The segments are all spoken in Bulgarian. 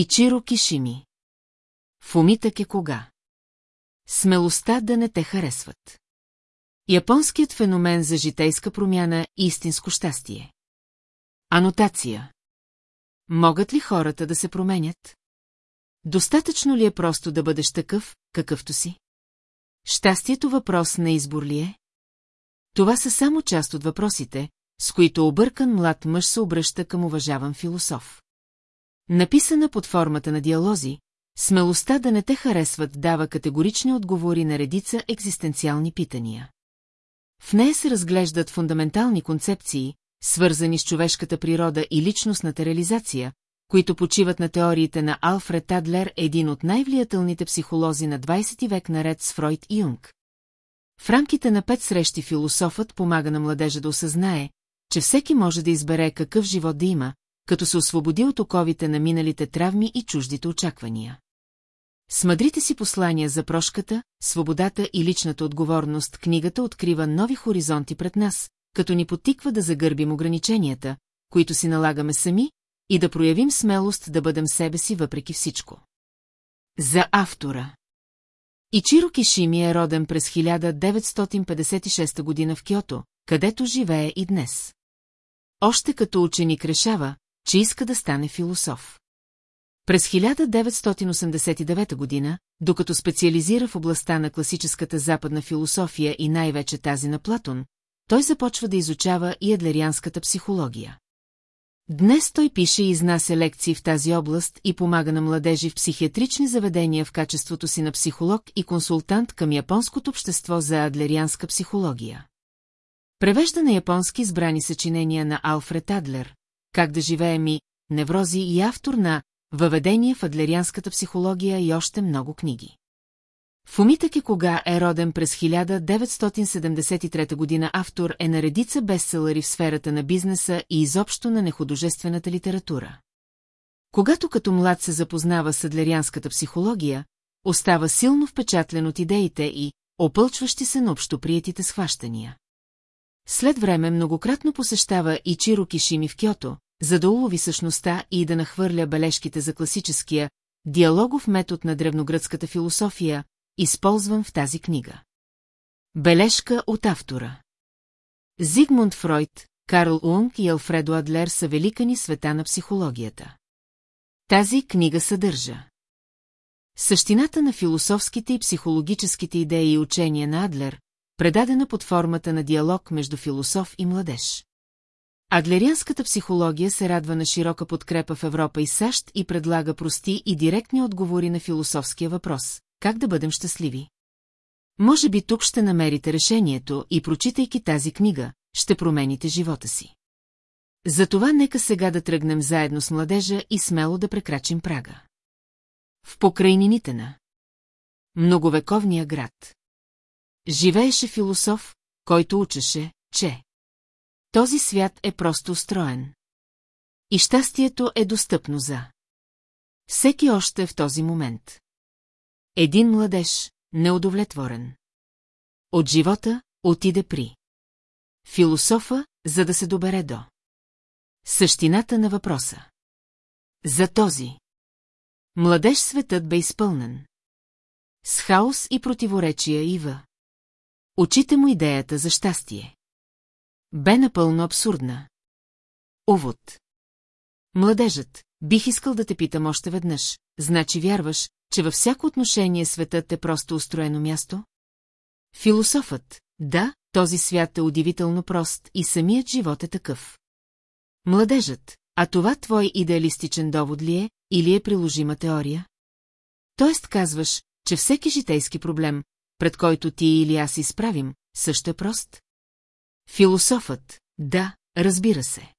Ичиро Кишими. Фумитък е кога? Смелостта да не те харесват. Японският феномен за житейска промяна – истинско щастие. Анотация. Могат ли хората да се променят? Достатъчно ли е просто да бъдеш такъв, какъвто си? Щастието въпрос на избор ли е? Това са само част от въпросите, с които объркан млад мъж се обръща към уважаван философ. Написана под формата на диалози, смелостта да не те харесват дава категорични отговори на редица екзистенциални питания. В нея се разглеждат фундаментални концепции, свързани с човешката природа и личностната реализация, които почиват на теориите на Алфред Адлер, един от най-влиятелните психолози на 20 век наред с Фройд и Юнг. В рамките на пет срещи философът помага на младежа да осъзнае, че всеки може да избере какъв живот да има, като се освободи от оковите на миналите травми и чуждите очаквания. С мъдрите си послания за прошката, свободата и личната отговорност книгата открива нови хоризонти пред нас, като ни потиква да загърбим ограниченията, които си налагаме сами, и да проявим смелост да бъдем себе си въпреки всичко. За автора Ичиро Кишими е роден през 1956 година в Киото, където живее и днес. Още като ученик решава, че иска да стане философ. През 1989 година, докато специализира в областта на класическата западна философия и най-вече тази на Платон, той започва да изучава и адлерианската психология. Днес той пише и изнася лекции в тази област и помага на младежи в психиатрични заведения в качеството си на психолог и консултант към японското общество за адлерианска психология. Превежда на японски избрани съчинения на Алфред Адлер, как да живеем и неврози и автор на Въведение в адлерианската психология и още много книги. Фумитък е кога е роден през 1973 година автор е на редица бестселъри в сферата на бизнеса и изобщо на нехудожествената литература. Когато като млад се запознава с адлерианската психология, остава силно впечатлен от идеите и опълчващи се на общоприетите схващания. След време многократно посещава и Чиро Кишими в Кьото, за да улови същността и да нахвърля бележките за класическия диалогов метод на древногръцката философия, използван в тази книга. Бележка от автора Зигмунд Фройд, Карл Унг и Алфредо Адлер са великани света на психологията. Тази книга съдържа Същината на философските и психологическите идеи и учения на Адлер, предадена под формата на диалог между философ и младеж. Адлерианската психология се радва на широка подкрепа в Европа и САЩ и предлага прости и директни отговори на философския въпрос – как да бъдем щастливи? Може би тук ще намерите решението и прочитайки тази книга, ще промените живота си. Затова нека сега да тръгнем заедно с младежа и смело да прекрачим прага. В покрайнините на многовековния град. Живееше философ, който учеше, че този свят е просто устроен. И щастието е достъпно за. Всеки още в този момент. Един младеж, неудовлетворен. От живота отиде при. Философа, за да се добере до. Същината на въпроса. За този. Младеж светът бе изпълнен. С хаос и противоречия Ива. Очите му идеята за щастие. Бе напълно абсурдна. Увод. Младежът, бих искал да те питам още веднъж, значи вярваш, че във всяко отношение светът е просто устроено място? Философът, да, този свят е удивително прост и самият живот е такъв. Младежът, а това твой идеалистичен довод ли е, или е приложима теория? Тоест казваш, че всеки житейски проблем, пред който ти или аз изправим, също е прост? Философът, да, разбира се.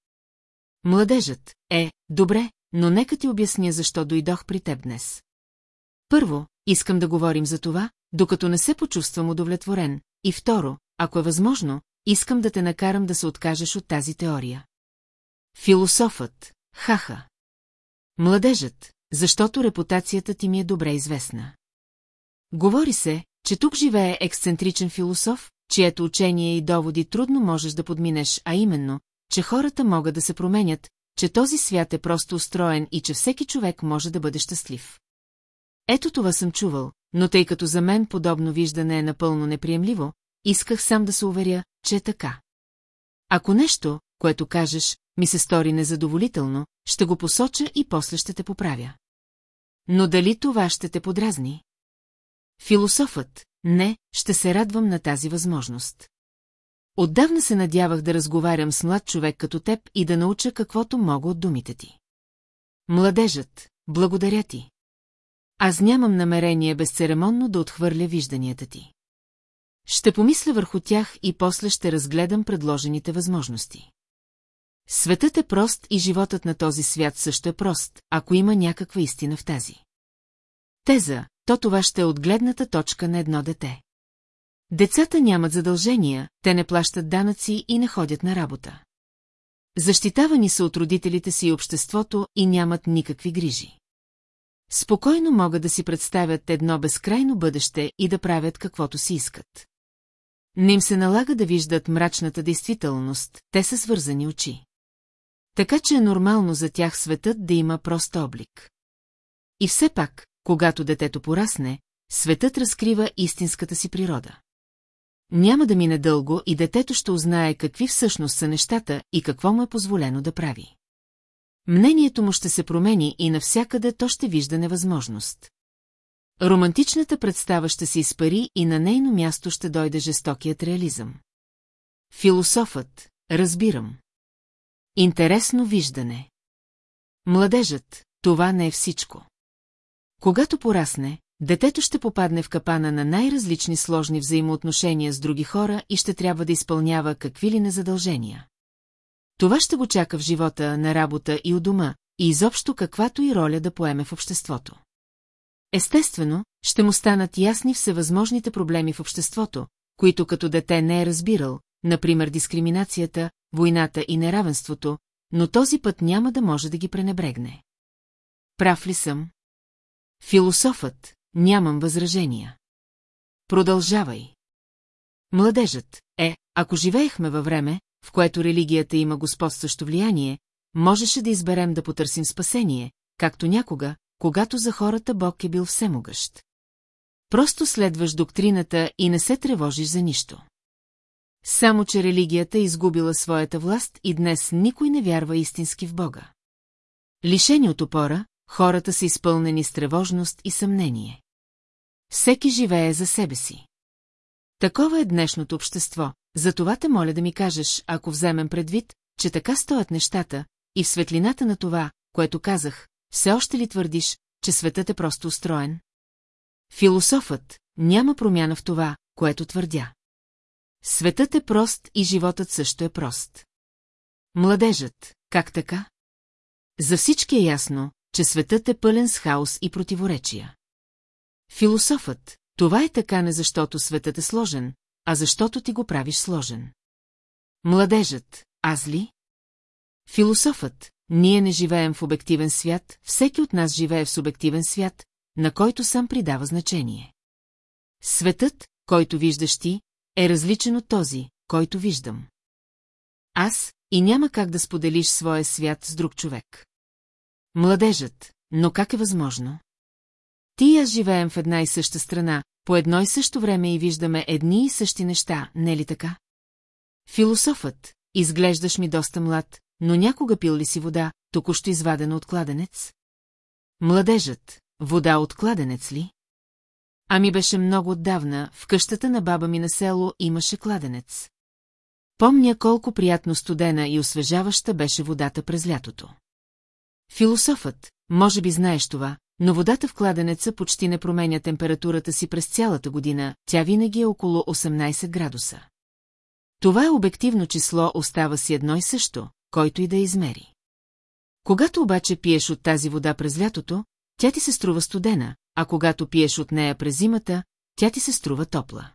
Младежът, е, добре, но нека ти обясня защо дойдох при теб днес. Първо, искам да говорим за това, докато не се почувствам удовлетворен, и второ, ако е възможно, искам да те накарам да се откажеш от тази теория. Философът, хаха. Младежът, защото репутацията ти ми е добре известна. Говори се, че тук живее ексцентричен философ, чието учение и доводи трудно можеш да подминеш, а именно, че хората могат да се променят, че този свят е просто устроен и че всеки човек може да бъде щастлив. Ето това съм чувал, но тъй като за мен подобно виждане е напълно неприемливо, исках сам да се уверя, че е така. Ако нещо, което кажеш, ми се стори незадоволително, ще го посоча и после ще те поправя. Но дали това ще те подразни? Философът, не, ще се радвам на тази възможност. Отдавна се надявах да разговарям с млад човек като теб и да науча каквото мога от думите ти. Младежът, благодаря ти. Аз нямам намерение безцеремонно да отхвърля вижданията ти. Ще помисля върху тях и после ще разгледам предложените възможности. Светът е прост и животът на този свят също е прост, ако има някаква истина в тази. Теза, то това ще е от гледната точка на едно дете. Децата нямат задължения, те не плащат данъци и не ходят на работа. Защитавани са от родителите си и обществото и нямат никакви грижи. Спокойно могат да си представят едно безкрайно бъдеще и да правят каквото си искат. Не им се налага да виждат мрачната действителност, те са свързани очи. Така че е нормално за тях светът да има прост облик. И все пак, когато детето порасне, светът разкрива истинската си природа. Няма да мине дълго и детето ще узнае какви всъщност са нещата и какво му е позволено да прави. Мнението му ще се промени и навсякъде то ще вижда невъзможност. Романтичната представа ще се изпари и на нейно място ще дойде жестокият реализъм. Философът, разбирам. Интересно виждане. Младежът, това не е всичко. Когато порасне, детето ще попадне в капана на най-различни сложни взаимоотношения с други хора и ще трябва да изпълнява какви ли незадължения. Това ще го чака в живота, на работа и у дома, и изобщо каквато и роля да поеме в обществото. Естествено, ще му станат ясни всевъзможните проблеми в обществото, които като дете не е разбирал, например дискриминацията, войната и неравенството, но този път няма да може да ги пренебрегне. Прав ли съм? Философът, нямам възражения. Продължавай. Младежът е, ако живеехме във време, в което религията има господстващо влияние, можеше да изберем да потърсим спасение, както някога, когато за хората Бог е бил всемогъщ. Просто следваш доктрината и не се тревожиш за нищо. Само, че религията е изгубила своята власт и днес никой не вярва истински в Бога. Лишени от опора, хората са изпълнени с тревожност и съмнение. Всеки живее за себе си. Такова е днешното общество, затова те моля да ми кажеш, ако вземем предвид, че така стоят нещата, и в светлината на това, което казах, все още ли твърдиш, че светът е просто устроен? Философът няма промяна в това, което твърдя. Светът е прост и животът също е прост. Младежът, как така? За всички е ясно, че светът е пълен с хаос и противоречия. Философът, това е така не защото светът е сложен, а защото ти го правиш сложен. Младежът, аз ли? Философът, ние не живеем в обективен свят, всеки от нас живее в субективен свят, на който сам придава значение. Светът, който виждаш ти, е различен от този, който виждам. Аз и няма как да споделиш своя свят с друг човек. Младежът, но как е възможно? Ти и аз живеем в една и съща страна, по едно и също време и виждаме едни и същи неща, не ли така? Философът, изглеждаш ми доста млад, но някога пил ли си вода, току-що извадена от кладенец? Младежът, вода от кладенец ли? Ами беше много отдавна, в къщата на баба ми на село имаше кладенец. Помня колко приятно студена и освежаваща беше водата през лятото. Философът, може би знаеш това, но водата в кладенеца почти не променя температурата си през цялата година, тя винаги е около 18 градуса. Това е обективно число, остава си едно и също, който и да измери. Когато обаче пиеш от тази вода през лятото, тя ти се струва студена, а когато пиеш от нея през зимата, тя ти се струва топла.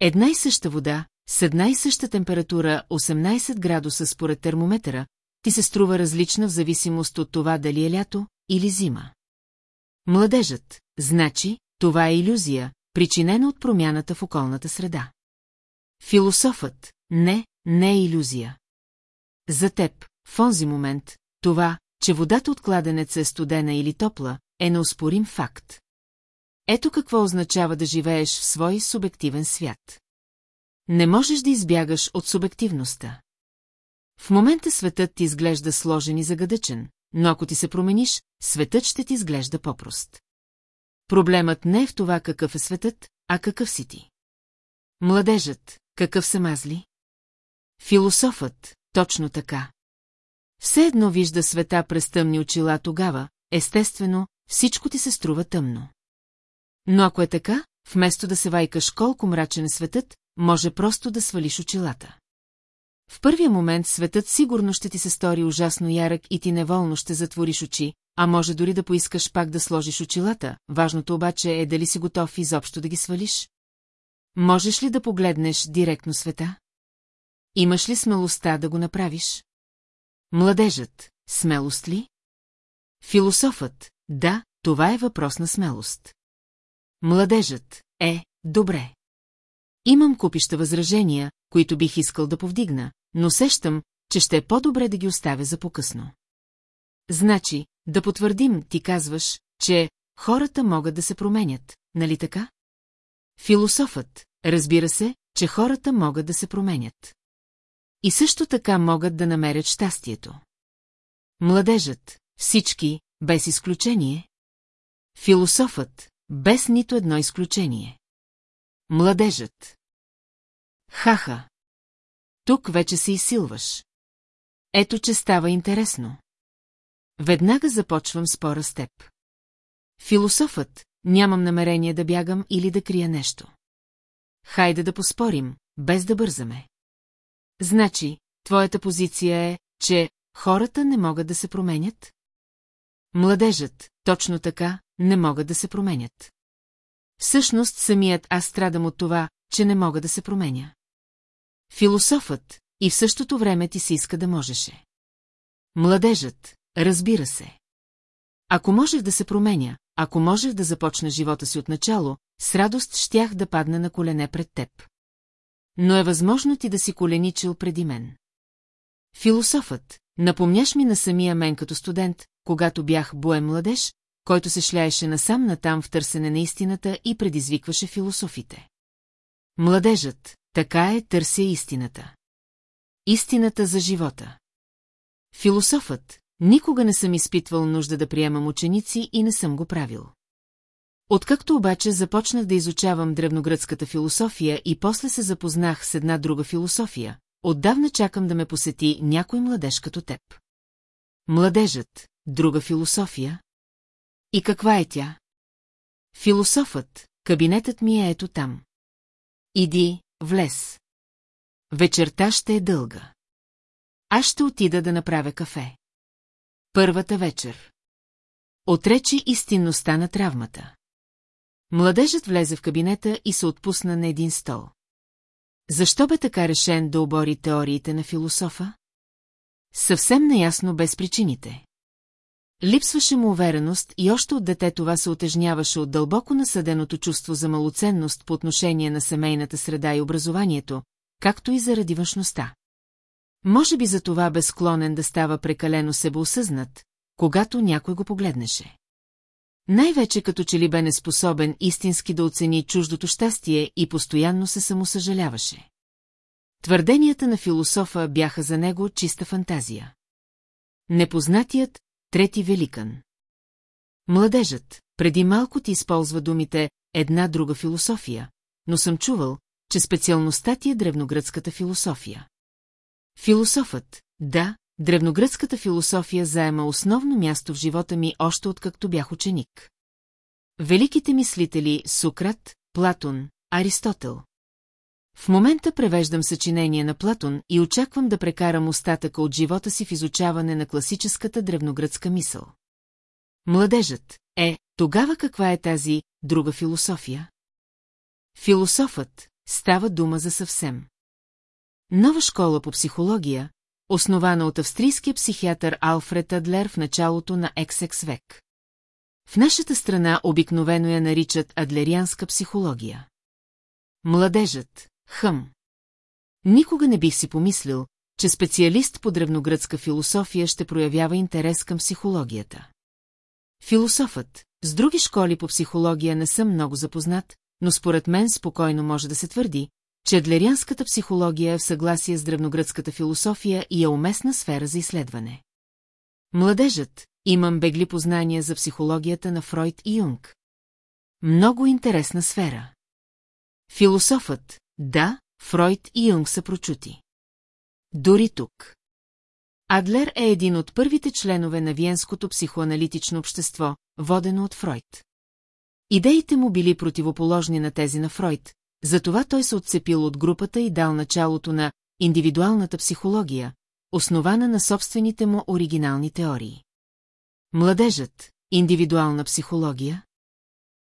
Една и съща вода, с една и съща температура 18 градуса според термометъра, ти се струва различна в зависимост от това дали е лято или зима. Младежът, значи, това е иллюзия, причинена от промяната в околната среда. Философът, не, не е иллюзия. За теб, в онзи момент, това, че водата от кладенеца е студена или топла, е неоспорим факт. Ето какво означава да живееш в свой субективен свят. Не можеш да избягаш от субективността. В момента светът ти изглежда сложен и загадъчен, но ако ти се промениш, светът ще ти изглежда по-прост. Проблемът не е в това какъв е светът, а какъв си ти. Младежът, какъв се мазли? Философът, точно така. Все едно вижда света през тъмни очила тогава, естествено, всичко ти се струва тъмно. Но ако е така, вместо да се вайкаш колко мрачен е светът, може просто да свалиш очилата. В първия момент светът сигурно ще ти се стори ужасно ярък и ти неволно ще затвориш очи, а може дори да поискаш пак да сложиш очилата, важното обаче е дали си готов изобщо да ги свалиш. Можеш ли да погледнеш директно света? Имаш ли смелостта да го направиш? Младежът, смелост ли? Философът, да, това е въпрос на смелост. Младежът, е, добре. Имам купища възражения, които бих искал да повдигна, но сещам, че ще е по-добре да ги оставя за покъсно. Значи, да потвърдим, ти казваш, че хората могат да се променят, нали така? Философът, разбира се, че хората могат да се променят. И също така могат да намерят щастието. Младежът, всички, без изключение. Философът, без нито едно изключение. Младежът. Хаха. Тук вече се изсилваш. Ето, че става интересно. Веднага започвам спора с теб. Философът, нямам намерение да бягам или да крия нещо. Хайде да поспорим, без да бързаме. Значи, твоята позиция е, че хората не могат да се променят? Младежът, точно така, не могат да се променят. Всъщност самият аз страдам от това, че не мога да се променя. Философът, и в същото време ти се иска да можеше. Младежът, разбира се. Ако можех да се променя, ако можех да започна живота си от начало, с радост щях да падна на колене пред теб. Но е възможно ти да си коленичил преди мен. Философът, напомняш ми на самия мен като студент, когато бях боем младеж, който се шляеше насам натам в търсене на истината и предизвикваше философите. Младежът, така е, търся истината. Истината за живота. Философът, никога не съм изпитвал нужда да приемам ученици и не съм го правил. Откакто обаче започнах да изучавам древногръцката философия и после се запознах с една друга философия, отдавна чакам да ме посети някой младеж като теб. Младежът, друга философия? И каква е тя? Философът, кабинетът ми е ето там. Иди, влез. Вечерта ще е дълга. Аз ще отида да направя кафе. Първата вечер. Отречи истинността на травмата. Младежът влезе в кабинета и се отпусна на един стол. Защо бе така решен да обори теориите на философа? Съвсем неясно без причините. Липсваше му увереност и още от дете това се отежняваше от дълбоко насъденото чувство за малоценност по отношение на семейната среда и образованието, както и заради външността. Може би за това бе склонен да става прекалено себеосъзнат, когато някой го погледнеше. Най-вече като че ли бе неспособен истински да оцени чуждото щастие и постоянно се самосъжаляваше. Твърденията на философа бяха за него чиста фантазия. Непознатият трети великан. Младежът, преди малко ти използва думите «една друга философия», но съм чувал, че специалността ти е древногръцката философия. Философът, да, древногръцката философия заема основно място в живота ми още откакто бях ученик. Великите мислители Сократ, Платон, Аристотел. В момента превеждам съчинение на Платон и очаквам да прекарам остатъка от живота си в изучаване на класическата древногръцка мисъл. Младежът е, тогава каква е тази друга философия? Философът става дума за съвсем. Нова школа по психология, основана от австрийския психиатър Алфред Адлер в началото на XX век. В нашата страна обикновено я наричат адлерианска психология. Младежът, хъм. Никога не бих си помислил, че специалист по древногръцка философия ще проявява интерес към психологията. Философът, с други школи по психология не съм много запознат, но според мен спокойно може да се твърди, че адлерианската психология е в съгласие с древногръцката философия и е уместна сфера за изследване. Младежът, имам бегли познания за психологията на Фройд и Юнг. Много интересна сфера. Философът, да, Фройд и Юнг са прочути. Дори тук. Адлер е един от първите членове на Виенското психоаналитично общество, водено от Фройд. Идеите му били противоположни на тези на Фройд, затова той се отцепил от групата и дал началото на индивидуалната психология, основана на собствените му оригинални теории. Младежът, индивидуална психология?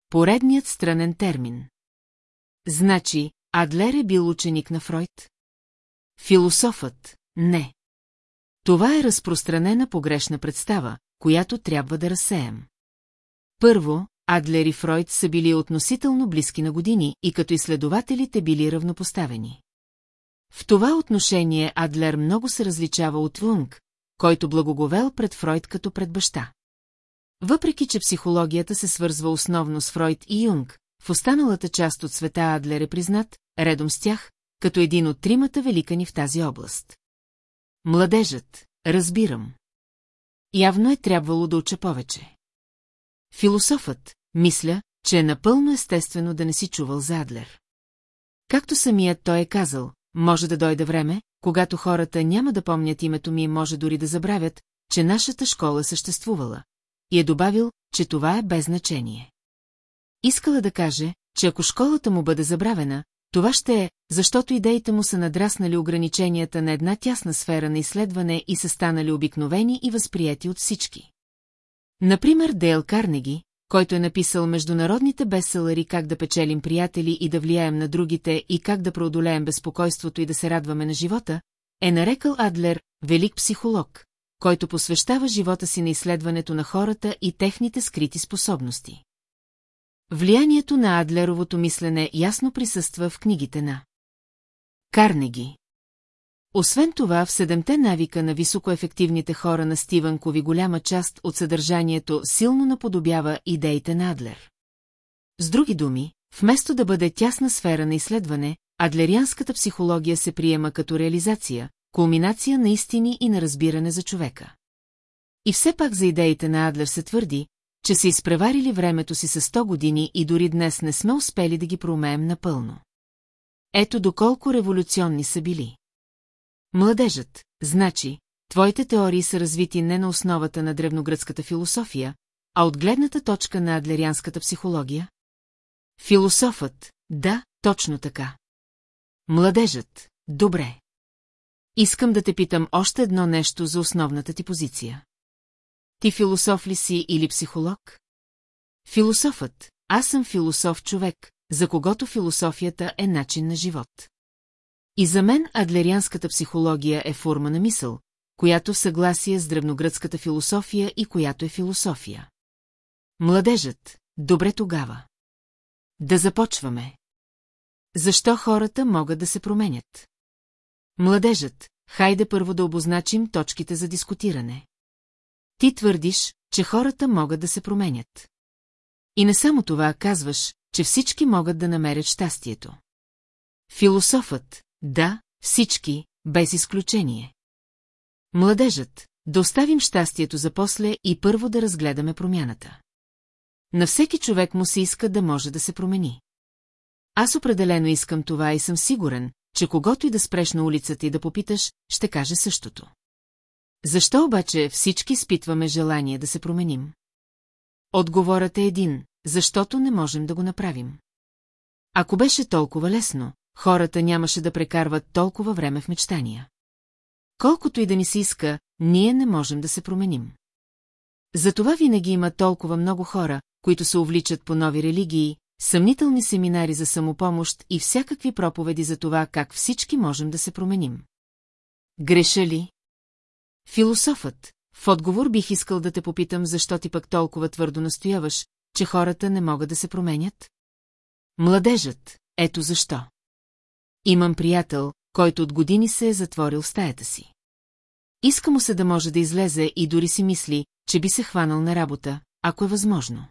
Поредният странен термин. Значи, Адлер е бил ученик на Фройд? Философът – не. Това е разпространена погрешна представа, която трябва да разсеем. Първо, Адлер и Фройд са били относително близки на години и като изследователите били равнопоставени. В това отношение Адлер много се различава от Лунг, който благоговел пред Фройд като пред баща. Въпреки, че психологията се свързва основно с Фройд и Юнг, в останалата част от света Адлер е признат, редом с тях, като един от тримата великани в тази област. Младежът, разбирам. Явно е трябвало да уча повече. Философът, мисля, че е напълно естествено да не си чувал за Адлер. Както самият той е казал, може да дойде време, когато хората няма да помнят името ми и може дори да забравят, че нашата школа съществувала. И е добавил, че това е без значение. Искала да каже, че ако школата му бъде забравена, това ще е, защото идеите му са надраснали ограниченията на една тясна сфера на изследване и са станали обикновени и възприяти от всички. Например, Дейл Карнеги, който е написал международните бестселери «Как да печелим приятели и да влияем на другите» и «Как да преодолеем безпокойството и да се радваме на живота», е нарекал Адлер «велик психолог», който посвещава живота си на изследването на хората и техните скрити способности. Влиянието на Адлеровото мислене ясно присъства в книгите на Карнеги. Освен това, в седемте навика на високоефективните хора на Стивън Кови голяма част от съдържанието силно наподобява идеите на Адлер. С други думи, вместо да бъде тясна сфера на изследване, адлерианската психология се приема като реализация, кулминация на истини и на разбиране за човека. И все пак за идеите на Адлер се твърди, че са изпреварили времето си с 100 години и дори днес не сме успели да ги проумеем напълно. Ето доколко революционни са били. Младежът, значи, твоите теории са развити не на основата на древногръцката философия, а от гледната точка на адлерианската психология? Философът, да, точно така. Младежът, добре. Искам да те питам още едно нещо за основната ти позиция. Ти философ ли си или психолог? Философът, аз съм философ човек, за когото философията е начин на живот. И за мен адлерианската психология е форма на мисъл, която в съгласие с древногръцката философия и която е философия. Младежът, добре тогава. Да започваме. Защо хората могат да се променят? Младежът, хайде първо да обозначим точките за дискутиране. Ти твърдиш, че хората могат да се променят. И не само това казваш, че всички могат да намерят щастието. Философът, да, всички, без изключение. Младежът, да оставим щастието за после и първо да разгледаме промяната. На всеки човек му се иска да може да се промени. Аз определено искам това и съм сигурен, че когато и да спреш на улицата и да попиташ, ще каже същото. Защо обаче всички изпитваме желание да се променим? Отговорът е един, защото не можем да го направим. Ако беше толкова лесно, хората нямаше да прекарват толкова време в мечтания. Колкото и да ни се иска, ние не можем да се променим. Затова винаги има толкова много хора, които се увличат по нови религии, съмнителни семинари за самопомощ и всякакви проповеди за това как всички можем да се променим. Греша ли? Философът, в отговор бих искал да те попитам, защо ти пък толкова твърдо настояваш, че хората не могат да се променят? Младежът, ето защо. Имам приятел, който от години се е затворил в стаята си. Иска му се да може да излезе и дори си мисли, че би се хванал на работа, ако е възможно.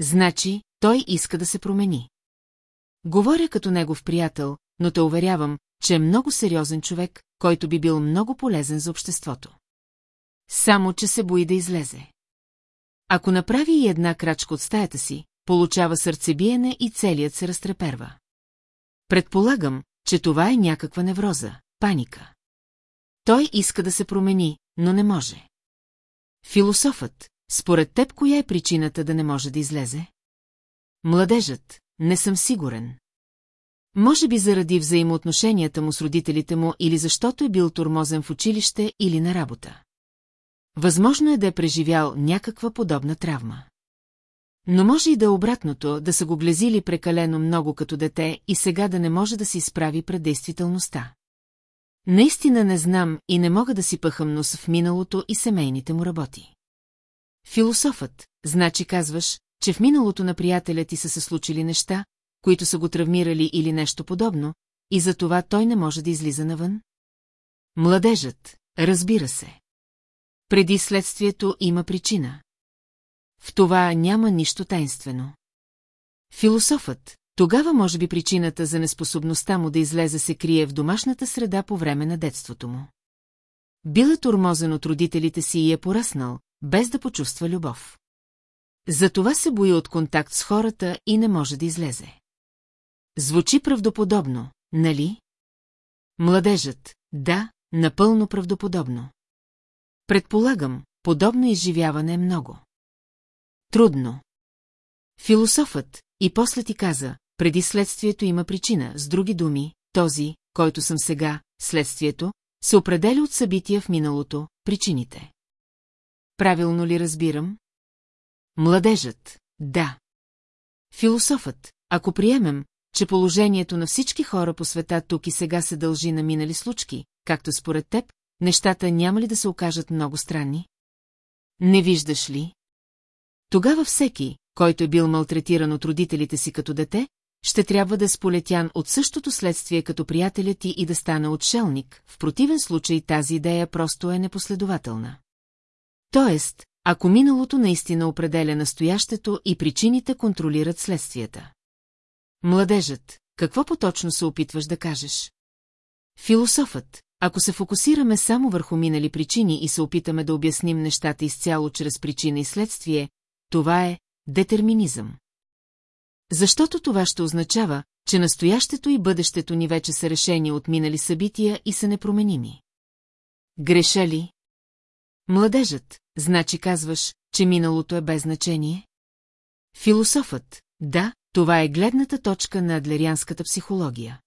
Значи, той иска да се промени. Говоря като негов приятел, но те уверявам, че е много сериозен човек, който би бил много полезен за обществото. Само, че се бои да излезе. Ако направи и една крачка от стаята си, получава сърцебиене и целият се разтреперва. Предполагам, че това е някаква невроза, паника. Той иска да се промени, но не може. Философът, според теб коя е причината да не може да излезе? Младежът, не съм сигурен. Може би заради взаимоотношенията му с родителите му или защото е бил турмозен в училище или на работа. Възможно е да е преживял някаква подобна травма. Но може и да е обратното, да са го глезили прекалено много като дете и сега да не може да се изправи пред действителността. Наистина не знам и не мога да си пъхам нос в миналото и семейните му работи. Философът, значи казваш, че в миналото на приятеля ти са се случили неща, които са го травмирали или нещо подобно, и за това той не може да излиза навън? Младежът, разбира се. Преди следствието има причина. В това няма нищо тайнствено. Философът, тогава може би причината за неспособността му да излезе се крие в домашната среда по време на детството му. Бил е турмозен от родителите си и е пораснал, без да почувства любов. Затова се бои от контакт с хората и не може да излезе. Звучи правдоподобно, нали? Младежът, да, напълно правдоподобно. Предполагам, подобно изживяване е много. Трудно. Философът, и после ти каза, преди следствието има причина, с други думи, този, който съм сега, следствието, се определя от събития в миналото, причините. Правилно ли разбирам? Младежът, да. Философът, ако приемем, че положението на всички хора по света тук и сега се дължи на минали случки, както според теб, нещата няма ли да се окажат много странни? Не виждаш ли? Тогава всеки, който е бил малтретиран от родителите си като дете, ще трябва да е сполетян от същото следствие като приятеля ти и да стане отшелник, в противен случай тази идея просто е непоследователна. Тоест, ако миналото наистина определя настоящето и причините контролират следствията. Младежът, какво поточно се опитваш да кажеш? Философът, ако се фокусираме само върху минали причини и се опитаме да обясним нещата изцяло чрез причина и следствие, това е детерминизъм. Защото това ще означава, че настоящето и бъдещето ни вече са решени от минали събития и са непроменими. Греша ли? Младежът, значи казваш, че миналото е без значение? Философът, да, това е гледната точка на адлерианската психология.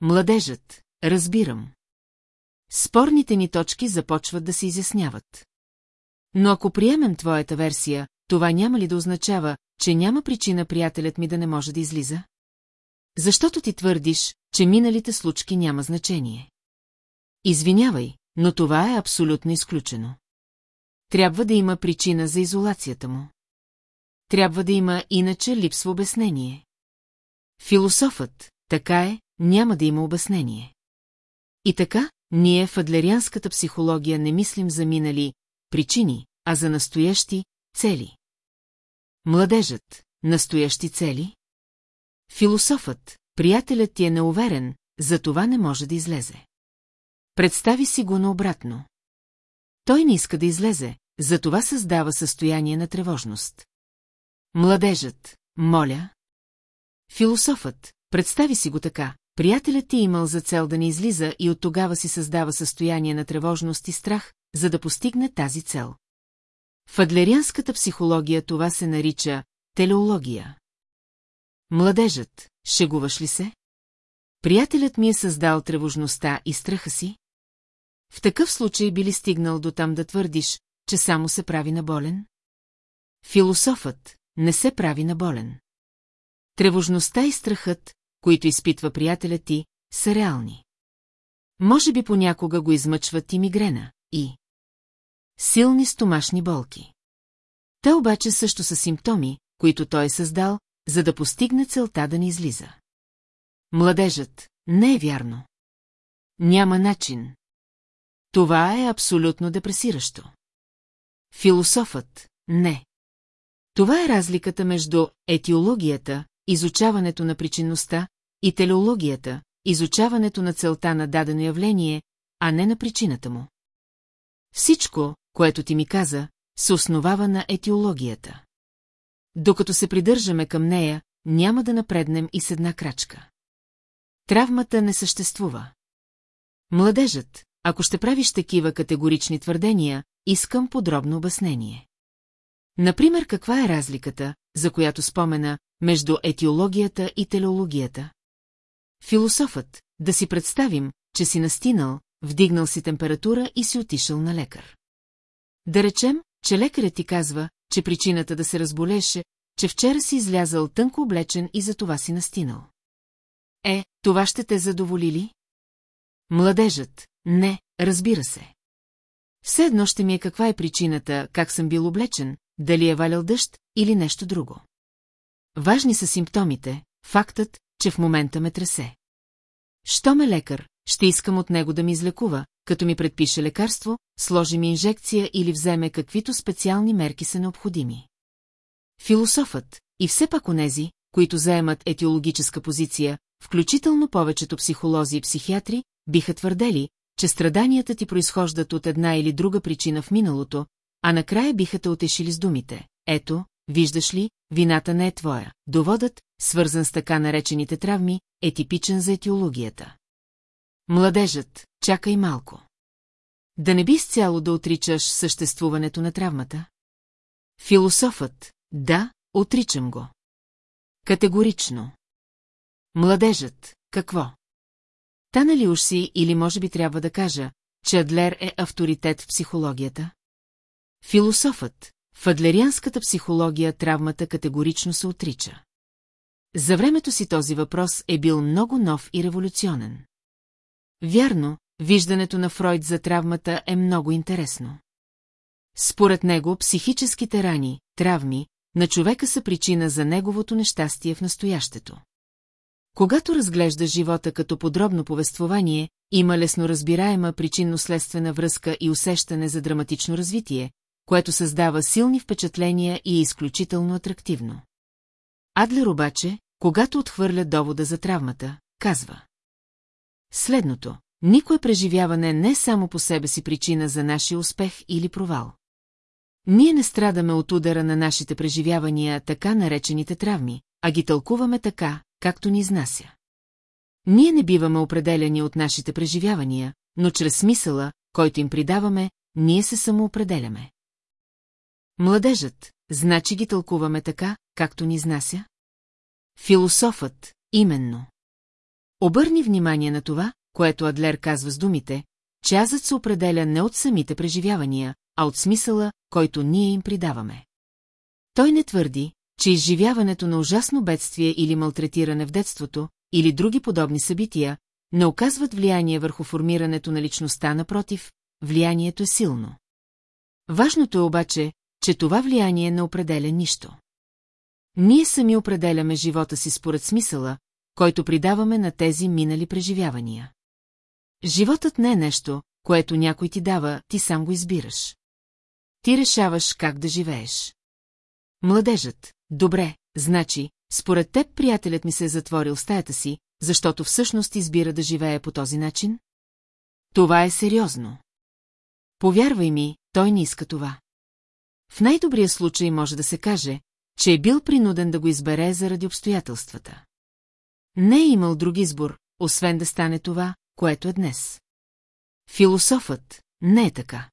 Младежът, разбирам. Спорните ни точки започват да се изясняват. Но ако приемем твоята версия, това няма ли да означава, че няма причина приятелят ми да не може да излиза? Защото ти твърдиш, че миналите случки няма значение. Извинявай, но това е абсолютно изключено. Трябва да има причина за изолацията му. Трябва да има, иначе липсва обяснение. Философът, така е, няма да има обяснение. И така, ние в адлерианската психология не мислим за минали причини, а за настоящи цели. Младежът, настоящи цели? Философът, приятелят ти е неуверен, за това не може да излезе. Представи си го наобратно. Той не иска да излезе, затова създава състояние на тревожност. Младежът, моля. Философът, представи си го така, приятелят ти е имал за цел да не излиза и от тогава си създава състояние на тревожност и страх, за да постигне тази цел. В адлерианската психология това се нарича телеология. Младежът, шегуваш ли се? Приятелят ми е създал тревожността и страха си? В такъв случай би ли стигнал до там да твърдиш, че само се прави на болен? Философът не се прави на болен. Тревожността и страхът, които изпитва приятелят ти, са реални. Може би понякога го измъчват и мигрена, и силни стомашни болки. Те обаче също са симптоми, които той е създал, за да постигне целта да не излиза. Младежът, не е вярно. Няма начин. Това е абсолютно депресиращо. Философът – не. Това е разликата между етиологията, изучаването на причинността, и телеологията, изучаването на целта на дадено явление, а не на причината му. Всичко, което ти ми каза, се основава на етиологията. Докато се придържаме към нея, няма да напреднем и с една крачка. Травмата не съществува. Младежът, ако ще правиш такива категорични твърдения, искам подробно обяснение. Например, каква е разликата, за която спомена, между етиологията и телеологията? Философът, да си представим, че си настинал, вдигнал си температура и си отишъл на лекар. Да речем, че лекарят ти казва, че причината да се разболеше, че вчера си излязал тънко облечен и за това си настинал. Е, това ще те задоволи ли? Младежът, не, разбира се. Все едно ще ми е каква е причината, как съм бил облечен, дали е валял дъжд или нещо друго. Важни са симптомите, фактът, че в момента ме тресе. Що ме лекар, ще искам от него да ми излекува, като ми предпише лекарство, сложи ми инжекция или вземе каквито специални мерки са необходими. Философът и все пак онези, които заемат етиологическа позиция, включително повечето психолози и психиатри, биха твърдели, че страданията ти произхождат от една или друга причина в миналото, а накрая биха те отешили с думите. Ето, виждаш ли, вината не е твоя. Доводът, свързан с така наречените травми, е типичен за етиологията. Младежът, чакай малко. Да не би с цяло да отричаш съществуването на травмата? Философът, да, отричам го. Категорично. Младежът, какво? Та ли уж си или може би трябва да кажа, че Адлер е авторитет в психологията? Философът, в психология травмата категорично се отрича. За времето си този въпрос е бил много нов и революционен. Вярно, виждането на Фройд за травмата е много интересно. Според него психическите рани, травми, на човека са причина за неговото нещастие в настоящето. Когато разглежда живота като подробно повествование, има лесно разбираема причинно-следствена връзка и усещане за драматично развитие, което създава силни впечатления и е изключително атрактивно. Адлер обаче, когато отхвърля довода за травмата, казва. Следното. Никое преживяване не е само по себе си причина за нашия успех или провал. Ние не страдаме от удара на нашите преживявания, така наречените травми, а ги тълкуваме така, както ни изнася. Ние не биваме определени от нашите преживявания, но чрез смисъла, който им придаваме, ние се самоопределяме. Младежът, значи ги тълкуваме така, както ни изнася? Философът, именно. Обърни внимание на това, което Адлер казва с думите, че азът се определя не от самите преживявания, а от смисъла, който ние им придаваме. Той не твърди, че изживяването на ужасно бедствие или малтретиране в детството, или други подобни събития, не оказват влияние върху формирането на личността, напротив, влиянието е силно. Важното е обаче, че това влияние не определя нищо. Ние сами определяме живота си според смисъла, който придаваме на тези минали преживявания. Животът не е нещо, което някой ти дава, ти сам го избираш. Ти решаваш как да живееш. Младежът, добре, значи, според теб приятелят ми се е затворил стаята си, защото всъщност избира да живее по този начин? Това е сериозно. Повярвай ми, той не иска това. В най-добрия случай може да се каже, че е бил принуден да го избере заради обстоятелствата. Не е имал друг избор, освен да стане това, което е днес. Философът не е така.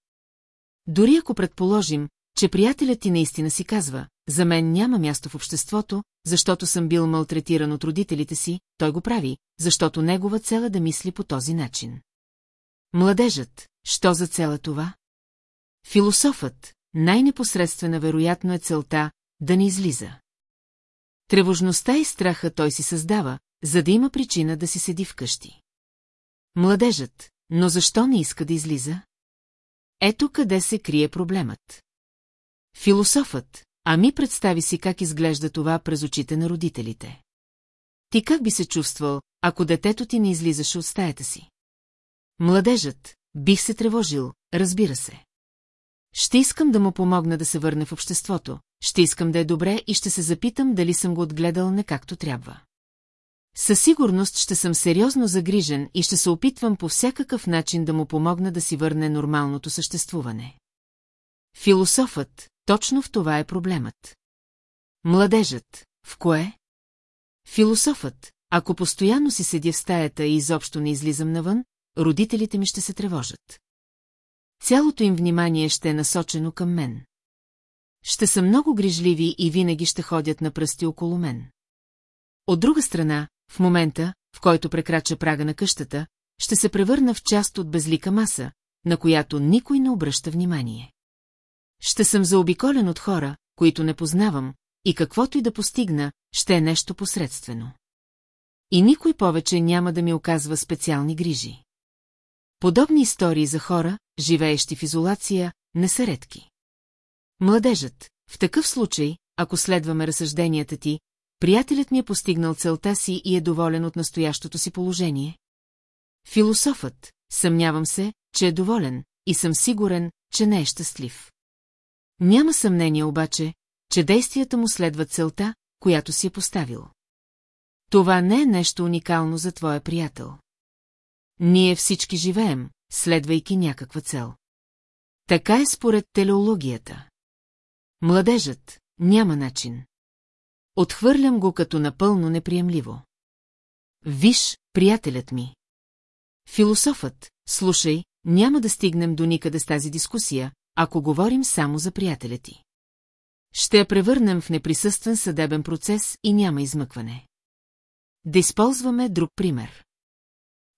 Дори ако предположим, че приятелят ти наистина си казва, за мен няма място в обществото, защото съм бил малтретиран от родителите си, той го прави, защото негова цел е да мисли по този начин. Младежът, що за цела това? Философът, най-непосредствена вероятно е целта да не излиза. Тревожността и страха той си създава, за да има причина да си седи вкъщи. Младежът, но защо не иска да излиза? Ето къде се крие проблемът. Философът, ами представи си как изглежда това през очите на родителите. Ти как би се чувствал, ако детето ти не излизаше от стаята си? Младежът, бих се тревожил, разбира се. Ще искам да му помогна да се върне в обществото, ще искам да е добре и ще се запитам дали съм го отгледал не както трябва. Със сигурност ще съм сериозно загрижен и ще се опитвам по всякакъв начин да му помогна да си върне нормалното съществуване. Философът, точно в това е проблемът. Младежът, в кое? Философът, ако постоянно си седя в стаята и изобщо не излизам навън, родителите ми ще се тревожат. Цялото им внимание ще е насочено към мен. Ще са много грижливи и винаги ще ходят на пръсти около мен. От друга страна, в момента, в който прекрача прага на къщата, ще се превърна в част от безлика маса, на която никой не обръща внимание. Ще съм заобиколен от хора, които не познавам, и каквото и да постигна, ще е нещо посредствено. И никой повече няма да ми оказва специални грижи. Подобни истории за хора, живеещи в изолация, не са редки. Младежът, в такъв случай, ако следваме разсъжденията ти, приятелят ми е постигнал целта си и е доволен от настоящото си положение. Философът, съмнявам се, че е доволен, и съм сигурен, че не е щастлив. Няма съмнение обаче, че действията му следват целта, която си е поставил. Това не е нещо уникално за твоя приятел. Ние всички живеем, следвайки някаква цел. Така е според телеологията. Младежът няма начин. Отхвърлям го като напълно неприемливо. Виж, приятелят ми. Философът, слушай, няма да стигнем до никъде с тази дискусия, ако говорим само за приятеля ти. Ще я превърнем в неприсъствен съдебен процес и няма измъкване. Да използваме друг пример.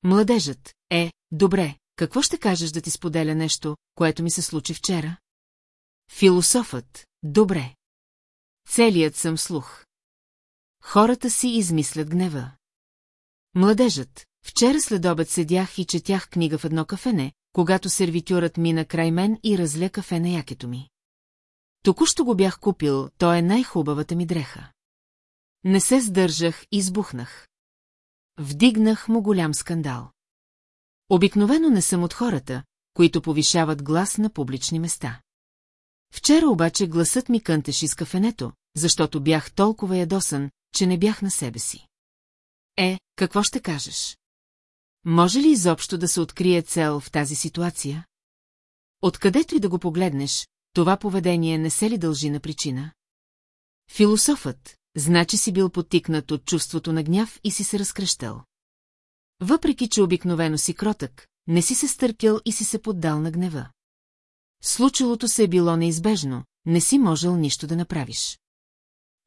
Младежът е, добре, какво ще кажеш да ти споделя нещо, което ми се случи вчера? Философът, добре. Целият съм слух. Хората си измислят гнева. Младежът, вчера след обед седях и четях книга в едно кафене, когато сервитюрът мина край мен и разля кафе на якето ми. Току-що го бях купил, то е най-хубавата ми дреха. Не се сдържах и избухнах. Вдигнах му голям скандал. Обикновено не съм от хората, които повишават глас на публични места. Вчера обаче гласът ми кънтеше из кафенето, защото бях толкова ядосан, че не бях на себе си. Е, какво ще кажеш? Може ли изобщо да се открие цел в тази ситуация? Откъдето и да го погледнеш, това поведение не се ли дължи на причина? Философът, значи си бил потикнат от чувството на гняв и си се разкръщал. Въпреки, че обикновено си кротък, не си се стърпял и си се поддал на гнева. Случилото се е било неизбежно, не си можел нищо да направиш.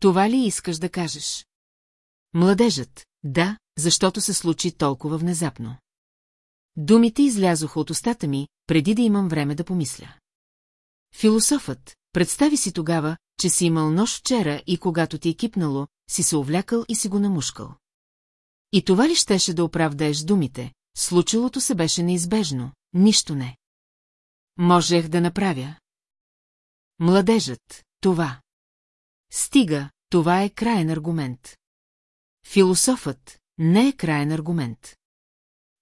Това ли искаш да кажеш? Младежът, да, защото се случи толкова внезапно. Думите излязоха от устата ми, преди да имам време да помисля. Философът, представи си тогава, че си имал нож вчера и когато ти е кипнало, си се увлякал и си го намушкал. И това ли щеше да оправдаеш думите? Случилото се беше неизбежно, нищо не. Можех да направя. Младежът, това. Стига, това е краен аргумент. Философът не е краен аргумент.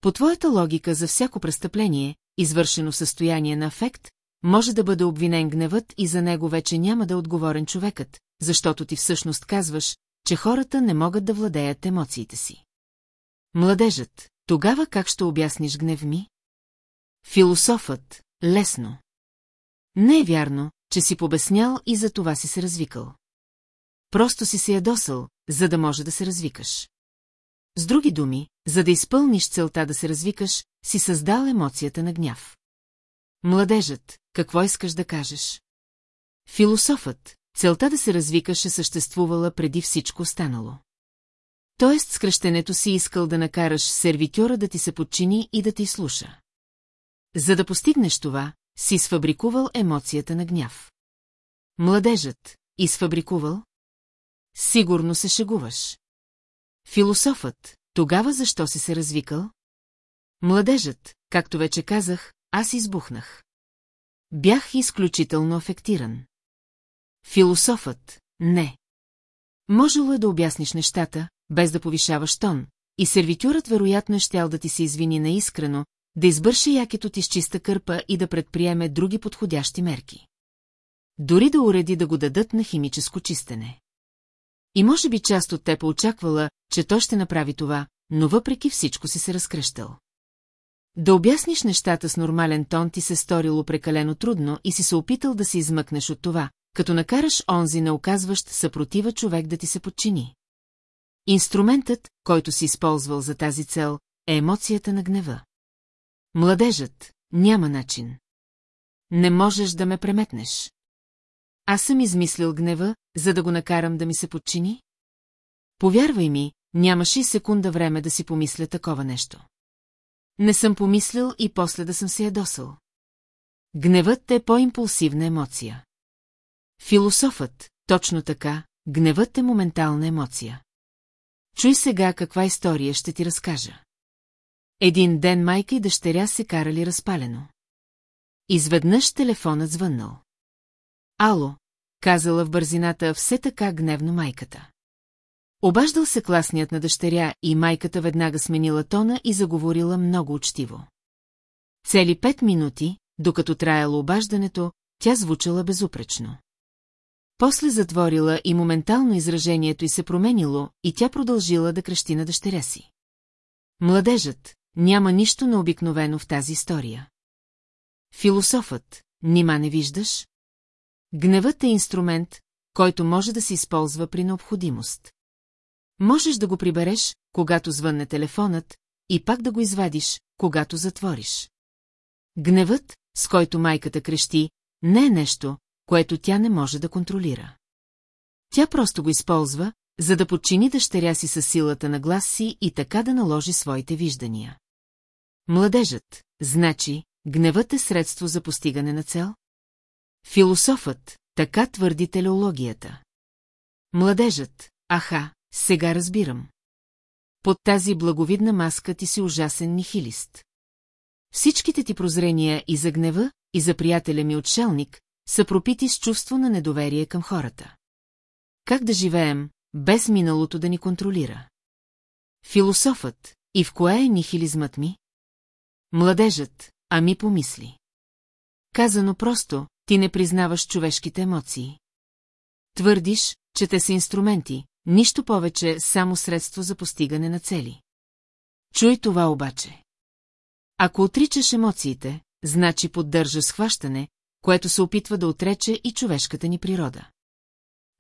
По твоята логика за всяко престъпление, извършено в състояние на афект, може да бъде обвинен гневът и за него вече няма да е отговорен човекът, защото ти всъщност казваш, че хората не могат да владеят емоциите си. Младежът, тогава как ще обясниш гнев ми? Философът, лесно. Не е вярно, че си побеснял и за това си се развикал. Просто си се ядосал, за да може да се развикаш. С други думи, за да изпълниш целта да се развикаш, си създал емоцията на гняв. Младежът, какво искаш да кажеш? Философът, целта да се развикаш е съществувала преди всичко останало. Тоест с кръщенето си искал да накараш сервитюра да ти се подчини и да ти слуша. За да постигнеш това, си сфабрикувал емоцията на гняв. Младежът, изфабрикувал? Сигурно се шегуваш. Философът, тогава защо си се развикал? Младежът, както вече казах, аз избухнах. Бях изключително афектиран. Философът, не. Можело е да обясниш нещата, без да повишаваш тон, и сервитюрът вероятно е щял да ти се извини наискрено, да избърше якето ти с чиста кърпа и да предприеме други подходящи мерки. Дори да уреди да го дадат на химическо чистене. И може би част от теб очаквала, че той ще направи това, но въпреки всичко си се разкръщал. Да обясниш нещата с нормален тон ти се сторило прекалено трудно и си се опитал да се измъкнеш от това, като накараш онзи неоказващ съпротива човек да ти се подчини. Инструментът, който си използвал за тази цел, е емоцията на гнева. Младежът, няма начин. Не можеш да ме преметнеш. Аз съм измислил гнева, за да го накарам да ми се подчини? Повярвай ми, нямаше и секунда време да си помисля такова нещо. Не съм помислил и после да съм се ядосал. Гневът е по-импулсивна емоция. Философът, точно така, гневът е моментална емоция. Чуй сега каква история ще ти разкажа. Един ден майка и дъщеря се карали разпалено. Изведнъж телефонът звъннал. Ало, казала в бързината все така гневно майката. Обаждал се класният на дъщеря и майката веднага сменила тона и заговорила много учтиво. Цели пет минути, докато траяло обаждането, тя звучала безупречно. После затворила и моментално изражението й се променило, и тя продължила да крещи на дъщеря си. Младежът, няма нищо необикновено в тази история. Философът, нима не виждаш? Гневът е инструмент, който може да се използва при необходимост. Можеш да го прибереш, когато звънне телефонът, и пак да го извадиш, когато затвориш. Гневът, с който майката крещи, не е нещо, което тя не може да контролира. Тя просто го използва, за да подчини дъщеря си със силата на глас си и така да наложи своите виждания. Младежът, значи, гневът е средство за постигане на цел? Философът, така твърди телеологията. Младежът, аха, сега разбирам. Под тази благовидна маска ти си ужасен нихилист. Всичките ти прозрения и за гнева, и за приятеля ми отшелник, са пропити с чувство на недоверие към хората. Как да живеем, без миналото да ни контролира? Философът, и в кое е нихилизмът ми? Младежът, ами помисли. Казано просто, ти не признаваш човешките емоции. Твърдиш, че те са инструменти, нищо повече, само средство за постигане на цели. Чуй това обаче. Ако отричаш емоциите, значи поддържа схващане, което се опитва да отрече и човешката ни природа.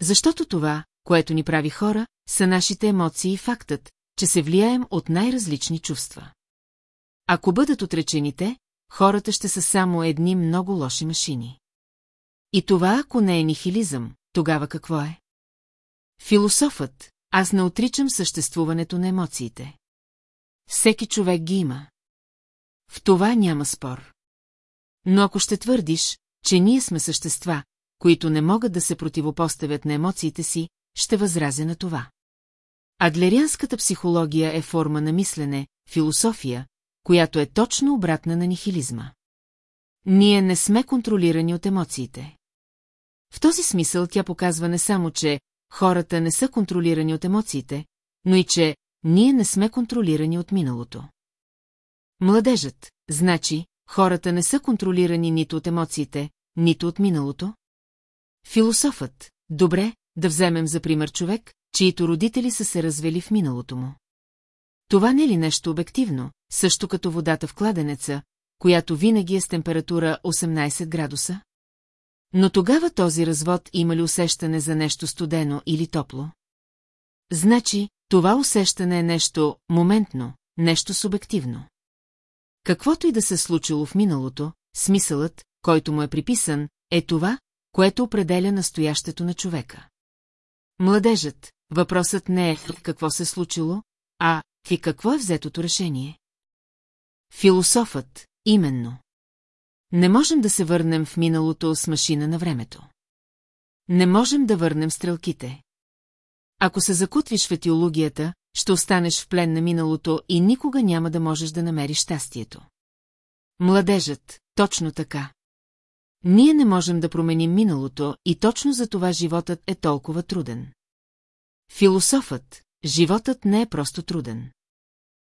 Защото това, което ни прави хора, са нашите емоции и фактът, че се влияем от най-различни чувства. Ако бъдат отречените, хората ще са само едни много лоши машини. И това, ако не е нихилизъм, тогава какво е? Философът, аз не отричам съществуването на емоциите. Всеки човек ги има. В това няма спор. Но ако ще твърдиш, че ние сме същества, които не могат да се противопоставят на емоциите си, ще възразя на това. Адлерианската психология е форма на мислене, философия, която е точно обратна на нихилизма. Ние не сме контролирани от емоциите. В този смисъл тя показва не само, че хората не са контролирани от емоциите, но и че ние не сме контролирани от миналото. Младежът, значи, хората не са контролирани нито от емоциите, нито от миналото? Философът, добре, да вземем за пример човек, чието родители са се развели в миналото му. Това не е ли нещо обективно, също като водата в кладенеца, която винаги е с температура 18 градуса? Но тогава този развод има ли усещане за нещо студено или топло? Значи, това усещане е нещо моментно, нещо субективно. Каквото и да се случило в миналото, смисълът, който му е приписан, е това, което определя настоящето на човека. Младежът, въпросът не е какво се случило, а и какво е взетото решение. Философът, именно. Не можем да се върнем в миналото с машина на времето. Не можем да върнем стрелките. Ако се закутвиш в етиологията, ще останеш в плен на миналото и никога няма да можеш да намериш щастието. Младежът, точно така. Ние не можем да променим миналото и точно за това животът е толкова труден. Философът, животът не е просто труден.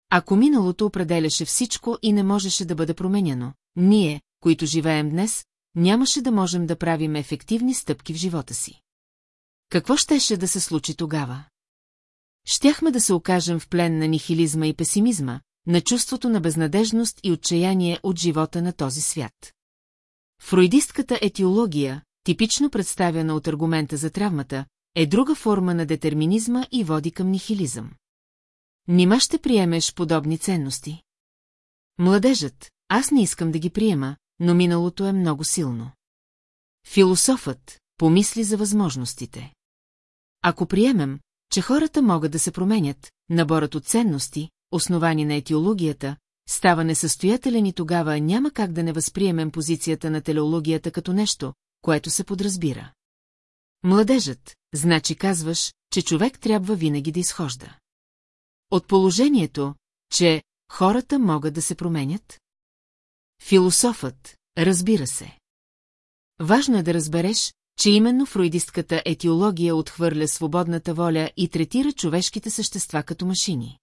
Ако миналото определяше всичко и не можеше да бъде променяно, ние, които живеем днес, нямаше да можем да правим ефективни стъпки в живота си. Какво щеше да се случи тогава? Щяхме да се окажем в плен на нихилизма и песимизма, на чувството на безнадежност и отчаяние от живота на този свят. Фройдистката етиология, типично представена от аргумента за травмата, е друга форма на детерминизма и води към нихилизъм. Нима ще приемеш подобни ценности? Младежът, аз не искам да ги приема, но миналото е много силно. Философът помисли за възможностите. Ако приемем, че хората могат да се променят, наборът от ценности, основани на етиологията, става несъстоятелен и тогава няма как да не възприемем позицията на телеологията като нещо, което се подразбира. Младежът, значи казваш, че човек трябва винаги да изхожда. От положението, че хората могат да се променят? Философът, разбира се. Важно е да разбереш, че именно фройдистката етиология отхвърля свободната воля и третира човешките същества като машини.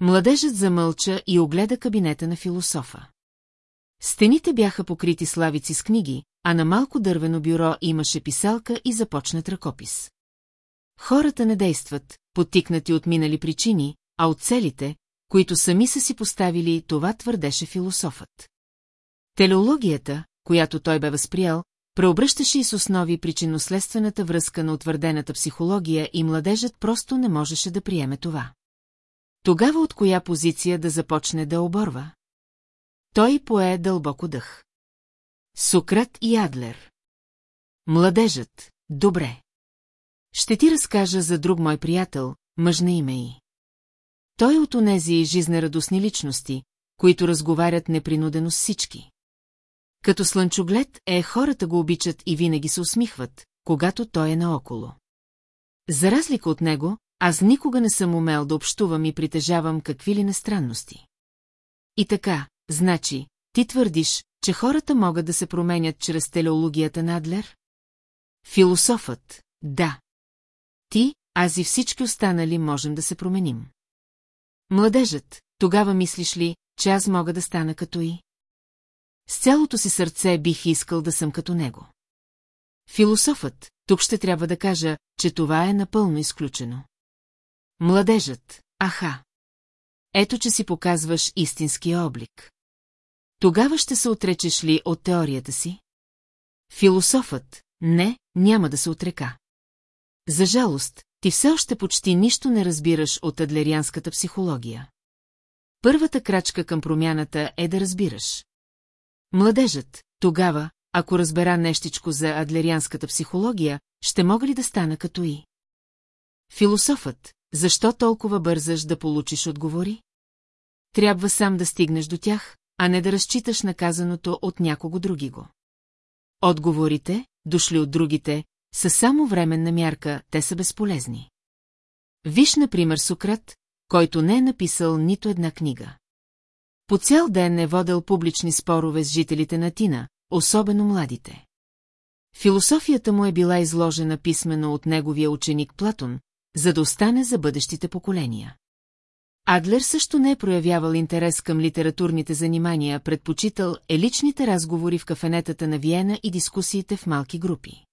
Младежът замълча и огледа кабинета на философа. Стените бяха покрити славици с книги, а на малко дървено бюро имаше писалка и започнат ръкопис. Хората не действат, потикнати от минали причини, а от целите, които сами са си поставили, това твърдеше философът. Телеологията, която той бе възприял, преобръщаше и с основи причинно-следствената връзка на утвърдената психология и младежът просто не можеше да приеме това. Тогава от коя позиция да започне да оборва? Той пое дълбоко дъх. Сократ и Адлер. Младежът, добре. Ще ти разкажа за друг мой приятел, мъж на име и. Той е от онези жизнерадостни личности, които разговарят непринудено с всички. Като слънчоглед е, хората го обичат и винаги се усмихват, когато той е наоколо. За разлика от него, аз никога не съм умел да общувам и притежавам какви ли нестранности. И така, значи, ти твърдиш, че хората могат да се променят чрез телеологията на Адлер? Философът, да. Ти, аз и всички останали можем да се променим. Младежът, тогава мислиш ли, че аз мога да стана като и? С цялото си сърце бих искал да съм като него. Философът, тук ще трябва да кажа, че това е напълно изключено. Младежът, аха. Ето, че си показваш истинския облик. Тогава ще се отречеш ли от теорията си? Философът, не, няма да се отрека. За жалост, ти все още почти нищо не разбираш от адлерианската психология. Първата крачка към промяната е да разбираш. Младежът, тогава, ако разбера нещичко за адлерианската психология, ще мога ли да стана като и? Философът, защо толкова бързаш да получиш отговори? Трябва сам да стигнеш до тях, а не да разчиташ наказаното от някого други го. Отговорите, дошли от другите, са само временна мярка, те са безполезни. Виж, например, Сократ, който не е написал нито една книга. По цял ден е водел публични спорове с жителите на Тина, особено младите. Философията му е била изложена писменно от неговия ученик Платон, за да остане за бъдещите поколения. Адлер също не е проявявал интерес към литературните занимания, предпочитал е личните разговори в кафенетата на Виена и дискусиите в малки групи.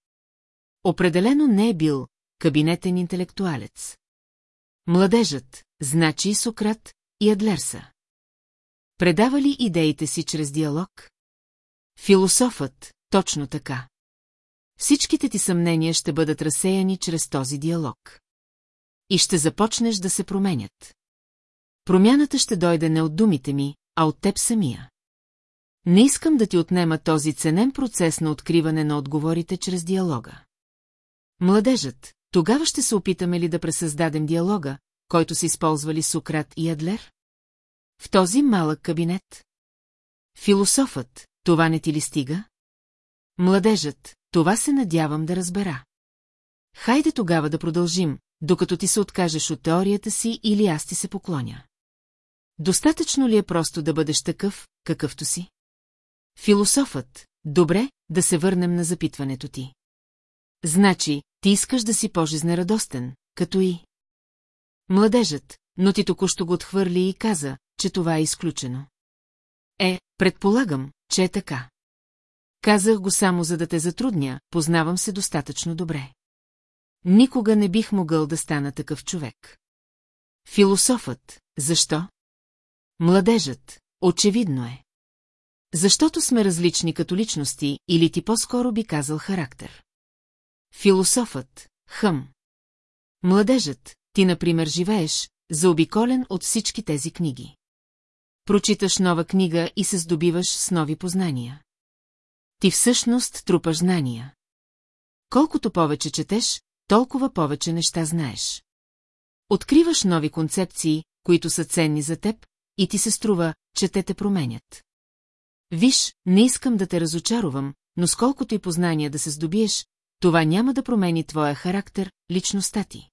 Определено не е бил кабинетен интелектуалец. Младежът, значи и Сократ, и Адлер са. Предава ли идеите си чрез диалог? Философът, точно така. Всичките ти съмнения ще бъдат разсеяни чрез този диалог. И ще започнеш да се променят. Промяната ще дойде не от думите ми, а от теб самия. Не искам да ти отнема този ценен процес на откриване на отговорите чрез диалога. Младежът, тогава ще се опитаме ли да пресъздадем диалога, който са използвали Сократ и Адлер? В този малък кабинет? Философът, това не ти ли стига? Младежът, това се надявам да разбера. Хайде тогава да продължим, докато ти се откажеш от теорията си или аз ти се поклоня. Достатъчно ли е просто да бъдеш такъв, какъвто си? Философът, добре, да се върнем на запитването ти. Значи, ти искаш да си по-жизнерадостен, като и... Младежът, но ти току-що го отхвърли и каза, че това е изключено. Е, предполагам, че е така. Казах го само за да те затрудня, познавам се достатъчно добре. Никога не бих могъл да стана такъв човек. Философът, защо? Младежът, очевидно е. Защото сме различни като личности, или ти по-скоро би казал характер. Философът, хъм. Младежът, ти, например, живееш, заобиколен от всички тези книги. Прочиташ нова книга и се здобиваш с нови познания. Ти всъщност трупаш знания. Колкото повече четеш, толкова повече неща знаеш. Откриваш нови концепции, които са ценни за теб, и ти се струва, че те те променят. Виж, не искам да те разочаровам, но сколкото и познания да се здобиеш, това няма да промени твоя характер, личността ти.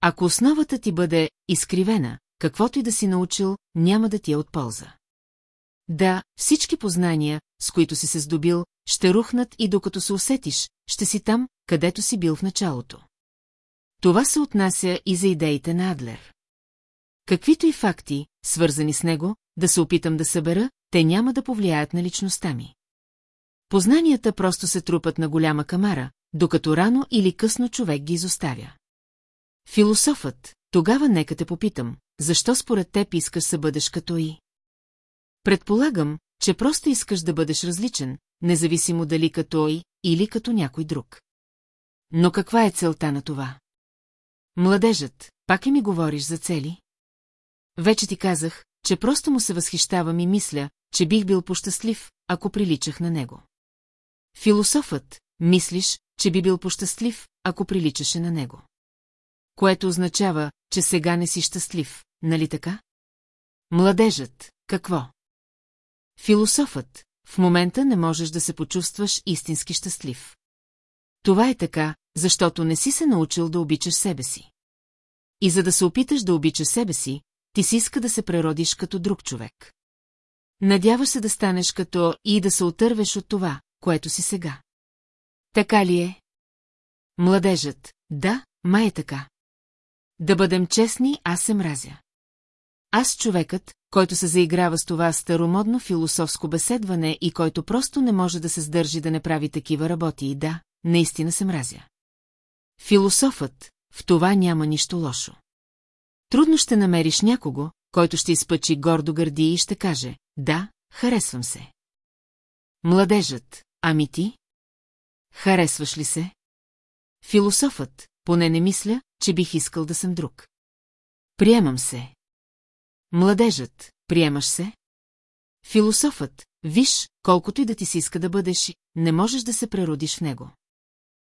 Ако основата ти бъде изкривена, каквото и да си научил, няма да ти е от полза. Да, всички познания, с които си се здобил, ще рухнат и докато се усетиш, ще си там, където си бил в началото. Това се отнася и за идеите на Адлер. Каквито и факти, свързани с него, да се опитам да събера, те няма да повлияят на личността ми. Познанията просто се трупат на голяма камара, докато рано или късно човек ги изоставя. Философът, тогава нека те попитам, защо според теб искаш да бъдеш като и? Предполагам, че просто искаш да бъдеш различен, независимо дали като и или като някой друг. Но каква е целта на това? Младежът, пак ли ми говориш за цели? Вече ти казах, че просто му се възхищавам и мисля, че бих бил пощастлив, ако приличах на него. Философът, мислиш, че би бил пощастлив, ако приличаше на него. Което означава, че сега не си щастлив, нали така? Младежът, какво? Философът, в момента не можеш да се почувстваш истински щастлив. Това е така, защото не си се научил да обичаш себе си. И за да се опиташ да обичаш себе си, ти си иска да се преродиш като друг човек. Надяваш се да станеш като и да се отървеш от това, което си сега. Така ли е? Младежът, да, май е така. Да бъдем честни, аз се мразя. Аз човекът, който се заиграва с това старомодно философско беседване и който просто не може да се сдържи да не прави такива работи и да, наистина се мразя. Философът, в това няма нищо лошо. Трудно ще намериш някого, който ще изпъчи гордо гърди и ще каже, да, харесвам се. Младежът, ами ти? Харесваш ли се? Философът, поне не мисля, че бих искал да съм друг. Приемам се. Младежът, приемаш се? Философът, виж, колкото и да ти си иска да бъдеш, не можеш да се преродиш в него.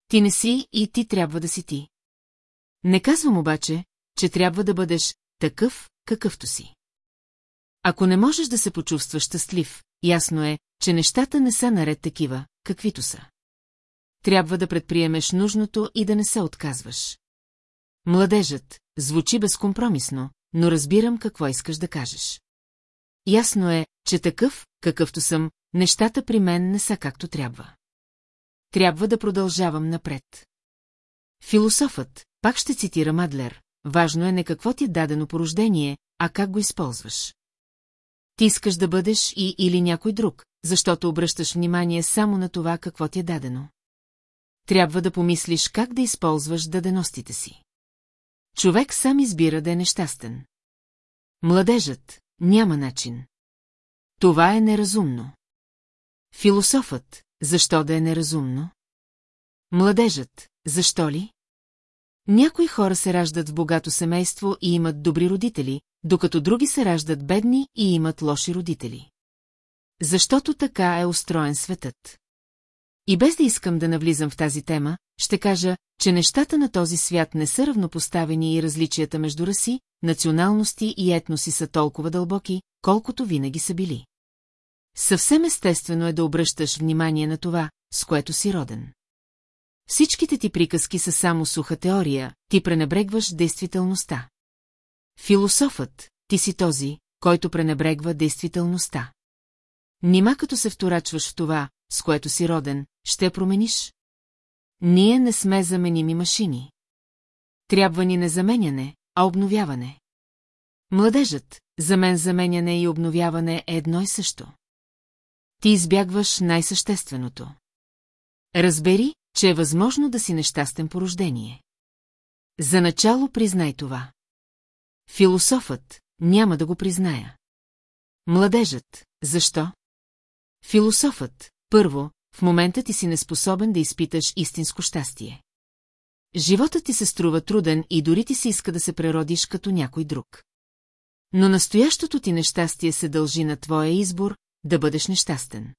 Ти не си и ти трябва да си ти. Не казвам обаче, че трябва да бъдеш такъв, какъвто си. Ако не можеш да се почувстваш щастлив, ясно е, че нещата не са наред такива, каквито са. Трябва да предприемеш нужното и да не се отказваш. Младежът звучи безкомпромисно, но разбирам какво искаш да кажеш. Ясно е, че такъв, какъвто съм, нещата при мен не са както трябва. Трябва да продължавам напред. Философът, пак ще цитира Мадлер, важно е не какво ти е дадено по рождение, а как го използваш. Ти искаш да бъдеш и или някой друг, защото обръщаш внимание само на това какво ти е дадено. Трябва да помислиш как да използваш даденостите си. Човек сам избира да е нещастен. Младежът няма начин. Това е неразумно. Философът, защо да е неразумно? Младежът, защо ли? Някои хора се раждат в богато семейство и имат добри родители, докато други се раждат бедни и имат лоши родители. Защото така е устроен светът. И без да искам да навлизам в тази тема, ще кажа, че нещата на този свят не са равнопоставени и различията между раси, националности и етноси са толкова дълбоки, колкото винаги са били. Съвсем естествено е да обръщаш внимание на това, с което си роден. Всичките ти приказки са само суха теория, ти пренебрегваш действителността. Философът, ти си този, който пренебрегва действителността. Нима като се вторачваш в това, с което си роден, ще промениш? Ние не сме заменими машини. Трябва ни не заменяне, а обновяване. Младежът, за мен заменяне и обновяване е едно и също. Ти избягваш най-същественото. Разбери, че е възможно да си нещастен по рождение. За начало признай това. Философът няма да го призная. Младежът, защо? Философът, първо, в момента ти си неспособен да изпиташ истинско щастие. Животът ти се струва труден и дори ти се иска да се преродиш като някой друг. Но настоящото ти нещастие се дължи на твоя избор да бъдеш нещастен.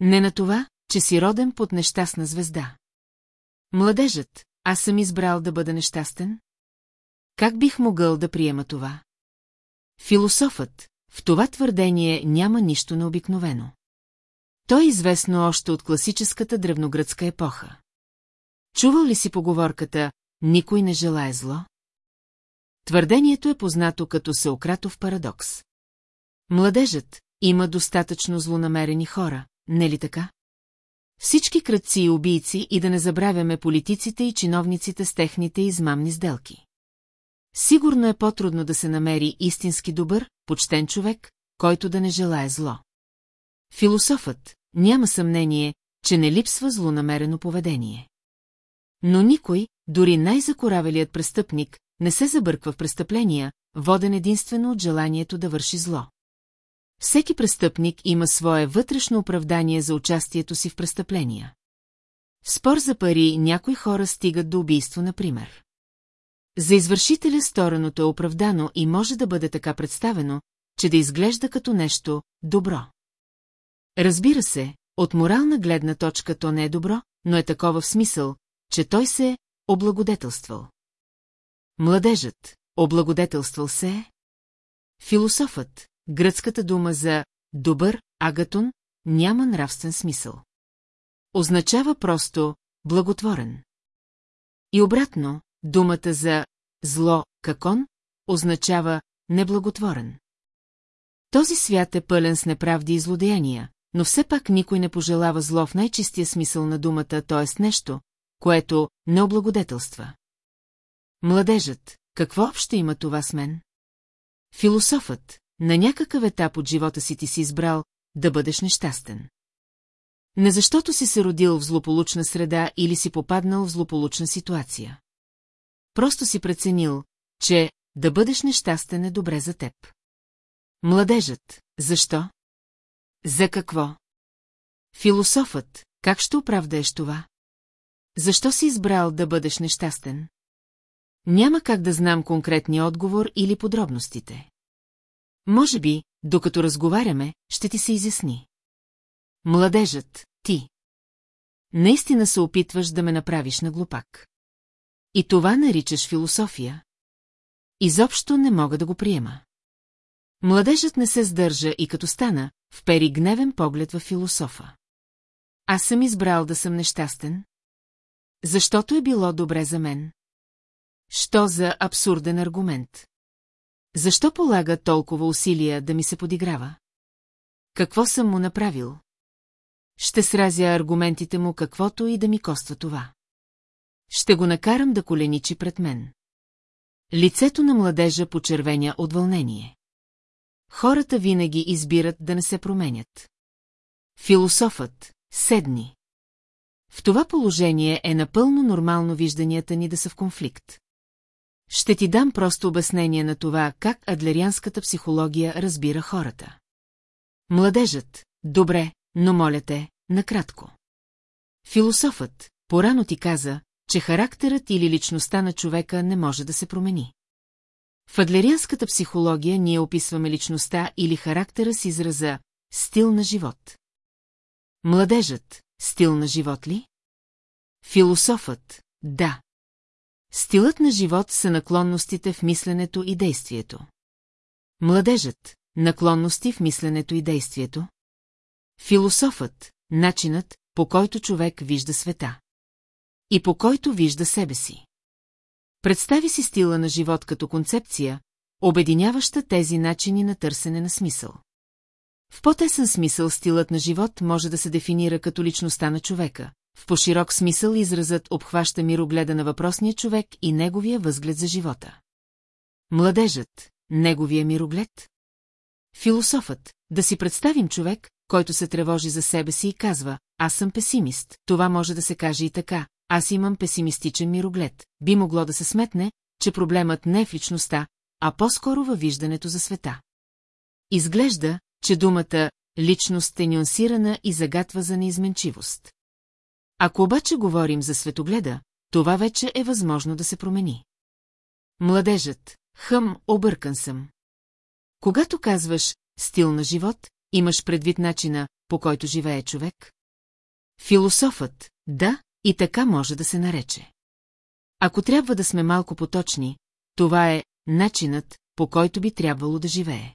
Не на това, че си роден под нещастна звезда. Младежът, аз съм избрал да бъда нещастен? Как бих могъл да приема това? Философът, в това твърдение няма нищо необикновено. То е известно още от класическата древногръцка епоха. Чувал ли си поговорката «Никой не желая зло»? Твърдението е познато като Сеократов парадокс. Младежът има достатъчно злонамерени хора, не ли така? Всички кръци и убийци и да не забравяме политиците и чиновниците с техните измамни сделки. Сигурно е по-трудно да се намери истински добър, почтен човек, който да не желая зло. Философът няма съмнение, че не липсва злонамерено поведение. Но никой, дори най-закоравелият престъпник, не се забърква в престъпления, воден единствено от желанието да върши зло. Всеки престъпник има свое вътрешно оправдание за участието си в престъпления. В спор за пари някои хора стигат до убийство, например. За извършителя стореното е оправдано и може да бъде така представено, че да изглежда като нещо добро. Разбира се, от морална гледна точка то не е добро, но е такова в смисъл, че той се е облагодетелствал. Младежът, облагодетелствал се е. Философът, гръцката дума за добър, агатон, няма нравствен смисъл. Означава просто благотворен. И обратно, думата за зло, какон, означава неблаготворен. Този свят е пълен с неправди и злодеяния, но все пак никой не пожелава зло в най-чистия смисъл на думата, т.е. нещо, което не облагодетелства. Младежът, какво общо има това с мен? Философът, на някакъв етап от живота си ти си избрал да бъдеш нещастен. Не защото си се родил в злополучна среда или си попаднал в злополучна ситуация. Просто си преценил, че да бъдеш нещастен е добре за теб. Младежът, защо? За какво? Философът, как ще оправдаеш това? Защо си избрал да бъдеш нещастен? Няма как да знам конкретния отговор или подробностите. Може би, докато разговаряме, ще ти се изясни. Младежът, ти. Наистина се опитваш да ме направиш на глупак. И това наричаш философия? Изобщо не мога да го приема. Младежът не се сдържа и като стана, впери гневен поглед в философа. Аз съм избрал да съм нещастен. Защото е било добре за мен. Що за абсурден аргумент? Защо полага толкова усилия да ми се подиграва? Какво съм му направил? Ще сразя аргументите му каквото и да ми коства това. Ще го накарам да коленичи пред мен. Лицето на младежа почервеня от вълнение. Хората винаги избират да не се променят. Философът, седни. В това положение е напълно нормално вижданията ни да са в конфликт. Ще ти дам просто обяснение на това, как адлерианската психология разбира хората. Младежът, добре, но моля те, накратко. Философът, порано ти каза, че характерът или личността на човека не може да се промени. В адлерианската психология ние описваме личността или характера с израза «стил на живот». Младежът – стил на живот ли? Философът – да. Стилът на живот са наклонностите в мисленето и действието. Младежът – наклонности в мисленето и действието. Философът – начинът, по който човек вижда света. И по който вижда себе си. Представи си стила на живот като концепция, обединяваща тези начини на търсене на смисъл. В по-тесен смисъл стилът на живот може да се дефинира като личността на човека. В по-широк смисъл изразът обхваща мирогледа на въпросния човек и неговия възглед за живота. Младежът, неговия мироглед? Философът, да си представим човек, който се тревожи за себе си и казва, аз съм песимист, това може да се каже и така, аз имам песимистичен мироглед. Би могло да се сметне, че проблемът не е в личността, а по-скоро във виждането за света. Изглежда, че думата «личност» е нюансирана и загатва за неизменчивост. Ако обаче говорим за светогледа, това вече е възможно да се промени. Младежът, хъм, объркан съм. Когато казваш «стил на живот», имаш предвид начина, по който живее човек? Философът, да, и така може да се нарече. Ако трябва да сме малко поточни, това е начинът, по който би трябвало да живее.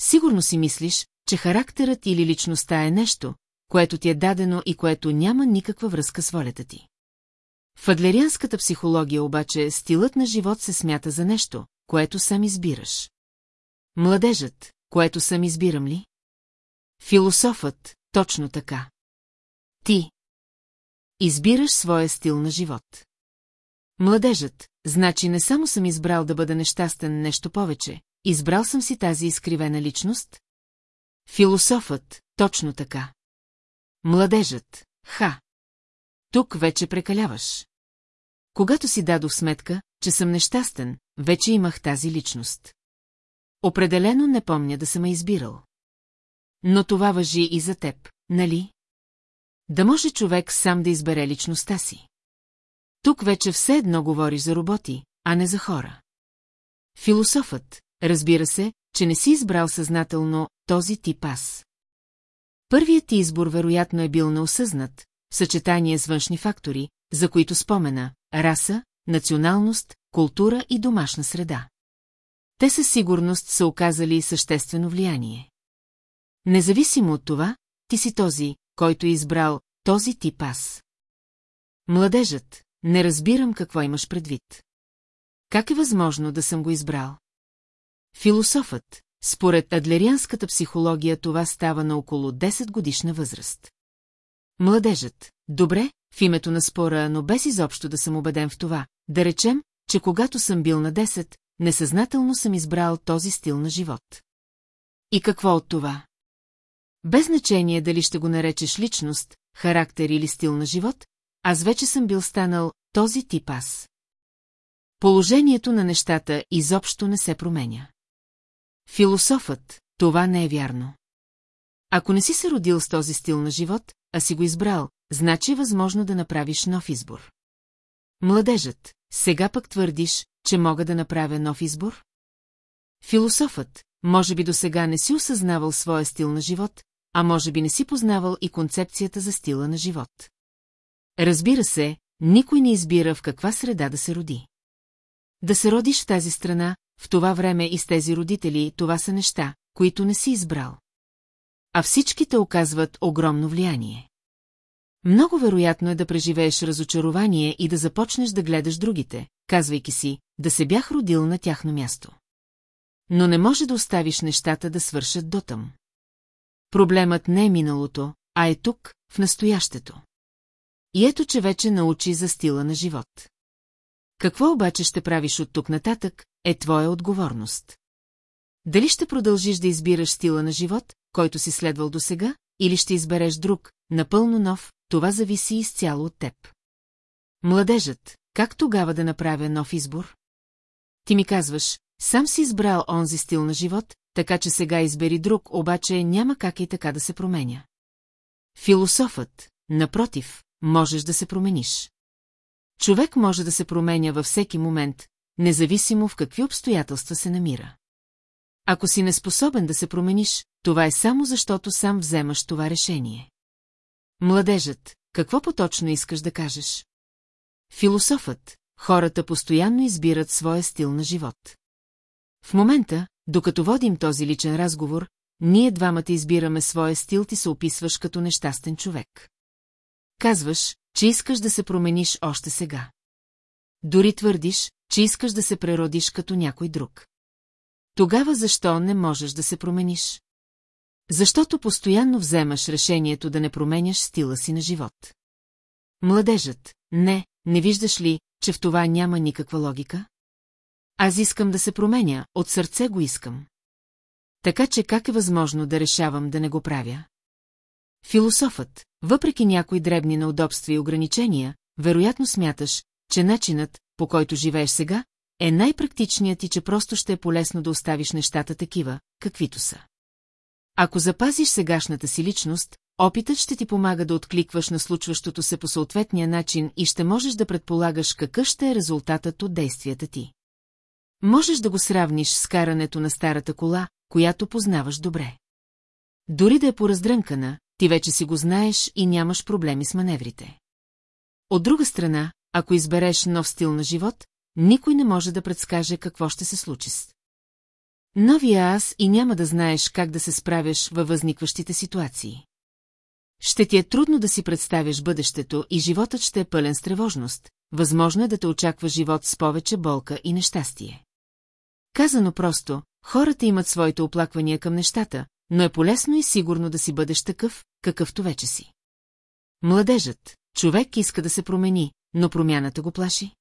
Сигурно си мислиш, че характерът или личността е нещо, което ти е дадено и което няма никаква връзка с волята ти. В психология обаче стилът на живот се смята за нещо, което сам избираш. Младежът, което сам избирам ли? Философът, точно така. Ти. Избираш своя стил на живот. Младежът, значи не само съм избрал да бъда нещастен нещо повече, избрал съм си тази изкривена личност? Философът, точно така. Младежът, ха. Тук вече прекаляваш. Когато си дадох сметка, че съм нещастен, вече имах тази личност. Определено не помня да съм ме избирал. Но това въжи и за теб, нали? Да може човек сам да избере личността си. Тук вече все едно говориш за роботи, а не за хора. Философът, разбира се, че не си избрал съзнателно този тип аз. Първият ти избор вероятно е бил неосъзнат, в съчетание с външни фактори, за които спомена – раса, националност, култура и домашна среда. Те със сигурност са оказали съществено влияние. Независимо от това, ти си този, който е избрал този тип аз. Младежът, не разбирам какво имаш предвид. Как е възможно да съм го избрал? Философът, според адлерианската психология това става на около 10 годишна възраст. Младежът, добре, в името на спора, но без изобщо да съм убеден в това, да речем, че когато съм бил на 10, несъзнателно съм избрал този стил на живот. И какво от това? Без значение дали ще го наречеш личност, характер или стил на живот, аз вече съм бил станал този тип аз. Положението на нещата изобщо не се променя. Философът, това не е вярно. Ако не си се родил с този стил на живот, а си го избрал, значи е възможно да направиш нов избор. Младежът, сега пък твърдиш, че мога да направя нов избор? Философът, може би до сега не си осъзнавал своя стил на живот, а може би не си познавал и концепцията за стила на живот. Разбира се, никой не избира в каква среда да се роди. Да се родиш в тази страна, в това време и с тези родители, това са неща, които не си избрал. А всичките оказват огромно влияние. Много вероятно е да преживееш разочарование и да започнеш да гледаш другите, казвайки си, да се бях родил на тяхно място. Но не може да оставиш нещата да свършат дотъм. Проблемът не е миналото, а е тук, в настоящето. И ето, че вече научи за стила на живот. Какво обаче ще правиш от тук нататък, е твоя отговорност. Дали ще продължиш да избираш стила на живот, който си следвал до сега, или ще избереш друг, напълно нов, това зависи изцяло от теб. Младежът, как тогава да направя нов избор? Ти ми казваш, сам си избрал онзи стил на живот, така че сега избери друг, обаче няма как и така да се променя. Философът, напротив, можеш да се промениш. Човек може да се променя във всеки момент, независимо в какви обстоятелства се намира. Ако си неспособен да се промениш, това е само защото сам вземаш това решение. Младежът, какво поточно искаш да кажеш? Философът, хората постоянно избират своя стил на живот. В момента, докато водим този личен разговор, ние двамата избираме своя стил, ти се описваш като нещастен човек. Казваш, че искаш да се промениш още сега. Дори твърдиш, че искаш да се преродиш като някой друг. Тогава защо не можеш да се промениш? Защото постоянно вземаш решението да не променяш стила си на живот. Младежът, не, не виждаш ли, че в това няма никаква логика? Аз искам да се променя, от сърце го искам. Така че как е възможно да решавам да не го правя? Философът, въпреки някои дребни неудобства и ограничения, вероятно смяташ, че начинът, по който живееш сега, е най-практичният и че просто ще е полезно да оставиш нещата такива, каквито са. Ако запазиш сегашната си личност, опитът ще ти помага да откликваш на случващото се по съответния начин и ще можеш да предполагаш какъв ще е резултатът от действията ти. Можеш да го сравниш с карането на старата кола, която познаваш добре. Дори да е пораздрънкана, ти вече си го знаеш и нямаш проблеми с маневрите. От друга страна, ако избереш нов стил на живот, никой не може да предскаже какво ще се случи с. Новия аз и няма да знаеш как да се справяш във възникващите ситуации. Ще ти е трудно да си представяш бъдещето и животът ще е пълен с тревожност, възможно е да те очаква живот с повече болка и нещастие. Казано просто, хората имат своите оплаквания към нещата, но е полезно и сигурно да си бъдеш такъв, какъвто вече си. Младежът, човек иска да се промени, но промяната го плаши.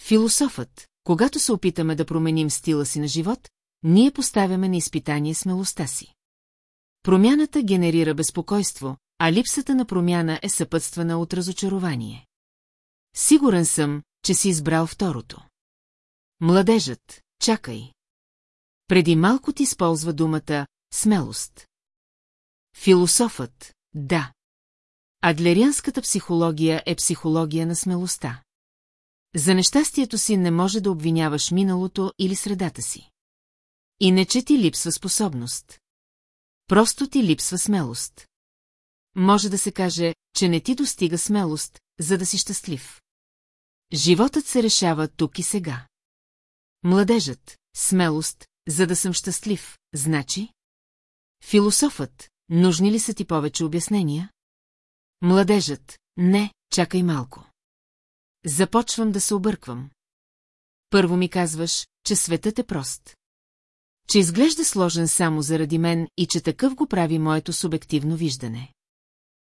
Философът, когато се опитаме да променим стила си на живот, ние поставяме на изпитание смелостта си. Промяната генерира безпокойство, а липсата на промяна е съпътствана от разочарование. Сигурен съм, че си избрал второто. Младежът, чакай. Преди малко ти използва думата смелост. Философът, да. Адлерианската психология е психология на смелостта. За нещастието си не може да обвиняваш миналото или средата си. И не че ти липсва способност. Просто ти липсва смелост. Може да се каже, че не ти достига смелост, за да си щастлив. Животът се решава тук и сега. Младежът, смелост, за да съм щастлив, значи? Философът, нужни ли са ти повече обяснения? Младежът, не, чакай малко. Започвам да се обърквам. Първо ми казваш, че светът е прост. Че изглежда сложен само заради мен и че такъв го прави моето субективно виждане.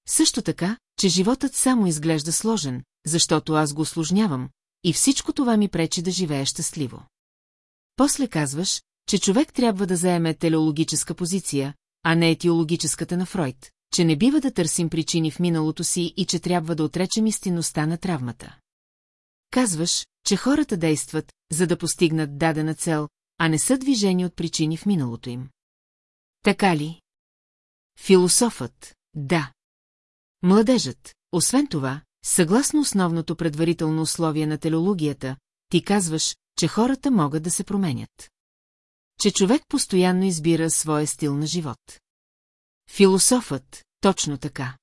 Също така, че животът само изглежда сложен, защото аз го осложнявам, и всичко това ми пречи да живея щастливо. После казваш, че човек трябва да заеме телеологическа позиция, а не етиологическата на Фройд, че не бива да търсим причини в миналото си и че трябва да отречем истинността на травмата. Казваш, че хората действат, за да постигнат дадена цел, а не са движени от причини в миналото им. Така ли? Философът, да. Младежът, освен това, съгласно основното предварително условие на телеологията, ти казваш, че хората могат да се променят. Че човек постоянно избира своя стил на живот. Философът, точно така.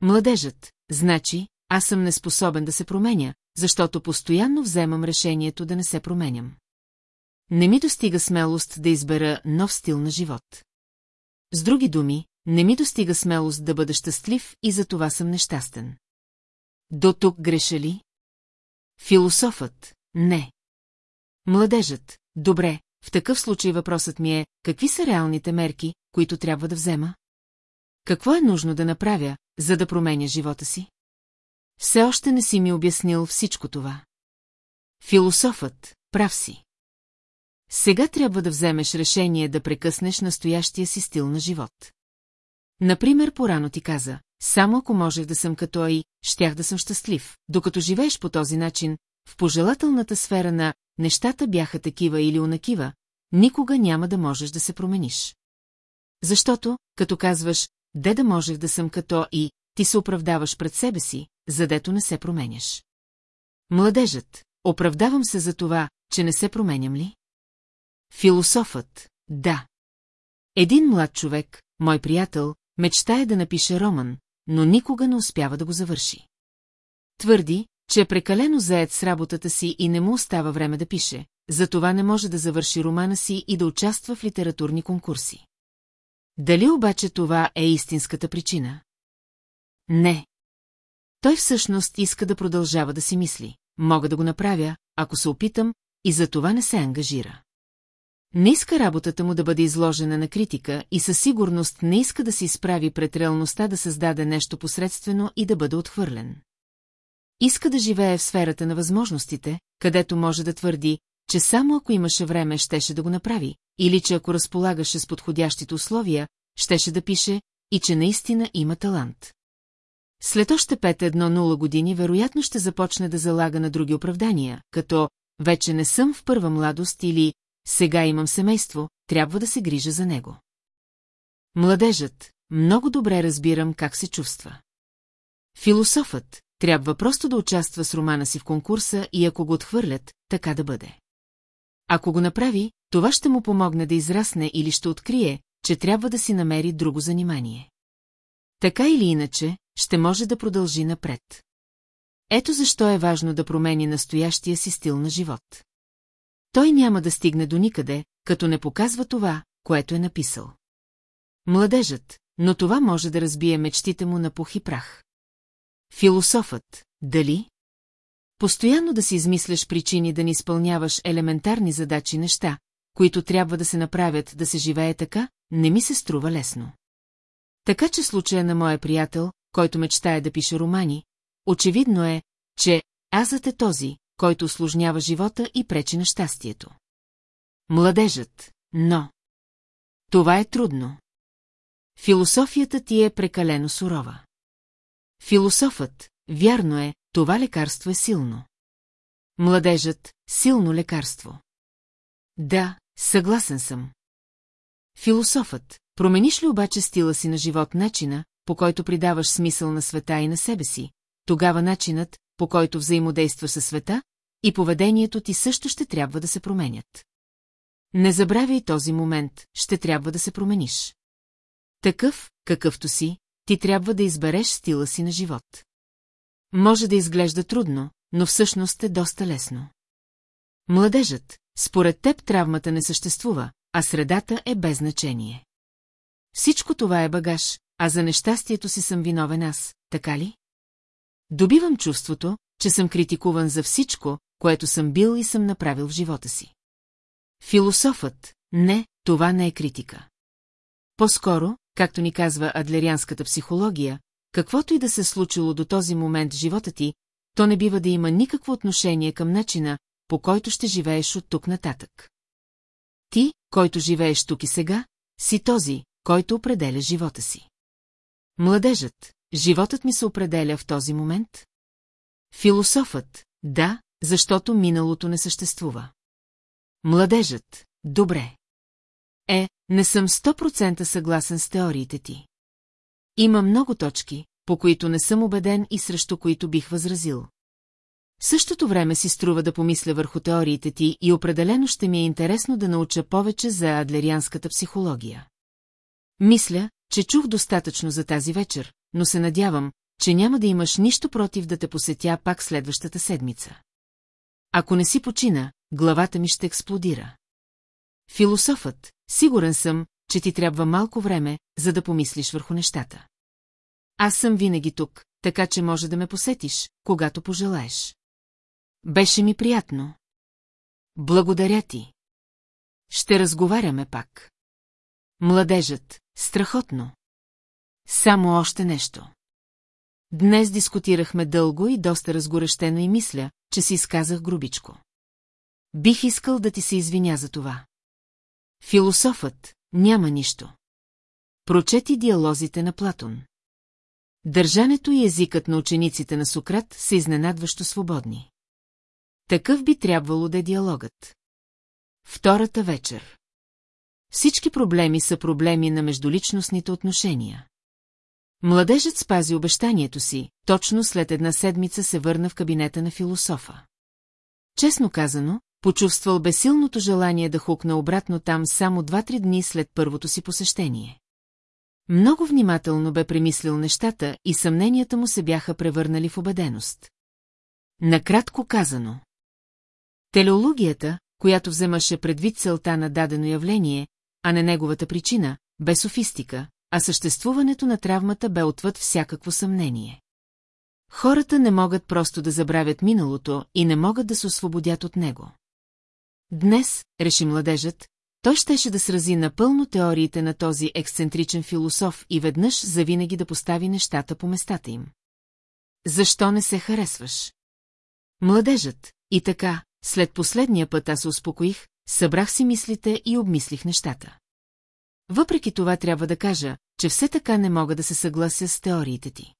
Младежът, значи, аз съм неспособен да се променя, защото постоянно вземам решението да не се променям. Не ми достига смелост да избера нов стил на живот. С други думи, не ми достига смелост да бъда щастлив и за това съм нещастен. До тук греша ли? Философът, не. Младежът, добре, в такъв случай въпросът ми е, какви са реалните мерки, които трябва да взема? Какво е нужно да направя, за да променя живота си? Все още не си ми обяснил всичко това. Философът, прав си. Сега трябва да вземеш решение да прекъснеш настоящия си стил на живот. Например, порано ти каза, само ако можех да съм като Ай, щях да съм щастлив, докато живееш по този начин, в пожелателната сфера на нещата бяха такива или унакива, никога няма да можеш да се промениш. Защото, като казваш, де да можех да съм като и, ти се оправдаваш пред себе си, задето не се променяш. Младежът, оправдавам се за това, че не се променям ли? Философът, да. Един млад човек, мой приятел, мечтае да напише роман, но никога не успява да го завърши. Твърди, че е прекалено заед с работата си и не му остава време да пише, затова не може да завърши романа си и да участва в литературни конкурси. Дали обаче това е истинската причина? Не. Той всъщност иска да продължава да си мисли. Мога да го направя, ако се опитам, и за това не се ангажира. Не иска работата му да бъде изложена на критика и със сигурност не иска да се изправи пред реалността да създаде нещо посредствено и да бъде отхвърлен. Иска да живее в сферата на възможностите, където може да твърди, че само ако имаше време, щеше да го направи, или че ако разполагаше с подходящите условия, щеше да пише и че наистина има талант. След още 5-1-0 години вероятно ще започне да залага на други оправдания, като «вече не съм в първа младост» или «сега имам семейство, трябва да се грижа за него». Младежът, много добре разбирам как се чувства. Философът трябва просто да участва с романа си в конкурса и ако го отхвърлят, така да бъде. Ако го направи, това ще му помогне да израсне или ще открие, че трябва да си намери друго занимание. Така или иначе, ще може да продължи напред. Ето защо е важно да промени настоящия си стил на живот. Той няма да стигне до никъде, като не показва това, което е написал. Младежът, но това може да разбие мечтите му на пух и прах. Философът, дали? Постоянно да си измисляш причини да не изпълняваш елементарни задачи неща, които трябва да се направят да се живее така, не ми се струва лесно. Така че случая на моя приятел, който мечтае да пише романи, очевидно е, че азът е този, който осложнява живота и пречи на щастието. Младежът, но... Това е трудно. Философията ти е прекалено сурова. Философът, вярно е, това лекарство е силно. Младежът, силно лекарство. Да, съгласен съм. Философът, промениш ли обаче стила си на живот начина, по който придаваш смисъл на света и на себе си, тогава начинът, по който взаимодейства със света, и поведението ти също ще трябва да се променят. Не забравяй този момент, ще трябва да се промениш. Такъв, какъвто си, ти трябва да избереш стила си на живот. Може да изглежда трудно, но всъщност е доста лесно. Младежът, според теб травмата не съществува, а средата е без значение. Всичко това е багаж, а за нещастието си съм виновен аз, така ли? Добивам чувството, че съм критикуван за всичко, което съм бил и съм направил в живота си. Философът, не, това не е критика. По-скоро, както ни казва адлерианската психология, каквото и да се случило до този момент в живота ти, то не бива да има никакво отношение към начина, по който ще живееш от тук нататък. Ти, който живееш тук и сега, си този, който определя живота си. Младежът, животът ми се определя в този момент? Философът, да, защото миналото не съществува. Младежът, добре. Е, не съм 100% съгласен с теориите ти. Има много точки, по които не съм убеден и срещу които бих възразил. В същото време си струва да помисля върху теориите ти и определено ще ми е интересно да науча повече за адлерианската психология. Мисля, че чух достатъчно за тази вечер, но се надявам, че няма да имаш нищо против да те посетя пак следващата седмица. Ако не си почина, главата ми ще експлодира. Философът, сигурен съм, че ти трябва малко време, за да помислиш върху нещата. Аз съм винаги тук, така че може да ме посетиш, когато пожелаеш. Беше ми приятно. Благодаря ти. Ще разговаряме пак. Младежът, страхотно. Само още нещо. Днес дискутирахме дълго и доста разгорещено и мисля, че си изказах грубичко. Бих искал да ти се извиня за това. Философът няма нищо. Прочети диалозите на Платон. Държането и езикът на учениците на Сократ са изненадващо свободни. Такъв би трябвало да е диалогът. Втората вечер. Всички проблеми са проблеми на междуличностните отношения. Младежът спази обещанието си, точно след една седмица се върна в кабинета на философа. Честно казано, почувствал безсилното желание да хукна обратно там само два-три дни след първото си посещение. Много внимателно бе премислил нещата и съмненията му се бяха превърнали в убеденост. Накратко казано. Телеологията, която вземаше предвид целта на дадено явление, а не неговата причина, бе софистика, а съществуването на травмата бе отвъд всякакво съмнение. Хората не могат просто да забравят миналото и не могат да се освободят от него. Днес, реши младежът, той щеше да срази напълно теориите на този ексцентричен философ и веднъж завинаги да постави нещата по местата им. Защо не се харесваш? Младежът, и така, след последния път аз се успокоих, събрах си мислите и обмислих нещата. Въпреки това трябва да кажа, че все така не мога да се съглася с теориите ти.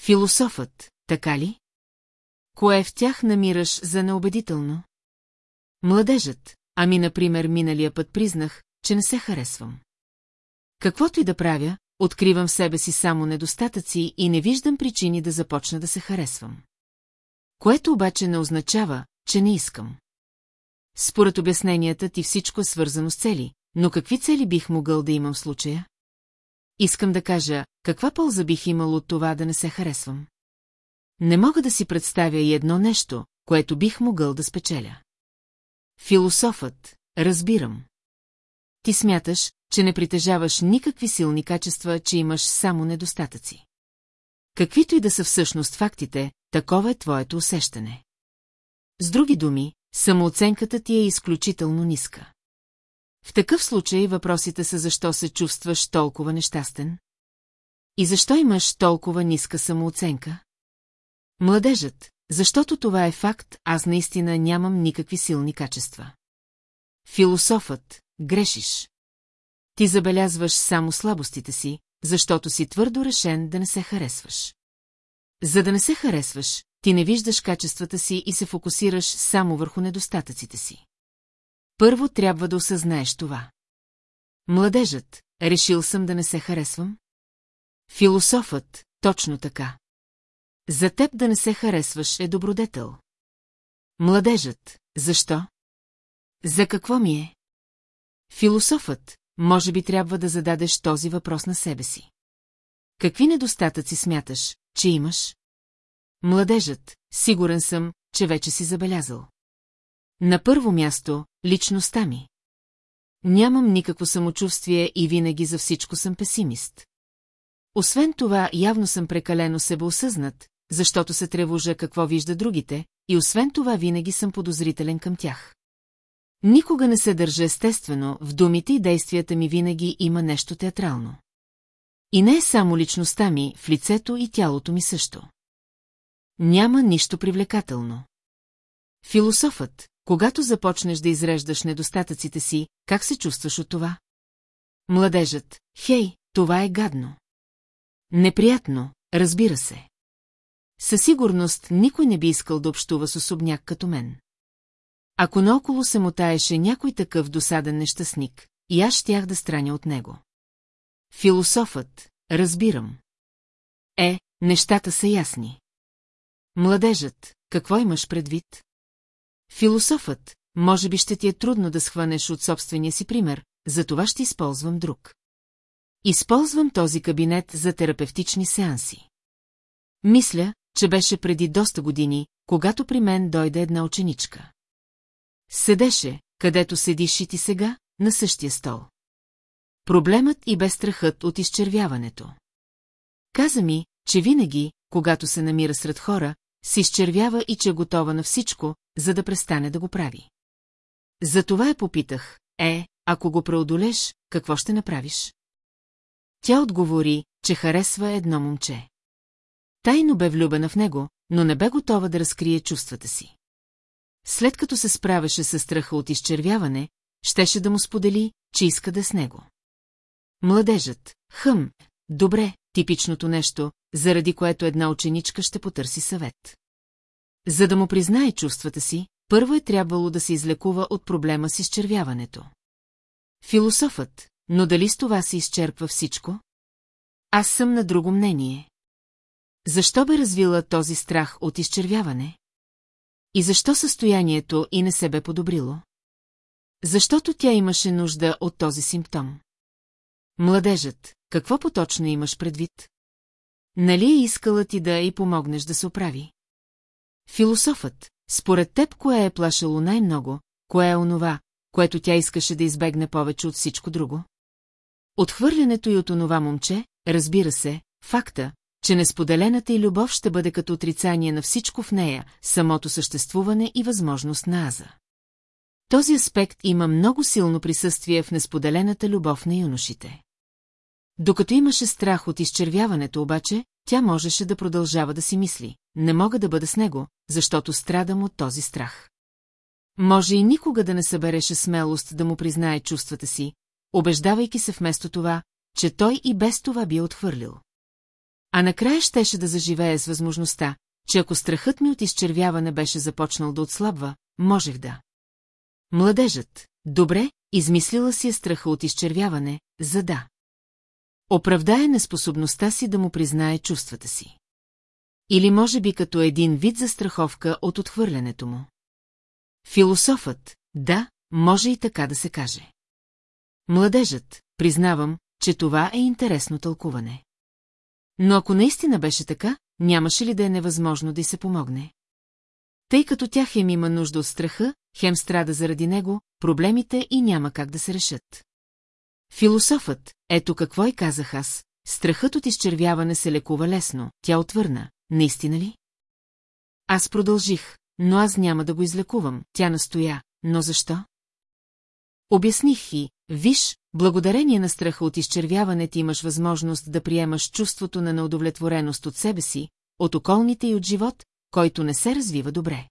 Философът, така ли? Кое в тях намираш за неубедително? Младежът, ами, например, миналия път признах, че не се харесвам. Каквото и да правя, откривам в себе си само недостатъци и не виждам причини да започна да се харесвам. Което обаче не означава, че не искам. Според обясненията ти всичко е свързано с цели, но какви цели бих могъл да имам в случая? Искам да кажа, каква полза бих имал от това да не се харесвам? Не мога да си представя и едно нещо, което бих могъл да спечеля. Философът, разбирам. Ти смяташ, че не притежаваш никакви силни качества, че имаш само недостатъци. Каквито и да са всъщност фактите, такова е твоето усещане. С други думи, самооценката ти е изключително ниска. В такъв случай въпросите са защо се чувстваш толкова нещастен? И защо имаш толкова ниска самооценка? Младежът, защото това е факт, аз наистина нямам никакви силни качества. Философът, грешиш. Ти забелязваш само слабостите си, защото си твърдо решен да не се харесваш. За да не се харесваш, ти не виждаш качествата си и се фокусираш само върху недостатъците си. Първо трябва да осъзнаеш това. Младежът, решил съм да не се харесвам? Философът, точно така. За теб да не се харесваш е добродетел. Младежът, защо? За какво ми е? Философът, може би трябва да зададеш този въпрос на себе си. Какви недостатъци смяташ, че имаш? Младежът, сигурен съм, че вече си забелязал. На първо място, личността ми. Нямам никакво самочувствие и винаги за всичко съм песимист. Освен това, явно съм прекалено себеосъзнат, защото се тревожа какво вижда другите, и освен това винаги съм подозрителен към тях. Никога не се държа естествено, в думите и действията ми винаги има нещо театрално. И не е само личността ми, в лицето и тялото ми също. Няма нищо привлекателно. Философът, когато започнеш да изреждаш недостатъците си, как се чувстваш от това? Младежът, хей, това е гадно. Неприятно, разбира се. Със сигурност никой не би искал да общува с особняк като мен. Ако наоколо се мотаеше някой такъв досаден нещастник, и аз щях да страня от него. Философът, разбирам. Е, нещата са ясни. Младежът, какво имаш предвид? Философът, може би ще ти е трудно да схванеш от собствения си пример, затова ще използвам друг. Използвам този кабинет за терапевтични сеанси. Мисля, че беше преди доста години, когато при мен дойде една ученичка. Седеше, където седиш и ти сега, на същия стол. Проблемът и бе страхът от изчервяването. Каза ми, че винаги, когато се намира сред хора, се изчервява и че е готова на всичко, за да престане да го прави. Затова я попитах, е, ако го преодолеш, какво ще направиш? Тя отговори, че харесва едно момче. Тайно бе влюбена в него, но не бе готова да разкрие чувствата си. След като се справеше с страха от изчервяване, щеше да му сподели, че иска да е с него. Младежът, хъм, добре, типичното нещо, заради което една ученичка ще потърси съвет. За да му признае чувствата си, първо е трябвало да се излекува от проблема с изчервяването. Философът, но дали с това се изчерпва всичко? Аз съм на друго мнение. Защо бе развила този страх от изчервяване? И защо състоянието и не се бе подобрило? Защото тя имаше нужда от този симптом. Младежът, какво поточно имаш предвид? Нали е искала ти да и помогнеш да се оправи? Философът, според теб кое е плашало най-много, кое е онова, което тя искаше да избегне повече от всичко друго? Отхвърлянето и от онова момче, разбира се, факта, че несподелената и любов ще бъде като отрицание на всичко в нея, самото съществуване и възможност на Аза. Този аспект има много силно присъствие в несподелената любов на юношите. Докато имаше страх от изчервяването обаче, тя можеше да продължава да си мисли. Не мога да бъда с него, защото страдам от този страх. Може и никога да не събереше смелост да му признае чувствата си, убеждавайки се вместо това, че той и без това би отхвърлил. А накрая щеше да заживее с възможността, че ако страхът ми от изчервяване беше започнал да отслабва, можех да. Младежът, добре, измислила си е страха от изчервяване, за да. Оправдае неспособността си да му признае чувствата си. Или може би като един вид застраховка от отхвърлянето му. Философът, да, може и така да се каже. Младежът, признавам, че това е интересно тълкуване. Но ако наистина беше така, нямаше ли да е невъзможно да й се помогне? Тъй като тя хем има нужда от страха, хем страда заради него, проблемите и няма как да се решат. Философът, ето какво и казах аз, страхът от изчервяване се лекува лесно, тя отвърна, наистина ли? Аз продължих, но аз няма да го излекувам, тя настоя, но защо? Обясних и, виж, благодарение на страха от изчервяване ти имаш възможност да приемаш чувството на неудовлетвореност от себе си, от околните и от живот, който не се развива добре.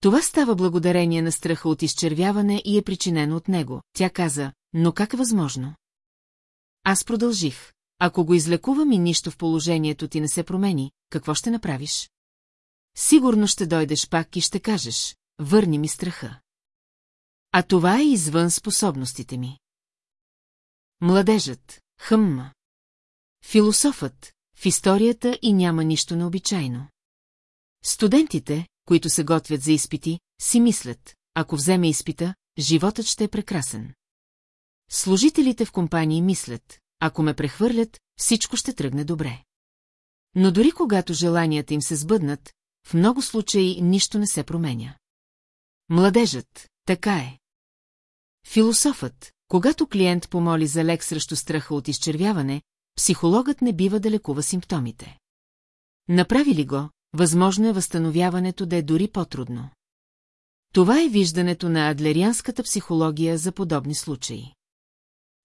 Това става благодарение на страха от изчервяване и е причинено от него. Тя каза, но как е възможно? Аз продължих. Ако го излекувам и нищо в положението ти не се промени, какво ще направиш? Сигурно ще дойдеш пак и ще кажеш, върни ми страха. А това е извън способностите ми. Младежът, хъмма. Философът, в историята и няма нищо необичайно. Студентите, които се готвят за изпити, си мислят, ако вземе изпита, животът ще е прекрасен. Служителите в компании мислят, ако ме прехвърлят, всичко ще тръгне добре. Но дори когато желанията им се сбъднат, в много случаи нищо не се променя. Младежът, така е. Философът, когато клиент помоли за лек срещу страха от изчервяване, психологът не бива да лекува симптомите. Направи ли го, възможно е възстановяването да е дори по-трудно. Това е виждането на адлерианската психология за подобни случаи.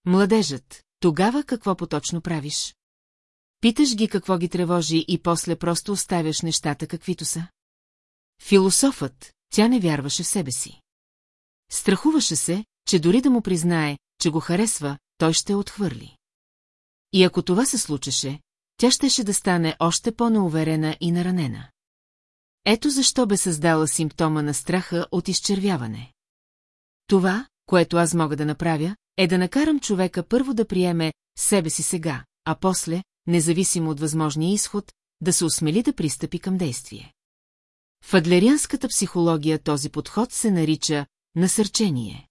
Младежът, тогава какво поточно правиш? Питаш ги какво ги тревожи и после просто оставяш нещата каквито са. Философът, тя не вярваше в себе си. Страхуваше се, че дори да му признае, че го харесва, той ще отхвърли. И ако това се случеше, тя щеше да стане още по-неуверена и наранена. Ето защо бе създала симптома на страха от изчервяване. Това, което аз мога да направя, е да накарам човека първо да приеме себе си сега, а после, независимо от възможния изход, да се осмели да пристъпи към действие. В адлерианската психология този подход се нарича насърчение.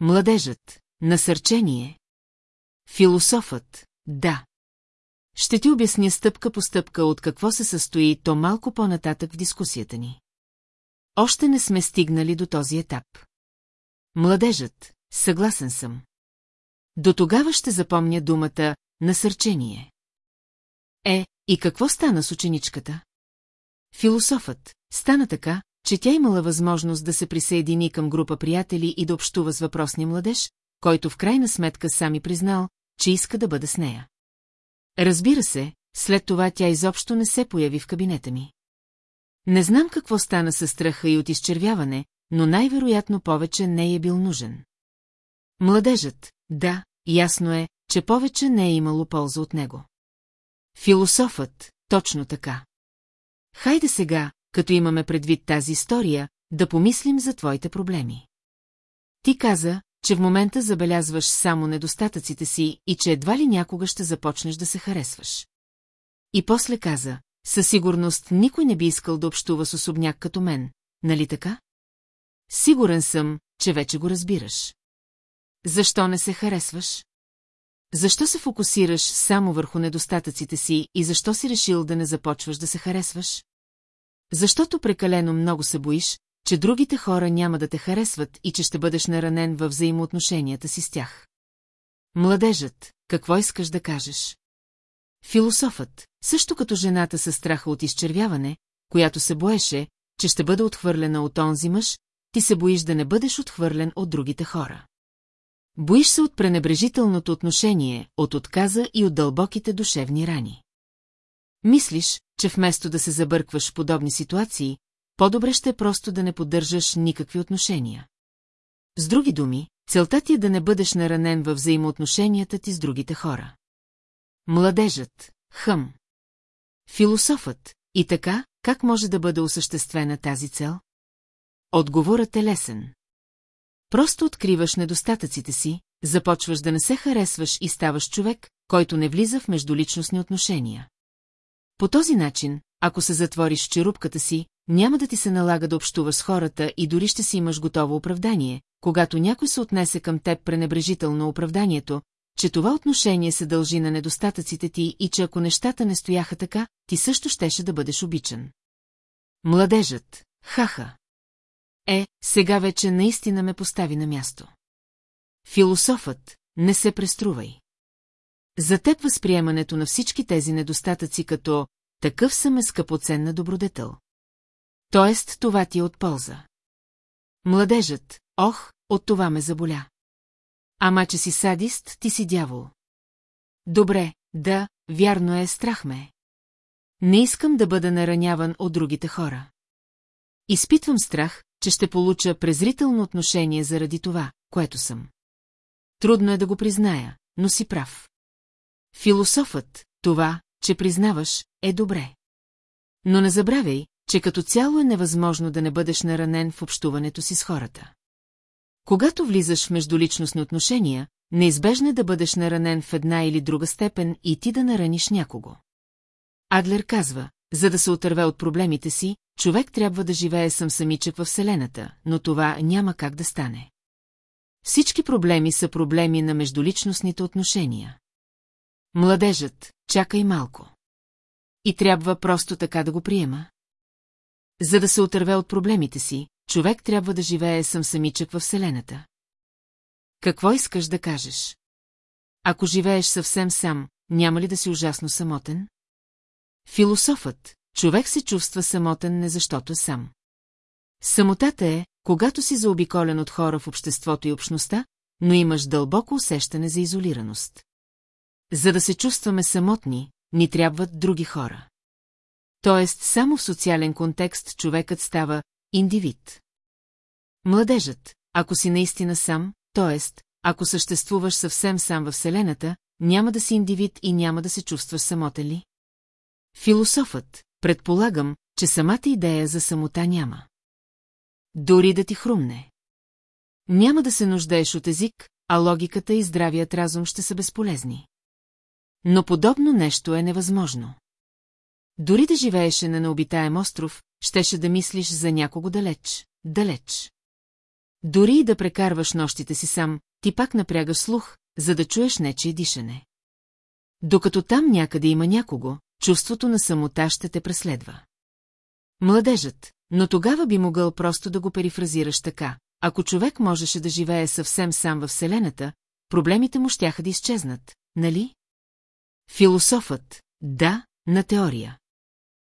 Младежът – насърчение. Философът – да. Ще ти обясня стъпка по стъпка от какво се състои то малко по-нататък в дискусията ни. Още не сме стигнали до този етап. Младежът, съгласен съм. До тогава ще запомня думата «насърчение». Е, и какво стана с ученичката? Философът стана така, че тя имала възможност да се присъедини към група приятели и да общува с въпросния младеж, който в крайна сметка сами признал, че иска да бъде с нея. Разбира се, след това тя изобщо не се появи в кабинета ми. Не знам какво стана със страха и от изчервяване, но най-вероятно повече не е бил нужен. Младежът, да, ясно е, че повече не е имало полза от него. Философът, точно така. Хайде сега, като имаме предвид тази история, да помислим за твоите проблеми. Ти каза, че в момента забелязваш само недостатъците си и че едва ли някога ще започнеш да се харесваш. И после каза, със сигурност никой не би искал да общува с особняк като мен, нали така? Сигурен съм, че вече го разбираш. Защо не се харесваш? Защо се фокусираш само върху недостатъците си и защо си решил да не започваш да се харесваш? Защото прекалено много се боиш, че другите хора няма да те харесват и че ще бъдеш наранен във взаимоотношенията си с тях. Младежът, какво искаш да кажеш? Философът, също като жената със страха от изчервяване, която се боеше, че ще бъде отхвърлена от онзи мъж, ти се боиш да не бъдеш отхвърлен от другите хора. Боиш се от пренебрежителното отношение, от отказа и от дълбоките душевни рани. Мислиш, че вместо да се забъркваш в подобни ситуации, по-добре ще е просто да не поддържаш никакви отношения. С други думи, целта ти е да не бъдеш наранен във взаимоотношенията ти с другите хора. Младежът, хъм. Философът, и така, как може да бъде осъществена тази цел? Отговорът е лесен. Просто откриваш недостатъците си, започваш да не се харесваш и ставаш човек, който не влиза в междуличностни отношения. По този начин, ако се затвориш в черупката си, няма да ти се налага да общуваш с хората и дори ще си имаш готово оправдание, когато някой се отнесе към теб пренебрежително оправданието, че това отношение се дължи на недостатъците ти и че ако нещата не стояха така, ти също щеше да бъдеш обичан. Младежът, хаха. Е, сега вече наистина ме постави на място. Философът, не се преструвай. За теб възприемането на всички тези недостатъци като такъв съм е скъпоценна добродетел. Тоест, това ти е от полза. Младежът, ох, от това ме заболя. Ама, че си садист, ти си дявол. Добре, да, вярно е, страх ме. Не искам да бъда нараняван от другите хора. Изпитвам страх, че ще получа презрително отношение заради това, което съм. Трудно е да го призная, но си прав. Философът, това, че признаваш, е добре. Но не забравяй, че като цяло е невъзможно да не бъдеш наранен в общуването си с хората. Когато влизаш в междуличностни отношения, неизбежно е да бъдеш наранен в една или друга степен и ти да нараниш някого. Адлер казва, за да се отърве от проблемите си, човек трябва да живее сам самичък във Вселената, но това няма как да стане. Всички проблеми са проблеми на междуличностните отношения. Младежът, чакай малко. И трябва просто така да го приема. За да се отърве от проблемите си, човек трябва да живее сам самичък във Вселената. Какво искаш да кажеш? Ако живееш съвсем сам, няма ли да си ужасно самотен? Философът, човек се чувства самотен не защото е сам. Самотата е, когато си заобиколен от хора в обществото и общността, но имаш дълбоко усещане за изолираност. За да се чувстваме самотни, ни трябват други хора. Тоест, само в социален контекст човекът става индивид. Младежът, ако си наистина сам, т.е. ако съществуваш съвсем сам във Вселената, няма да си индивид и няма да се чувстваш самотен ли? Философът, предполагам, че самата идея за самота няма. Дори да ти хрумне. Няма да се нуждаеш от език, а логиката и здравият разум ще са безполезни. Но подобно нещо е невъзможно. Дори да живееше на необитаем остров, щеше да мислиш за някого далеч, далеч. Дори и да прекарваш нощите си сам, ти пак напрягаш слух, за да чуеш нечие дишане. Докато там някъде има някого, чувството на самота ще те преследва. Младежът, но тогава би могъл просто да го перифразираш така. Ако човек можеше да живее съвсем сам във Вселената, проблемите му щяха да изчезнат, нали? Философът, да, на теория.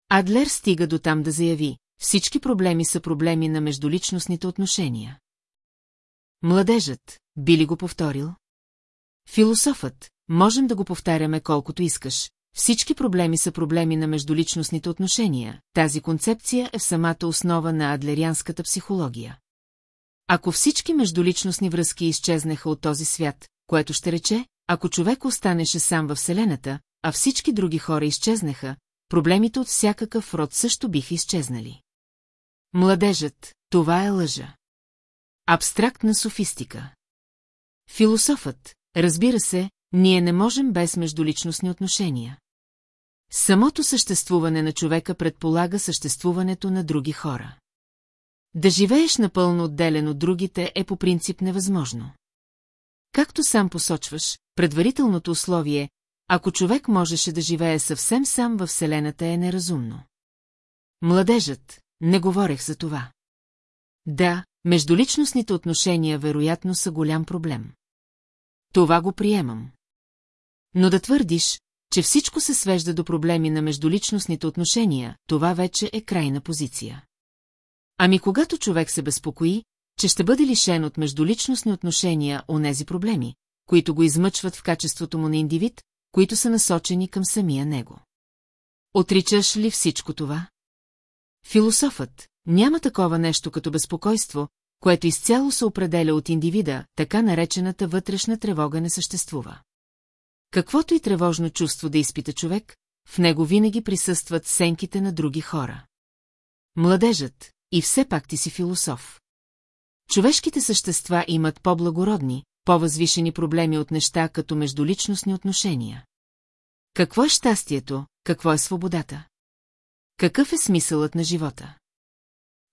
Адлер стига до там да заяви, всички проблеми са проблеми на междуличностните отношения. Младежът, би ли го повторил? Философът, можем да го повтаряме колкото искаш. Всички проблеми са проблеми на междуличностните отношения. Тази концепция е в самата основа на адлерианската психология. Ако всички междуличностни връзки изчезнаха от този свят, което ще рече, ако човек останеше сам във Вселената, а всички други хора изчезнаха, проблемите от всякакъв род също биха изчезнали. Младежът, това е лъжа. Абстрактна софистика. Философът, разбира се, ние не можем без междуличностни отношения. Самото съществуване на човека предполага съществуването на други хора. Да живееш напълно отделен от другите е по принцип невъзможно. Както сам посочваш, предварителното условие, ако човек можеше да живее съвсем сам във Вселената е неразумно. Младежът, не говорех за това. Да, междуличностните отношения вероятно са голям проблем. Това го приемам. Но да твърдиш, че всичко се свежда до проблеми на междуличностните отношения, това вече е крайна позиция. Ами когато човек се безпокои, че ще бъде лишен от междуличностни отношения нези проблеми, които го измъчват в качеството му на индивид, които са насочени към самия него. Отричаш ли всичко това? Философът, няма такова нещо като безпокойство, което изцяло се определя от индивида, така наречената вътрешна тревога не съществува. Каквото и тревожно чувство да изпита човек, в него винаги присъстват сенките на други хора. Младежът, и все пак ти си философ. Човешките същества имат по-благородни, по-възвишени проблеми от неща като междуличностни отношения. Какво е щастието, какво е свободата? Какъв е смисълът на живота?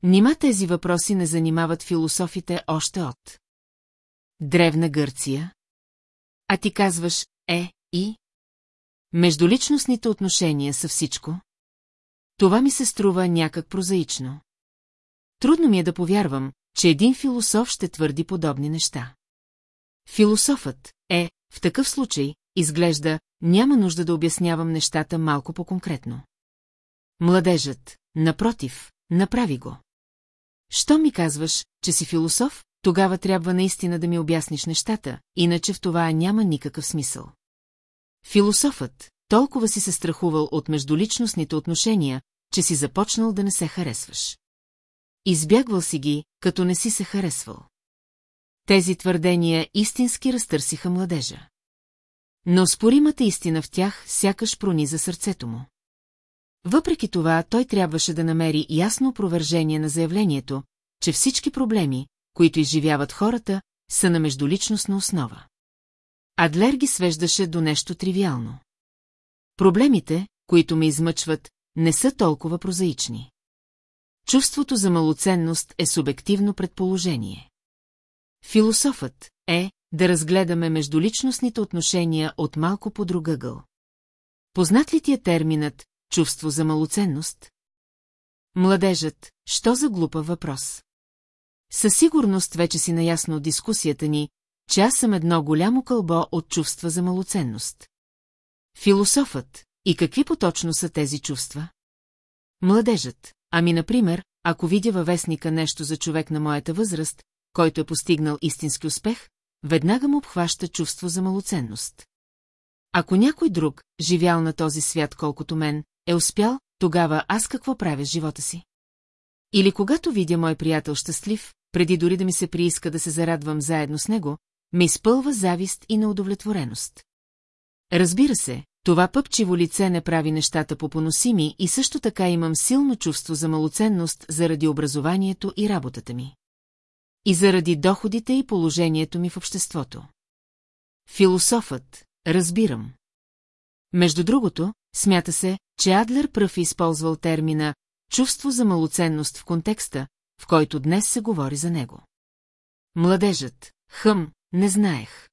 Нима тези въпроси не занимават философите още от. Древна Гърция? А ти казваш «е» и? Междуличностните отношения са всичко? Това ми се струва някак прозаично. Трудно ми е да повярвам, че един философ ще твърди подобни неща. Философът е, в такъв случай, изглежда, няма нужда да обяснявам нещата малко по-конкретно. Младежът, напротив, направи го. Що ми казваш, че си философ, тогава трябва наистина да ми обясниш нещата, иначе в това няма никакъв смисъл. Философът, толкова си се страхувал от междуличностните отношения, че си започнал да не се харесваш. Избягвал си ги, като не си се харесвал. Тези твърдения истински разтърсиха младежа. Но споримата истина в тях сякаш прониза сърцето му. Въпреки това, той трябваше да намери ясно опровержение на заявлението, че всички проблеми, които изживяват хората, са на междуличностна основа. Адлер ги свеждаше до нещо тривиално. Проблемите, които ме измъчват, не са толкова прозаични. Чувството за малоценност е субективно предположение. Философът е да разгледаме междуличностните отношения от малко по друг ъгъл. Познат ли ти е терминът чувство за малоценност? Младежът, що за глупа въпрос? Със сигурност вече си наясно от дискусията ни, че аз съм едно голямо кълбо от чувства за малоценност. Философът, и какви поточно са тези чувства? Младежът, ами например, ако видя във вестника нещо за човек на моята възраст, който е постигнал истински успех, веднага му обхваща чувство за малоценност. Ако някой друг, живял на този свят колкото мен, е успял, тогава аз какво правя с живота си? Или когато видя мой приятел щастлив, преди дори да ми се прииска да се зарадвам заедно с него, ме изпълва завист и неудовлетвореност. Разбира се, това пъпчиво лице не прави нещата по поносими и също така имам силно чувство за малоценност заради образованието и работата ми. И заради доходите и положението ми в обществото. Философът, разбирам. Между другото, смята се, че Адлер пръв е използвал термина «чувство за малоценност» в контекста, в който днес се говори за него. Младежът, хъм, не знаех.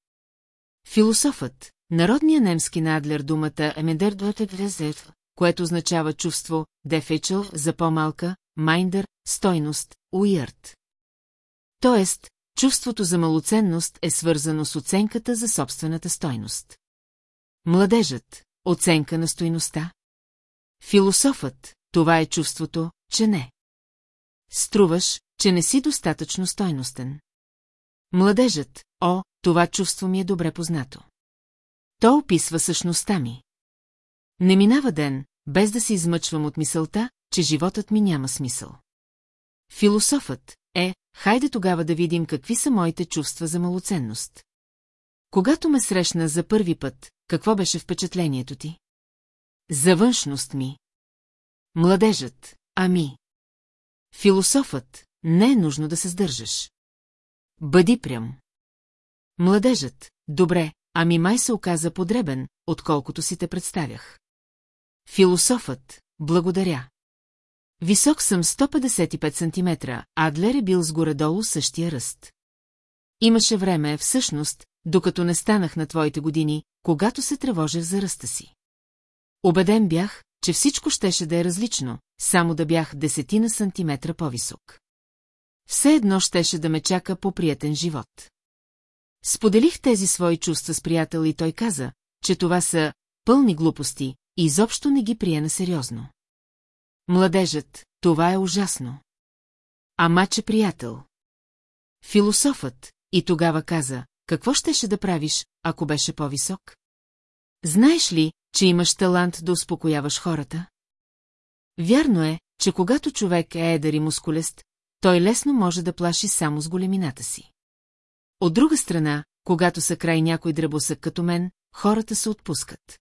Философът, народния немски на Адлер думата емедердватегвезет, което означава чувство, дефечъл за по-малка, майндър, стойност, уирт. Тоест, чувството за малоценност е свързано с оценката за собствената стойност. Младежът, оценка на стойността. Философът, това е чувството, че не. Струваш, че не си достатъчно стойностен. Младежът, о, това чувство ми е добре познато. То описва същността ми. Не минава ден, без да се измъчвам от мисълта, че животът ми няма смисъл. Философът е, хайде тогава да видим какви са моите чувства за малоценност. Когато ме срещна за първи път, какво беше впечатлението ти? За външност ми. Младежът, ами. Философът, не е нужно да се сдържаш. Бъди прям. Младежът, добре, ами май се оказа подребен, отколкото си те представях. Философът, благодаря. Висок съм 155 см, Адлер е бил с горе-долу същия ръст. Имаше време, всъщност, докато не станах на твоите години, когато се тревожех за ръста си. Обеден бях, че всичко щеше да е различно, само да бях десетина сантиметра по-висок. Все едно щеше да ме чака по приятен живот. Споделих тези свои чувства с приятел и той каза, че това са пълни глупости и изобщо не ги прие на сериозно. Младежът, това е ужасно. Ама че приятел. Философът, и тогава каза, какво щеше да правиш, ако беше по-висок? Знаеш ли, че имаш талант да успокояваш хората? Вярно е, че когато човек е едър и мускулест, той лесно може да плаши само с големината си. От друга страна, когато са край някой дръбосък като мен, хората се отпускат.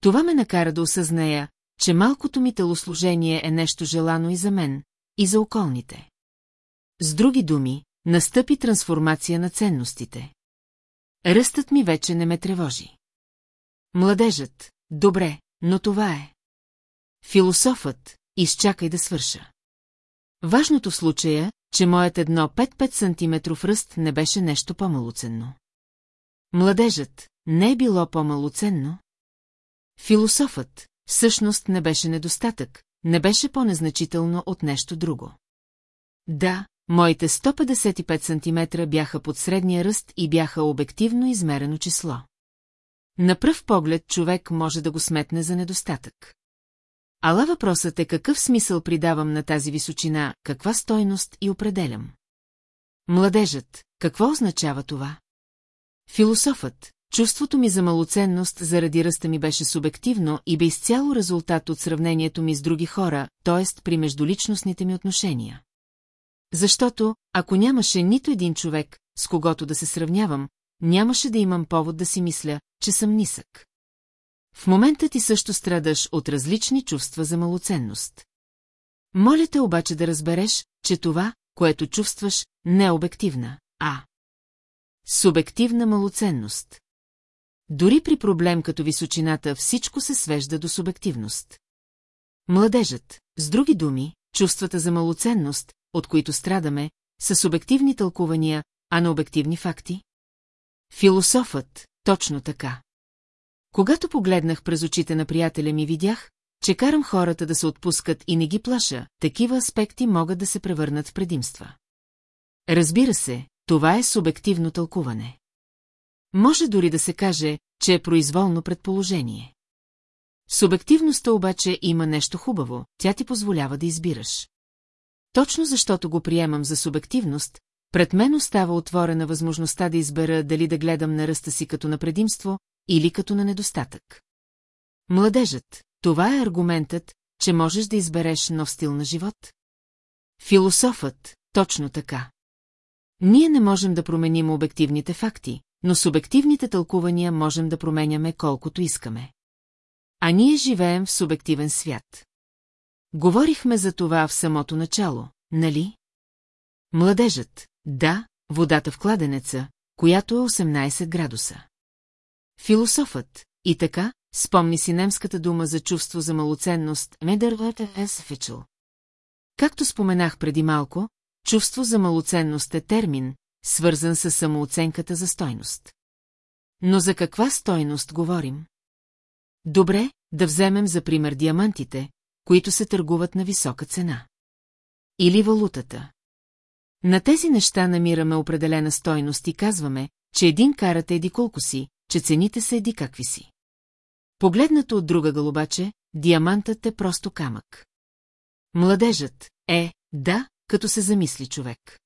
Това ме накара да осъзная, че малкото ми телослужение е нещо желано и за мен, и за околните. С други думи, настъпи трансформация на ценностите. Ръстът ми вече не ме тревожи. Младежът, добре, но това е. Философът, изчакай да свърша. Важното в случая, че моят едно 5-5 см ръст не беше нещо по-малоценно. Младежът не е било по-малоценно. Философът, всъщност не беше недостатък, не беше по-незначително от нещо друго. Да, моите 155 см бяха под средния ръст и бяха обективно измерено число. На пръв поглед човек може да го сметне за недостатък. Ала въпросът е какъв смисъл придавам на тази височина, каква стойност и определям. Младежът, какво означава това? Философът, чувството ми за малоценност заради ръста ми беше субективно и бе изцяло резултат от сравнението ми с други хора, т.е. при междуличностните ми отношения. Защото, ако нямаше нито един човек, с когото да се сравнявам, нямаше да имам повод да си мисля, че съм нисък. В момента ти също страдаш от различни чувства за малоценност. Моля те обаче да разбереш, че това, което чувстваш, не е обективна, а субективна малоценност. Дори при проблем като височината всичко се свежда до субективност. Младежът, с други думи, чувствата за малоценност, от които страдаме, са субективни тълкувания, а на обективни факти? Философът, точно така. Когато погледнах през очите на приятеля ми, видях, че карам хората да се отпускат и не ги плаша, такива аспекти могат да се превърнат в предимства. Разбира се, това е субективно тълкуване. Може дори да се каже, че е произволно предположение. Субективността обаче има нещо хубаво, тя ти позволява да избираш. Точно защото го приемам за субективност, пред мен остава отворена възможността да избера дали да гледам на ръста си като на предимство или като на недостатък. Младежът, това е аргументът, че можеш да избереш нов стил на живот? Философът, точно така. Ние не можем да променим обективните факти, но субективните тълкувания можем да променяме колкото искаме. А ние живеем в субективен свят. Говорихме за това в самото начало, нали? Младежът, да, водата в кладенеца, която е 18 градуса. Философът, и така, спомни си немската дума за чувство за малоценност Медървата Както споменах преди малко, чувство за малоценност е термин, свързан с самооценката за стойност. Но за каква стойност говорим? Добре, да вземем за пример диамантите, които се търгуват на висока цена. Или валутата. На тези неща намираме определена стойност и казваме, че един карат еди колко си, че цените са еди какви си. Погледнато от друга галобаче, диамантът е просто камък. Младежът е, да, като се замисли човек.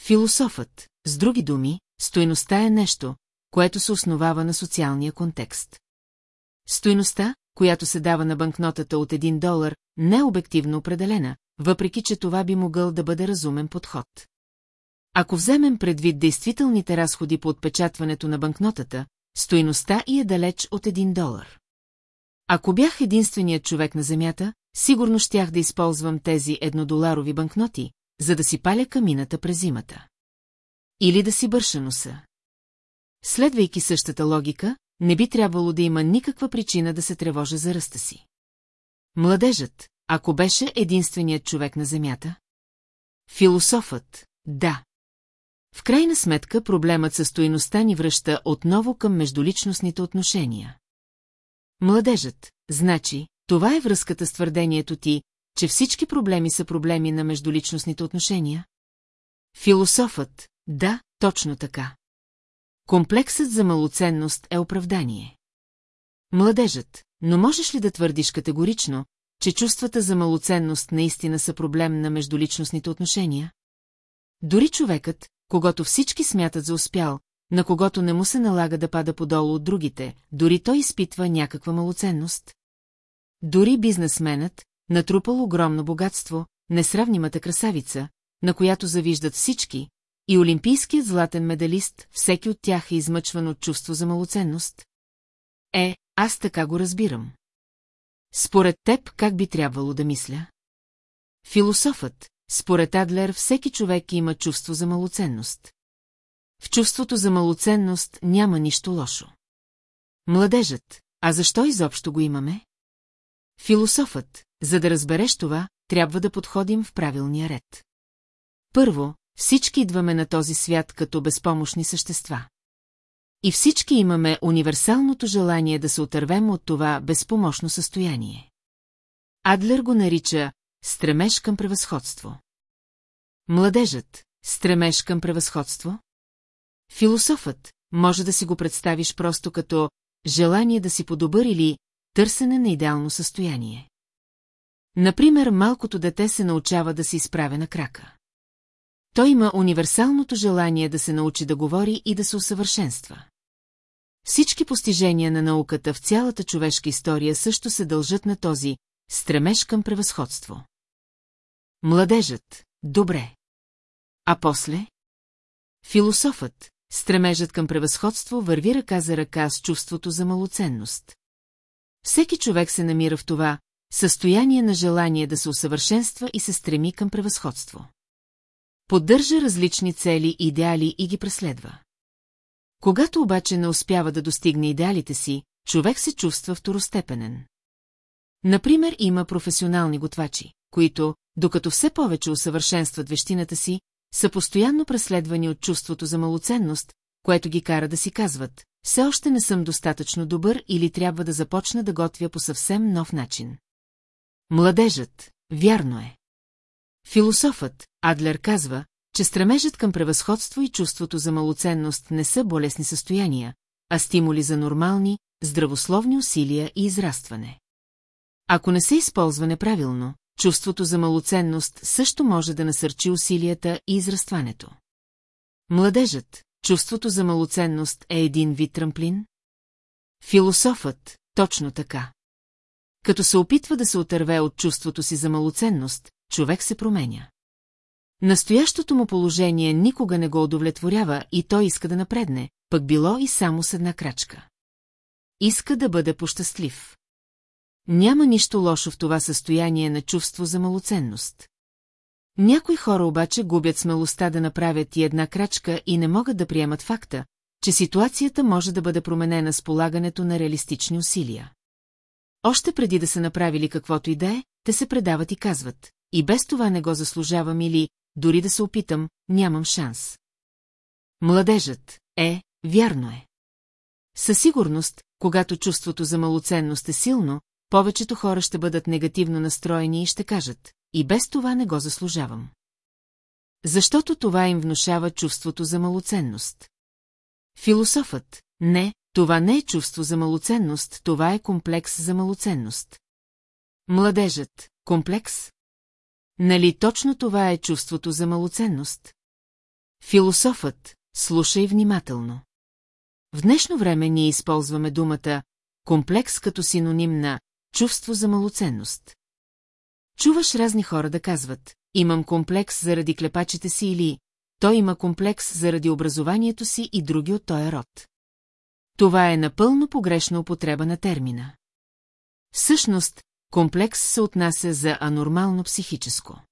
Философът, с други думи, стойността е нещо, което се основава на социалния контекст. Стойността, която се дава на банкнотата от 1 долар, не е обективно определена, въпреки че това би могъл да бъде разумен подход. Ако вземем предвид действителните разходи по отпечатването на банкнотата, стоиността и е далеч от 1 долар. Ако бях единственият човек на Земята, сигурно щях да използвам тези еднодоларови банкноти, за да си паля камината през зимата. Или да си бърша носа. Следвайки същата логика, не би трябвало да има никаква причина да се тревожа за ръста си. Младежът, ако беше единственият човек на Земята? Философът, да. В крайна сметка проблемът със стоиността ни връща отново към междуличностните отношения. Младежът, значи, това е връзката с твърдението ти, че всички проблеми са проблеми на междуличностните отношения? Философът, да, точно така. Комплексът за малоценност е оправдание. Младежът, но можеш ли да твърдиш категорично, че чувствата за малоценност наистина са проблем на междуличностните отношения? Дори човекът, когато всички смятат за успял, на когото не му се налага да пада подолу от другите, дори той изпитва някаква малоценност. Дори бизнесменът, натрупал огромно богатство, несравнимата красавица, на която завиждат всички, и олимпийският златен медалист, всеки от тях е измъчван от чувство за малоценност? Е, аз така го разбирам. Според теб как би трябвало да мисля? Философът, според Адлер, всеки човек има чувство за малоценност. В чувството за малоценност няма нищо лошо. Младежът, а защо изобщо го имаме? Философът, за да разбереш това, трябва да подходим в правилния ред. Първо, всички идваме на този свят като безпомощни същества. И всички имаме универсалното желание да се отървем от това безпомощно състояние. Адлер го нарича стремеж към превъзходство. Младежът стремеж към превъзходство? Философът може да си го представиш просто като желание да си подобър или търсене на идеално състояние. Например, малкото дете се научава да се изправя на крака. Той има универсалното желание да се научи да говори и да се усъвършенства. Всички постижения на науката в цялата човешка история също се дължат на този стремеж към превъзходство. Младежът – добре. А после? Философът, стремежът към превъзходство върви ръка за ръка с чувството за малоценност. Всеки човек се намира в това състояние на желание да се усъвършенства и се стреми към превъзходство. Поддържа различни цели и идеали и ги преследва. Когато обаче не успява да достигне идеалите си, човек се чувства второстепенен. Например, има професионални готвачи, които, докато все повече усъвършенстват вещината си, са постоянно преследвани от чувството за малоценност, което ги кара да си казват, все още не съм достатъчно добър или трябва да започна да готвя по съвсем нов начин. Младежът, вярно е. Философът, Адлер казва, че стремежът към превъзходство и чувството за малоценност не са болесни състояния, а стимули за нормални, здравословни усилия и израстване. Ако не се използва неправилно, чувството за малоценност също може да насърчи усилията и израстването. Младежът, чувството за малоценност е един вид трамплин? Философът, точно така. Като се опитва да се отърве от чувството си за малоценност, човек се променя. Настоящото му положение никога не го удовлетворява и той иска да напредне, пък било и само с една крачка. Иска да бъде пощастлив. Няма нищо лошо в това състояние на чувство за малоценност. Някои хора обаче губят смелостта да направят и една крачка и не могат да приемат факта, че ситуацията може да бъде променена с полагането на реалистични усилия. Още преди да са направили каквото и да е, те се предават и казват, и без това не го заслужавам или, дори да се опитам, нямам шанс. Младежът е, вярно е. Със сигурност, когато чувството за малоценност е силно, повечето хора ще бъдат негативно настроени и ще кажат, и без това не го заслужавам. Защото това им внушава чувството за малоценност. Философът, не, това не е чувство за малоценност, това е комплекс за малоценност. Младежът, комплекс? Нали точно това е чувството за малоценност? Философът, слушай внимателно. В днешно време ние използваме думата комплекс като синоним на чувство за малоценност. Чуваш разни хора да казват, имам комплекс заради клепачите си или той има комплекс заради образованието си и други от този род. Това е напълно погрешна употреба на термина. Всъщност, комплекс се отнася за анормално психическо.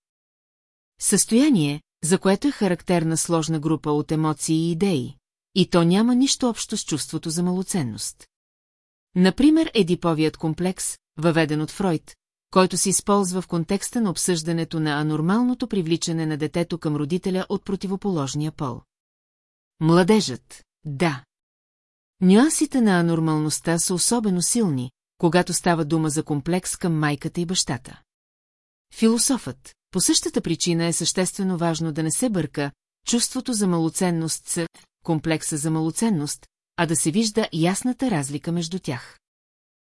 Състояние, за което е характерна сложна група от емоции и идеи, и то няма нищо общо с чувството за малоценност. Например, едиповият комплекс, въведен от Фройд, който се използва в контекста на обсъждането на анормалното привличане на детето към родителя от противоположния пол. Младежът, да. Нюансите на анормалността са особено силни, когато става дума за комплекс към майката и бащата. Философът, по същата причина е съществено важно да не се бърка чувството за малоценност с комплекса за малоценност, а да се вижда ясната разлика между тях.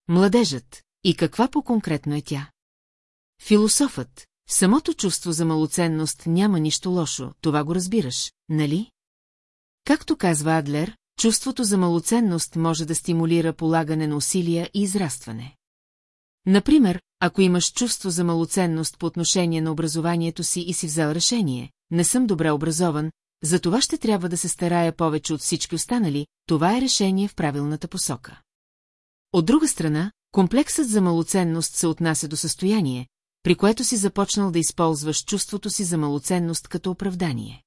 Младежът, и каква по-конкретно е тя? Философът, самото чувство за малоценност няма нищо лошо, това го разбираш, нали? Както казва Адлер, чувството за малоценност може да стимулира полагане на усилия и израстване. Например, ако имаш чувство за малоценност по отношение на образованието си и си взел решение, не съм добре образован, за това ще трябва да се старая повече от всички останали, това е решение в правилната посока. От друга страна, комплексът за малоценност се отнася до състояние, при което си започнал да използваш чувството си за малоценност като оправдание.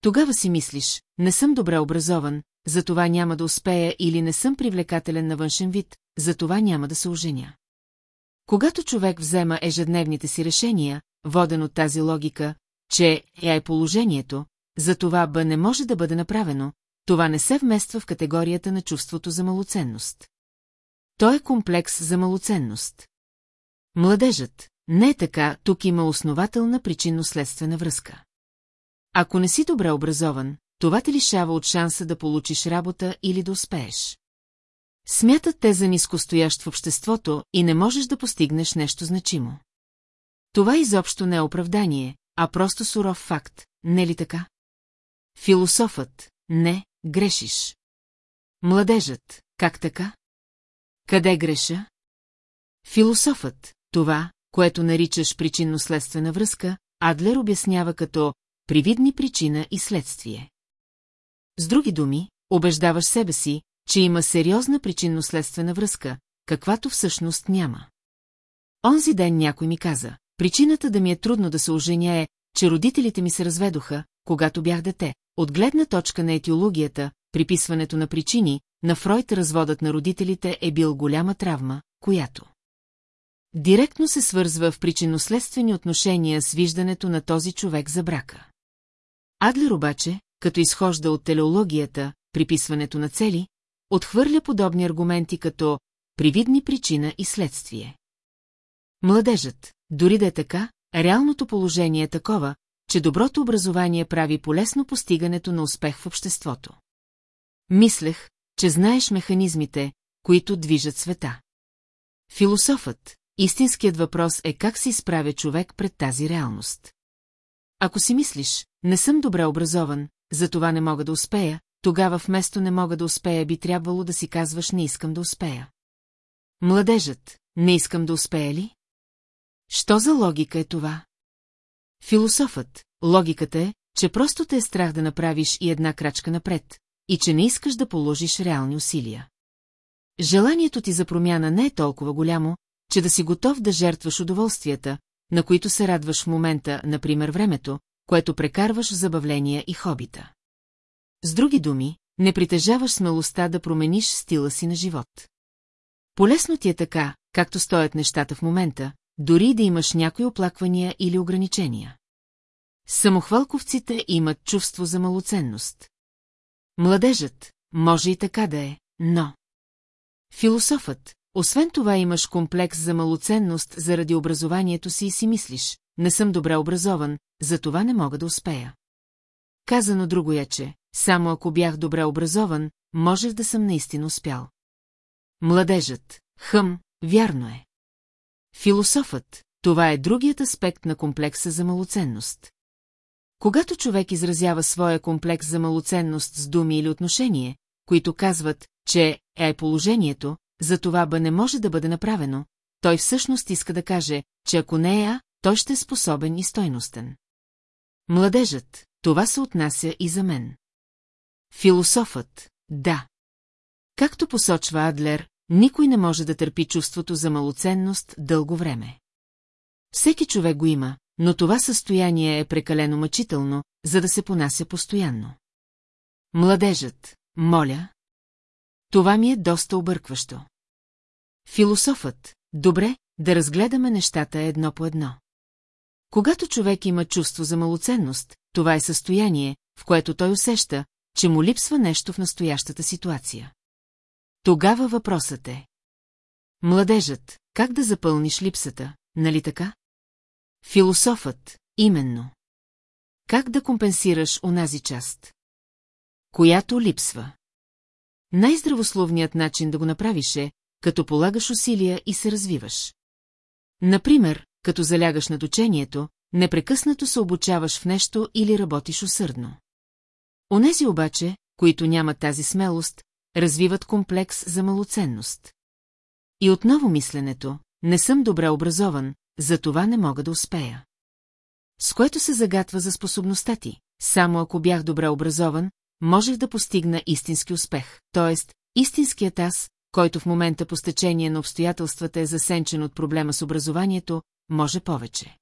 Тогава си мислиш, не съм добре образован, за това няма да успея или не съм привлекателен на външен вид, за това няма да се оженя. Когато човек взема ежедневните си решения, воден от тази логика, че е положението, за това Б не може да бъде направено, това не се вмества в категорията на чувството за малоценност. Той е комплекс за малоценност. Младежът, не е така, тук има основателна причинно-следствена връзка. Ако не си добре образован, това те лишава от шанса да получиш работа или да успееш. Смятат те за нискостоящ в обществото и не можеш да постигнеш нещо значимо. Това изобщо не е оправдание, а просто суров факт, не ли така? Философът, не, грешиш. Младежът, как така? Къде греша? Философът, това, което наричаш причинно-следствена връзка, Адлер обяснява като привидни причина и следствие. С други думи, убеждаваш себе си, че има сериозна причинно-следствена връзка, каквато всъщност няма. Онзи ден някой ми каза, причината да ми е трудно да се оженя е, че родителите ми се разведоха, когато бях дете. От гледна точка на етиологията, приписването на причини, на Фройд разводът на родителите е бил голяма травма, която директно се свързва в причинно-следствени отношения с виждането на този човек за брака. Адлер обаче, като изхожда от телеологията, приписването на цели, отхвърля подобни аргументи като привидни причина и следствие. Младежът, дори да е така, реалното положение е такова, че доброто образование прави полезно постигането на успех в обществото. Мислех, че знаеш механизмите, които движат света. Философът, истинският въпрос е как се изправя човек пред тази реалност. Ако си мислиш, не съм добре образован, затова не мога да успея, тогава вместо не мога да успея би трябвало да си казваш не искам да успея. Младежът, не искам да успея ли? Що за логика е това? Философът, логиката е, че просто те е страх да направиш и една крачка напред, и че не искаш да положиш реални усилия. Желанието ти за промяна не е толкова голямо, че да си готов да жертваш удоволствията, на които се радваш в момента, например времето, което прекарваш в забавления и хобита. С други думи, не притежаваш смелостта да промениш стила си на живот. Полесно ти е така, както стоят нещата в момента, дори да имаш някои оплаквания или ограничения. Самохвалковците имат чувство за малоценност. Младежът, може и така да е, но... Философът, освен това имаш комплекс за малоценност заради образованието си и си мислиш, не съм добре образован, за това не мога да успея. Казано друго е, че, само ако бях добре образован, можех да съм наистина успял. Младежът, хъм, вярно е. Философът, това е другият аспект на комплекса за малоценност. Когато човек изразява своя комплекс за малоценност с думи или отношение, които казват, че е положението, за това ба не може да бъде направено, той всъщност иска да каже, че ако не е А, той ще е способен и стойностен. Младежът, това се отнася и за мен. Философът, да. Както посочва Адлер, никой не може да търпи чувството за малоценност дълго време. Всеки човек го има, но това състояние е прекалено мъчително, за да се понася постоянно. Младежът, моля. Това ми е доста объркващо. Философът, добре, да разгледаме нещата едно по едно. Когато човек има чувство за малоценност, това е състояние, в което той усеща, че му липсва нещо в настоящата ситуация. Тогава въпросът е. Младежът, как да запълниш липсата, нали така? Философът, именно. Как да компенсираш онази част? Която липсва. Най-здравословният начин да го направиш е, като полагаш усилия и се развиваш. Например, като залягаш над учението, непрекъснато се обучаваш в нещо или работиш усърдно. Онези обаче, които нямат тази смелост, развиват комплекс за малоценност. И отново мисленето, не съм добре образован, за това не мога да успея. С което се загатва за способността ти. Само ако бях добре образован, можех да постигна истински успех, т.е. истинският аз, който в момента по стечение на обстоятелствата е засенчен от проблема с образованието, може повече.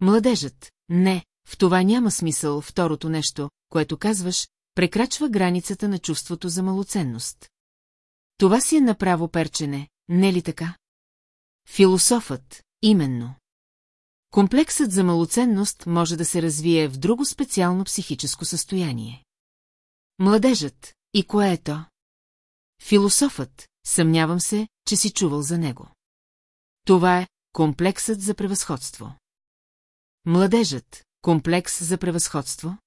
Младежът, не, в това няма смисъл, второто нещо, което казваш, прекрачва границата на чувството за малоценност. Това си е направо перчене, не ли така? Философът, именно. Комплексът за малоценност може да се развие в друго специално психическо състояние. Младежът, и кое е то? Философът, съмнявам се, че си чувал за него. Това е комплексът за превъзходство. Младежът, комплекс за превъзходство?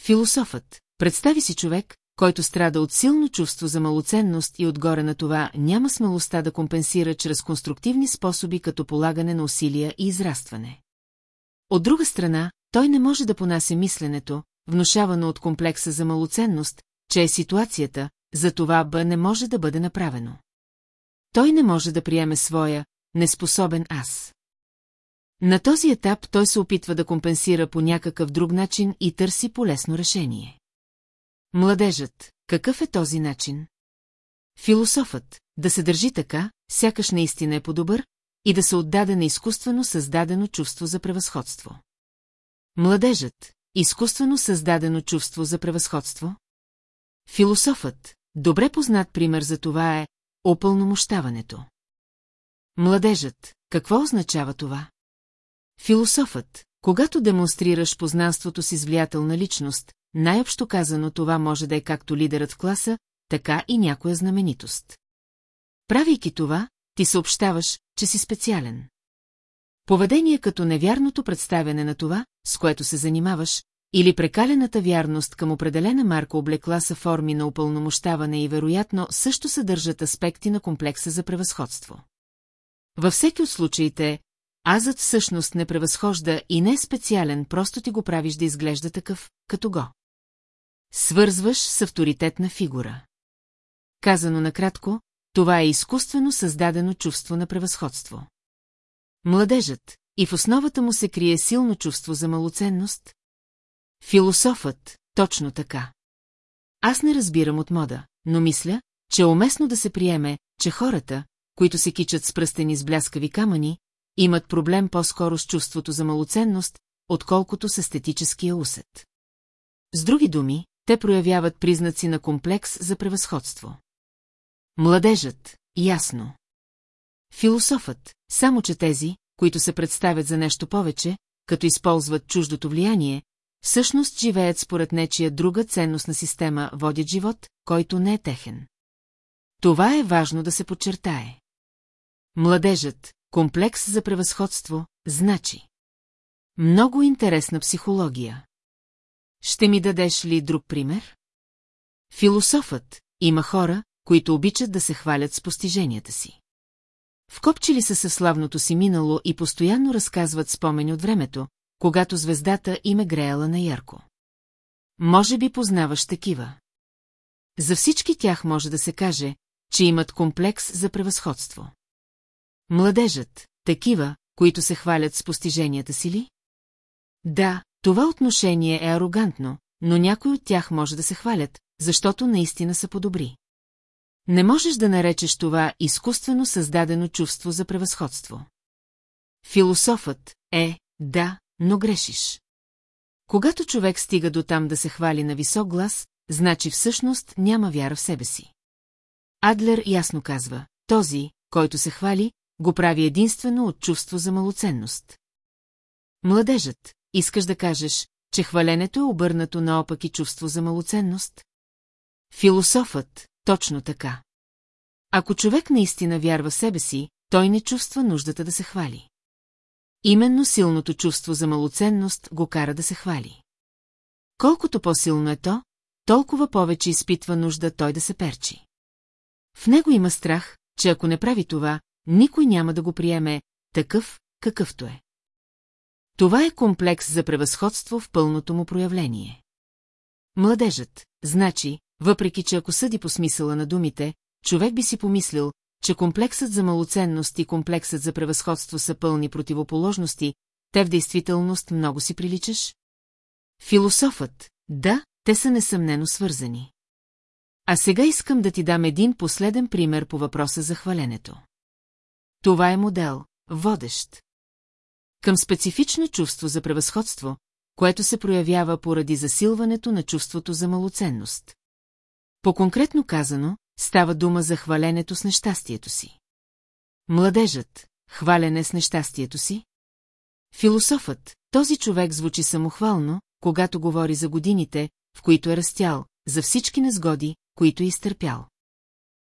Философът, представи си човек, който страда от силно чувство за малоценност и отгоре на това няма смелостта да компенсира чрез конструктивни способи като полагане на усилия и израстване. От друга страна, той не може да понася мисленето, внушавано от комплекса за малоценност, че е ситуацията, за това Б не може да бъде направено. Той не може да приеме своя неспособен аз. На този етап той се опитва да компенсира по някакъв друг начин и търси полезно решение. Младежът, какъв е този начин? Философът, да се държи така, сякаш наистина е по-добър, и да се отдаде на изкуствено създадено чувство за превъзходство. Младежът, изкуствено създадено чувство за превъзходство? Философът, добре познат пример за това е опълномощаването. Младежът, какво означава това? Философът, когато демонстрираш познанството си с влиятелна личност, най-общо казано това може да е както лидерът в класа, така и някоя знаменитост. Правейки това, ти съобщаваш, че си специален. Поведение като невярното представяне на това, с което се занимаваш, или прекалената вярност към определена марка облекла са форми на упълномощаване и вероятно също съдържат аспекти на комплекса за превъзходство. Във всеки от случаите, азът всъщност не превъзхожда и не е специален, просто ти го правиш да изглежда такъв, като го. Свързваш с авторитетна фигура. Казано накратко, това е изкуствено създадено чувство на превъзходство. Младежът, и в основата му се крие силно чувство за малоценност. Философът, точно така. Аз не разбирам от мода, но мисля, че е уместно да се приеме, че хората, които се кичат с пръстени с бляскави камъни, имат проблем по-скоро с чувството за малоценност, отколкото с естетическия усет. С други думи, те проявяват признаци на комплекс за превъзходство. Младежът, ясно. Философът, само че тези, които се представят за нещо повече, като използват чуждото влияние, всъщност живеят според нечия друга ценностна система, водят живот, който не е техен. Това е важно да се подчертае. Младежът, комплекс за превъзходство, значи. Много интересна психология. Ще ми дадеш ли друг пример? Философът има хора, които обичат да се хвалят с постиженията си. Вкопчили са със славното си минало и постоянно разказват спомени от времето, когато звездата им е греяла на ярко. Може би познаваш такива. За всички тях може да се каже, че имат комплекс за превъзходство. Младежът, такива, които се хвалят с постиженията си ли? Да, това отношение е арогантно, но някой от тях може да се хвалят, защото наистина са по-добри. Не можеш да наречеш това изкуствено създадено чувство за превъзходство. Философът е, да, но грешиш. Когато човек стига до там да се хвали на висок глас, значи всъщност няма вяра в себе си. Адлер ясно казва, този, който се хвали, го прави единствено от чувство за малоценност. Младежът, искаш да кажеш, че хваленето е обърнато наопаки чувство за малоценност? Философът, точно така. Ако човек наистина вярва в себе си, той не чувства нуждата да се хвали. Именно силното чувство за малоценност го кара да се хвали. Колкото по-силно е то, толкова повече изпитва нужда той да се перчи. В него има страх, че ако не прави това, никой няма да го приеме такъв, какъвто е. Това е комплекс за превъзходство в пълното му проявление. Младежът, значи, въпреки че ако съди по смисъла на думите, човек би си помислил, че комплексът за малоценност и комплексът за превъзходство са пълни противоположности, те в действителност много си приличаш? Философът, да, те са несъмнено свързани. А сега искам да ти дам един последен пример по въпроса за хваленето. Това е модел, водещ. Към специфично чувство за превъзходство, което се проявява поради засилването на чувството за малоценност. По-конкретно казано, става дума за хваленето с нещастието си. Младежът, хвалене с нещастието си? Философът, този човек звучи самохвално, когато говори за годините, в които е растял, за всички незгоди, които е изтърпял.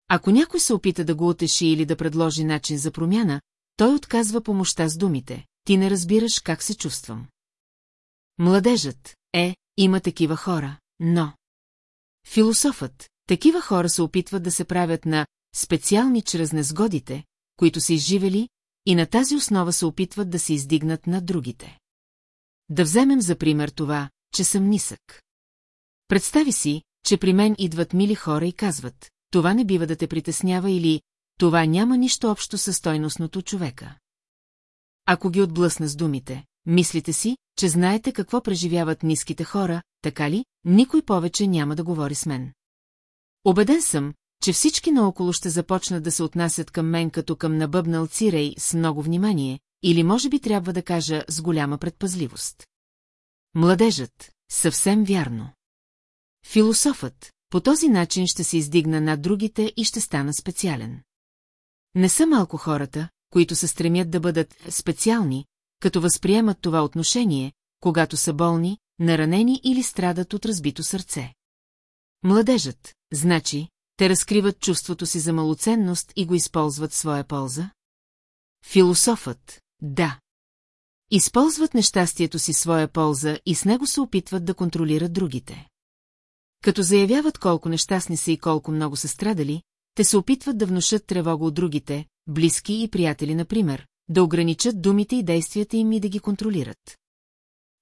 Ако някой се опита да го утеши или да предложи начин за промяна, той отказва помощта с думите. Ти не разбираш как се чувствам. Младежът е, има такива хора, но... Философът, такива хора се опитват да се правят на специални чрез незгодите, които са изживели, и на тази основа се опитват да се издигнат над другите. Да вземем за пример това, че съм нисък. Представи си, че при мен идват мили хора и казват, това не бива да те притеснява или това няма нищо общо със стойностното човека. Ако ги отблъсна с думите, мислите си, че знаете какво преживяват ниските хора, така ли, никой повече няма да говори с мен. Обеден съм, че всички наоколо ще започнат да се отнасят към мен като към набъбнал цирей с много внимание, или може би трябва да кажа с голяма предпазливост. Младежът, съвсем вярно. Философът, по този начин ще се издигна над другите и ще стана специален. Не са малко хората, които се стремят да бъдат специални, като възприемат това отношение, когато са болни, наранени или страдат от разбито сърце. Младежът, значи, те разкриват чувството си за малоценност и го използват своя полза? Философът, да. Използват нещастието си своя полза и с него се опитват да контролират другите. Като заявяват колко нещастни са и колко много са страдали, те се опитват да внушат тревога от другите, близки и приятели, например, да ограничат думите и действията им и да ги контролират.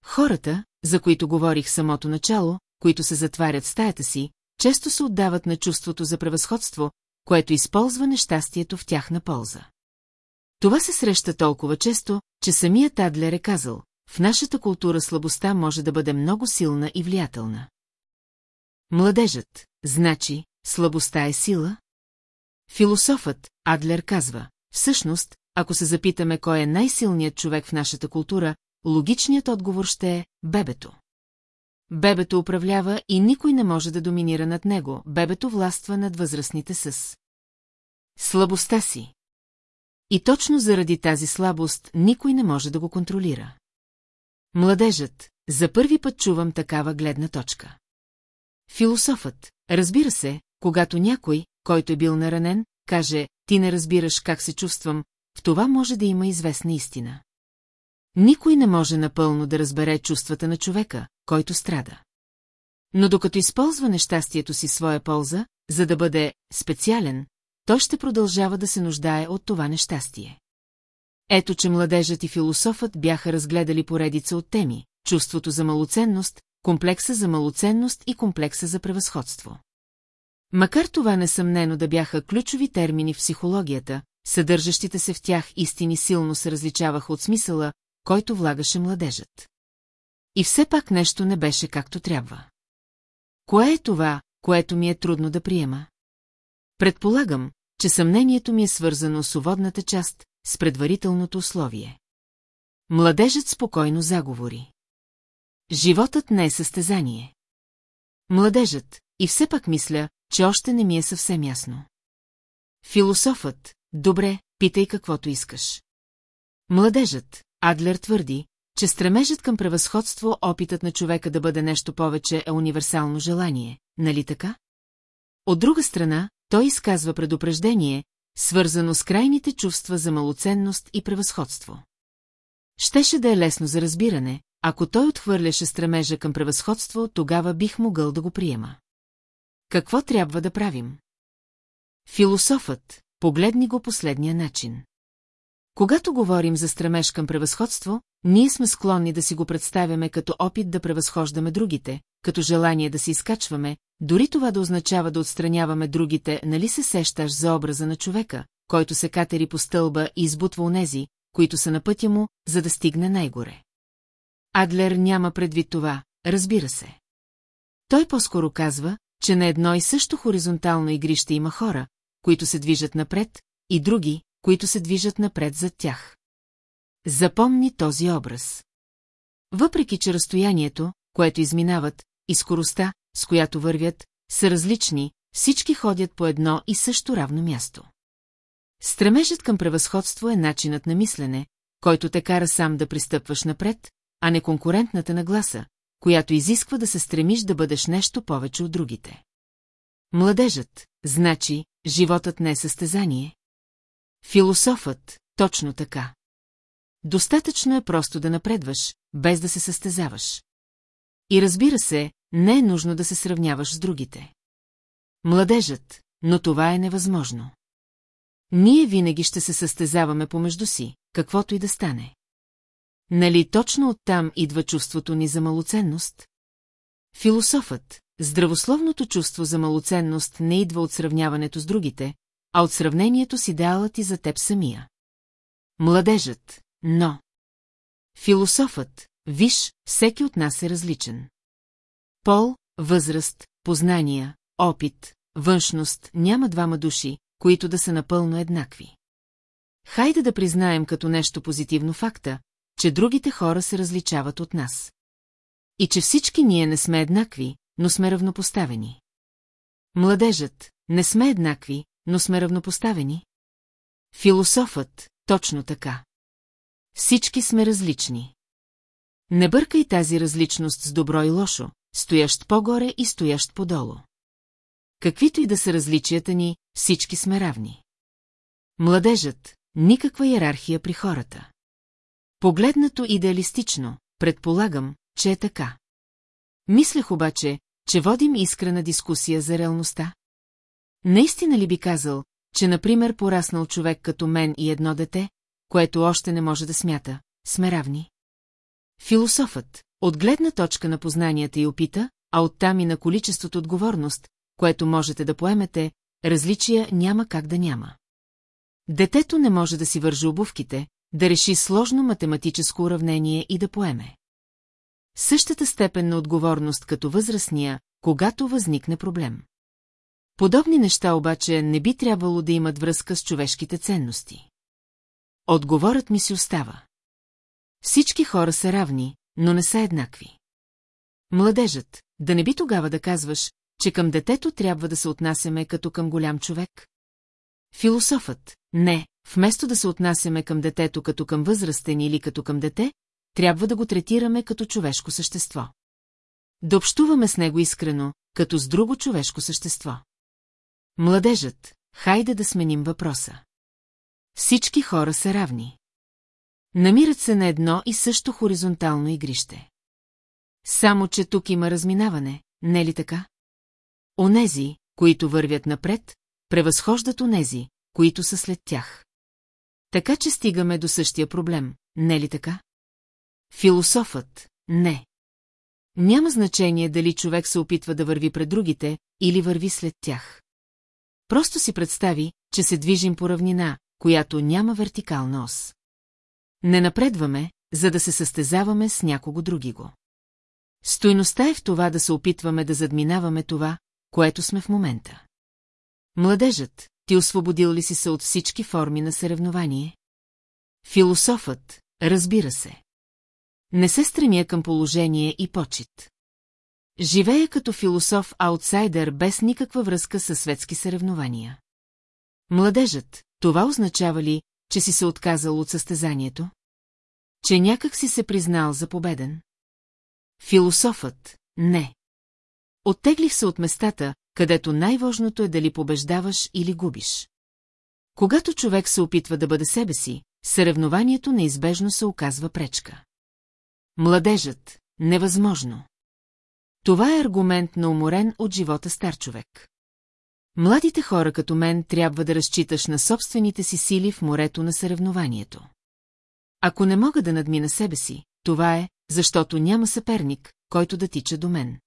Хората, за които говорих самото начало, които се затварят в стаята си, често се отдават на чувството за превъзходство, което използва нещастието в тяхна полза. Това се среща толкова често, че самият Адлер е казал, в нашата култура слабостта може да бъде много силна и влиятелна. Младежът, значи, слабостта е сила? Философът, Адлер казва, всъщност, ако се запитаме кой е най-силният човек в нашата култура, логичният отговор ще е бебето. Бебето управлява и никой не може да доминира над него, бебето властва над възрастните с слабостта си. И точно заради тази слабост никой не може да го контролира. Младежът, за първи път чувам такава гледна точка. Философът, разбира се, когато някой, който е бил наранен, каже, ти не разбираш как се чувствам, това може да има известна истина. Никой не може напълно да разбере чувствата на човека, който страда. Но докато използва нещастието си своя полза, за да бъде специален, той ще продължава да се нуждае от това нещастие. Ето, че младежът и философът бяха разгледали поредица от теми – чувството за малоценност, комплекса за малоценност и комплекса за превъзходство. Макар това несъмнено да бяха ключови термини в психологията, съдържащите се в тях истини силно се различаваха от смисъла, който влагаше младежът. И все пак нещо не беше както трябва. Кое е това, което ми е трудно да приема? Предполагам, че съмнението ми е свързано с уводната част, с предварителното условие. Младежът спокойно заговори. Животът не е състезание. Младежът, и все пак мисля, че още не ми е съвсем ясно. Философът, добре, питай каквото искаш. Младежът, Адлер твърди, че стремежът към превъзходство, опитът на човека да бъде нещо повече е универсално желание, нали така? От друга страна, той изказва предупреждение, свързано с крайните чувства за малоценност и превъзходство. Щеше да е лесно за разбиране, ако той отхвърляше стремежа към превъзходство, тогава бих могъл да го приема. Какво трябва да правим? Философът, погледни го последния начин. Когато говорим за стремеж към превъзходство, ние сме склонни да си го представяме като опит да превъзхождаме другите, като желание да се изкачваме, дори това да означава да отстраняваме другите, нали се сещаш за образа на човека, който се катери по стълба и избутва онези, които са на пътя му, за да стигне най-горе. Адлер няма предвид това, разбира се. Той по-скоро казва, че на едно и също хоризонтално игрище има хора, които се движат напред, и други, които се движат напред зад тях. Запомни този образ. Въпреки, че разстоянието, което изминават, и скоростта, с която вървят, са различни, всички ходят по едно и също равно място. Стремежът към превъзходство е начинът на мислене, който те кара сам да пристъпваш напред, а не конкурентната нагласа, която изисква да се стремиш да бъдеш нещо повече от другите. Младежът, значи, животът не е състезание. Философът, точно така. Достатъчно е просто да напредваш, без да се състезаваш. И разбира се, не е нужно да се сравняваш с другите. Младежът, но това е невъзможно. Ние винаги ще се състезаваме помежду си, каквото и да стане. Нали точно оттам идва чувството ни за малоценност? Философът, здравословното чувство за малоценност не идва от сравняването с другите, а от сравнението с идеалът и за теб самия. Младежът, но... Философът, виж, всеки от нас е различен. Пол, възраст, познания, опит, външност, няма двама души, които да са напълно еднакви. Хайде да признаем като нещо позитивно факта, че другите хора се различават от нас. И че всички ние не сме еднакви, но сме равнопоставени. Младежът, не сме еднакви, но сме равнопоставени. Философът, точно така. Всички сме различни. Не бъркай тази различност с добро и лошо, стоящ по-горе и стоящ по-долу. Каквито и да са различията ни, всички сме равни. Младежът, никаква иерархия при хората. Погледнато идеалистично, предполагам, че е така. Мислех обаче, че водим искрена дискусия за реалността. Наистина ли би казал, че, например, пораснал човек като мен и едно дете, което още не може да смята, сме равни? Философът, от гледна точка на познанията и опита, а оттам и на количеството отговорност, което можете да поемете, различия няма как да няма. Детето не може да си вържи обувките, да реши сложно математическо уравнение и да поеме. Същата степен на отговорност като възрастния, когато възникне проблем. Подобни неща обаче не би трябвало да имат връзка с човешките ценности. Отговорът ми си остава. Всички хора са равни, но не са еднакви. Младежът, да не би тогава да казваш, че към детето трябва да се отнасяме като към голям човек? Философът, не, вместо да се отнасяме към детето като към възрастен или като към дете, трябва да го третираме като човешко същество. Да общуваме с него искрено, като с друго човешко същество. Младежът, хайде да сменим въпроса. Всички хора са равни. Намират се на едно и също хоризонтално игрище. Само, че тук има разминаване, не ли така? Онези, които вървят напред, превъзхождат онези, които са след тях. Така че стигаме до същия проблем, не ли така? Философът – не. Няма значение дали човек се опитва да върви пред другите или върви след тях. Просто си представи, че се движим по равнина, която няма вертикална ос. Не напредваме, за да се състезаваме с някого другиго. Стойността е в това да се опитваме да задминаваме това, което сме в момента. Младежът, ти освободил ли си се от всички форми на съревнование? Философът, разбира се. Не се стремя към положение и почет. Живея като философ-аутсайдер без никаква връзка с светски съревнования. Младежът, това означава ли, че си се отказал от състезанието? Че някак си се признал за победен? Философът, не. Оттеглих се от местата, където най-важното е дали побеждаваш или губиш. Когато човек се опитва да бъде себе си, съревнованието неизбежно се оказва пречка. Младежът – невъзможно. Това е аргумент на уморен от живота стар човек. Младите хора като мен трябва да разчиташ на собствените си сили в морето на съревнованието. Ако не мога да надмина себе си, това е, защото няма съперник, който да тича до мен.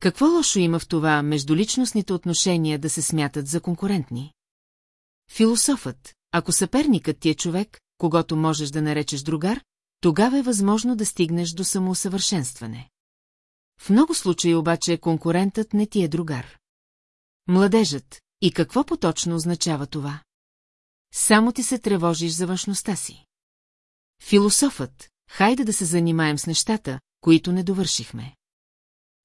Какво лошо има в това междуличностните отношения да се смятат за конкурентни? Философът, ако съперникът ти е човек, когато можеш да наречеш другар, тогава е възможно да стигнеш до самоусъвършенстване. В много случаи обаче конкурентът не ти е другар. Младежът, и какво поточно означава това? Само ти се тревожиш за външността си. Философът, хайде да се занимаем с нещата, които не довършихме.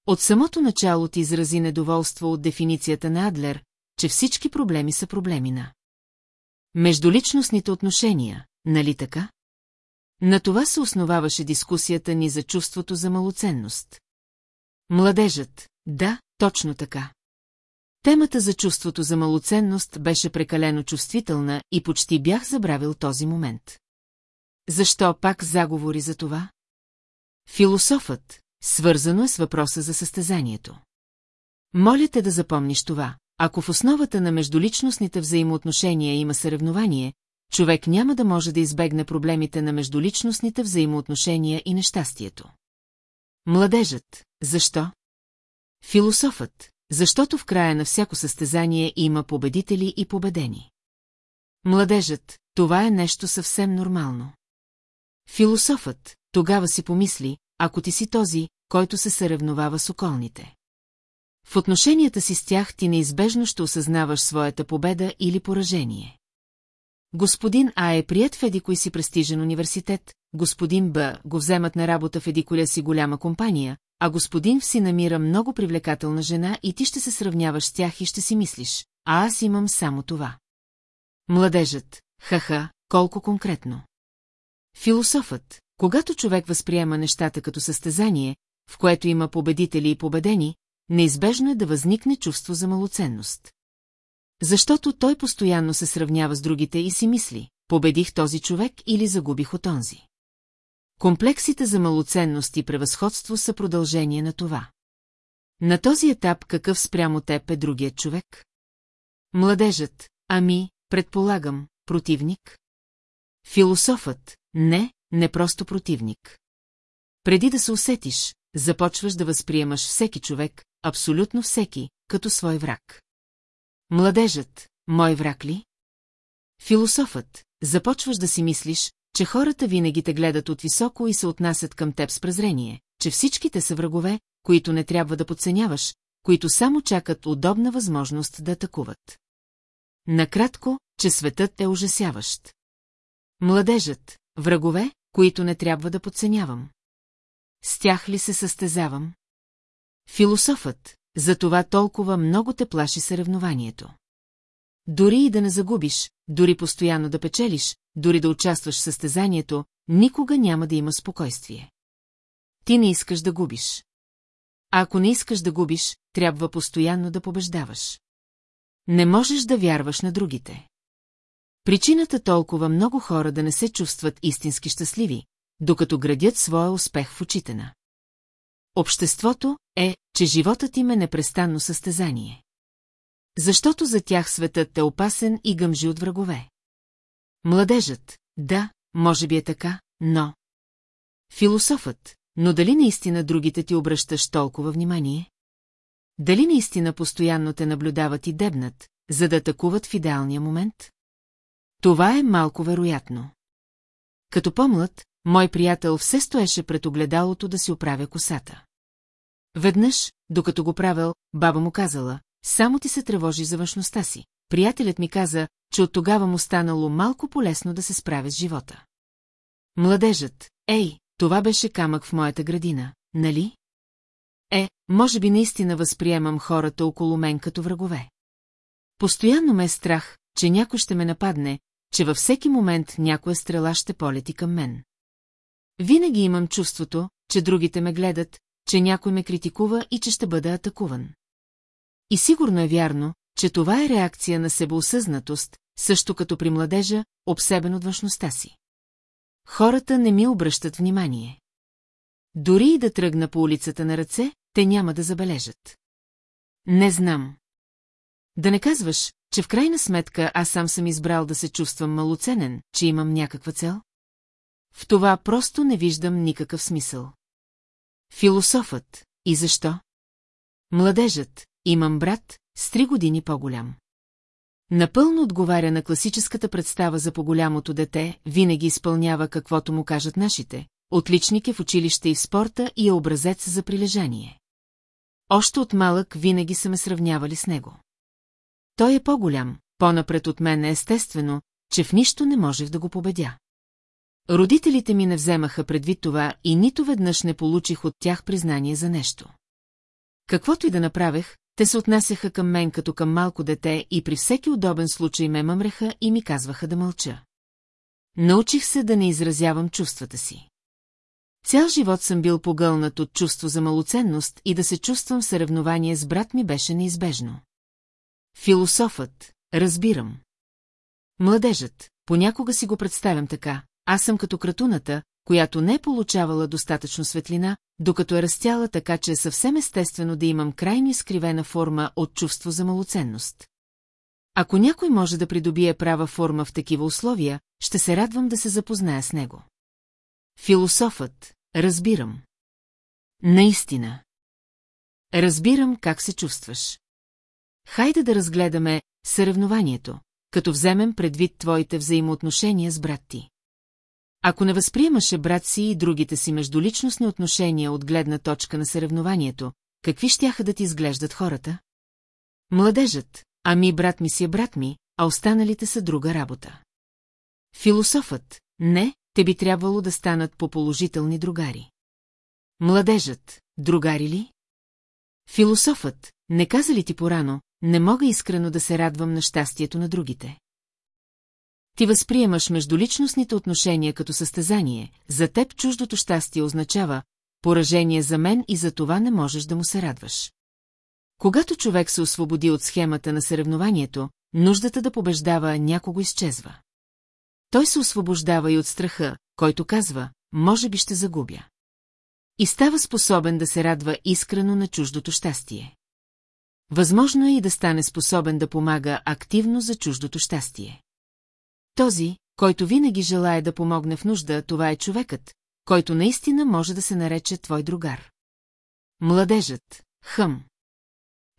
От самото начало ти изрази недоволство от дефиницията на Адлер, че всички проблеми са проблеми на междуличностните отношения, нали така? На това се основаваше дискусията ни за чувството за малоценност. Младежът, да, точно така. Темата за чувството за малоценност беше прекалено чувствителна и почти бях забравил този момент. Защо пак заговори за това? Философът, свързано е с въпроса за състезанието. Моля те да запомниш това. Ако в основата на междуличностните взаимоотношения има съревнование, човек няма да може да избегне проблемите на междуличностните взаимоотношения и нещастието. Младежът. Защо? Философът. Защото в края на всяко състезание има победители и победени. Младежът. Това е нещо съвсем нормално. Философът. Тогава си помисли, ако ти си този, който се съревновава с околните. В отношенията си с тях ти неизбежно ще осъзнаваш своята победа или поражение. Господин А е прият в едикой си престижен университет, господин Б го вземат на работа в едиколя си голяма компания, а господин В си намира много привлекателна жена и ти ще се сравняваш с тях и ще си мислиш, а аз имам само това. Младежът, ха-ха, колко конкретно. Философът, когато човек възприема нещата като състезание, в което има победители и победени, неизбежно е да възникне чувство за малоценност. Защото той постоянно се сравнява с другите и си мисли, победих този човек или загубих от онзи. Комплексите за малоценност и превъзходство са продължение на това. На този етап какъв спрямо теб е другият човек? Младежът, ами, предполагам, противник? Философът, не, не просто противник. Преди да се усетиш, започваш да възприемаш всеки човек, абсолютно всеки, като свой враг. Младежът, мой враг ли? Философът, започваш да си мислиш, че хората винаги те гледат от високо и се отнасят към теб с презрение, че всичките са врагове, които не трябва да подценяваш, които само чакат удобна възможност да атакуват. Накратко, че светът е ужасяващ. Младежът, врагове, които не трябва да подценявам. С тях ли се състезавам? Философът, за това толкова много те плаши съревнованието. Дори и да не загубиш, дори постоянно да печелиш, дори да участваш в състезанието, никога няма да има спокойствие. Ти не искаш да губиш. А ако не искаш да губиш, трябва постоянно да побеждаваш. Не можеш да вярваш на другите. Причината толкова много хора да не се чувстват истински щастливи, докато градят своя успех в очите на. Обществото е, че животът им е непрестанно състезание. Защото за тях светът е опасен и гъмжи от врагове. Младежът, да, може би е така, но... Философът, но дали наистина другите ти обръщаш толкова внимание? Дали наистина постоянно те наблюдават и дебнат, за да атакуват в идеалния момент? Това е малко вероятно. Като по-млад, мой приятел все стоеше пред огледалото да си оправя косата. Веднъж, докато го правил, баба му казала, само ти се тревожи за външността си. Приятелят ми каза, че от тогава му станало малко полезно да се справя с живота. Младежът, ей, това беше камък в моята градина, нали? Е, може би наистина възприемам хората около мен като врагове. Постоянно ме е страх, че някой ще ме нападне, че във всеки момент някоя стрела ще полети към мен. Винаги имам чувството, че другите ме гледат, че някой ме критикува и че ще бъда атакуван. И сигурно е вярно, че това е реакция на себеосъзнатост, също като при младежа, обсебен от външността си. Хората не ми обръщат внимание. Дори и да тръгна по улицата на ръце, те няма да забележат. Не знам. Да не казваш, че в крайна сметка аз сам съм избрал да се чувствам малоценен, че имам някаква цел? В това просто не виждам никакъв смисъл. Философът. И защо? Младежът. Имам брат, с три години по-голям. Напълно отговаря на класическата представа за по-голямото дете, винаги изпълнява каквото му кажат нашите, отличник е в училище и в спорта и е образец за прилежание. Още от малък винаги са ме сравнявали с него. Той е по-голям, по-напред от мен е естествено, че в нищо не можех да го победя. Родителите ми не вземаха предвид това и нито веднъж не получих от тях признание за нещо. Каквото и да направех, те се отнасяха към мен като към малко дете и при всеки удобен случай ме мъмреха и ми казваха да мълча. Научих се да не изразявам чувствата си. Цял живот съм бил погълнат от чувство за малоценност и да се чувствам в съревнование с брат ми беше неизбежно. Философът, разбирам. Младежът, понякога си го представям така, аз съм като кратуната, която не е получавала достатъчно светлина, докато е растяла така, че е съвсем естествено да имам крайно изкривена форма от чувство за малоценност. Ако някой може да придобие права форма в такива условия, ще се радвам да се запозная с него. Философът, разбирам. Наистина. Разбирам как се чувстваш. Хайде да разгледаме съревнованието, като вземем предвид твоите взаимоотношения с брат ти. Ако не възприемаше брат си и другите си междуличностни отношения от гледна точка на съревнованието, какви щяха да ти изглеждат хората? Младежът, ами брат ми си е брат ми, а останалите са друга работа. Философът, не, те би трябвало да станат по-положителни другари. Младежът, другари ли? Философът, не каза ли ти порано, не мога искрено да се радвам на щастието на другите. Ти възприемаш междуличностните отношения като състезание, за теб чуждото щастие означава поражение за мен и за това не можеш да му се радваш. Когато човек се освободи от схемата на съревнованието, нуждата да побеждава някого изчезва. Той се освобождава и от страха, който казва, може би ще загубя. И става способен да се радва искрено на чуждото щастие. Възможно е и да стане способен да помага активно за чуждото щастие. Този, който винаги желая да помогне в нужда, това е човекът, който наистина може да се нарече твой другар. Младежът, хъм.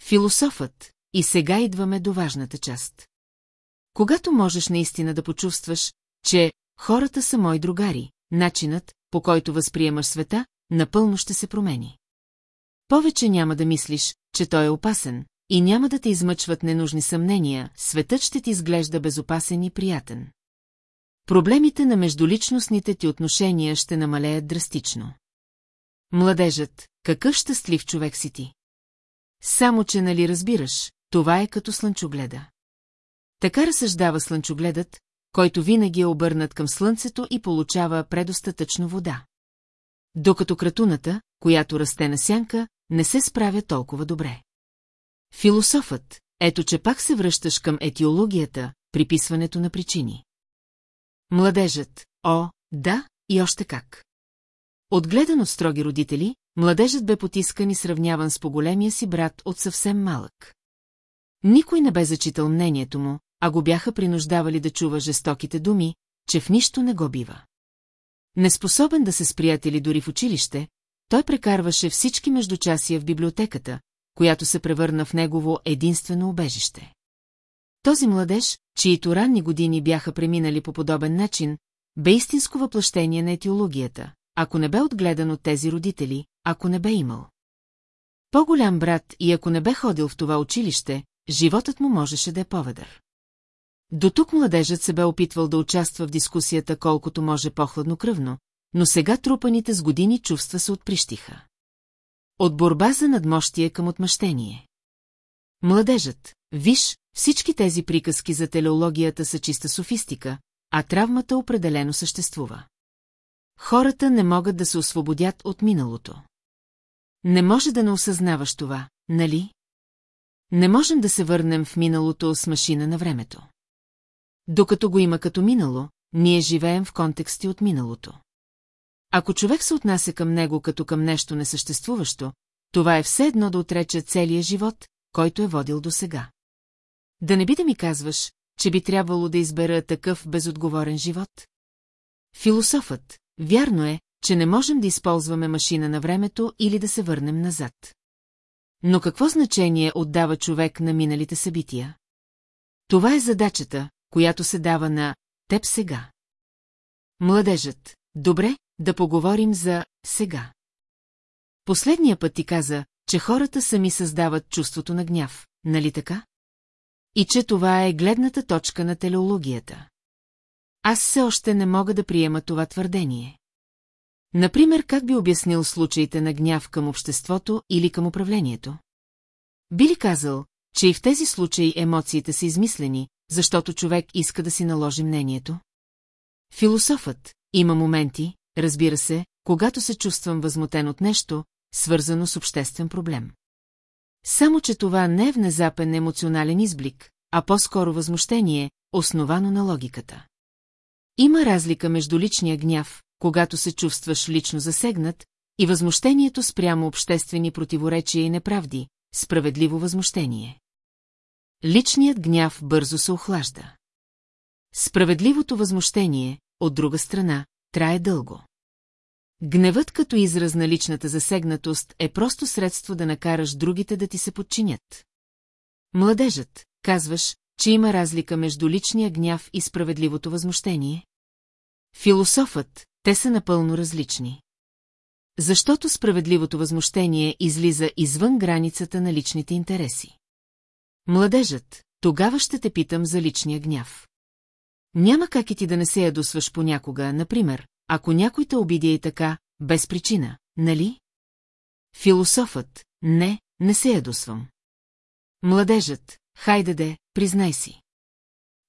Философът, и сега идваме до важната част. Когато можеш наистина да почувстваш, че хората са мои другари, начинът, по който възприемаш света, напълно ще се промени. Повече няма да мислиш, че той е опасен, и няма да те измъчват ненужни съмнения, светът ще ти изглежда безопасен и приятен. Проблемите на междуличностните ти отношения ще намалеят драстично. Младежът, какъв щастлив човек си ти? Само, че нали разбираш, това е като слънчогледа. Така разсъждава слънчогледът, който винаги е обърнат към слънцето и получава предостатъчно вода. Докато кратуната, която расте на сянка, не се справя толкова добре. Философът, ето че пак се връщаш към етиологията, приписването на причини. Младежът, о, да, и още как. Отгледан от строги родители, младежът бе потискан и сравняван с по-големия си брат от съвсем малък. Никой не бе зачитал мнението му, а го бяха принуждавали да чува жестоките думи, че в нищо не го бива. Неспособен да се сприятели дори в училище, той прекарваше всички междучасия в библиотеката, която се превърна в негово единствено убежище. Този младеж, чието ранни години бяха преминали по подобен начин, бе истинско въплъщение на етиологията, ако не бе отгледан от тези родители, ако не бе имал. По-голям брат и ако не бе ходил в това училище, животът му можеше да е поведър. До тук младежът се бе опитвал да участва в дискусията колкото може по-хладнокръвно, но сега трупаните с години чувства се отприщиха. От борба за надмощие към отмъщение. Младежът, виж, всички тези приказки за телеологията са чиста софистика, а травмата определено съществува. Хората не могат да се освободят от миналото. Не може да не осъзнаваш това, нали? Не можем да се върнем в миналото с машина на времето. Докато го има като минало, ние живеем в контексти от миналото. Ако човек се отнася към него като към нещо несъществуващо, това е все едно да отрече целия живот, който е водил до сега. Да не би да ми казваш, че би трябвало да избера такъв безотговорен живот? Философът, вярно е, че не можем да използваме машина на времето или да се върнем назад. Но какво значение отдава човек на миналите събития? Това е задачата, която се дава на теб сега. Младежът. Добре, да поговорим за сега. Последния път ти каза, че хората сами създават чувството на гняв, нали така? И че това е гледната точка на телеологията. Аз все още не мога да приема това твърдение. Например, как би обяснил случаите на гняв към обществото или към управлението? Би ли казал, че и в тези случаи емоциите са измислени, защото човек иска да си наложи мнението? Философът има моменти, разбира се, когато се чувствам възмутен от нещо, свързано с обществен проблем. Само, че това не е внезапен емоционален изблик, а по-скоро възмущение, основано на логиката. Има разлика между личния гняв, когато се чувстваш лично засегнат, и възмущението спрямо обществени противоречия и неправди, справедливо възмущение. Личният гняв бързо се охлажда. Справедливото възмущение, от друга страна, трае дълго. Гневът като израз на личната засегнатост е просто средство да накараш другите да ти се подчинят. Младежът, казваш, че има разлика между личния гняв и справедливото възмущение? Философът, те са напълно различни. Защото справедливото възмущение излиза извън границата на личните интереси. Младежът, тогава ще те питам за личния гняв. Няма как и ти да не се ядосваш понякога, например, ако някой те обиди и така, без причина, нали? Философът, не, не се ядосвам. Младежът, хайде де, признай си.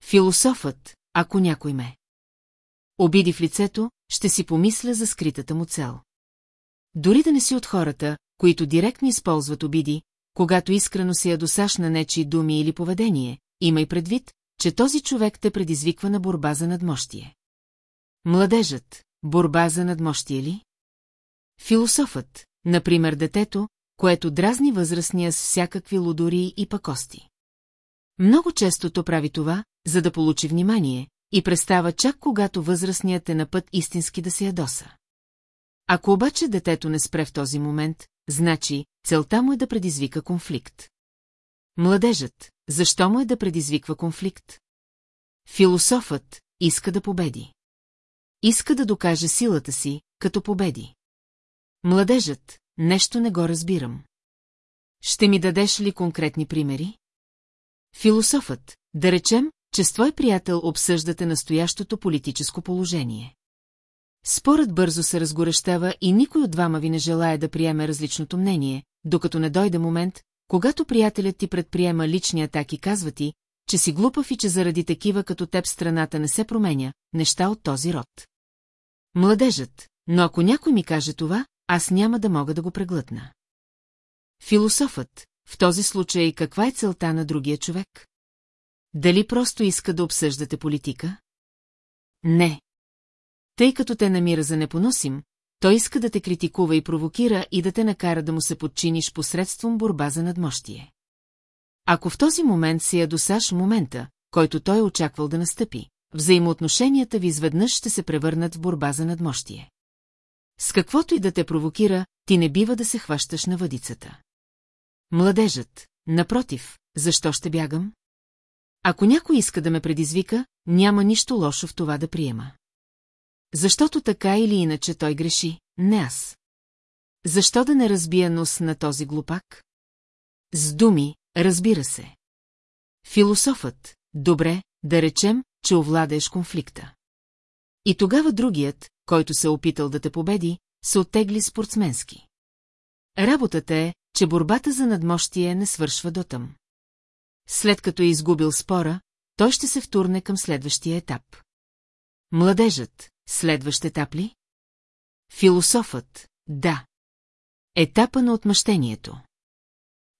Философът, ако някой ме. Обиди в лицето, ще си помисля за скритата му цел. Дори да не си от хората, които директно използват обиди, когато искрено се ядосаш на нечи думи или поведение, имай предвид, че този човек те предизвиква на борба за надмощие. Младежът, борба за надмощие ли? Философът, например детето, което дразни възрастния с всякакви лудори и пакости. Много често то прави това, за да получи внимание, и престава чак когато възрастният е на път истински да се ядоса. Ако обаче детето не спре в този момент, значи целта му е да предизвика конфликт. Младежът, защо му е да предизвиква конфликт? Философът иска да победи. Иска да докаже силата си, като победи. Младежът, нещо не го разбирам. Ще ми дадеш ли конкретни примери? Философът, да речем, че с твой приятел обсъждате настоящото политическо положение. Спорът бързо се разгорещава и никой от двама ви не желая да приеме различното мнение, докато не дойде момент, когато приятелят ти предприема лични атаки казва ти, че си глупав и че заради такива като теб страната не се променя, неща от този род. Младежът, но ако някой ми каже това, аз няма да мога да го преглътна. Философът, в този случай каква е целта на другия човек? Дали просто иска да обсъждате политика? Не. Тъй като те намира за непоносим, той иска да те критикува и провокира и да те накара да му се подчиниш посредством борба за надмощие. Ако в този момент си ядосаш момента, който той е очаквал да настъпи, взаимоотношенията ви изведнъж ще се превърнат в борба за надмощие. С каквото и да те провокира, ти не бива да се хващаш на въдицата. Младежът, напротив, защо ще бягам? Ако някой иска да ме предизвика, няма нищо лошо в това да приема. Защото така или иначе той греши, не аз. Защо да не разбия нос на този глупак? С думи, разбира се. Философът, добре, да речем, че овладееш конфликта. И тогава другият, който се е опитал да те победи, се оттегли спортсменски. Работата е, че борбата за надмощие не свършва дотъм. След като е изгубил спора, той ще се втурне към следващия етап. Младежът, следващ етап ли? Философът, да. Етапа на отмъщението.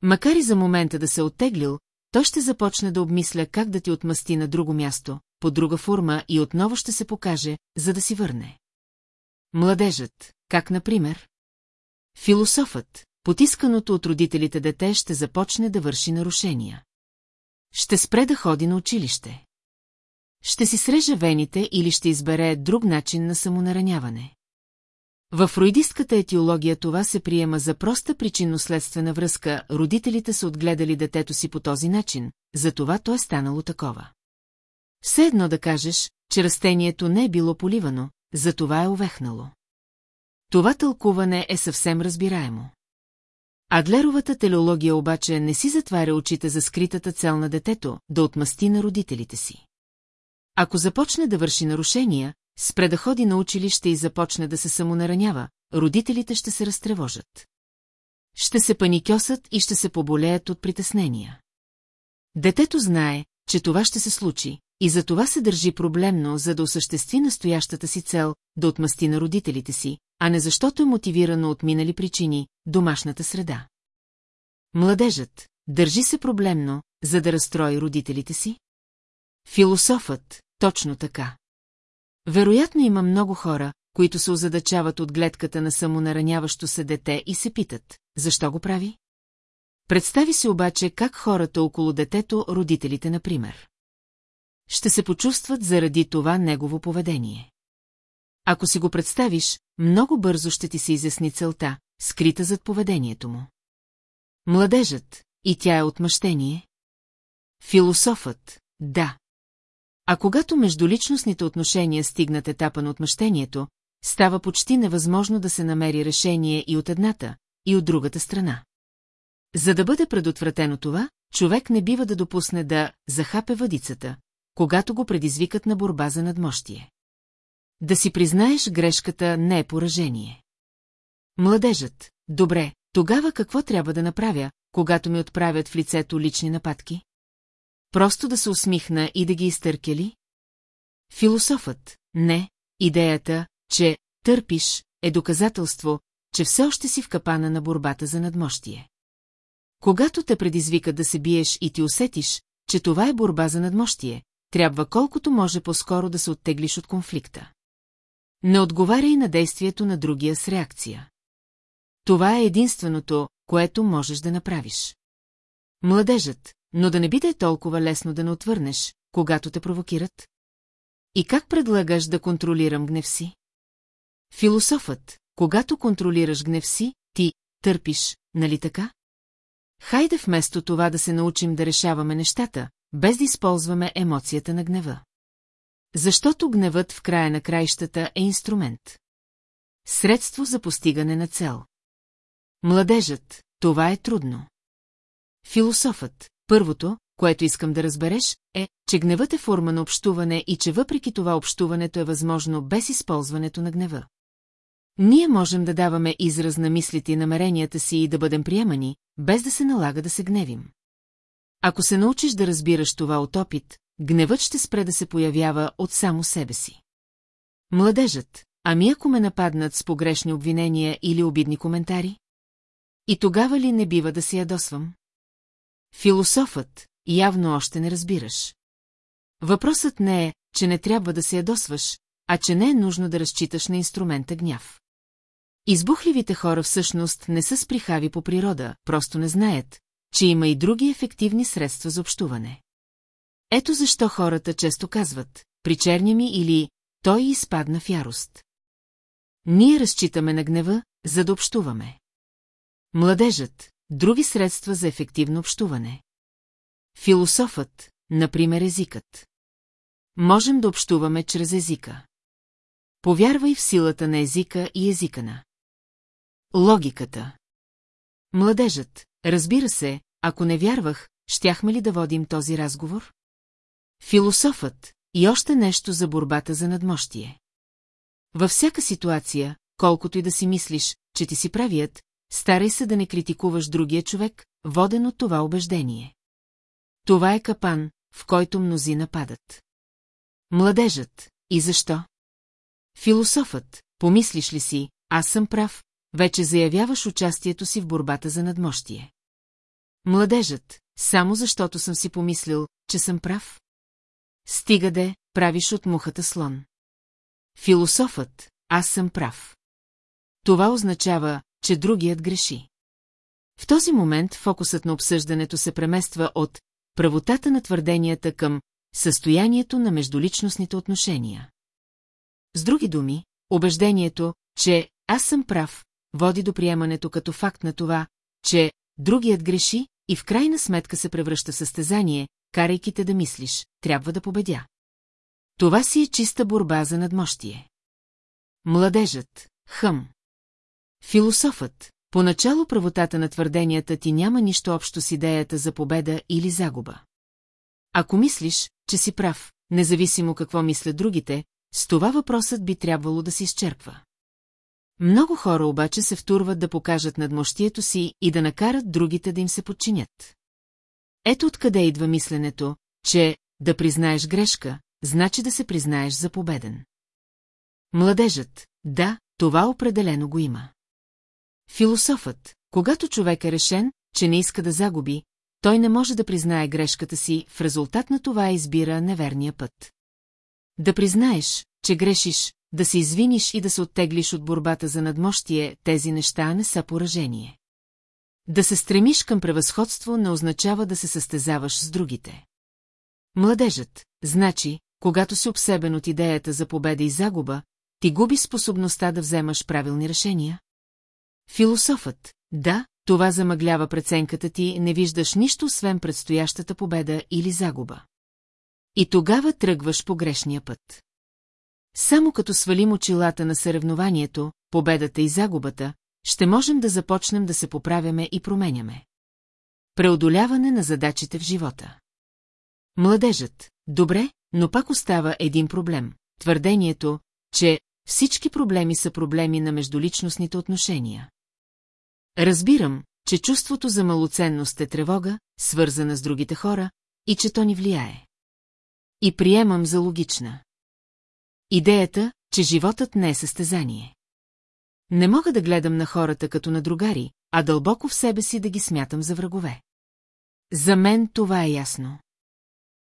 Макар и за момента да се оттеглил, той ще започне да обмисля как да ти отмъсти на друго място, по друга форма и отново ще се покаже, за да си върне. Младежът, как например? Философът, потисканото от родителите дете ще започне да върши нарушения. Ще спре да ходи на училище. Ще си среже вените или ще избере друг начин на самонараняване. В фройдистката етиология това се приема за проста причинно-следствена връзка, родителите са отгледали детето си по този начин, затова то е станало такова. Все едно да кажеш, че растението не е било поливано, затова е овехнало. Това тълкуване е съвсем разбираемо. Адлеровата телеология обаче не си затваря очите за скритата цел на детето, да отмъсти на родителите си. Ако започне да върши нарушения, спре да ходи на училище и започне да се самонаранява, родителите ще се разтревожат. Ще се паникьосат и ще се поболеят от притеснения. Детето знае, че това ще се случи, и за това се държи проблемно, за да осъществи настоящата си цел, да отмъсти на родителите си, а не защото е мотивирано от минали причини, домашната среда. Младежът държи се проблемно, за да разстрои родителите си? Философът, точно така. Вероятно има много хора, които се озадачават от гледката на самонараняващо се дете и се питат, защо го прави? Представи си обаче как хората около детето, родителите, например. Ще се почувстват заради това негово поведение. Ако си го представиш, много бързо ще ти се изясни целта, скрита зад поведението му. Младежът, и тя е отмъщение. Философът, да. А когато междуличностните отношения стигнат етапа на отмъщението, става почти невъзможно да се намери решение и от едната, и от другата страна. За да бъде предотвратено това, човек не бива да допусне да захапе въдицата, когато го предизвикат на борба за надмощие. Да си признаеш грешката не е поражение. Младежът, добре, тогава какво трябва да направя, когато ми отправят в лицето лични нападки? Просто да се усмихна и да ги изтъркя ли? Философът, не, идеята, че търпиш, е доказателство, че все още си в капана на борбата за надмощие. Когато те предизвикат да се биеш и ти усетиш, че това е борба за надмощие, трябва колкото може по-скоро да се оттеглиш от конфликта. Не отговаряй на действието на другия с реакция. Това е единственото, което можеш да направиш. Младежът, но да не биде толкова лесно да не отвърнеш, когато те провокират. И как предлагаш да контролирам гнев си? Философът, когато контролираш гнев си, ти търпиш, нали така? Хайде вместо това да се научим да решаваме нещата, без да използваме емоцията на гнева. Защото гневът в края на краищата е инструмент. Средство за постигане на цел. Младежът, това е трудно. Философът, първото, което искам да разбереш, е, че гневът е форма на общуване и че въпреки това общуването е възможно без използването на гнева. Ние можем да даваме израз на мислите и намеренията си и да бъдем приемани, без да се налага да се гневим. Ако се научиш да разбираш това от опит, гневът ще спре да се появява от само себе си. Младежът, ами ако ме нападнат с погрешни обвинения или обидни коментари? И тогава ли не бива да се ядосвам? Философът, явно още не разбираш. Въпросът не е, че не трябва да се ядосваш, а че не е нужно да разчиташ на инструмента гняв. Избухливите хора всъщност не са сприхави по природа, просто не знаят, че има и други ефективни средства за общуване. Ето защо хората често казват, причерня ми или той изпадна в ярост. Ние разчитаме на гнева, за да общуваме. Младежът, други средства за ефективно общуване. Философът, например езикът. Можем да общуваме чрез езика. Повярвай в силата на езика и езика на. Логиката. Младежът, разбира се, ако не вярвах, щяхме ли да водим този разговор? Философът и още нещо за борбата за надмощие. Във всяка ситуация, колкото и да си мислиш, че ти си правият, старай се да не критикуваш другия човек, воден от това убеждение. Това е капан, в който мнози нападат. Младежът. И защо? Философът, помислиш ли си, аз съм прав, вече заявяваш участието си в борбата за надмощие. Младежът, само защото съм си помислил, че съм прав? Стига де, правиш от мухата слон. Философът, аз съм прав. Това означава, че другият греши. В този момент фокусът на обсъждането се премества от правотата на твърденията към състоянието на междуличностните отношения. С други думи, убеждението, че аз съм прав, води до приемането като факт на това, че другият греши и в крайна сметка се превръща в състезание, карайки те да мислиш, трябва да победя. Това си е чиста борба за надмощие. Младежът, хъм. Философът, поначало правотата на твърденията ти няма нищо общо с идеята за победа или загуба. Ако мислиш, че си прав, независимо какво мислят другите, с това въпросът би трябвало да се изчерпва. Много хора обаче се втурват да покажат надмощието си и да накарат другите да им се подчинят. Ето откъде идва мисленето, че да признаеш грешка, значи да се признаеш за победен. Младежът, да, това определено го има. Философът, когато човек е решен, че не иска да загуби, той не може да признае грешката си, в резултат на това избира неверния път. Да признаеш, че грешиш, да се извиниш и да се оттеглиш от борбата за надмощие, тези неща не са поражение. Да се стремиш към превъзходство не означава да се състезаваш с другите. Младежът, значи, когато си обсебен от идеята за победа и загуба, ти губи способността да вземаш правилни решения? Философът, да, това замъглява преценката ти, не виждаш нищо освен предстоящата победа или загуба. И тогава тръгваш по грешния път. Само като свалим очилата на съревнованието, победата и загубата, ще можем да започнем да се поправяме и променяме. Преодоляване на задачите в живота. Младежът, добре, но пак остава един проблем – твърдението, че всички проблеми са проблеми на междуличностните отношения. Разбирам, че чувството за малоценност е тревога, свързана с другите хора, и че то ни влияе. И приемам за логична. Идеята, че животът не е състезание. Не мога да гледам на хората като на другари, а дълбоко в себе си да ги смятам за врагове. За мен това е ясно.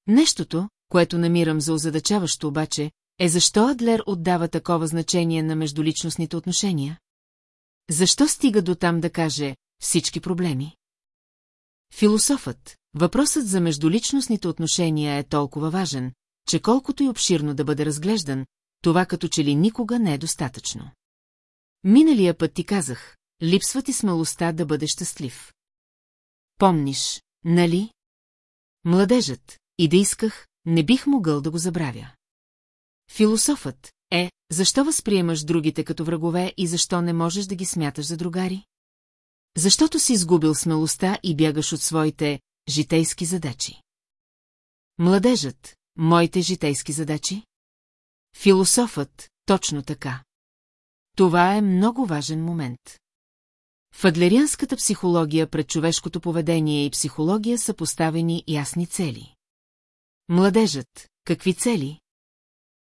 Нещото, което намирам за озадачаващо обаче, е защо Адлер отдава такова значение на междуличностните отношения? Защо стига до там да каже всички проблеми? Философът, въпросът за междуличностните отношения е толкова важен, че колкото и обширно да бъде разглеждан, това като че ли никога не е достатъчно. Миналия път ти казах, липсва ти смелостта да бъдеш щастлив. Помниш, нали? Младежът, и да исках, не бих могъл да го забравя. Философът е, защо възприемаш другите като врагове и защо не можеш да ги смяташ за другари? Защото си изгубил смелостта и бягаш от своите житейски задачи. Младежът, моите житейски задачи? Философът, точно така. Това е много важен момент. В психология пред човешкото поведение и психология са поставени ясни цели. Младежът, какви цели?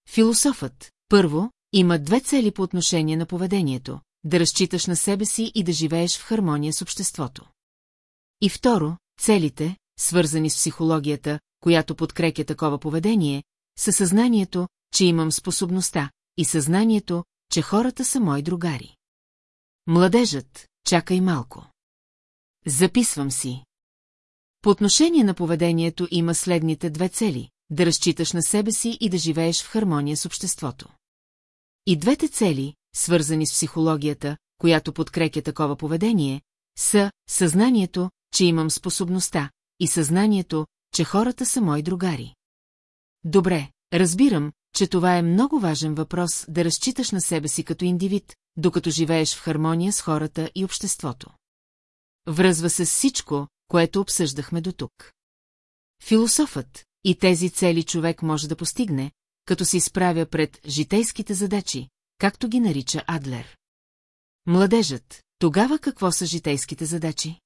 Философът, първо, има две цели по отношение на поведението – да разчиташ на себе си и да живееш в хармония с обществото. И второ, целите, свързани с психологията, която подкрепя такова поведение, са съзнанието, че имам способността, и съзнанието, че хората са мои другари. Младежът, чакай малко. Записвам си. По отношение на поведението има следните две цели – да разчиташ на себе си и да живееш в хармония с обществото. И двете цели, свързани с психологията, която подкрепя такова поведение, са съзнанието, че имам способността, и съзнанието, че хората са мои другари. Добре, разбирам, че това е много важен въпрос да разчиташ на себе си като индивид, докато живееш в хармония с хората и обществото. Връзва се с всичко, което обсъждахме до тук. Философът и тези цели човек може да постигне, като се изправя пред житейските задачи, както ги нарича Адлер. Младежът, тогава какво са житейските задачи?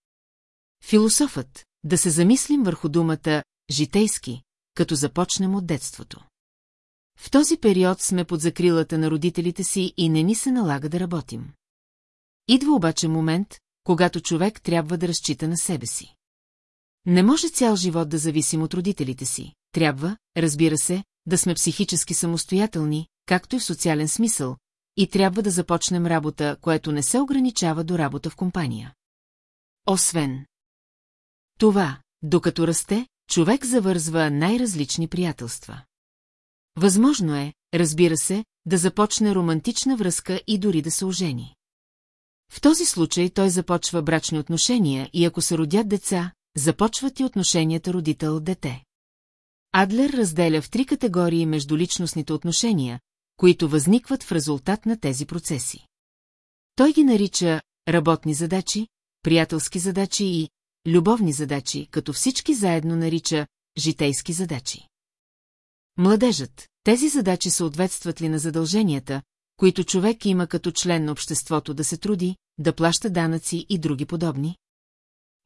Философът, да се замислим върху думата «житейски», като започнем от детството. В този период сме под закрилата на родителите си и не ни се налага да работим. Идва обаче момент, когато човек трябва да разчита на себе си. Не може цял живот да зависим от родителите си. Трябва, разбира се, да сме психически самостоятелни, както и в социален смисъл, и трябва да започнем работа, което не се ограничава до работа в компания. Освен това, докато расте, човек завързва най-различни приятелства. Възможно е, разбира се, да започне романтична връзка и дори да се ожени. В този случай той започва брачни отношения и ако се родят деца, започват и отношенията родител-дете. Адлер разделя в три категории междуличностните отношения, които възникват в резултат на тези процеси. Той ги нарича работни задачи, приятелски задачи и любовни задачи, като всички заедно нарича житейски задачи. Младежът, тези задачи съответстват ли на задълженията, които човек има като член на обществото да се труди, да плаща данъци и други подобни?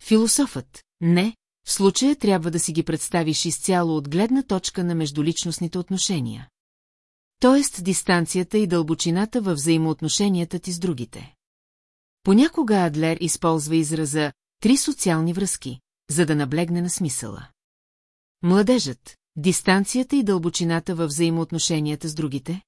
Философът, не, в случая трябва да си ги представиш изцяло от гледна точка на междуличностните отношения. Тоест дистанцията и дълбочината във взаимоотношенията ти с другите. Понякога Адлер използва израза «три социални връзки», за да наблегне на смисъла. Младежът, дистанцията и дълбочината във взаимоотношенията с другите.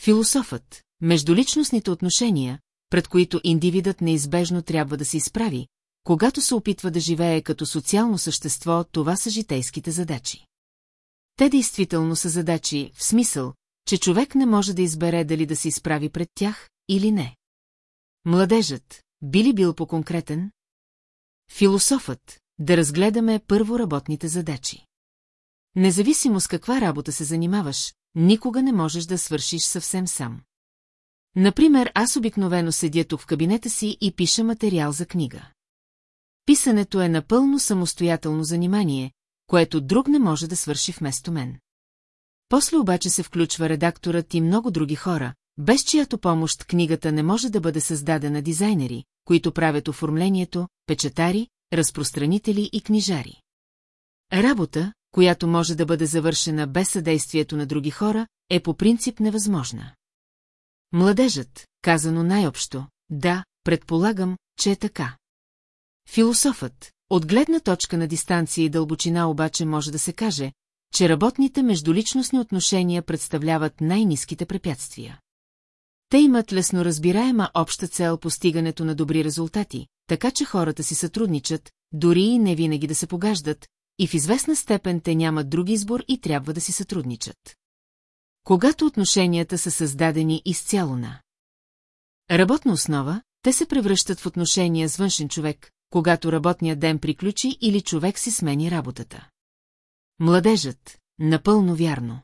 Философът, междуличностните отношения, пред които индивидът неизбежно трябва да се изправи, когато се опитва да живее като социално същество, това са житейските задачи. Те действително са задачи, в смисъл, че човек не може да избере дали да се изправи пред тях или не. Младежът, би ли бил по-конкретен? Философът, да разгледаме първо работните задачи. Независимо с каква работа се занимаваш, никога не можеш да свършиш съвсем сам. Например, аз обикновено седя тук в кабинета си и пиша материал за книга. Писането е напълно самостоятелно занимание, което друг не може да свърши вместо мен. После обаче се включва редакторът и много други хора, без чиято помощ книгата не може да бъде създадена дизайнери, които правят оформлението, печатари, разпространители и книжари. Работа, която може да бъде завършена без съдействието на други хора, е по принцип невъзможна. Младежът, казано най-общо, да, предполагам, че е така. Философът, от гледна точка на дистанция и дълбочина обаче може да се каже, че работните междуличностни отношения представляват най-низките препятствия. Те имат лесно разбираема обща цел постигането на добри резултати, така че хората си сътрудничат, дори и не винаги да се погаждат, и в известна степен те нямат друг избор и трябва да си сътрудничат. Когато отношенията са създадени изцяло на работна основа, те се превръщат в отношения с външен човек, когато работният ден приключи или човек си смени работата. Младежът, напълно вярно.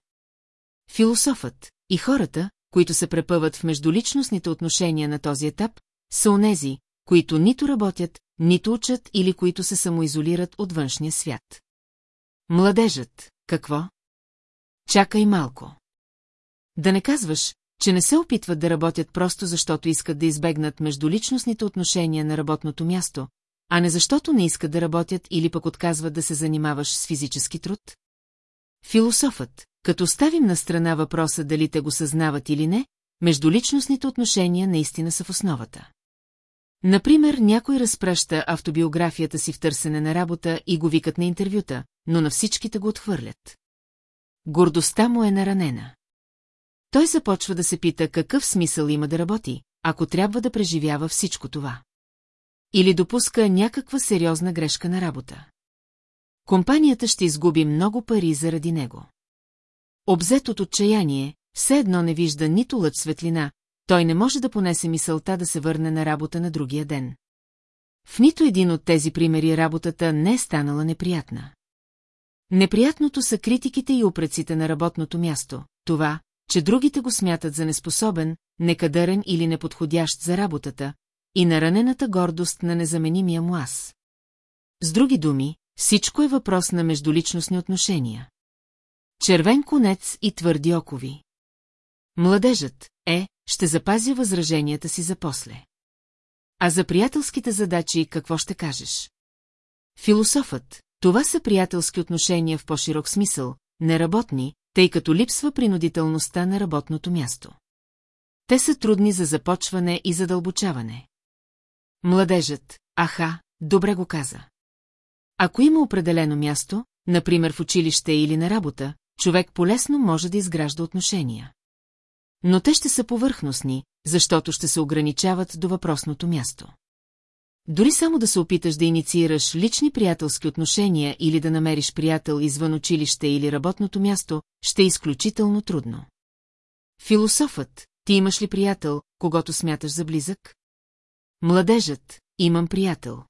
Философът и хората, които се препъват в междуличностните отношения на този етап, са онези, които нито работят, нито учат или които се самоизолират от външния свят. Младежът, какво? Чакай малко. Да не казваш, че не се опитват да работят просто защото искат да избегнат междуличностните отношения на работното място, а не защото не искат да работят или пък отказват да се занимаваш с физически труд? Философът, като ставим на страна въпроса дали те го съзнават или не, междуличностните отношения наистина са в основата. Например, някой разпраща автобиографията си в търсене на работа и го викат на интервюта, но на всичките го отхвърлят. Гордостта му е наранена. Той започва да се пита какъв смисъл има да работи, ако трябва да преживява всичко това. Или допуска някаква сериозна грешка на работа. Компанията ще изгуби много пари заради него. Обзет от отчаяние, все едно не вижда нито лъч светлина, той не може да понесе мисълта да се върне на работа на другия ден. В нито един от тези примери работата не е станала неприятна. Неприятното са критиките и опреците на работното място, това, че другите го смятат за неспособен, некадърен или неподходящ за работата, и наранената гордост на незаменимия му аз. С други думи, всичко е въпрос на междуличностни отношения. Червен конец и твърди окови. Младежът е, ще запазя възраженията си за после. А за приятелските задачи какво ще кажеш? Философът, това са приятелски отношения в по-широк смисъл, неработни, тъй като липсва принудителността на работното място. Те са трудни за започване и задълбочаване. Младежът, аха, добре го каза. Ако има определено място, например в училище или на работа, човек полесно може да изгражда отношения. Но те ще са повърхностни, защото ще се ограничават до въпросното място. Дори само да се опиташ да инициираш лични приятелски отношения или да намериш приятел извън училище или работното място, ще е изключително трудно. Философът, ти имаш ли приятел, когато смяташ за близък? Младежът, имам приятел.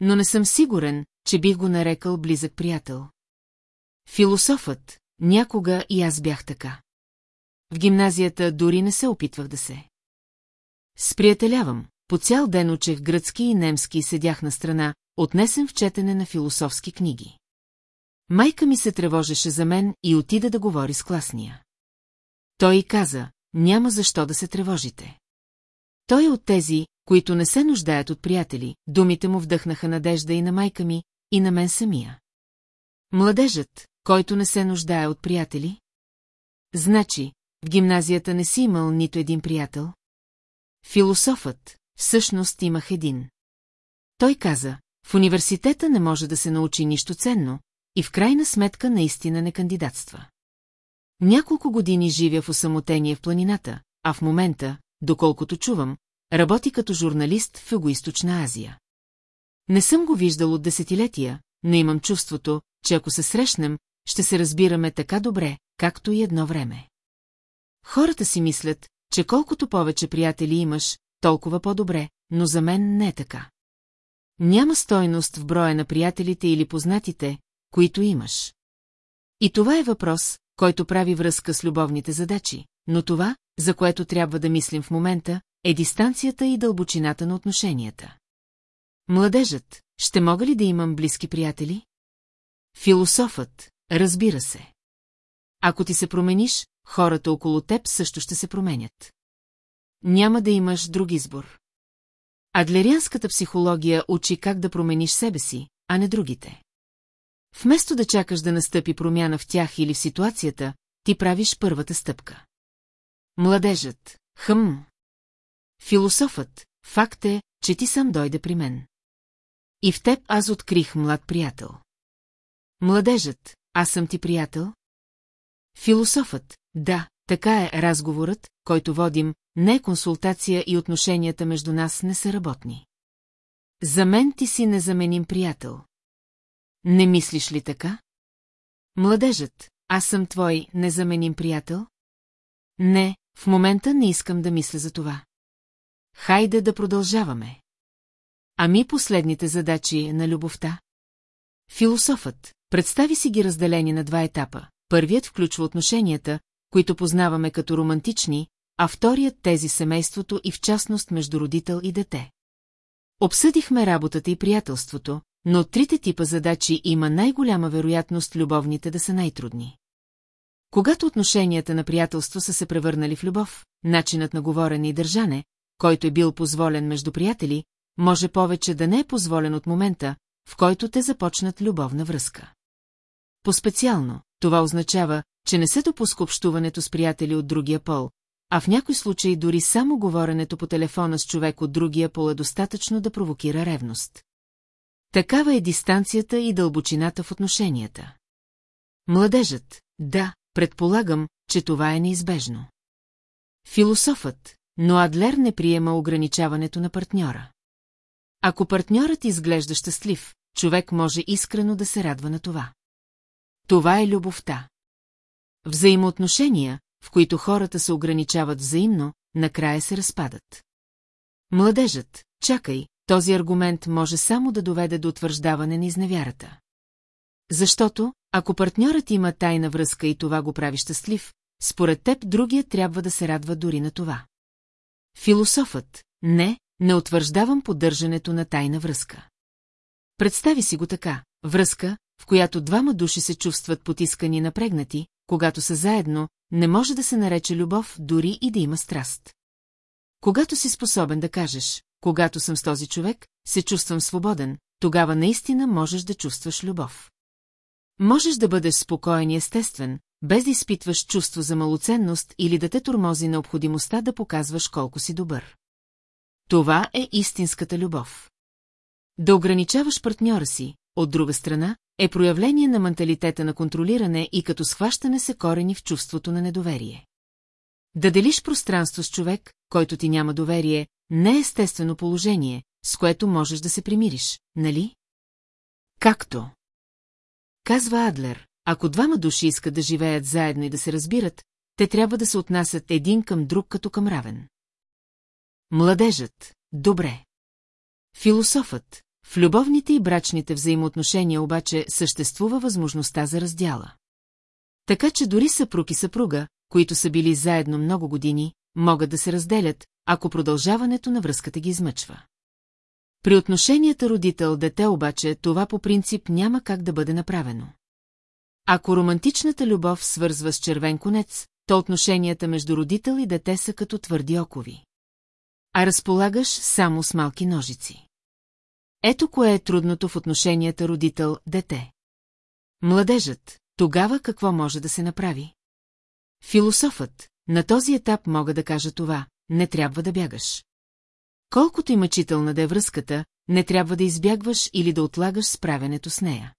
Но не съм сигурен, че бих го нарекал близък приятел. Философът, някога и аз бях така. В гимназията дори не се опитвах да се. Сприятелявам, по цял ден учех гръцки и немски и седях на страна, отнесен в четене на философски книги. Майка ми се тревожеше за мен и отида да говори с класния. Той и каза, няма защо да се тревожите. Той е от тези, които не се нуждаят от приятели, думите му вдъхнаха надежда и на майка ми, и на мен самия. Младежът, който не се нуждае от приятели? Значи, в гимназията не си имал нито един приятел? Философът, всъщност имах един. Той каза, в университета не може да се научи нищо ценно и в крайна сметка наистина не кандидатства. Няколко години живя в осамотение в планината, а в момента, доколкото чувам, работи като журналист в Юго-Источна Азия. Не съм го виждал от десетилетия, но имам чувството, че ако се срещнем, ще се разбираме така добре, както и едно време. Хората си мислят, че колкото повече приятели имаш, толкова по-добре, но за мен не е така. Няма стойност в броя на приятелите или познатите, които имаш. И това е въпрос, който прави връзка с любовните задачи, но това, за което трябва да мислим в момента, е дистанцията и дълбочината на отношенията. Младежът, ще мога ли да имам близки приятели? Философът, разбира се. Ако ти се промениш, хората около теб също ще се променят. Няма да имаш друг избор. Адлерианската психология учи как да промениш себе си, а не другите. Вместо да чакаш да настъпи промяна в тях или в ситуацията, ти правиш първата стъпка. Младежът, хъм. Философът, факт е, че ти сам дойде при мен. И в теб аз открих млад приятел. Младежът, аз съм ти приятел? Философът, да, така е разговорът, който водим, не е консултация и отношенията между нас не са работни. За мен ти си незаменим приятел. Не мислиш ли така? Младежът, аз съм твой незаменим приятел? Не, в момента не искам да мисля за това. Хайде да продължаваме. Ами последните задачи на любовта? Философът, представи си ги разделени на два етапа. Първият включва отношенията, които познаваме като романтични, а вторият тези семейството и в частност между родител и дете. Обсъдихме работата и приятелството, но трите типа задачи има най-голяма вероятност любовните да са най-трудни. Когато отношенията на приятелство са се превърнали в любов, начинът на говорене и държане, който е бил позволен между приятели, може повече да не е позволен от момента, в който те започнат любовна връзка. По-специално, това означава, че не се допуска общуването с приятели от другия пол, а в някой случай дори само говоренето по телефона с човек от другия пол е достатъчно да провокира ревност. Такава е дистанцията и дълбочината в отношенията. Младежът, да, предполагам, че това е неизбежно. Философът, но Адлер не приема ограничаването на партньора. Ако партньорът изглежда щастлив, човек може искрено да се радва на това. Това е любовта. Взаимоотношения, в които хората се ограничават взаимно, накрая се разпадат. Младежът, чакай, този аргумент може само да доведе до утвърждаване на изневярата. Защото, ако партньорът има тайна връзка и това го прави щастлив, според теб другия трябва да се радва дори на това. Философът, не, не утвърждавам поддържането на тайна връзка. Представи си го така, връзка, в която двама души се чувстват потискани и напрегнати, когато са заедно, не може да се нарече любов, дори и да има страст. Когато си способен да кажеш, когато съм с този човек, се чувствам свободен, тогава наистина можеш да чувстваш любов. Можеш да бъдеш спокоен и естествен, без да изпитваш чувство за малоценност или да те тормози необходимостта да показваш колко си добър. Това е истинската любов. Да ограничаваш партньора си, от друга страна, е проявление на менталитета на контролиране и като схващане се корени в чувството на недоверие. Да делиш пространство с човек, който ти няма доверие, не е естествено положение, с което можеш да се примириш, нали? Както. Казва Адлер, ако двама души искат да живеят заедно и да се разбират, те трябва да се отнасят един към друг като към равен. Младежът, добре. Философът, в любовните и брачните взаимоотношения обаче съществува възможността за раздяла. Така че дори съпруг и съпруга, които са били заедно много години, могат да се разделят, ако продължаването на връзката ги измъчва. При отношенията родител-дете обаче това по принцип няма как да бъде направено. Ако романтичната любов свързва с червен конец, то отношенията между родител и дете са като твърди окови. А разполагаш само с малки ножици. Ето кое е трудното в отношенията родител-дете. Младежът, тогава какво може да се направи? Философът, на този етап мога да кажа това, не трябва да бягаш. Колкото и мъчителна да е връзката, не трябва да избягваш или да отлагаш справянето с нея.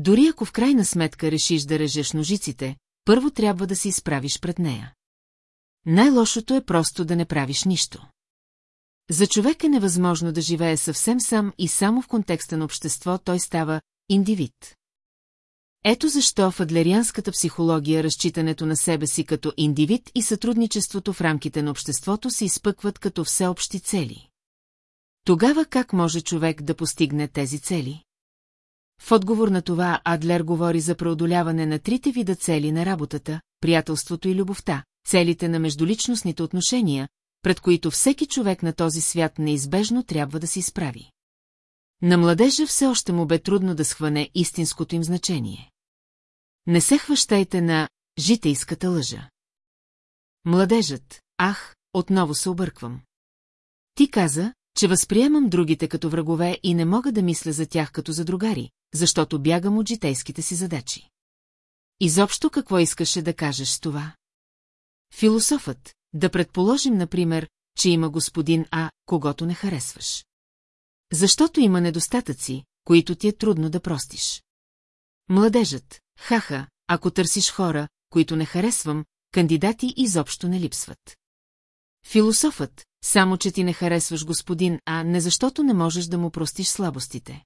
Дори ако в крайна сметка решиш да режеш ножиците, първо трябва да се изправиш пред нея. Най-лошото е просто да не правиш нищо. За човек е невъзможно да живее съвсем сам и само в контекста на общество той става индивид. Ето защо в адлерианската психология разчитането на себе си като индивид и сътрудничеството в рамките на обществото се изпъкват като всеобщи цели. Тогава как може човек да постигне тези цели? В отговор на това Адлер говори за преодоляване на трите вида цели на работата, приятелството и любовта, целите на междуличностните отношения, пред които всеки човек на този свят неизбежно трябва да се изправи. На младежа все още му бе трудно да схване истинското им значение. Не се хващайте на житейската лъжа. Младежът, ах, отново се обърквам. Ти каза, че възприемам другите като врагове и не мога да мисля за тях като за другари, защото бягам от житейските си задачи. Изобщо какво искаше да кажеш с това? Философът, да предположим, например, че има господин А, когато не харесваш. Защото има недостатъци, които ти е трудно да простиш. Младежът, хаха, ако търсиш хора, които не харесвам, кандидати изобщо не липсват. Философът, само че ти не харесваш господин, а не защото не можеш да му простиш слабостите.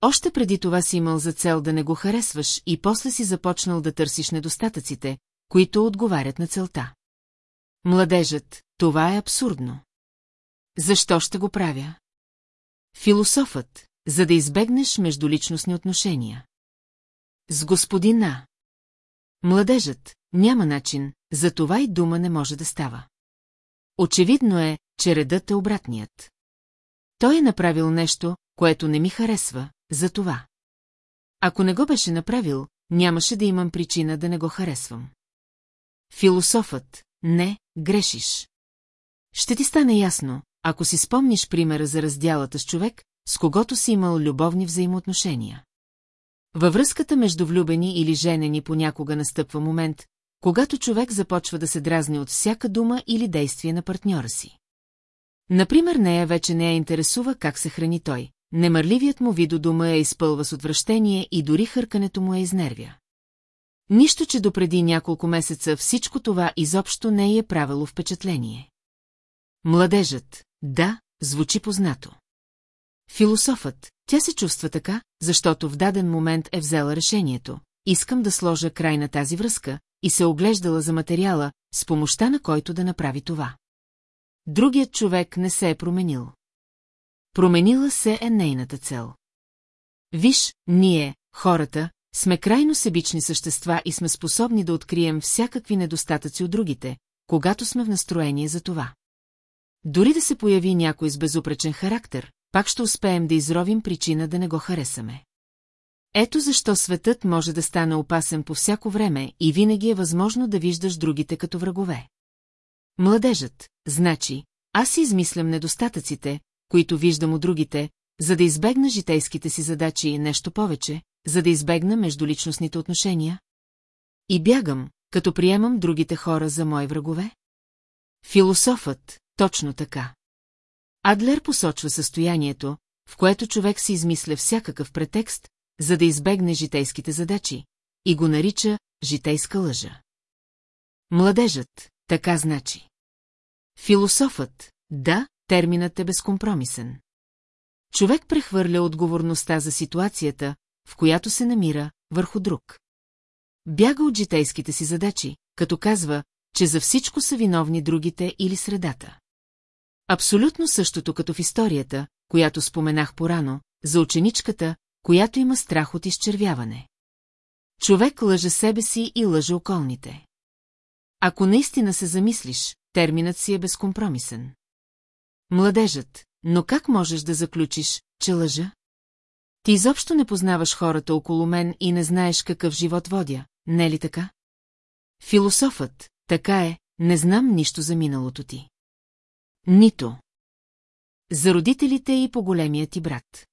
Още преди това си имал за цел да не го харесваш и после си започнал да търсиш недостатъците, които отговарят на целта. Младежът, това е абсурдно. Защо ще го правя? Философът, за да избегнеш междуличностни отношения. С господина. Младежът, няма начин, за това и дума не може да става. Очевидно е, че редът е обратният. Той е направил нещо, което не ми харесва, за това. Ако не го беше направил, нямаше да имам причина да не го харесвам. Философът, не, грешиш. Ще ти стане ясно, ако си спомниш примера за разделата с човек, с когото си имал любовни взаимоотношения. Във връзката между влюбени или женени понякога настъпва момент, когато човек започва да се дразни от всяка дума или действие на партньора си. Например, нея вече не я интересува как се храни той. Немърливият му видо дума я изпълва с отвращение и дори хъркането му е изнервя. Нищо, че допреди няколко месеца всичко това изобщо не е правило впечатление. Младежът, да, звучи познато. Философът, тя се чувства така, защото в даден момент е взела решението. Искам да сложа край на тази връзка и се оглеждала за материала, с помощта на който да направи това. Другият човек не се е променил. Променила се е нейната цел. Виж, ние, хората, сме крайно себични същества и сме способни да открием всякакви недостатъци от другите, когато сме в настроение за това. Дори да се появи някой с безупречен характер, пак ще успеем да изровим причина да не го харесаме. Ето защо светът може да стане опасен по всяко време и винаги е възможно да виждаш другите като врагове. Младежът, значи, аз измислям недостатъците, които виждам от другите, за да избегна житейските си задачи и нещо повече, за да избегна междуличностните отношения? И бягам, като приемам другите хора за мои врагове? Философът, точно така. Адлер посочва състоянието, в което човек си измисля всякакъв претекст, за да избегне житейските задачи, и го нарича житейска лъжа. Младежът, така значи. Философът, да, терминът е безкомпромисен. Човек прехвърля отговорността за ситуацията, в която се намира, върху друг. Бяга от житейските си задачи, като казва, че за всичко са виновни другите или средата. Абсолютно същото като в историята, която споменах порано, за ученичката, която има страх от изчервяване. Човек лъже себе си и лъже околните. Ако наистина се замислиш, терминът си е безкомпромисен. Младежът, но как можеш да заключиш, че лъжа? Ти изобщо не познаваш хората около мен и не знаеш какъв живот водя, не ли така? Философът, така е, не знам нищо за миналото ти. Нито. За родителите и по големия ти брат.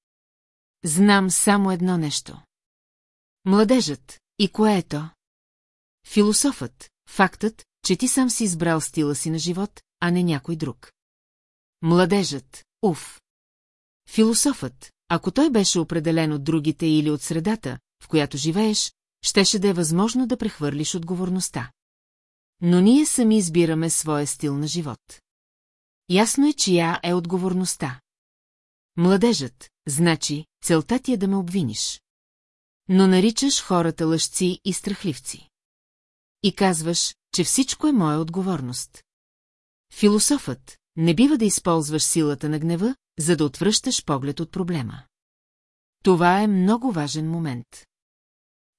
Знам само едно нещо. Младежът, и кое е то? Философът, фактът, че ти сам си избрал стила си на живот, а не някой друг. Младежът, уф. Философът, ако той беше определен от другите или от средата, в която живееш, щеше да е възможно да прехвърлиш отговорността. Но ние сами избираме своя стил на живот. Ясно е, чия е отговорността. Младежът, значи, целта ти е да ме обвиниш. Но наричаш хората лъжци и страхливци. И казваш, че всичко е моя отговорност. Философът, не бива да използваш силата на гнева, за да отвръщаш поглед от проблема. Това е много важен момент.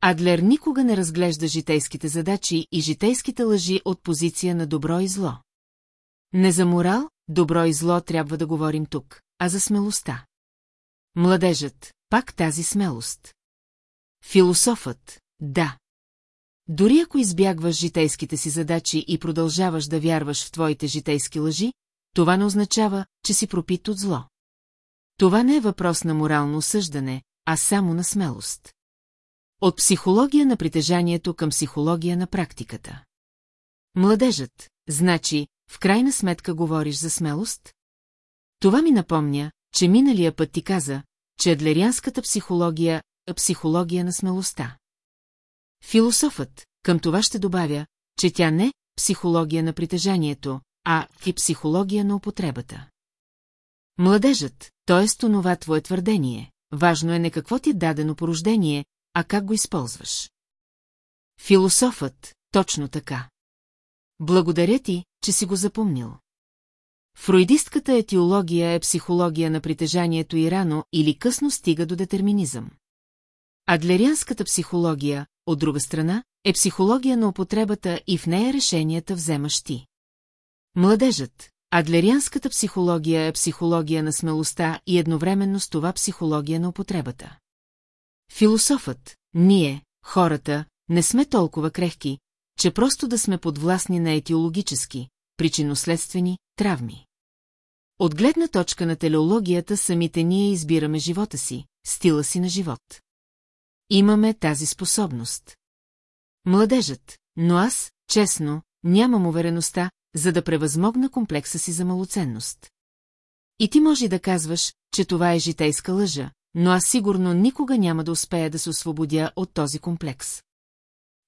Адлер никога не разглежда житейските задачи и житейските лъжи от позиция на добро и зло. Не за морал, добро и зло трябва да говорим тук, а за смелостта. Младежът, пак тази смелост. Философът, да. Дори ако избягваш житейските си задачи и продължаваш да вярваш в твоите житейски лъжи, това не означава, че си пропит от зло. Това не е въпрос на морално осъждане, а само на смелост. От психология на притежанието към психология на практиката. Младежът, значи, в крайна сметка говориш за смелост? Това ми напомня, че миналия път ти каза, че адлерианската психология е психология на смелостта. Философът, към това ще добавя, че тя не е психология на притежанието, а и психология на употребата. Младежът, т.е. онова твое твърдение, важно е не какво ти е дадено по рождение, а как го използваш. Философът, точно така. Благодаря ти, че си го запомнил. Фройдистката етиология е психология на притежанието и рано или късно стига до детерминизъм. Адлерианската психология, от друга страна, е психология на употребата и в нея решенията вземаш ти. Младежът, адлерианската психология е психология на смелостта и едновременно с това психология на употребата. Философът, ние, хората, не сме толкова крехки, че просто да сме подвластни на етиологически, причинно-следствени, травми. От гледна точка на телеологията самите ние избираме живота си, стила си на живот. Имаме тази способност. Младежът, но аз, честно, нямам увереността, за да превъзмогна комплекса си за малоценност. И ти може да казваш, че това е житейска лъжа, но аз сигурно никога няма да успея да се освободя от този комплекс.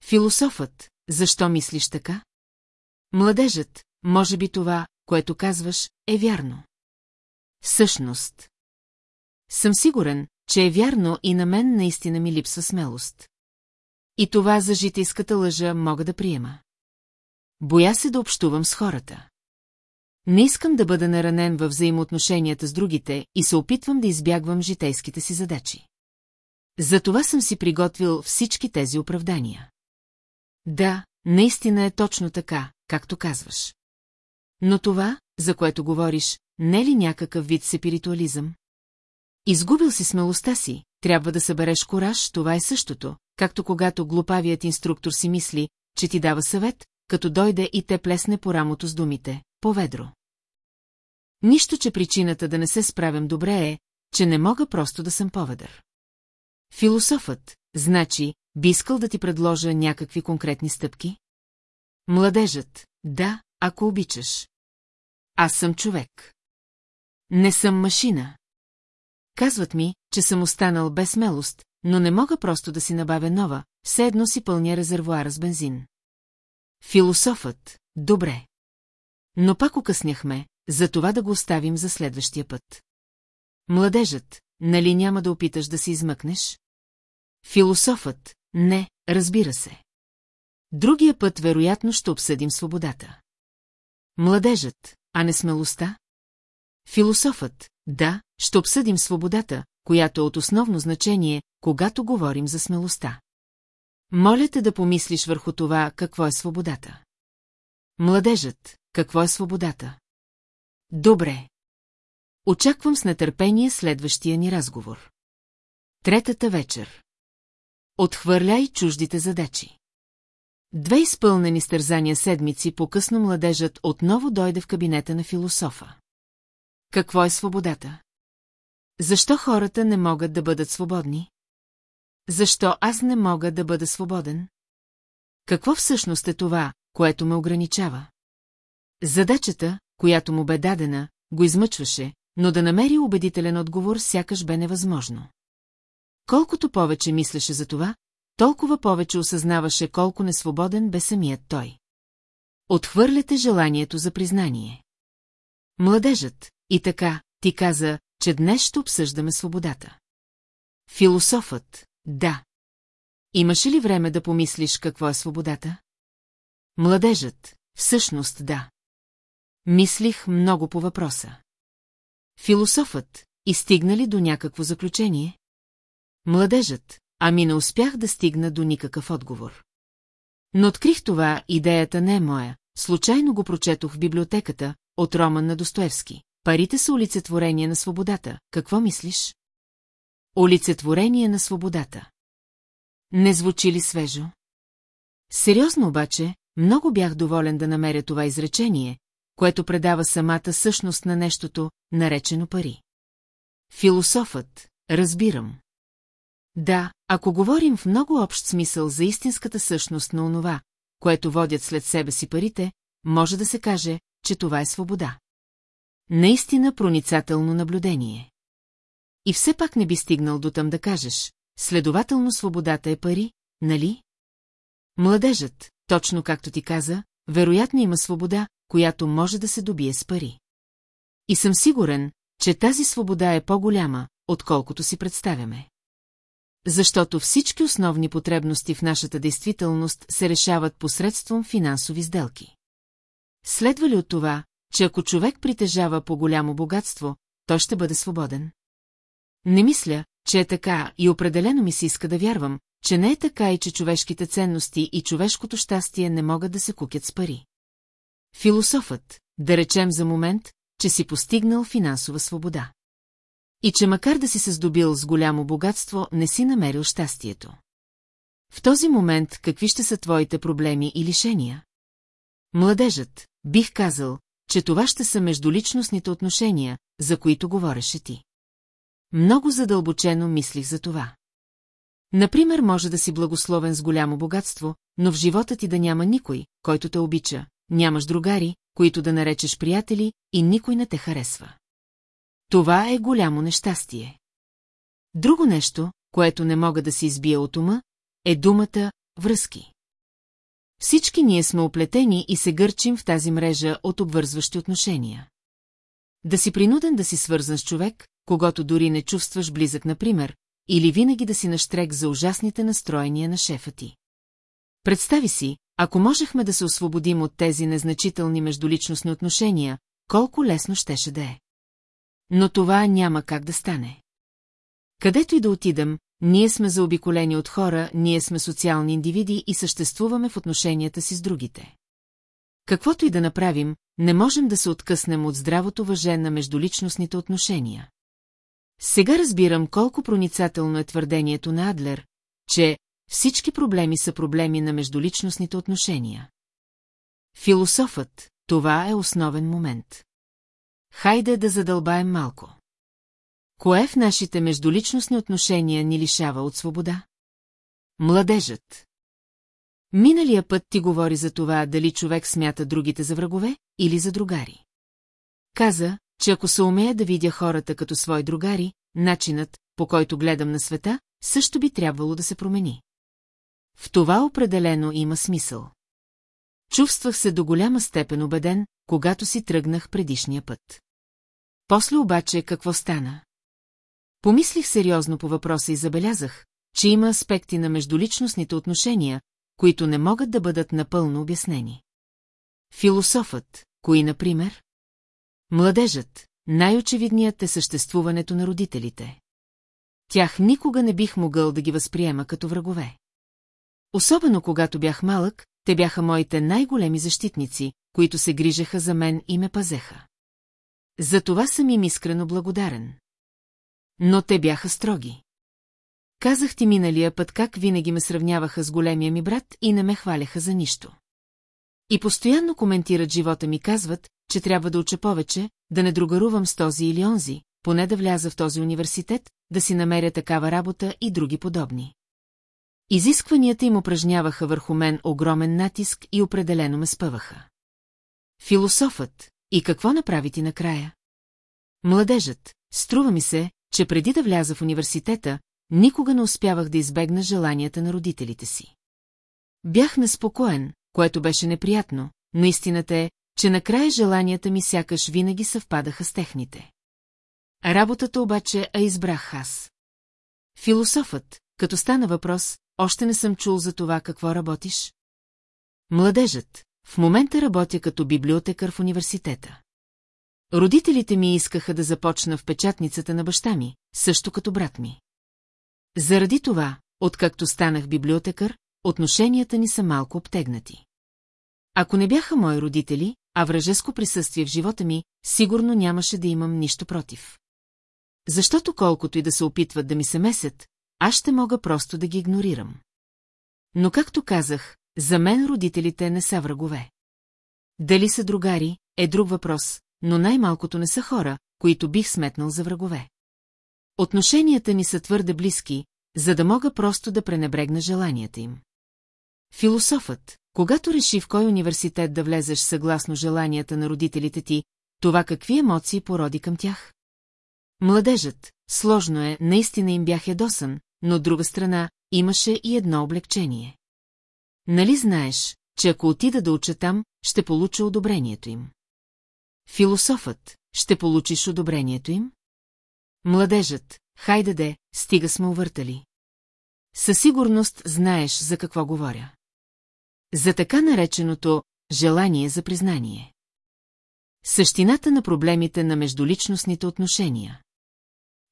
Философът, защо мислиш така? Младежът, може би това, което казваш, е вярно. Същност. Съм сигурен, че е вярно и на мен наистина ми липсва смелост. И това за житейската лъжа мога да приема. Боя се да общувам с хората. Не искам да бъда наранен във взаимоотношенията с другите и се опитвам да избягвам житейските си задачи. Затова съм си приготвил всички тези оправдания. Да, наистина е точно така, както казваш. Но това, за което говориш, не е ли някакъв вид сепиритуализъм? Изгубил си смелостта си, трябва да събереш кораж, това е същото, както когато глупавият инструктор си мисли, че ти дава съвет, като дойде и те плесне по рамото с думите «Поведро». Нищо, че причината да не се справям добре е, че не мога просто да съм поведър. Философът, значи, би искал да ти предложа някакви конкретни стъпки? Младежът, да, ако обичаш. Аз съм човек. Не съм машина. Казват ми, че съм останал без смелост, но не мога просто да си набавя нова, все едно си пълня резервуара с бензин. Философът, добре. Но пак окъсняхме, за това да го оставим за следващия път. Младежът, нали няма да опиташ да се измъкнеш? Философът, не, разбира се. Другия път вероятно ще обсъдим свободата. Младежът, а не смелостта? Философът, да, ще обсъдим свободата, която е от основно значение, когато говорим за смелостта. Моля те да помислиш върху това, какво е свободата. Младежът, какво е свободата? Добре. Очаквам с нетърпение следващия ни разговор. Третата вечер. Отхвърляй чуждите задачи. Две изпълнени стързания седмици по-късно младежът отново дойде в кабинета на философа. Какво е свободата? Защо хората не могат да бъдат свободни? Защо аз не мога да бъда свободен? Какво всъщност е това, което ме ограничава? Задачата, която му бе дадена, го измъчваше, но да намери убедителен отговор сякаш бе невъзможно. Колкото повече мислеше за това, толкова повече осъзнаваше колко несвободен бе самият той. Отхвърляте желанието за признание. Младежът, и така, ти каза, че днес ще обсъждаме свободата. Философът, да. Имаше ли време да помислиш какво е свободата? Младежът, всъщност да. Мислих много по въпроса. Философът, и стигна ли до някакво заключение? Младежът, ами не успях да стигна до никакъв отговор. Но открих това, идеята не е моя, случайно го прочетох в библиотеката, от роман на Достоевски. Парите са олицетворение на свободата. Какво мислиш? Олицетворение на свободата. Не звучи ли свежо? Сериозно обаче, много бях доволен да намеря това изречение, което предава самата същност на нещото, наречено пари. Философът, разбирам. Да, ако говорим в много общ смисъл за истинската същност на онова, което водят след себе си парите, може да се каже, че това е свобода. Наистина проницателно наблюдение. И все пак не би стигнал до там да кажеш, следователно свободата е пари, нали? Младежът, точно както ти каза, вероятно има свобода, която може да се добие с пари. И съм сигурен, че тази свобода е по-голяма, отколкото си представяме. Защото всички основни потребности в нашата действителност се решават посредством финансови сделки. Следва ли от това, че ако човек притежава по-голямо богатство, той ще бъде свободен? Не мисля, че е така и определено ми се иска да вярвам, че не е така и че човешките ценности и човешкото щастие не могат да се кукят с пари. Философът, да речем за момент, че си постигнал финансова свобода. И че макар да си се здобил с голямо богатство, не си намерил щастието. В този момент какви ще са твоите проблеми и лишения? Младежът, бих казал, че това ще са междуличностните отношения, за които говореше ти. Много задълбочено мислих за това. Например, може да си благословен с голямо богатство, но в живота ти да няма никой, който те обича, нямаш другари, които да наречеш приятели и никой не те харесва. Това е голямо нещастие. Друго нещо, което не мога да се избия от ума, е думата «връзки». Всички ние сме оплетени и се гърчим в тази мрежа от обвързващи отношения. Да си принуден да си свързан с човек, когато дори не чувстваш близък, например, или винаги да си наштрек за ужасните настроения на шефа ти. Представи си, ако можехме да се освободим от тези незначителни междуличностни отношения, колко лесно щеше да е. Но това няма как да стане. Където и да отидем, ние сме заобиколени от хора, ние сме социални индивиди и съществуваме в отношенията си с другите. Каквото и да направим, не можем да се откъснем от здравото въже на междуличностните отношения. Сега разбирам колко проницателно е твърдението на Адлер, че всички проблеми са проблеми на междуличностните отношения. Философът, това е основен момент. Хайде да задълбаем малко. Кое в нашите междуличностни отношения ни лишава от свобода? Младежът. Миналия път ти говори за това дали човек смята другите за врагове или за другари. Каза, че ако се умея да видя хората като свои другари, начинът, по който гледам на света, също би трябвало да се промени. В това определено има смисъл. Чувствах се до голяма степен убеден, когато си тръгнах предишния път. После обаче какво стана? Помислих сериозно по въпроса и забелязах, че има аспекти на междуличностните отношения, които не могат да бъдат напълно обяснени. Философът, кои, например? Младежът, най-очевидният е съществуването на родителите. Тях никога не бих могъл да ги възприема като врагове. Особено когато бях малък, те бяха моите най-големи защитници, които се грижеха за мен и ме пазеха. За това съм им искрено благодарен. Но те бяха строги. Казах ти миналия път как винаги ме сравняваха с големия ми брат и не ме хваляха за нищо. И постоянно коментират живота ми, казват, че трябва да уча повече, да не другарувам с този или онзи, поне да вляза в този университет, да си намеря такава работа и други подобни. Изискванията им упражняваха върху мен огромен натиск и определено ме спъваха. Философът, и какво направи ти накрая? Младежът, струва ми се, че преди да вляза в университета, никога не успявах да избегна желанията на родителите си. Бях неспокоен, което беше неприятно, но истината е, че накрая желанията ми сякаш винаги съвпадаха с техните. Работата обаче а избрах аз. Философът, като стана въпрос, още не съм чул за това какво работиш. Младежът, в момента работя като библиотекар в университета. Родителите ми искаха да започна в печатницата на баща ми, също като брат ми. Заради това, откакто станах библиотекар, отношенията ни са малко обтегнати. Ако не бяха мои родители, а вражеско присъствие в живота ми, сигурно нямаше да имам нищо против. Защото колкото и да се опитват да ми се месят, аз ще мога просто да ги игнорирам. Но както казах, за мен родителите не са врагове. Дали са другари, е друг въпрос, но най-малкото не са хора, които бих сметнал за врагове. Отношенията ни са твърде близки, за да мога просто да пренебрегна желанията им. Философът, когато реши в кой университет да влезеш съгласно желанията на родителите ти, това какви емоции породи към тях? Младежът, сложно е, наистина им бях ядосан, но от друга страна имаше и едно облегчение. Нали знаеш, че ако отида да уча там, ще получа одобрението им? Философът, ще получиш одобрението им? Младежът, хайде де, стига сме увъртали. Със сигурност знаеш за какво говоря. За така нареченото желание за признание. Същината на проблемите на междуличностните отношения.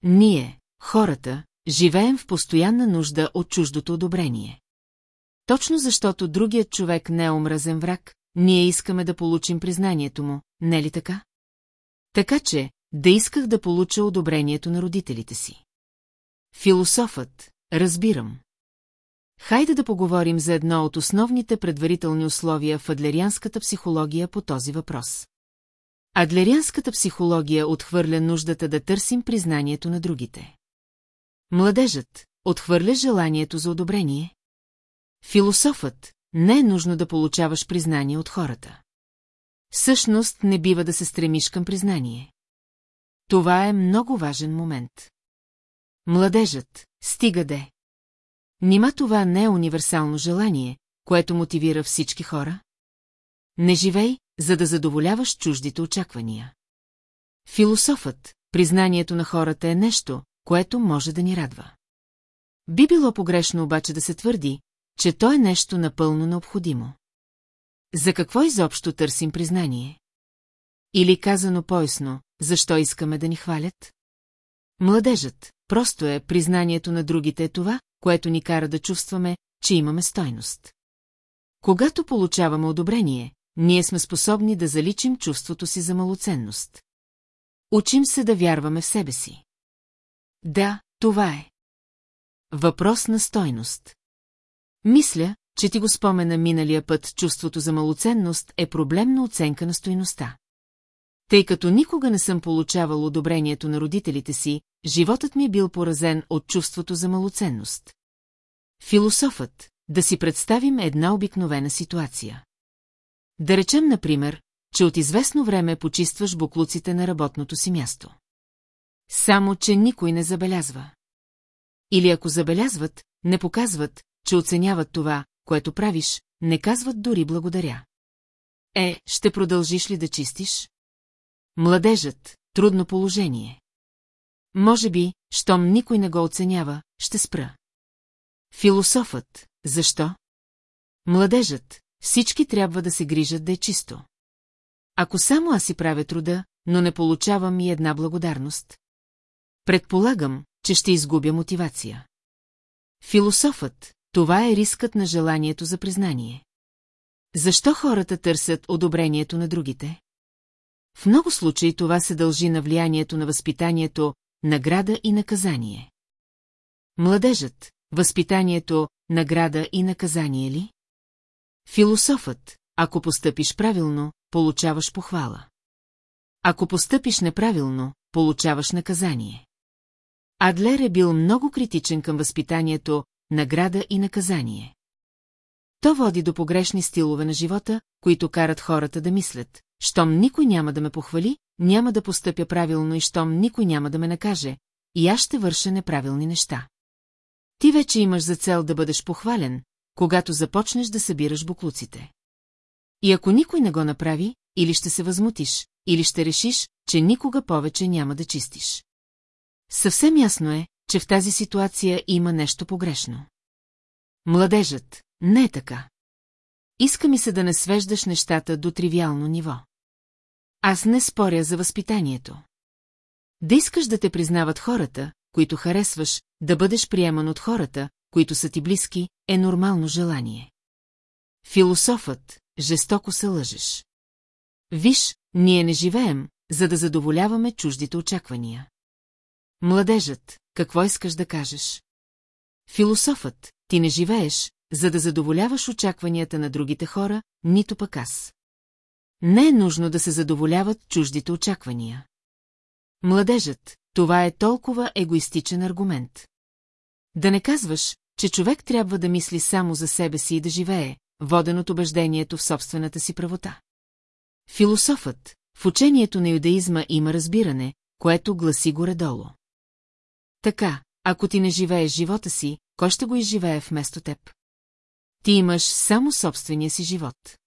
Ние, хората, живеем в постоянна нужда от чуждото одобрение. Точно защото другият човек не е омразен враг, ние искаме да получим признанието му, не ли така? Така че, да исках да получа одобрението на родителите си. Философът, разбирам. Хайде да поговорим за едно от основните предварителни условия в адлерианската психология по този въпрос. Адлерианската психология отхвърля нуждата да търсим признанието на другите. Младежът отхвърля желанието за одобрение. Философът не е нужно да получаваш признание от хората. Всъщност не бива да се стремиш към признание. Това е много важен момент. Младежът, стига де. Нима това не е универсално желание, което мотивира всички хора? Не живей, за да задоволяваш чуждите очаквания. Философът, признанието на хората е нещо, което може да ни радва. Би било погрешно обаче да се твърди, че то е нещо напълно необходимо. За какво изобщо търсим признание? Или казано поясно, защо искаме да ни хвалят? Младежът, просто е признанието на другите е това, което ни кара да чувстваме, че имаме стойност. Когато получаваме одобрение, ние сме способни да заличим чувството си за малоценност. Учим се да вярваме в себе си. Да, това е. Въпрос на стойност. Мисля, че ти го спомена миналия път, чувството за малоценност е проблемна оценка на стойността. Тъй като никога не съм получавал одобрението на родителите си, животът ми е бил поразен от чувството за малоценност. Философът, да си представим една обикновена ситуация. Да речем, например, че от известно време почистваш буклуците на работното си място. Само, че никой не забелязва. Или ако забелязват, не показват, че оценяват това, което правиш, не казват дори благодаря. Е, ще продължиш ли да чистиш? Младежът, трудно положение. Може би, щом никой не го оценява, ще спра. Философът, защо? Младежът, всички трябва да се грижат да е чисто. Ако само аз си правя труда, но не получавам и една благодарност. Предполагам, че ще изгубя мотивация. Философът, това е рискът на желанието за признание. Защо хората търсят одобрението на другите? В много случаи това се дължи на влиянието на възпитанието, награда и наказание. Младежът, възпитанието, награда и наказание ли? Философът, ако постъпиш правилно, получаваш похвала. Ако постъпиш неправилно, получаваш наказание. Адлер е бил много критичен към възпитанието, награда и наказание. То води до погрешни стилове на живота, които карат хората да мислят. Щом никой няма да ме похвали, няма да постъпя правилно и щом никой няма да ме накаже, и аз ще върша неправилни неща. Ти вече имаш за цел да бъдеш похвален, когато започнеш да събираш буклуците. И ако никой не го направи, или ще се възмутиш, или ще решиш, че никога повече няма да чистиш. Съвсем ясно е, че в тази ситуация има нещо погрешно. Младежът, не е така. Иска ми се да не свеждаш нещата до тривиално ниво. Аз не споря за възпитанието. Да искаш да те признават хората, които харесваш, да бъдеш приеман от хората, които са ти близки, е нормално желание. Философът, жестоко се лъжеш. Виж, ние не живеем, за да задоволяваме чуждите очаквания. Младежът, какво искаш да кажеш? Философът, ти не живееш, за да задоволяваш очакванията на другите хора, нито пък аз. Не е нужно да се задоволяват чуждите очаквания. Младежът, това е толкова егоистичен аргумент. Да не казваш, че човек трябва да мисли само за себе си и да живее, воден от убеждението в собствената си правота. Философът, в учението на юдаизма има разбиране, което гласи горе-долу. Така, ако ти не живееш живота си, кой ще го изживее вместо теб? Ти имаш само собствения си живот.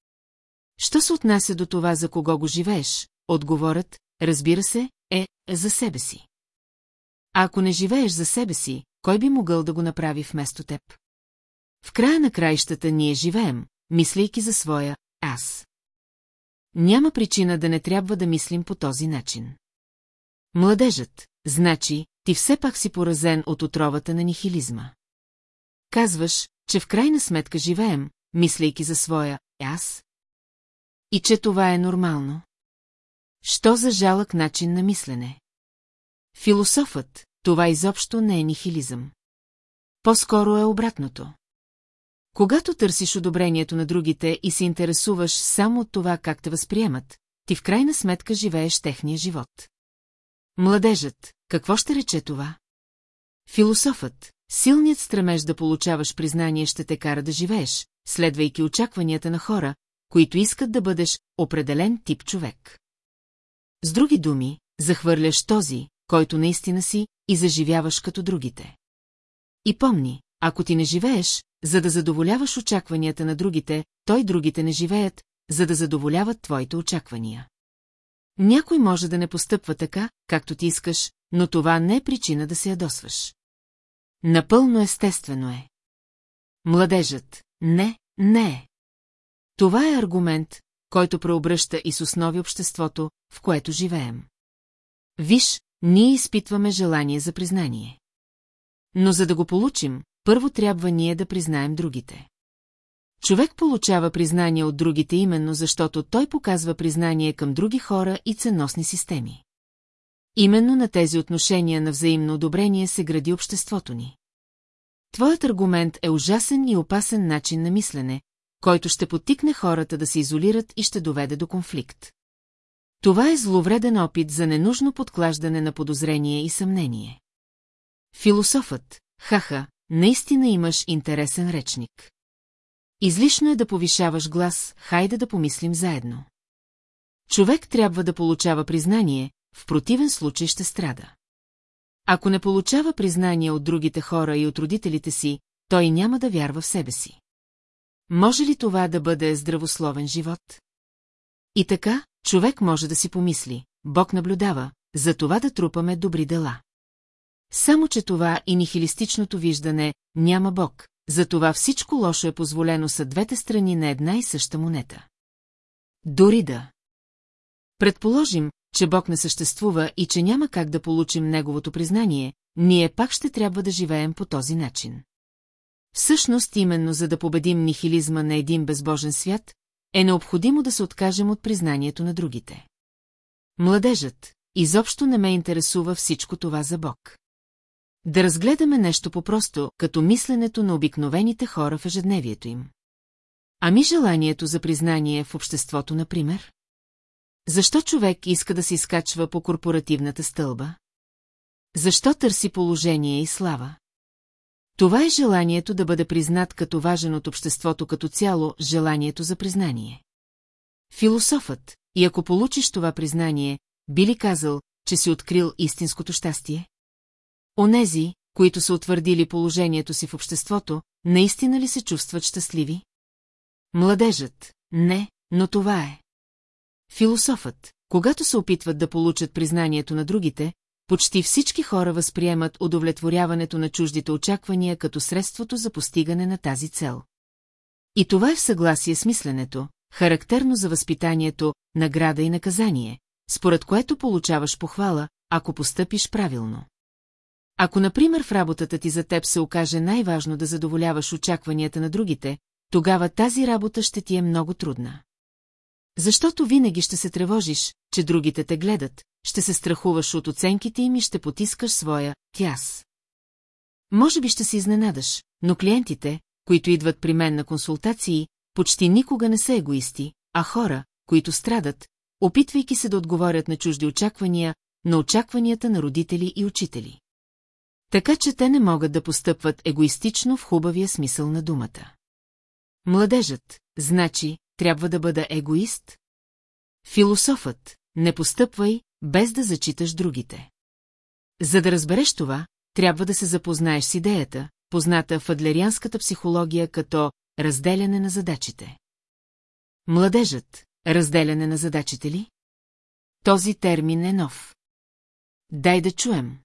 Що се отнася до това, за кого го живееш, отговорът, разбира се, е за себе си. А ако не живееш за себе си, кой би могъл да го направи вместо теб? В края на краищата ние живеем, мислейки за своя аз. Няма причина да не трябва да мислим по този начин. Младежът, значи, ти все пак си поразен от отровата на нихилизма. Казваш, че в крайна сметка живеем, мислейки за своя аз. И че това е нормално. Що за жалък начин на мислене? Философът, това изобщо не е нихилизъм. По-скоро е обратното. Когато търсиш одобрението на другите и се интересуваш само от това как те възприемат, ти в крайна сметка живееш техния живот. Младежът, какво ще рече това? Философът, силният стремеж да получаваш признание ще те кара да живееш, следвайки очакванията на хора, които искат да бъдеш определен тип човек. С други думи, захвърляш този, който наистина си, и заживяваш като другите. И помни, ако ти не живееш, за да задоволяваш очакванията на другите, той другите не живеят, за да задоволяват твоите очаквания. Някой може да не постъпва така, както ти искаш, но това не е причина да се ядосваш. Напълно естествено е. Младежът. Не, не е. Това е аргумент, който преобръща и с основи обществото, в което живеем. Виж, ние изпитваме желание за признание. Но за да го получим, първо трябва ние да признаем другите. Човек получава признание от другите именно защото той показва признание към други хора и ценностни системи. Именно на тези отношения на взаимно одобрение се гради обществото ни. Твоят аргумент е ужасен и опасен начин на мислене, който ще потикне хората да се изолират и ще доведе до конфликт. Това е зловреден опит за ненужно подклаждане на подозрение и съмнение. Философът, хаха, наистина имаш интересен речник. Излишно е да повишаваш глас, хайде да помислим заедно. Човек трябва да получава признание, в противен случай ще страда. Ако не получава признание от другите хора и от родителите си, той няма да вярва в себе си. Може ли това да бъде здравословен живот? И така, човек може да си помисли, Бог наблюдава, за това да трупаме добри дела. Само, че това и нихилистичното виждане няма Бог, затова всичко лошо е позволено са двете страни на една и съща монета. Дори да. Предположим, че Бог не съществува и че няма как да получим Неговото признание, ние пак ще трябва да живеем по този начин. Всъщност, именно за да победим нихилизма на един безбожен свят, е необходимо да се откажем от признанието на другите. Младежът, изобщо не ме интересува всичко това за Бог. Да разгледаме нещо по-просто, като мисленето на обикновените хора в ежедневието им. Ами желанието за признание в обществото, например? Защо човек иска да се изкачва по корпоративната стълба? Защо търси положение и слава? Това е желанието да бъде признат като важен от обществото като цяло, желанието за признание. Философът, и ако получиш това признание, би ли казал, че си открил истинското щастие? Онези, които са утвърдили положението си в обществото, наистина ли се чувстват щастливи? Младежът, не, но това е. Философът, когато се опитват да получат признанието на другите, почти всички хора възприемат удовлетворяването на чуждите очаквания като средството за постигане на тази цел. И това е в съгласие с мисленето, характерно за възпитанието, награда и наказание, според което получаваш похвала, ако постъпиш правилно. Ако, например, в работата ти за теб се окаже най-важно да задоволяваш очакванията на другите, тогава тази работа ще ти е много трудна. Защото винаги ще се тревожиш, че другите те гледат, ще се страхуваш от оценките им и ще потискаш своя тяс. Може би ще се изненадаш, но клиентите, които идват при мен на консултации, почти никога не са егоисти, а хора, които страдат, опитвайки се да отговорят на чужди очаквания, на очакванията на родители и учители. Така че те не могат да постъпват егоистично в хубавия смисъл на думата. Младежът, значи, трябва да бъда егоист? Философът, не постъпвай, без да зачиташ другите. За да разбереш това, трябва да се запознаеш с идеята, позната в адлерианската психология като разделяне на задачите. Младежът, разделяне на задачите ли? Този термин е нов. Дай да чуем.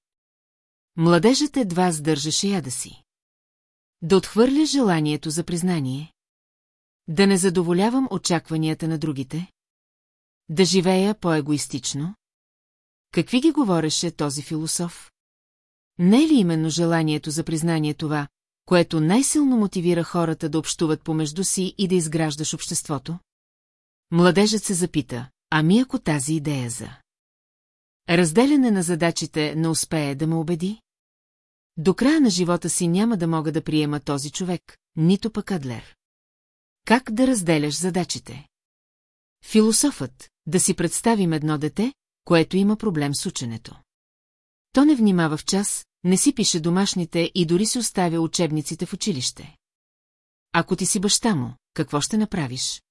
Младежът едва сдържаше яда си. Да отхвърля желанието за признание. Да не задоволявам очакванията на другите. Да живея по-егоистично. Какви ги говореше този философ? Не е ли именно желанието за признание това, което най-силно мотивира хората да общуват помежду си и да изграждаш обществото? Младежът се запита, ами ако тази идея за... Разделяне на задачите не успее да ме убеди? До края на живота си няма да мога да приема този човек, нито пък Адлер. Как да разделяш задачите? Философът, да си представим едно дете, което има проблем с ученето. То не внимава в час, не си пише домашните и дори си оставя учебниците в училище. Ако ти си баща му, какво ще направиш?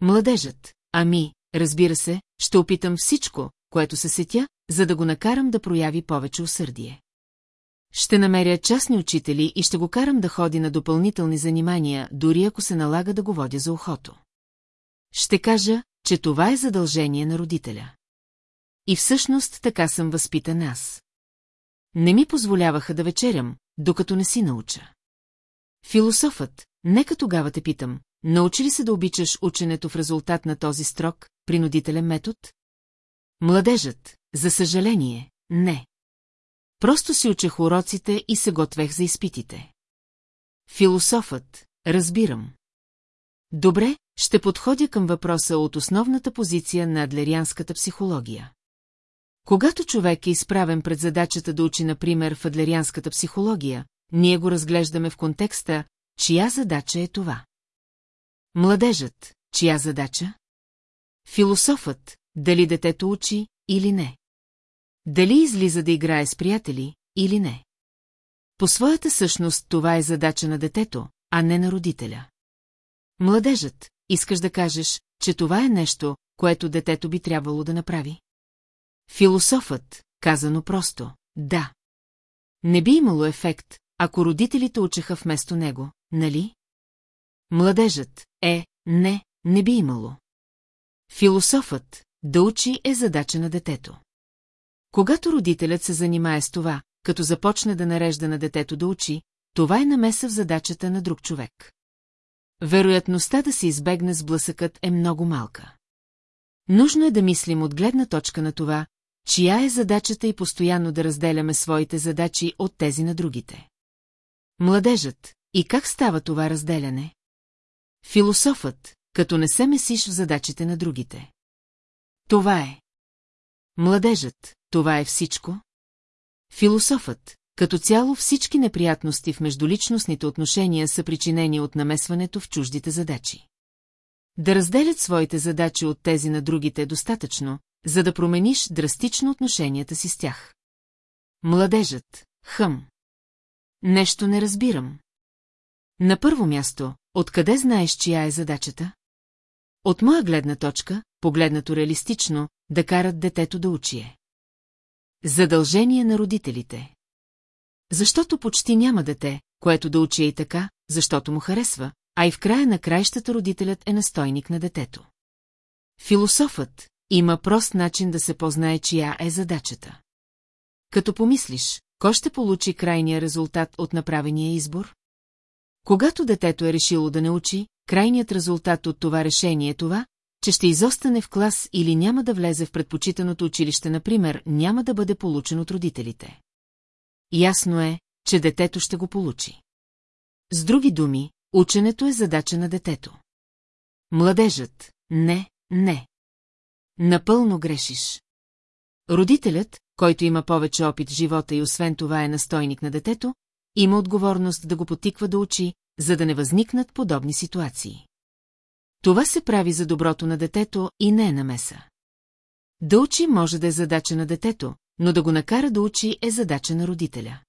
Младежът, ами, разбира се, ще опитам всичко, което се сетя, за да го накарам да прояви повече усърдие. Ще намеря частни учители и ще го карам да ходи на допълнителни занимания, дори ако се налага да го водя за ухото. Ще кажа, че това е задължение на родителя. И всъщност така съм възпитан аз. Не ми позволяваха да вечерям, докато не си науча. Философът, нека тогава те питам, научи ли се да обичаш ученето в резултат на този строк, принудителен метод? Младежът, за съжаление, не. Просто си учех уроците и се готвех за изпитите. Философът, разбирам. Добре, ще подходя към въпроса от основната позиция на адлерианската психология. Когато човек е изправен пред задачата да учи, например, в адлерианската психология, ние го разглеждаме в контекста, чия задача е това. Младежът, чия задача? Философът, дали детето учи или не. Дали излиза да играе с приятели или не. По своята същност това е задача на детето, а не на родителя. Младежът, искаш да кажеш, че това е нещо, което детето би трябвало да направи? Философът, казано просто, да. Не би имало ефект, ако родителите учеха вместо него, нали? Младежът, е, не, не би имало. Философът, да учи е задача на детето. Когато родителят се занимае с това, като започне да нарежда на детето да учи, това е намеса в задачата на друг човек. Вероятността да се избегне сблъсъкът е много малка. Нужно е да мислим от гледна точка на това, чия е задачата и постоянно да разделяме своите задачи от тези на другите. Младежът, и как става това разделяне? Философът, като не се месиш в задачите на другите. Това е. Младежът, това е всичко. Философът, като цяло всички неприятности в междуличностните отношения са причинени от намесването в чуждите задачи. Да разделят своите задачи от тези на другите е достатъчно, за да промениш драстично отношенията си с тях. Младежът, хъм. Нещо не разбирам. На първо място, откъде знаеш, чия е задачата? От моя гледна точка, погледнато реалистично, да карат детето да учие. Задължение на родителите. Защото почти няма дете, което да учи и така, защото му харесва, а и в края на краищата родителят е настойник на детето. Философът има прост начин да се познае чия е задачата. Като помислиш, кой ще получи крайния резултат от направения избор? Когато детето е решило да не учи, крайният резултат от това решение е това, че ще изостане в клас или няма да влезе в предпочитаното училище, например, няма да бъде получен от родителите. Ясно е, че детето ще го получи. С други думи, ученето е задача на детето. Младежът, не, не. Напълно грешиш. Родителят, който има повече опит в живота и освен това е настойник на детето, има отговорност да го потиква да учи, за да не възникнат подобни ситуации. Това се прави за доброто на детето и не е намеса. Да учи може да е задача на детето, но да го накара да учи е задача на родителя.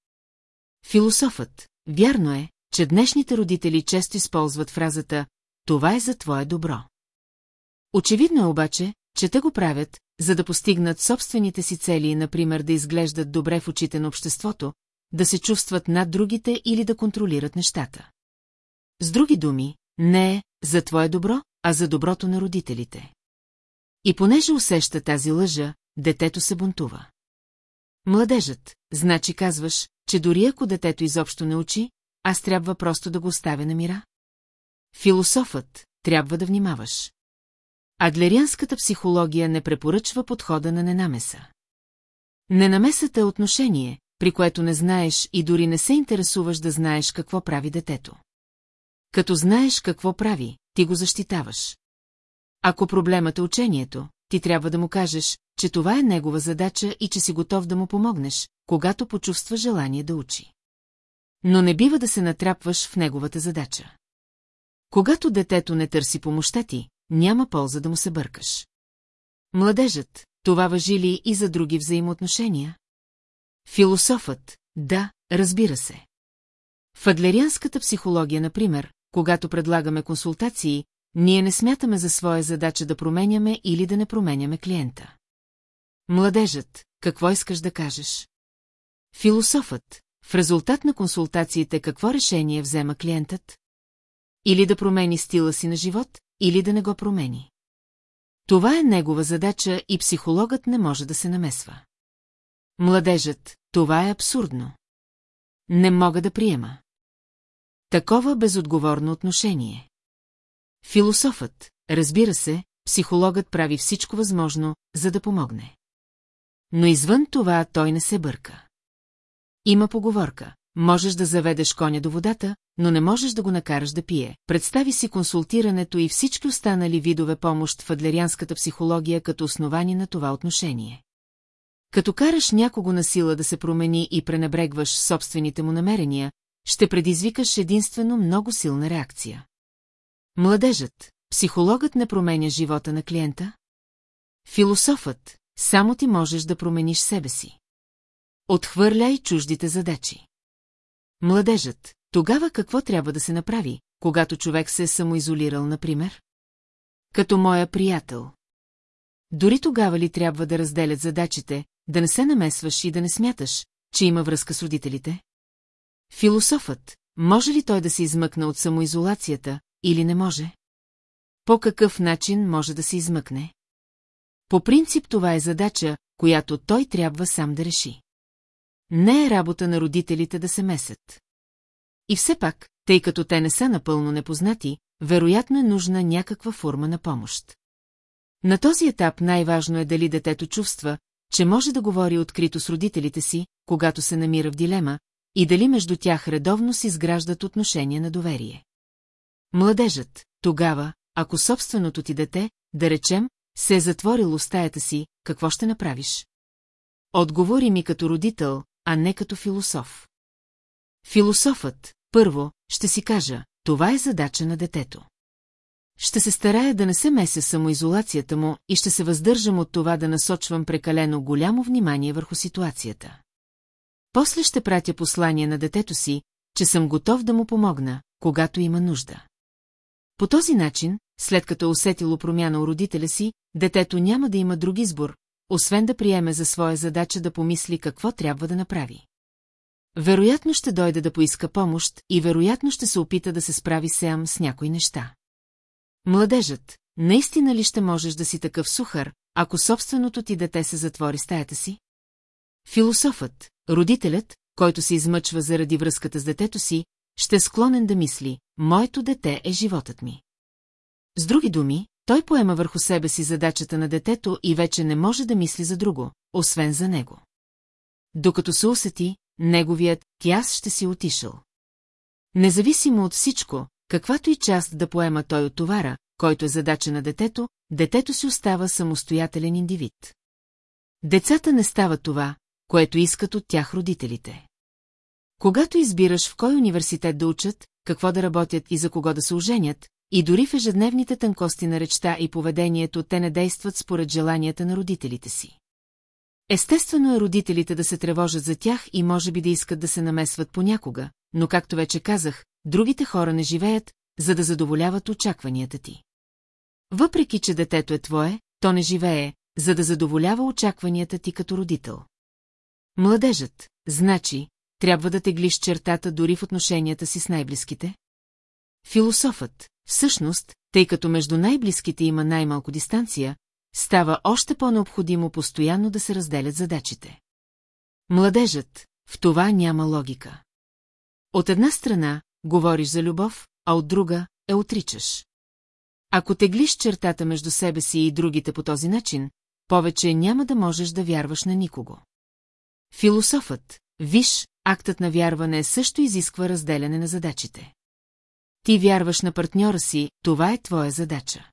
Философът, вярно е, че днешните родители често използват фразата «Това е за твое добро». Очевидно е обаче, че те го правят, за да постигнат собствените си цели, например да изглеждат добре в очите на обществото, да се чувстват над другите или да контролират нещата. С други думи, не за твое добро, а за доброто на родителите. И понеже усеща тази лъжа, детето се бунтува. Младежът, значи казваш, че дори ако детето изобщо не учи, аз трябва просто да го оставя на мира? Философът, трябва да внимаваш. Адлерианската психология не препоръчва подхода на ненамеса. Ненамесата е отношение, при което не знаеш и дори не се интересуваш да знаеш какво прави детето. Като знаеш какво прави, ти го защитаваш. Ако проблемът е учението, ти трябва да му кажеш, че това е негова задача и че си готов да му помогнеш, когато почувства желание да учи. Но не бива да се натрапваш в неговата задача. Когато детето не търси помощта ти, няма полза да му се бъркаш. Младежът, това въжи ли и за други взаимоотношения? Философът, да, разбира се. В адлерианската психология, например, когато предлагаме консултации, ние не смятаме за своя задача да променяме или да не променяме клиента. Младежът, какво искаш да кажеш? Философът, в резултат на консултациите какво решение взема клиентът? Или да промени стила си на живот, или да не го промени. Това е негова задача и психологът не може да се намесва. Младежът, това е абсурдно. Не мога да приема. Такова безотговорно отношение. Философът, разбира се, психологът прави всичко възможно, за да помогне. Но извън това той не се бърка. Има поговорка. Можеш да заведеш коня до водата, но не можеш да го накараш да пие. Представи си консултирането и всички останали видове помощ в адлерианската психология като основани на това отношение. Като караш някого на сила да се промени и пренебрегваш собствените му намерения, ще предизвикаш единствено много силна реакция. Младежът, психологът не променя живота на клиента? Философът, само ти можеш да промениш себе си. Отхвърляй чуждите задачи. Младежът, тогава какво трябва да се направи, когато човек се е самоизолирал, например? Като моя приятел. Дори тогава ли трябва да разделят задачите, да не се намесваш и да не смяташ, че има връзка с родителите? Философът, може ли той да се измъкне от самоизолацията или не може? По какъв начин може да се измъкне? По принцип това е задача, която той трябва сам да реши. Не е работа на родителите да се месят. И все пак, тъй като те не са напълно непознати, вероятно е нужна някаква форма на помощ. На този етап най-важно е дали детето чувства, че може да говори открито с родителите си, когато се намира в дилема, и дали между тях редовно се изграждат отношения на доверие. Младежът, тогава, ако собственото ти дете, да речем, се е затворило стаята си, какво ще направиш? Отговори ми като родител, а не като философ. Философът, първо, ще си кажа, това е задача на детето. Ще се старая да не се меся самоизолацията му и ще се въздържам от това да насочвам прекалено голямо внимание върху ситуацията. После ще пратя послание на детето си, че съм готов да му помогна, когато има нужда. По този начин, след като е усетило промяна у родителя си, детето няма да има друг избор, освен да приеме за своя задача да помисли какво трябва да направи. Вероятно ще дойде да поиска помощ и вероятно ще се опита да се справи сеам с някои неща. Младежът, наистина ли ще можеш да си такъв сухар, ако собственото ти дете се затвори стаята си? Философът, родителят, който се измъчва заради връзката с детето си, ще е склонен да мисли, моето дете е животът ми. С други думи, той поема върху себе си задачата на детето и вече не може да мисли за друго, освен за него. Докато се усети, неговият «тяс ще си отишъл». Независимо от всичко, каквато и част да поема той от товара, който е задача на детето, детето си остава самостоятелен индивид. Децата не стават това, което искат от тях родителите. Когато избираш в кой университет да учат, какво да работят и за кого да се оженят, и дори в ежедневните тънкости на речта и поведението те не действат според желанията на родителите си. Естествено е родителите да се тревожат за тях и може би да искат да се намесват понякога, но както вече казах, другите хора не живеят, за да задоволяват очакванията ти. Въпреки, че детето е твое, то не живее, за да задоволява очакванията ти като родител. Младежът, значи, трябва да теглиш чертата дори в отношенията си с най-близките? Философът, всъщност, тъй като между най-близките има най-малко дистанция, става още по-необходимо постоянно да се разделят задачите. Младежът, в това няма логика. От една страна, говориш за любов, а от друга – е отричаш. Ако теглиш чертата между себе си и другите по този начин, повече няма да можеш да вярваш на никого. Философът, виж, актът на вярване също изисква разделяне на задачите. Ти вярваш на партньора си, това е твоя задача.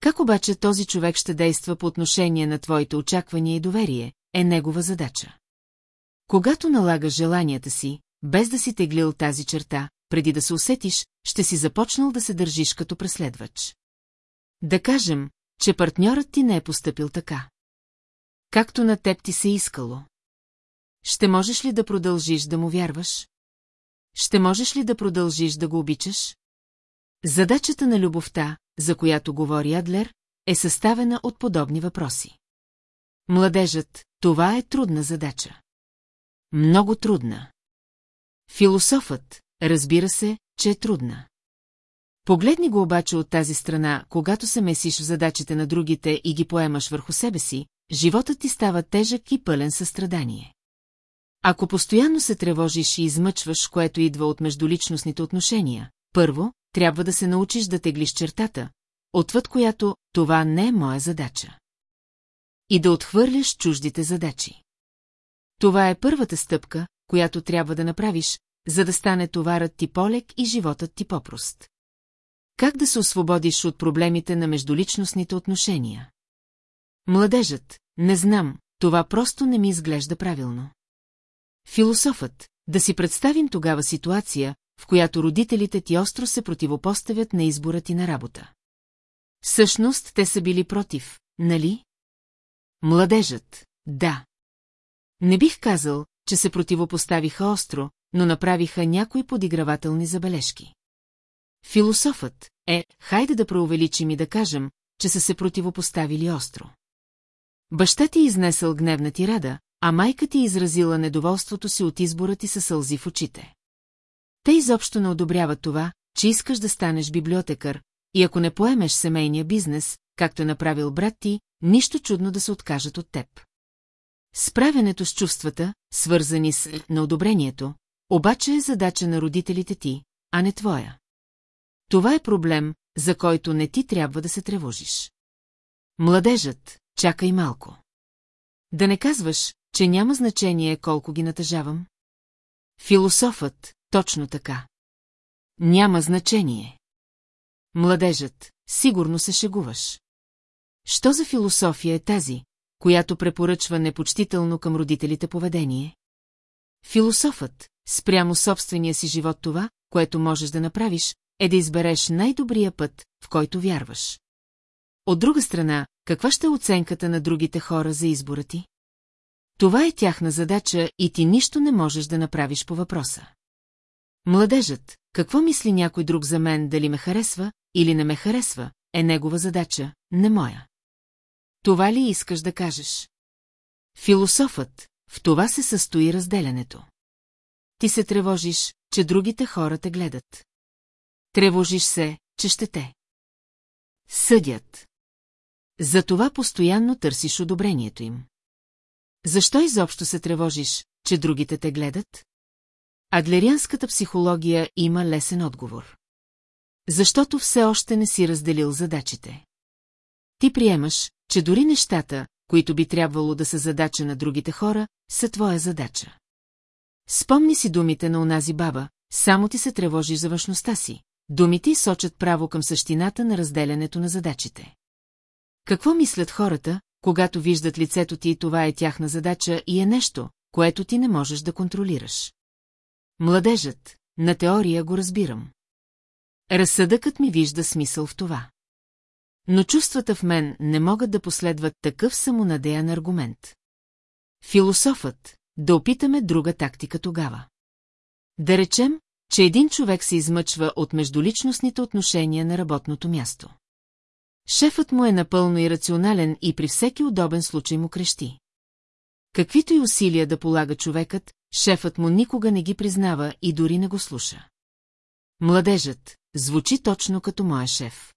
Как обаче този човек ще действа по отношение на твоите очаквания и доверие, е негова задача. Когато налагаш желанията си, без да си теглил тази черта, преди да се усетиш, ще си започнал да се държиш като преследвач. Да кажем, че партньорът ти не е поступил така. Както на теб ти се искало. Ще можеш ли да продължиш да му вярваш? Ще можеш ли да продължиш да го обичаш? Задачата на любовта, за която говори Адлер, е съставена от подобни въпроси. Младежът, това е трудна задача. Много трудна. Философът, разбира се, че е трудна. Погледни го обаче от тази страна, когато се месиш в задачите на другите и ги поемаш върху себе си, животът ти става тежък и пълен състрадание. Ако постоянно се тревожиш и измъчваш, което идва от междуличностните отношения, първо, трябва да се научиш да теглиш чертата, отвъд която това не е моя задача. И да отхвърляш чуждите задачи. Това е първата стъпка, която трябва да направиш, за да стане товарът ти полек и животът ти попрост. Как да се освободиш от проблемите на междуличностните отношения? Младежът, не знам, това просто не ми изглежда правилно. Философът, да си представим тогава ситуация, в която родителите ти остро се противопоставят на избора ти на работа. Всъщност те са били против, нали? Младежът, да. Не бих казал, че се противопоставиха остро, но направиха някои подигравателни забележки. Философът е, хайде да преувеличим и да кажем, че са се противопоставили остро. Баща ти изнесъл гневна ти рада, а майка ти изразила недоволството си от избора ти със сълзи в очите. Те изобщо не одобряват това, че искаш да станеш библиотекар, и ако не поемеш семейния бизнес, както е направил брат ти, нищо чудно да се откажат от теб. Справянето с чувствата, свързани с неодобрението, обаче е задача на родителите ти, а не твоя. Това е проблем, за който не ти трябва да се тревожиш. Младежът, чакай малко. Да не казваш, че няма значение колко ги натъжавам? Философът, точно така. Няма значение. Младежът, сигурно се шегуваш. Що за философия е тази, която препоръчва непочтително към родителите поведение? Философът, спрямо собствения си живот това, което можеш да направиш, е да избереш най-добрия път, в който вярваш. От друга страна, каква ще е оценката на другите хора за избора ти? Това е тяхна задача и ти нищо не можеш да направиш по въпроса. Младежът, какво мисли някой друг за мен, дали ме харесва или не ме харесва, е негова задача, не моя. Това ли искаш да кажеш? Философът, в това се състои разделянето. Ти се тревожиш, че другите хора те гледат. Тревожиш се, че ще те. Съдят. Затова постоянно търсиш одобрението им. Защо изобщо се тревожиш, че другите те гледат? Адлерианската психология има лесен отговор. Защото все още не си разделил задачите. Ти приемаш, че дори нещата, които би трябвало да са задача на другите хора, са твоя задача. Спомни си думите на онази баба, само ти се тревожиш за външността си. Думите сочат право към същината на разделянето на задачите. Какво мислят хората, когато виждат лицето ти това е тяхна задача и е нещо, което ти не можеш да контролираш? Младежът, на теория го разбирам. Разсъдъкът ми вижда смисъл в това. Но чувствата в мен не могат да последват такъв самонадеян аргумент. Философът, да опитаме друга тактика тогава. Да речем, че един човек се измъчва от междуличностните отношения на работното място. Шефът му е напълно ирационален и при всеки удобен случай му крещи. Каквито и усилия да полага човекът, шефът му никога не ги признава и дори не го слуша. Младежът звучи точно като моя шеф.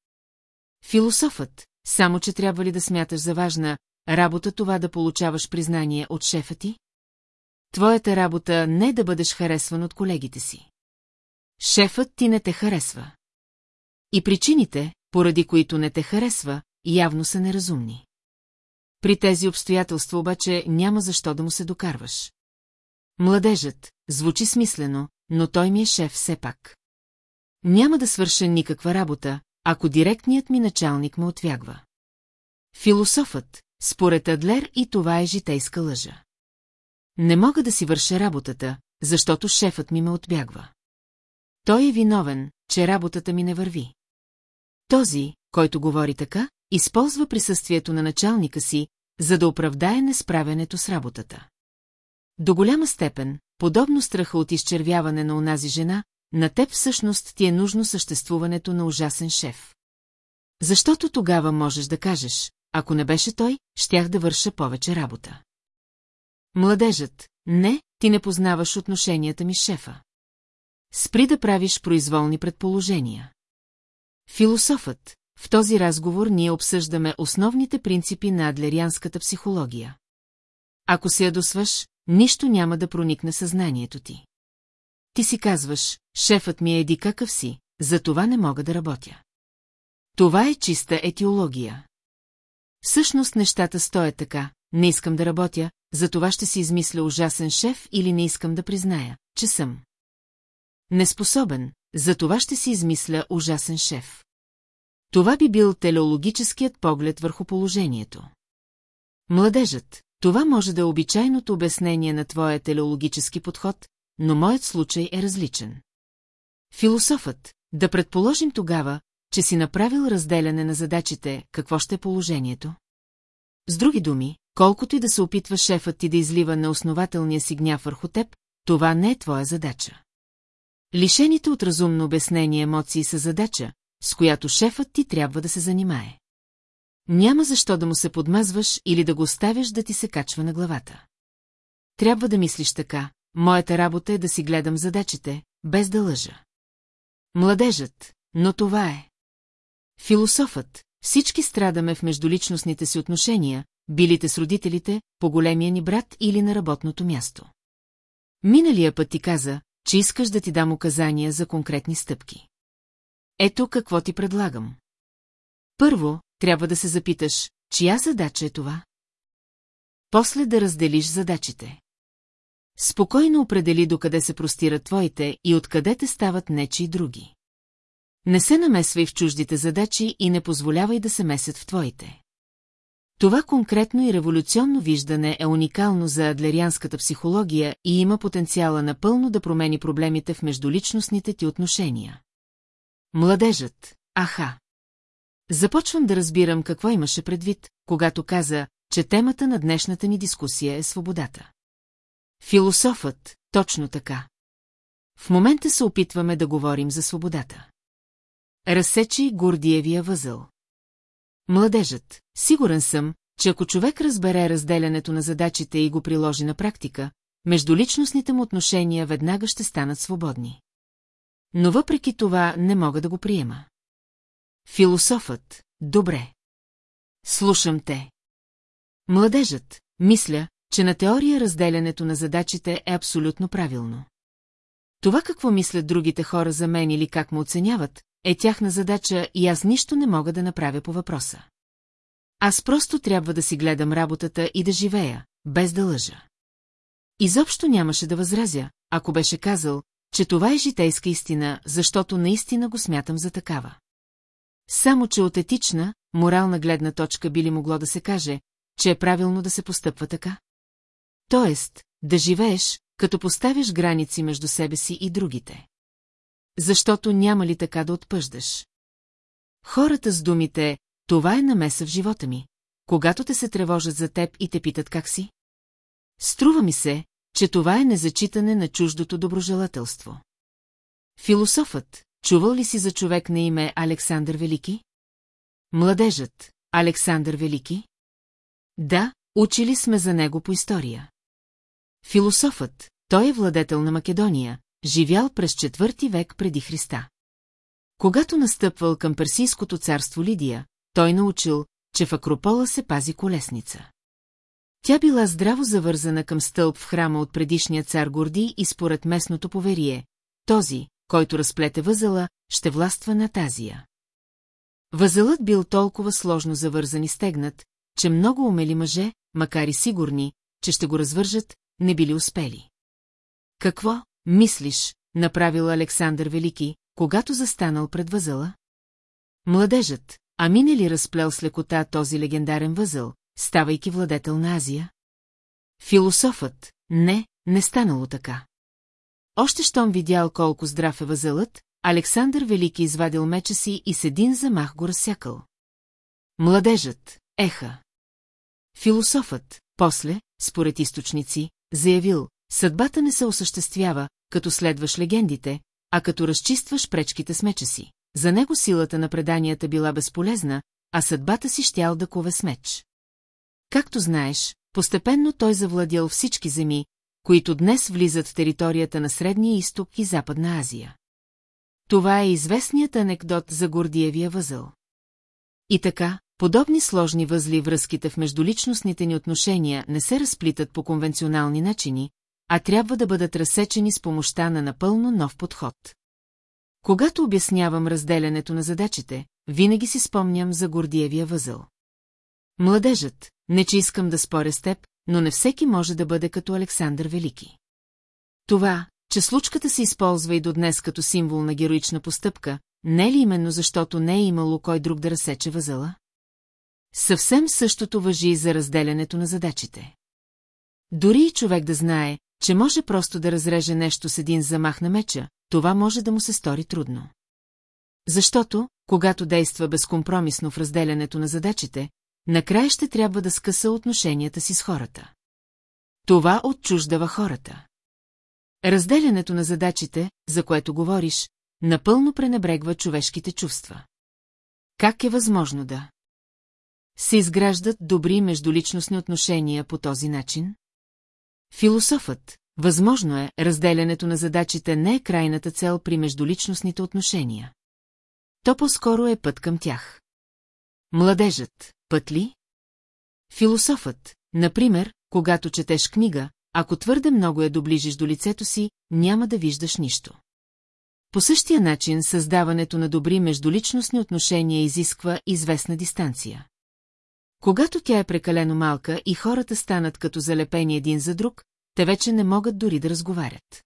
Философът, само че трябва ли да смяташ за важна работа това да получаваш признание от шефа ти? Твоята работа не е да бъдеш харесван от колегите си. Шефът ти не те харесва. И причините, поради които не те харесва, явно са неразумни. При тези обстоятелства обаче няма защо да му се докарваш. Младежът звучи смислено, но той ми е шеф все пак. Няма да свърша никаква работа, ако директният ми началник ме отвягва. Философът, според Адлер и това е житейска лъжа. Не мога да си върша работата, защото шефът ми ме отбягва. Той е виновен, че работата ми не върви. Този, който говори така, използва присъствието на началника си, за да оправдае несправянето с работата. До голяма степен, подобно страха от изчервяване на онази жена, на теб всъщност ти е нужно съществуването на ужасен шеф. Защото тогава можеш да кажеш, ако не беше той, щях да върша повече работа. Младежът, не, ти не познаваш отношенията ми с шефа. Спри да правиш произволни предположения. Философът, в този разговор ние обсъждаме основните принципи на адлерианската психология. Ако се ядосваш, нищо няма да проникне съзнанието ти. Ти си казваш, шефът ми е еди какъв си, за това не мога да работя. Това е чиста етиология. Всъщност нещата стоят така, не искам да работя, за това ще си измисля ужасен шеф или не искам да призная, че съм. Неспособен, за това ще си измисля ужасен шеф. Това би бил телеологическият поглед върху положението. Младежът, това може да е обичайното обяснение на твоя телеологически подход, но моят случай е различен. Философът, да предположим тогава, че си направил разделяне на задачите, какво ще е положението? С други думи, колкото и да се опитва шефът ти да излива на основателния си гняв върху теб, това не е твоя задача. Лишените от разумно обяснение емоции са задача, с която шефът ти трябва да се занимае. Няма защо да му се подмазваш или да го оставяш да ти се качва на главата. Трябва да мислиш така, моята работа е да си гледам задачите, без да лъжа. Младежът, но това е. Философът, всички страдаме в междуличностните си отношения, билите с родителите, по големия ни брат или на работното място. Миналия път ти каза, че искаш да ти дам указания за конкретни стъпки. Ето какво ти предлагам. Първо, трябва да се запиташ, чия задача е това? После да разделиш задачите. Спокойно определи докъде се простират твоите и откъде те стават нечи други. Не се намесвай в чуждите задачи и не позволявай да се месят в твоите. Това конкретно и революционно виждане е уникално за адлерианската психология и има потенциала напълно да промени проблемите в междуличностните ти отношения. Младежът, аха. Започвам да разбирам какво имаше предвид, когато каза, че темата на днешната ни дискусия е свободата. Философът, точно така. В момента се опитваме да говорим за свободата. Разсечи Гордиевия възъл. Младежът, сигурен съм, че ако човек разбере разделянето на задачите и го приложи на практика, междуличностните му отношения веднага ще станат свободни. Но въпреки това не мога да го приема. Философът, добре. Слушам те. Младежът, мисля, че на теория разделянето на задачите е абсолютно правилно. Това какво мислят другите хора за мен или как му оценяват, е тяхна задача и аз нищо не мога да направя по въпроса. Аз просто трябва да си гледам работата и да живея, без да лъжа. Изобщо нямаше да възразя, ако беше казал, че това е житейска истина, защото наистина го смятам за такава. Само, че от етична, морална гледна точка би ли могло да се каже, че е правилно да се постъпва така? Тоест, да живееш, като поставяш граници между себе си и другите. Защото няма ли така да отпъждаш? Хората с думите «Това е намеса в живота ми», когато те се тревожат за теб и те питат как си? Струва ми се, че това е незачитане на чуждото доброжелателство. Философът, чувал ли си за човек на име Александър Велики? Младежът, Александър Велики? Да, учили сме за него по история. Философът, той е владетел на Македония, живял през четвърти век преди Христа. Когато настъпвал към Персийското царство Лидия, той научил, че в Акропола се пази колесница. Тя била здраво завързана към стълб в храма от предишния цар Горди и според местното поверие, този, който разплете възела, ще властва над Азия. Възелът бил толкова сложно завързан и стегнат, че много умели мъже, макар и сигурни, че ще го развържат, не били успели. Какво, мислиш, направил Александър Велики, когато застанал пред възела? Младежът, а мине ли разплел с лекота този легендарен възъл, ставайки владетел на Азия? Философът, не, не станало така. Още щом видял колко здрав е възелът, Александър Велики извадил меча си и с един замах го разсякал. Младежът, еха. Философът, после, според източници, заявил, съдбата не се осъществява, като следваш легендите, а като разчистваш пречките с меча си. За него силата на преданията била безполезна, а съдбата си щял да кове с меч. Както знаеш, постепенно той завладял всички земи, които днес влизат в територията на Средния изток и Западна Азия. Това е известният анекдот за Гордиевия възъл. И така, подобни сложни възли връзките в междуличностните ни отношения не се разплитат по конвенционални начини, а трябва да бъдат разсечени с помощта на напълно нов подход. Когато обяснявам разделянето на задачите, винаги си спомням за Гордиевия възъл. Младежът, не че искам да споря с теб, но не всеки може да бъде като Александър Велики. Това, че случката се използва и до днес като символ на героична постъпка, не е ли именно защото не е имало кой друг да разсече възела? Съвсем същото въжи и за разделянето на задачите. Дори и човек да знае, че може просто да разреже нещо с един замах на меча, това може да му се стори трудно. Защото, когато действа безкомпромисно в разделянето на задачите, накрая ще трябва да скъса отношенията си с хората. Това отчуждава хората. Разделянето на задачите, за което говориш, напълно пренебрегва човешките чувства. Как е възможно да се изграждат добри междуличностни отношения по този начин? Философът, възможно е, разделянето на задачите не е крайната цел при междуличностните отношения. То по-скоро е път към тях. Младежът, път ли? Философът, например, когато четеш книга, ако твърде много я доближиш до лицето си, няма да виждаш нищо. По същия начин създаването на добри междуличностни отношения изисква известна дистанция. Когато тя е прекалено малка и хората станат като залепени един за друг, те вече не могат дори да разговарят.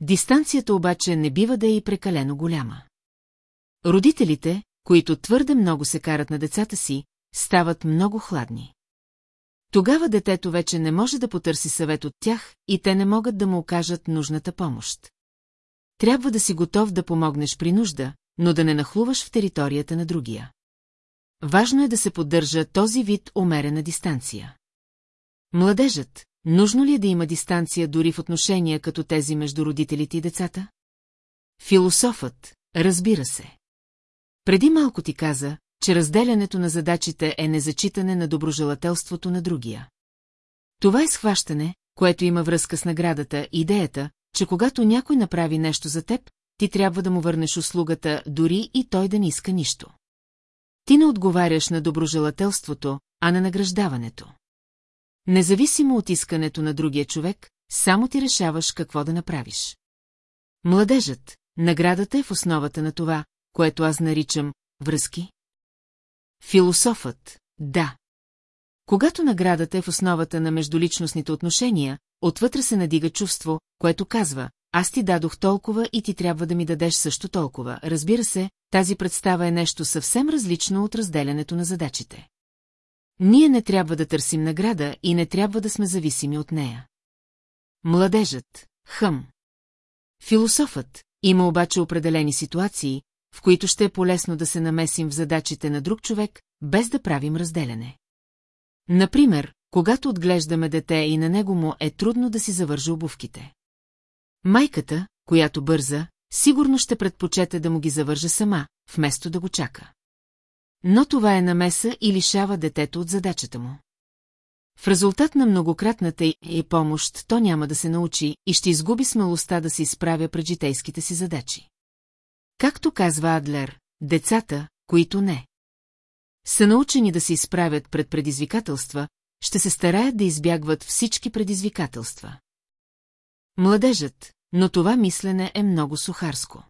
Дистанцията обаче не бива да е и прекалено голяма. Родителите, които твърде много се карат на децата си, стават много хладни. Тогава детето вече не може да потърси съвет от тях и те не могат да му окажат нужната помощ. Трябва да си готов да помогнеш при нужда, но да не нахлуваш в територията на другия. Важно е да се поддържа този вид умерена дистанция. Младежът, нужно ли е да има дистанция дори в отношения като тези между родителите и децата? Философът, разбира се. Преди малко ти каза, че разделянето на задачите е незачитане на доброжелателството на другия. Това е схващане, което има връзка с наградата, идеята, че когато някой направи нещо за теб, ти трябва да му върнеш услугата, дори и той да не иска нищо. Ти не отговаряш на доброжелателството, а на награждаването. Независимо от искането на другия човек, само ти решаваш какво да направиш. Младежът, наградата е в основата на това, което аз наричам връзки. Философът, да. Когато наградата е в основата на междуличностните отношения, отвътре се надига чувство, което казва, аз ти дадох толкова и ти трябва да ми дадеш също толкова. Разбира се, тази представа е нещо съвсем различно от разделянето на задачите. Ние не трябва да търсим награда и не трябва да сме зависими от нея. Младежът, хъм. Философът, има обаче определени ситуации, в които ще е полезно да се намесим в задачите на друг човек, без да правим разделяне. Например, когато отглеждаме дете и на него му е трудно да си завържа обувките. Майката, която бърза, сигурно ще предпочете да му ги завържа сама, вместо да го чака. Но това е намеса и лишава детето от задачата му. В резултат на многократната и помощ то няма да се научи и ще изгуби смелостта да се изправя пред житейските си задачи. Както казва Адлер, децата, които не са научени да се изправят пред предизвикателства, ще се стараят да избягват всички предизвикателства. Младежът, но това мислене е много сухарско.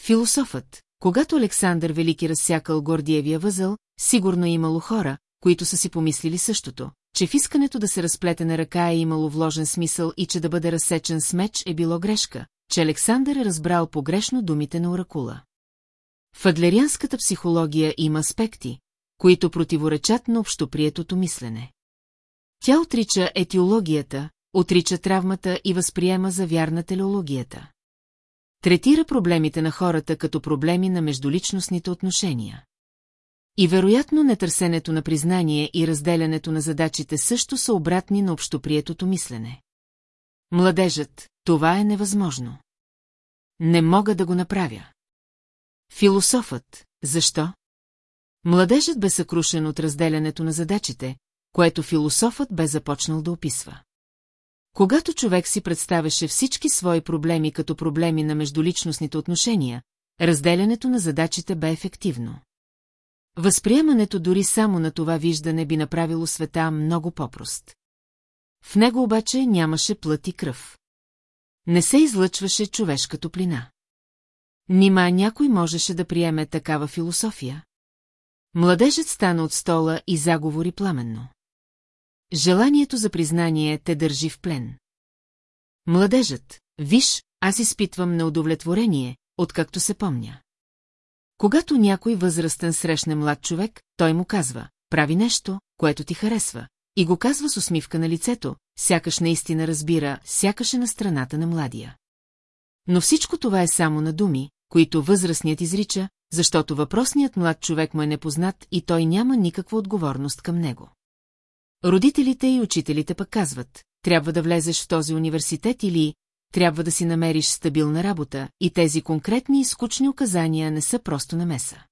Философът, когато Александър Велики разсякал Гордиевия възъл, сигурно е имало хора, които са си помислили същото, че в искането да се разплете на ръка е имало вложен смисъл и че да бъде разсечен с меч е било грешка, че Александър е разбрал погрешно думите на оракула. В психология има аспекти, които противоречат на общоприетото мислене. Тя отрича етиологията, отрича травмата и възприема за вярна телеологията. Третира проблемите на хората като проблеми на междуличностните отношения. И вероятно нетърсенето на признание и разделянето на задачите също са обратни на общоприетото мислене. Младежът, това е невъзможно. Не мога да го направя. Философът, защо? Младежът бе съкрушен от разделянето на задачите, което философът бе започнал да описва. Когато човек си представяше всички свои проблеми като проблеми на междуличностните отношения, разделянето на задачите бе ефективно. Възприемането дори само на това виждане би направило света много по-прост. В него обаче нямаше плът и кръв. Не се излъчваше човешка топлина. Нима някой можеше да приеме такава философия? Младежът стана от стола и заговори пламенно. Желанието за признание те държи в плен. Младежът, виж, аз изпитвам неудовлетворение, откакто се помня. Когато някой възрастен срещне млад човек, той му казва, прави нещо, което ти харесва, и го казва с усмивка на лицето, сякаш наистина разбира, сякаш е на страната на младия. Но всичко това е само на думи, които възрастният изрича, защото въпросният млад човек му е непознат и той няма никаква отговорност към него. Родителите и учителите пък казват, трябва да влезеш в този университет или трябва да си намериш стабилна работа и тези конкретни и скучни указания не са просто намеса.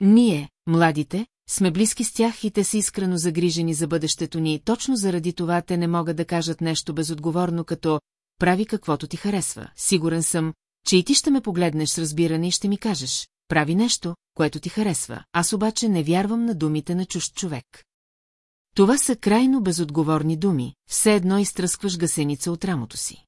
Ние, младите, сме близки с тях и те са искрено загрижени за бъдещето ни, точно заради това те не могат да кажат нещо безотговорно, като «прави каквото ти харесва». Сигурен съм, че и ти ще ме погледнеш с разбиране и ще ми кажеш «прави нещо, което ти харесва». Аз обаче не вярвам на думите на чужд човек. Това са крайно безотговорни думи, все едно изтръскваш гасеница от рамото си.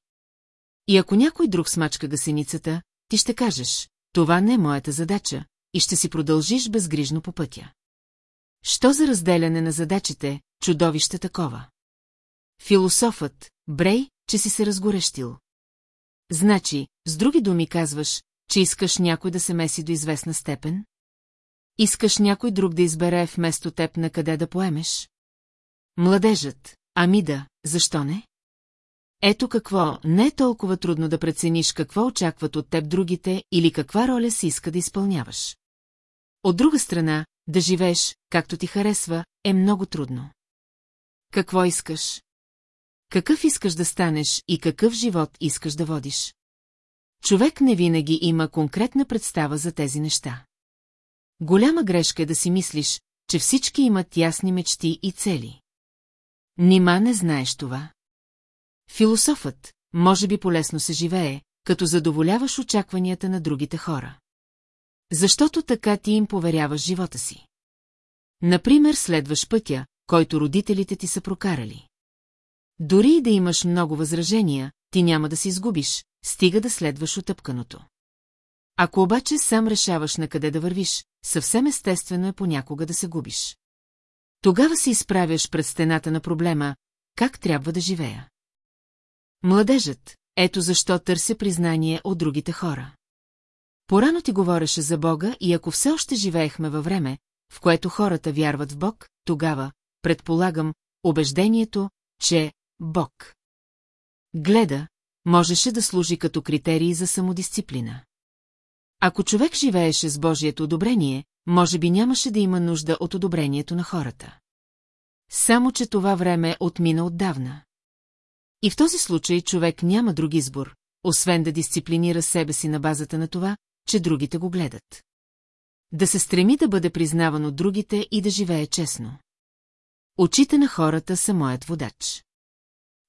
И ако някой друг смачка гасеницата, ти ще кажеш, това не е моята задача, и ще си продължиш безгрижно по пътя. Що за разделяне на задачите, чудовище такова? Философът, брей, че си се разгорещил. Значи, с други думи казваш, че искаш някой да се меси до известна степен? Искаш някой друг да избере вместо теб на къде да поемеш? Младежът, ами да, защо не? Ето какво, не е толкова трудно да прецениш какво очакват от теб другите или каква роля си иска да изпълняваш. От друга страна, да живееш, както ти харесва, е много трудно. Какво искаш? Какъв искаш да станеш и какъв живот искаш да водиш? Човек не винаги има конкретна представа за тези неща. Голяма грешка е да си мислиш, че всички имат ясни мечти и цели. Нима не знаеш това. Философът, може би полесно се живее, като задоволяваш очакванията на другите хора. Защото така ти им поверяваш живота си. Например, следваш пътя, който родителите ти са прокарали. Дори и да имаш много възражения, ти няма да си изгубиш, стига да следваш отъпканото. Ако обаче сам решаваш на къде да вървиш, съвсем естествено е понякога да се губиш. Тогава се изправяш пред стената на проблема, как трябва да живея. Младежът, ето защо търся признание от другите хора. Порано ти говореше за Бога и ако все още живеехме във време, в което хората вярват в Бог, тогава, предполагам, убеждението, че Бог гледа, можеше да служи като критерий за самодисциплина. Ако човек живееше с Божието одобрение, може би нямаше да има нужда от одобрението на хората. Само, че това време отмина отдавна. И в този случай човек няма друг избор, освен да дисциплинира себе си на базата на това, че другите го гледат. Да се стреми да бъде признаван от другите и да живее честно. Очите на хората са моят водач.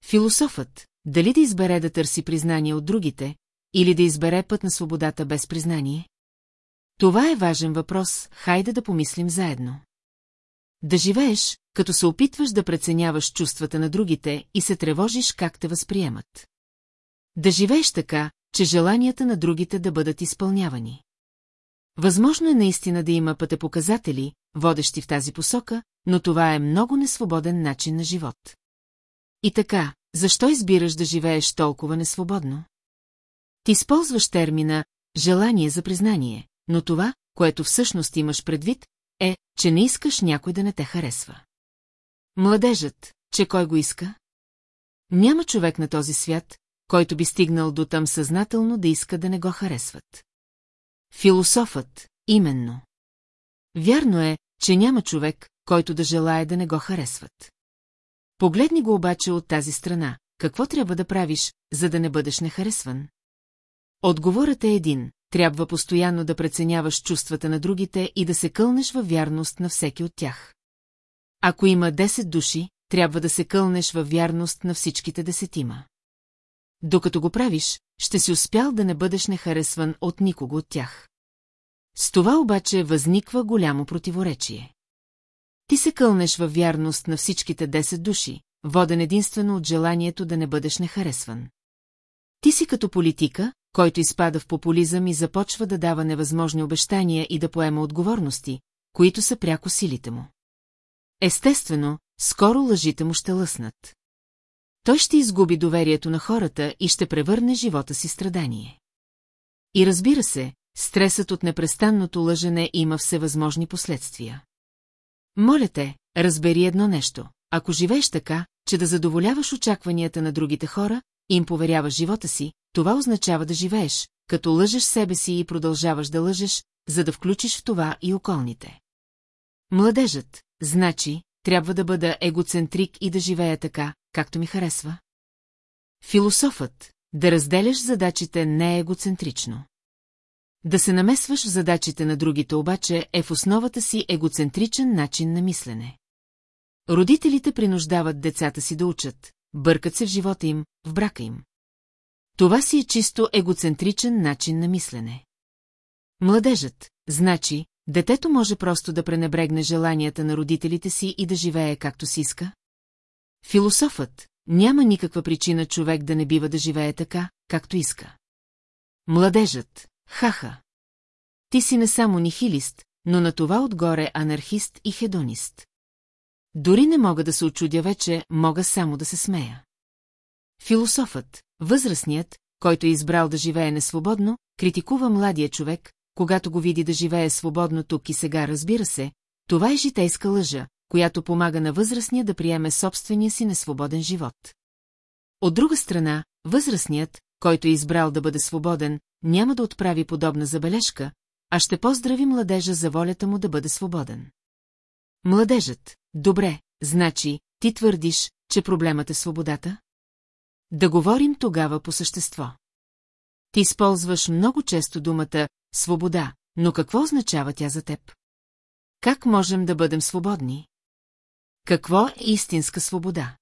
Философът, дали да избере да търси признание от другите, или да избере път на свободата без признание? Това е важен въпрос, хайде да помислим заедно. Да живееш, като се опитваш да преценяваш чувствата на другите и се тревожиш как те възприемат. Да живееш така, че желанията на другите да бъдат изпълнявани. Възможно е наистина да има пътепоказатели, водещи в тази посока, но това е много несвободен начин на живот. И така, защо избираш да живееш толкова несвободно? Ти използваш термина «желание за признание», но това, което всъщност имаш предвид, е, че не искаш някой да не те харесва. Младежът, че кой го иска? Няма човек на този свят, който би стигнал до там съзнателно да иска да не го харесват. Философът, именно. Вярно е, че няма човек, който да желая да не го харесват. Погледни го обаче от тази страна, какво трябва да правиш, за да не бъдеш нехаресван? Отговорът е един, трябва постоянно да преценяваш чувствата на другите и да се кълнеш във вярност на всеки от тях. Ако има 10 души, трябва да се кълнеш във вярност на всичките десетима. Докато го правиш, ще си успял да не бъдеш нехаресван от никого от тях. С това обаче възниква голямо противоречие. Ти се кълнеш във вярност на всичките 10 души, воден единствено от желанието да не бъдеш нехаресван. Ти си като политика, който изпада в популизъм и започва да дава невъзможни обещания и да поема отговорности, които са пряко силите му. Естествено, скоро лъжите му ще лъснат. Той ще изгуби доверието на хората и ще превърне живота си страдание. И разбира се, стресът от непрестанното лъжене има всевъзможни последствия. Моля те, разбери едно нещо. Ако живееш така, че да задоволяваш очакванията на другите хора, им поверяваш живота си, това означава да живееш, като лъжеш себе си и продължаваш да лъжеш, за да включиш в това и околните. Младежът, значи, трябва да бъда егоцентрик и да живея така, както ми харесва. Философът, да разделяш задачите не е егоцентрично. Да се намесваш в задачите на другите обаче е в основата си егоцентричен начин на мислене. Родителите принуждават децата си да учат, бъркат се в живота им, в брака им. Това си е чисто егоцентричен начин на мислене. Младежът, значи, детето може просто да пренебрегне желанията на родителите си и да живее както си иска? Философът, няма никаква причина човек да не бива да живее така, както иска. Младежът, хаха. Ти си не само нихилист, но на това отгоре анархист и хедонист. Дори не мога да се очудя вече, мога само да се смея. Философът, възрастният, който е избрал да живее несвободно, критикува младия човек, когато го види да живее свободно тук и сега, разбира се, това е житейска лъжа, която помага на възрастния да приеме собствения си несвободен живот. От друга страна, възрастният, който е избрал да бъде свободен, няма да отправи подобна забележка, а ще поздрави младежа за волята му да бъде свободен. Младежът, добре, значи, ти твърдиш, че проблемът е свободата? Да говорим тогава по същество. Ти използваш много често думата «свобода», но какво означава тя за теб? Как можем да бъдем свободни? Какво е истинска свобода?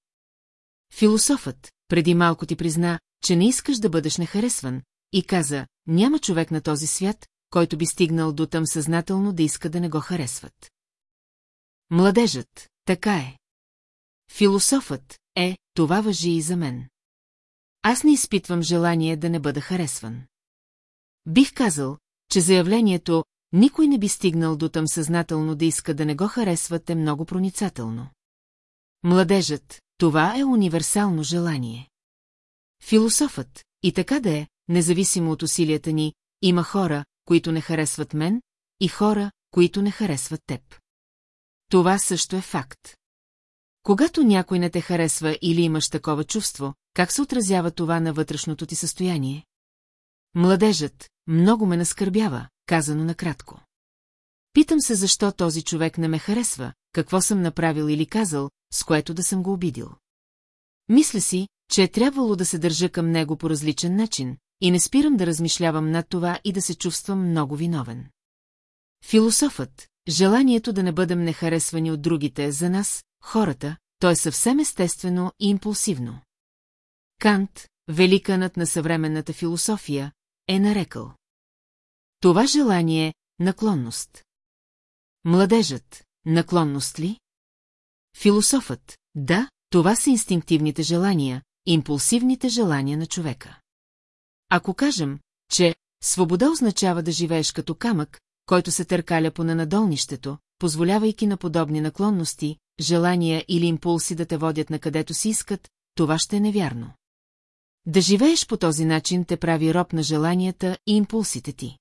Философът преди малко ти призна, че не искаш да бъдеш нехаресван, и каза, няма човек на този свят, който би стигнал до там съзнателно да иска да не го харесват. Младежът, така е. Философът е, това въжи и за мен. Аз не изпитвам желание да не бъда харесван. Бих казал, че заявлението «Никой не би стигнал до там съзнателно да иска да не го харесват» е много проницателно. Младежът, това е универсално желание. Философът, и така да е, независимо от усилията ни, има хора, които не харесват мен, и хора, които не харесват теб. Това също е факт. Когато някой не те харесва или имаш такова чувство, как се отразява това на вътрешното ти състояние? Младежът много ме наскърбява, казано накратко. Питам се защо този човек не ме харесва, какво съм направил или казал, с което да съм го обидил. Мисля си, че е трябвало да се държа към него по различен начин, и не спирам да размишлявам над това и да се чувствам много виновен. Философът, желанието да не бъдем нехаресвани от другите за нас, хората, то е съвсем естествено и импулсивно. Кант, великанът на съвременната философия, е нарекал. Това желание наклонност. Младежът, наклонност ли? Философът, да, това са инстинктивните желания, импулсивните желания на човека. Ако кажем, че свобода означава да живееш като камък, който се търкаля по нанадолнището, позволявайки на подобни наклонности, желания или импулси да те водят на където си искат, това ще е невярно. Да живееш по този начин те прави роб на желанията и импулсите ти.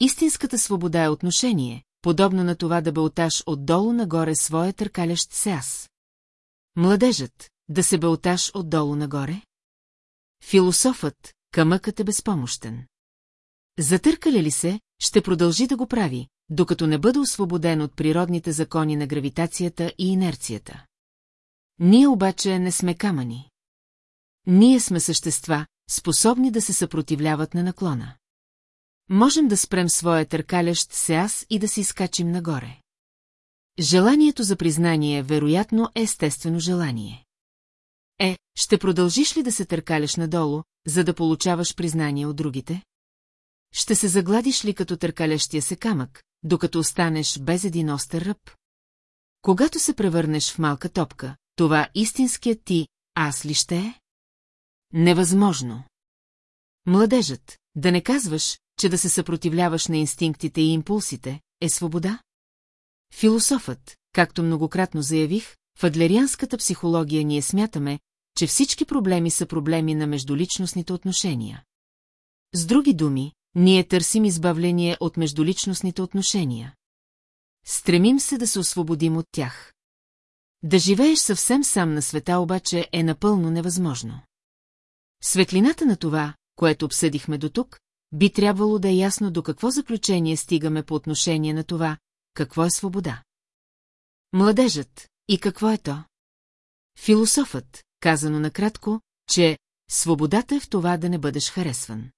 Истинската свобода е отношение, подобно на това да бълташ отдолу нагоре своя търкалящ се аз. Младежът, да се бълташ отдолу нагоре? Философът, камъкът е безпомощен. Затъркаля ли се, ще продължи да го прави, докато не бъде освободен от природните закони на гравитацията и инерцията. Ние обаче не сме камъни. Ние сме същества, способни да се съпротивляват на наклона. Можем да спрем своя търкалящ се аз и да се изкачим нагоре. Желанието за признание, вероятно, е естествено желание. Е, ще продължиш ли да се търкаляш надолу, за да получаваш признание от другите? Ще се загладиш ли като търкалящия се камък, докато останеш без един остър ръб? Когато се превърнеш в малка топка, това истинският ти аз ли ще е? Невъзможно. Младежът, да не казваш, че да се съпротивляваш на инстинктите и импулсите, е свобода? Философът, както многократно заявих, в адлерианската психология ние смятаме, че всички проблеми са проблеми на междуличностните отношения. С други думи, ние търсим избавление от междуличностните отношения. Стремим се да се освободим от тях. Да живееш съвсем сам на света обаче е напълно невъзможно. Светлината на това, което обсъдихме до тук, би трябвало да е ясно до какво заключение стигаме по отношение на това, какво е свобода. Младежът, и какво е то? Философът, казано накратко, че свободата е в това да не бъдеш харесван.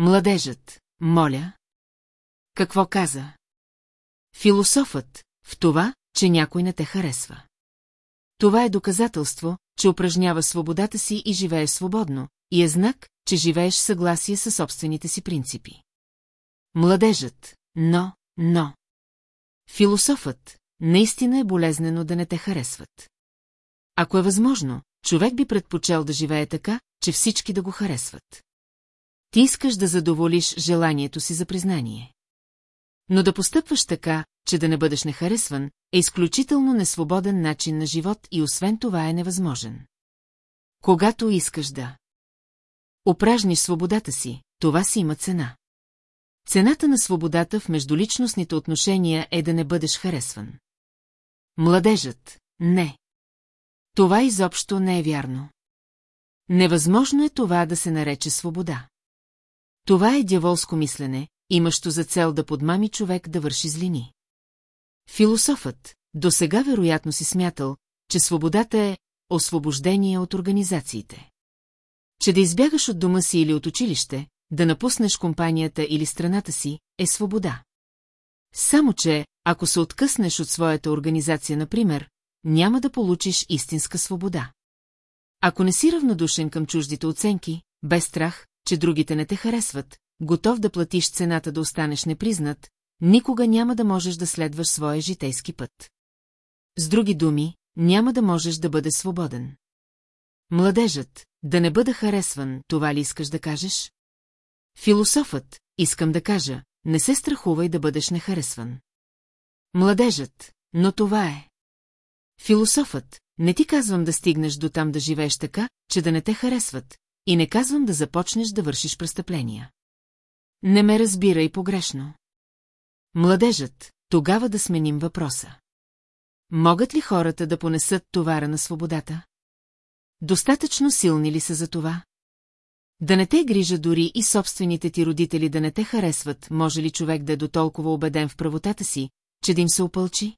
Младежът, моля. Какво каза? Философът, в това, че някой не те харесва. Това е доказателство, че упражнява свободата си и живее свободно, и е знак, че живееш в съгласие със собствените си принципи. Младежът, но, но. Философът, наистина е болезнено да не те харесват. Ако е възможно, човек би предпочел да живее така, че всички да го харесват. Ти искаш да задоволиш желанието си за признание. Но да постъпваш така, че да не бъдеш нехаресван, е изключително несвободен начин на живот и освен това е невъзможен. Когато искаш да упражниш свободата си, това си има цена. Цената на свободата в междуличностните отношения е да не бъдеш харесван. Младежът – не. Това изобщо не е вярно. Невъзможно е това да се нарече свобода. Това е дяволско мислене, имащо за цел да подмами човек да върши злини. Философът до сега вероятно си смятал, че свободата е освобождение от организациите. Че да избягаш от дома си или от училище, да напуснеш компанията или страната си, е свобода. Само, че, ако се откъснеш от своята организация, например, няма да получиш истинска свобода. Ако не си равнодушен към чуждите оценки, без страх, че другите не те харесват, готов да платиш цената да останеш непризнат, никога няма да можеш да следваш своя житейски път. С други думи, няма да можеш да бъдеш свободен. Младежът, да не бъда харесван, това ли искаш да кажеш? Философът, искам да кажа, не се страхувай да бъдеш нехаресван. Младежът, но това е. Философът, не ти казвам да стигнеш до там да живееш така, че да не те харесват, и не казвам да започнеш да вършиш престъпления. Не ме разбирай погрешно. Младежът, тогава да сменим въпроса. Могат ли хората да понесат товара на свободата? Достатъчно силни ли са за това? Да не те грижа дори и собствените ти родители да не те харесват, може ли човек да е до толкова убеден в правотата си, че да им се опълчи?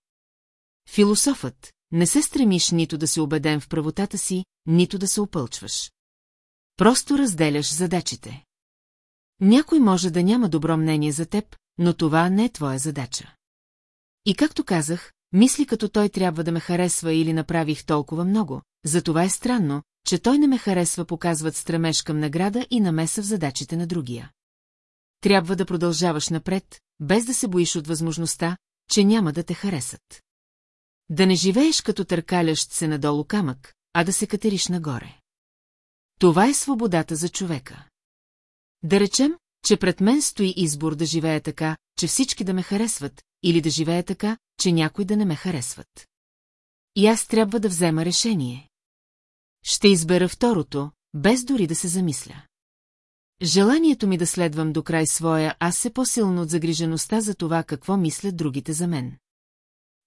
Философът, не се стремиш нито да се убеден в правотата си, нито да се опълчваш. Просто разделяш задачите. Някой може да няма добро мнение за теб, но това не е твоя задача. И както казах, мисли като той трябва да ме харесва или направих толкова много, затова е странно, че той не ме харесва показват стремеж към награда и намеса в задачите на другия. Трябва да продължаваш напред, без да се боиш от възможността, че няма да те харесат. Да не живееш като търкалящ се надолу камък, а да се катериш нагоре. Това е свободата за човека. Да речем, че пред мен стои избор да живея така, че всички да ме харесват, или да живея така, че някой да не ме харесват. И аз трябва да взема решение. Ще избера второто, без дори да се замисля. Желанието ми да следвам до край своя аз е по-силно от загрижеността за това какво мислят другите за мен.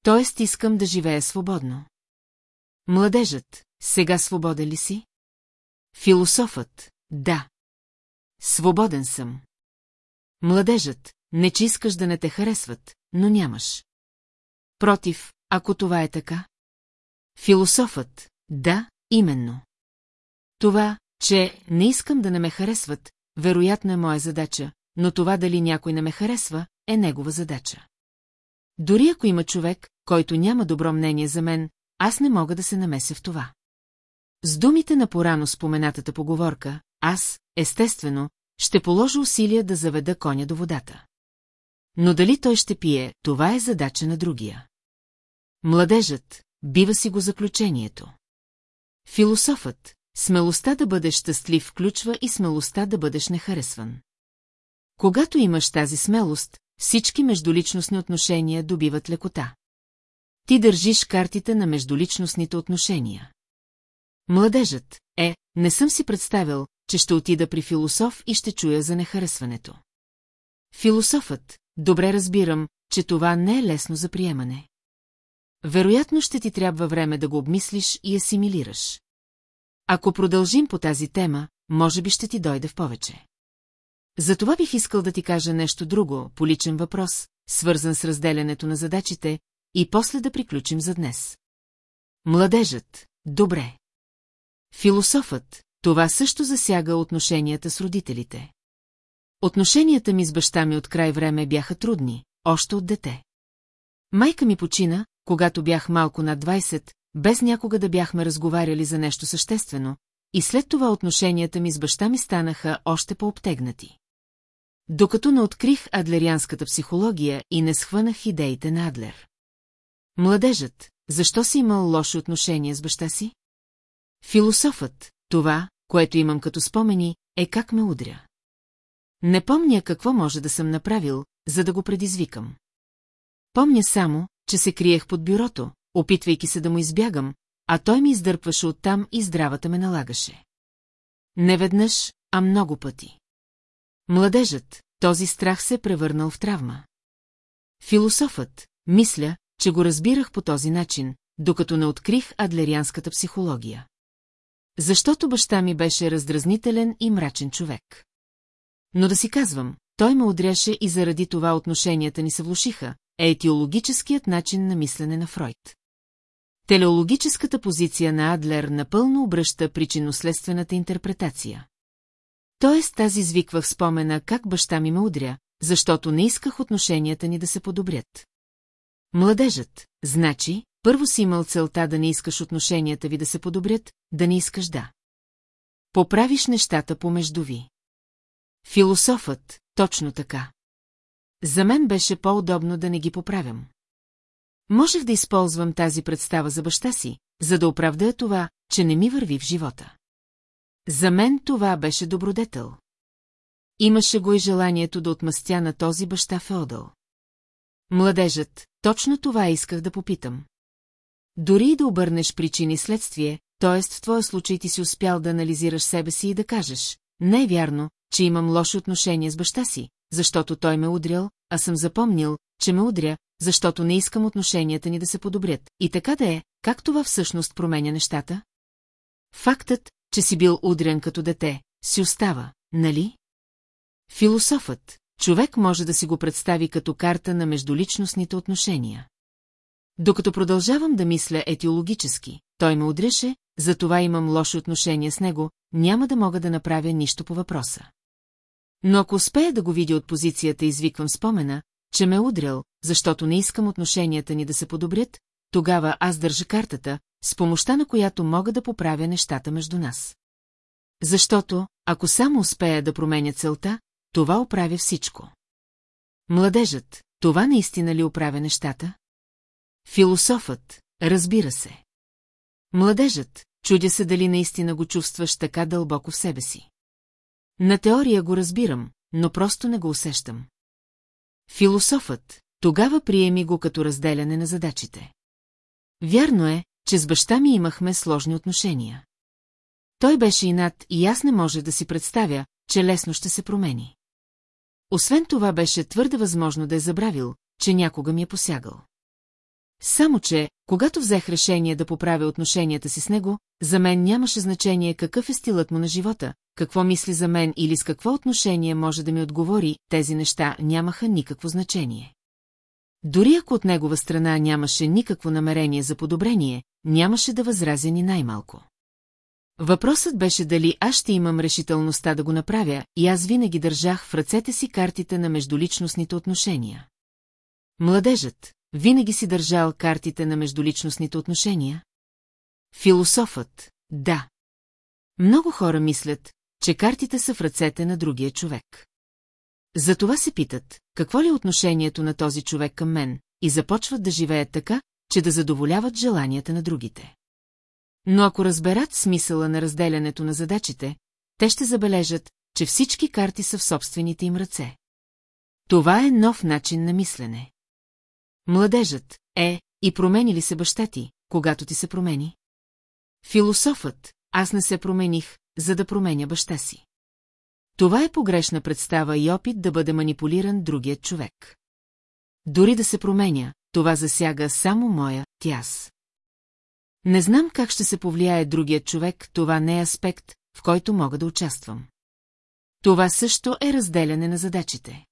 Тоест искам да живея свободно. Младежът, сега свободен ли си? Философът, да. Свободен съм. Младежът, не че искаш да не те харесват, но нямаш. Против, ако това е така. Философът, да, именно. Това, че не искам да не ме харесват, вероятно е моя задача, но това дали някой не ме харесва, е негова задача. Дори ако има човек, който няма добро мнение за мен, аз не мога да се намеся в това. С думите на порано споменатата поговорка, аз, естествено, ще положа усилия да заведа коня до водата. Но дали той ще пие, това е задача на другия. Младежът, бива си го заключението. Философът, смелостта да бъдеш щастлив включва и смелостта да бъдеш нехаресван. Когато имаш тази смелост, всички междуличностни отношения добиват лекота. Ти държиш картите на междуличностните отношения. Младежът е, не съм си представил, че ще отида при философ и ще чуя за нехаресването. Философът, добре разбирам, че това не е лесно за приемане. Вероятно ще ти трябва време да го обмислиш и асимилираш. Ако продължим по тази тема, може би ще ти дойде в повече. Затова бих искал да ти кажа нещо друго, по личен въпрос, свързан с разделянето на задачите, и после да приключим за днес. Младежът, добре. Философът, това също засяга отношенията с родителите. Отношенията ми с баща ми от край време бяха трудни, още от дете. Майка ми почина, когато бях малко над 20, без някога да бяхме разговаряли за нещо съществено, и след това отношенията ми с баща ми станаха още по-обтегнати. Докато не открих адлерианската психология и не схванах идеите на Адлер. Младежът, защо си имал лоши отношения с баща си? Философът, това, което имам като спомени, е как ме удря. Не помня какво може да съм направил, за да го предизвикам. Помня само, че се криех под бюрото, опитвайки се да му избягам, а той ми издърпваше оттам и здравата ме налагаше. Не веднъж, а много пъти. Младежът, този страх се е превърнал в травма. Философът, мисля, че го разбирах по този начин, докато не открих адлерианската психология. Защото баща ми беше раздразнителен и мрачен човек. Но да си казвам, той ме удряше и заради това отношенията ни се влушиха, е етиологическият начин на мислене на Фройд. Телеологическата позиция на Адлер напълно обръща причинно-следствената интерпретация. Тоест тази извиквах спомена как баща ми ме удря, защото не исках отношенията ни да се подобрят. Младежът, значи, първо си имал целта да не искаш отношенията ви да се подобрят, да не искаш да. Поправиш нещата помежду ви. Философът, точно така. За мен беше по-удобно да не ги поправям. Можех да използвам тази представа за баща си, за да оправдая това, че не ми върви в живота. За мен това беше добродетел. Имаше го и желанието да отмъстя на този баща Феодал. Младежът, точно това исках да попитам. Дори и да обърнеш причини следствие, т.е. в твоя случай ти си успял да анализираш себе си и да кажеш, не е вярно, че имам лоши отношения с баща си, защото той ме удрял, а съм запомнил, че ме удря, защото не искам отношенията ни да се подобрят. И така да е, как това всъщност променя нещата? Фактът, че си бил удрен като дете, си остава, нали? Философът, човек може да си го представи като карта на междуличностните отношения. Докато продължавам да мисля етиологически, той ме удреше, затова имам лоши отношения с него, няма да мога да направя нищо по въпроса. Но ако успея да го видя от позицията, извиквам спомена, че ме е удрял, защото не искам отношенията ни да се подобрят, тогава аз държа картата, с помощта на която мога да поправя нещата между нас. Защото, ако само успея да променя целта, това оправя всичко. Младежът, това наистина ли оправя нещата? Философът, разбира се. Младежът, чудя се дали наистина го чувстваш така дълбоко в себе си. На теория го разбирам, но просто не го усещам. Философът, тогава приеми го като разделяне на задачите. Вярно е, че с баща ми имахме сложни отношения. Той беше инат и аз не може да си представя, че лесно ще се промени. Освен това беше твърде възможно да е забравил, че някога ми е посягал. Само, че, когато взех решение да поправя отношенията си с него, за мен нямаше значение какъв е стилът му на живота, какво мисли за мен или с какво отношение може да ми отговори, тези неща нямаха никакво значение. Дори ако от негова страна нямаше никакво намерение за подобрение, нямаше да възразя ни най-малко. Въпросът беше дали аз ще имам решителността да го направя и аз винаги държах в ръцете си картите на междуличностните отношения. Младежът винаги си държал картите на междуличностните отношения. Философът, да. Много хора мислят, че картите са в ръцете на другия човек. Затова се питат, какво ли е отношението на този човек към мен, и започват да живеят така, че да задоволяват желанията на другите. Но ако разберат смисъла на разделянето на задачите, те ще забележат, че всички карти са в собствените им ръце. Това е нов начин на мислене. Младежът е, и промени ли се баща ти, когато ти се промени? Философът, аз не се промених, за да променя баща си. Това е погрешна представа и опит да бъде манипулиран другият човек. Дори да се променя, това засяга само моя тяс. Не знам как ще се повлияе другият човек, това не е аспект, в който мога да участвам. Това също е разделяне на задачите.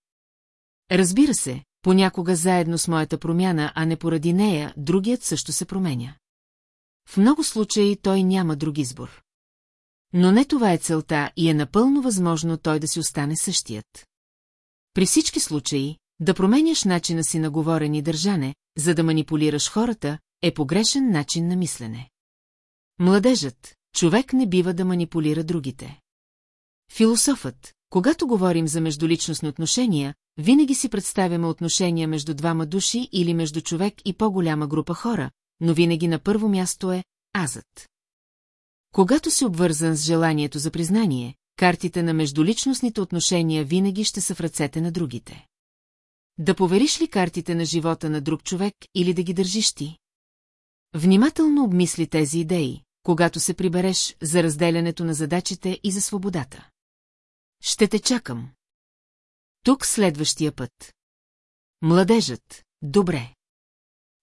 Разбира се, понякога заедно с моята промяна, а не поради нея, другият също се променя. В много случаи той няма друг избор. Но не това е целта и е напълно възможно той да си остане същият. При всички случаи, да променяш начина си на говорене и държане, за да манипулираш хората, е погрешен начин на мислене. Младежът, човек не бива да манипулира другите. Философът, когато говорим за междуличностни отношения, винаги си представяме отношения между двама души или между човек и по-голяма група хора, но винаги на първо място е азът. Когато си обвързан с желанието за признание, картите на междуличностните отношения винаги ще са в ръцете на другите. Да повериш ли картите на живота на друг човек или да ги държиш ти? Внимателно обмисли тези идеи, когато се прибереш за разделянето на задачите и за свободата. Ще те чакам. Тук следващия път. Младежът, добре.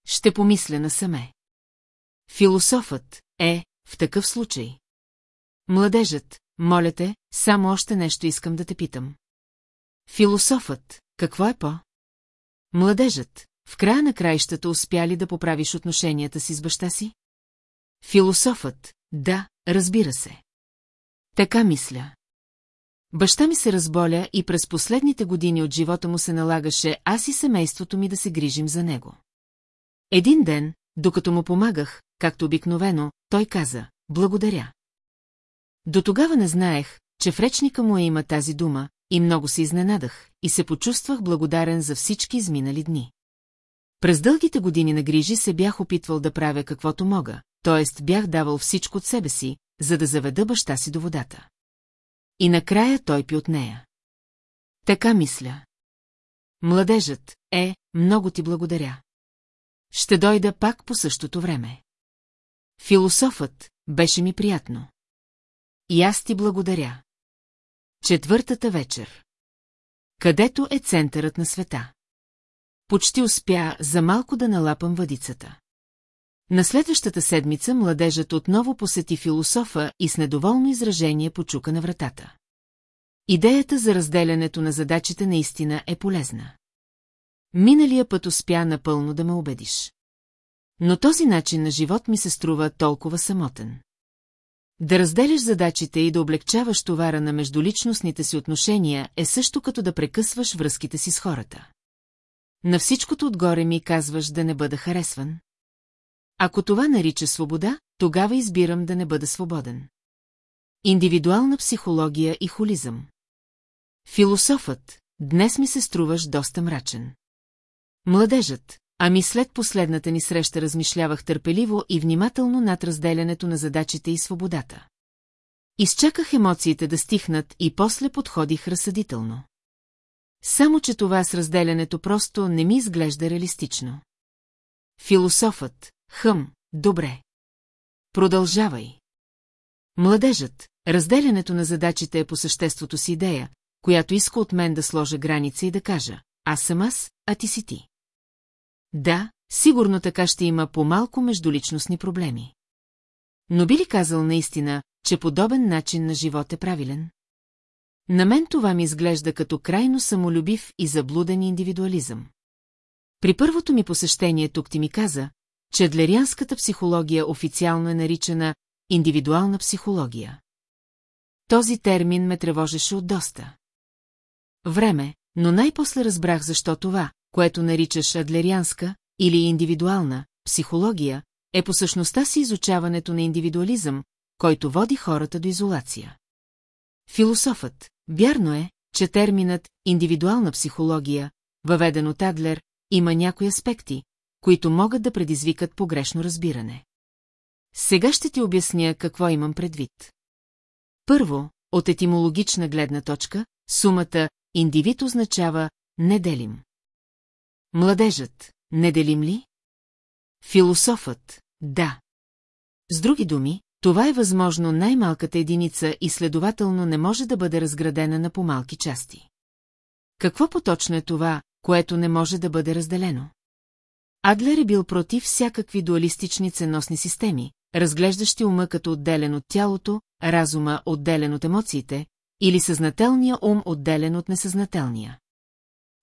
Ще помисля насаме. Философът е, в такъв случай. Младежът, моля те, само още нещо искам да те питам. Философът, какво е по? Младежът, в края на краищата успя ли да поправиш отношенията си с баща си? Философът, да, разбира се. Така мисля. Баща ми се разболя и през последните години от живота му се налагаше аз и семейството ми да се грижим за него. Един ден, докато му помагах, както обикновено, той каза «Благодаря». До тогава не знаех, че в речника му е има тази дума, и много се изненадах, и се почувствах благодарен за всички изминали дни. През дългите години на грижи се бях опитвал да правя каквото мога, т.е. бях давал всичко от себе си, за да заведа баща си до водата. И накрая той пи от нея. Така мисля. Младежът е, много ти благодаря. Ще дойда пак по същото време. Философът беше ми приятно. И аз ти благодаря. Четвъртата вечер. Където е центърът на света. Почти успя за малко да налапам въдицата. На следващата седмица младежът отново посети философа и с недоволно изражение почука на вратата. Идеята за разделянето на задачите наистина е полезна. Миналия път успя напълно да ме убедиш. Но този начин на живот ми се струва толкова самотен. Да разделяш задачите и да облегчаваш товара на междуличностните си отношения е също като да прекъсваш връзките си с хората. На всичкото отгоре ми казваш да не бъда харесван. Ако това нарича свобода, тогава избирам да не бъда свободен. Индивидуална психология и холизъм. Философът, днес ми се струваш доста мрачен. Младежът, ами след последната ни среща размишлявах търпеливо и внимателно над разделянето на задачите и свободата. Изчаках емоциите да стихнат и после подходих разсъдително. Само, че това с разделянето просто не ми изглежда реалистично. Философът, хъм, добре. Продължавай. Младежът, разделянето на задачите е по съществото си идея, която иска от мен да сложа граница и да кажа, аз съм аз, а ти си ти. Да, сигурно така ще има по-малко междуличностни проблеми. Но би ли казал наистина, че подобен начин на живот е правилен? На мен това ми изглежда като крайно самолюбив и заблуден индивидуализъм. При първото ми посещение тук ти ми каза, че адлерианската психология официално е наричана индивидуална психология. Този термин ме тревожеше от доста. Време, но най-после разбрах защо това, което наричаш адлерианска или индивидуална психология, е по същността си изучаването на индивидуализъм, който води хората до изолация. Философът, вярно е, че терминът индивидуална психология, въведен от Адлер, има някои аспекти, които могат да предизвикат погрешно разбиране. Сега ще ти обясня какво имам предвид. Първо, от етимологична гледна точка, сумата индивид означава неделим. Младежът, неделим ли? Философът, да. С други думи, това е възможно най-малката единица и следователно не може да бъде разградена на по-малки части. Какво поточно е това, което не може да бъде разделено? Адлер е бил против всякакви дуалистични ценностни системи, разглеждащи ума като отделен от тялото, разума отделен от емоциите, или съзнателния ум отделен от несъзнателния.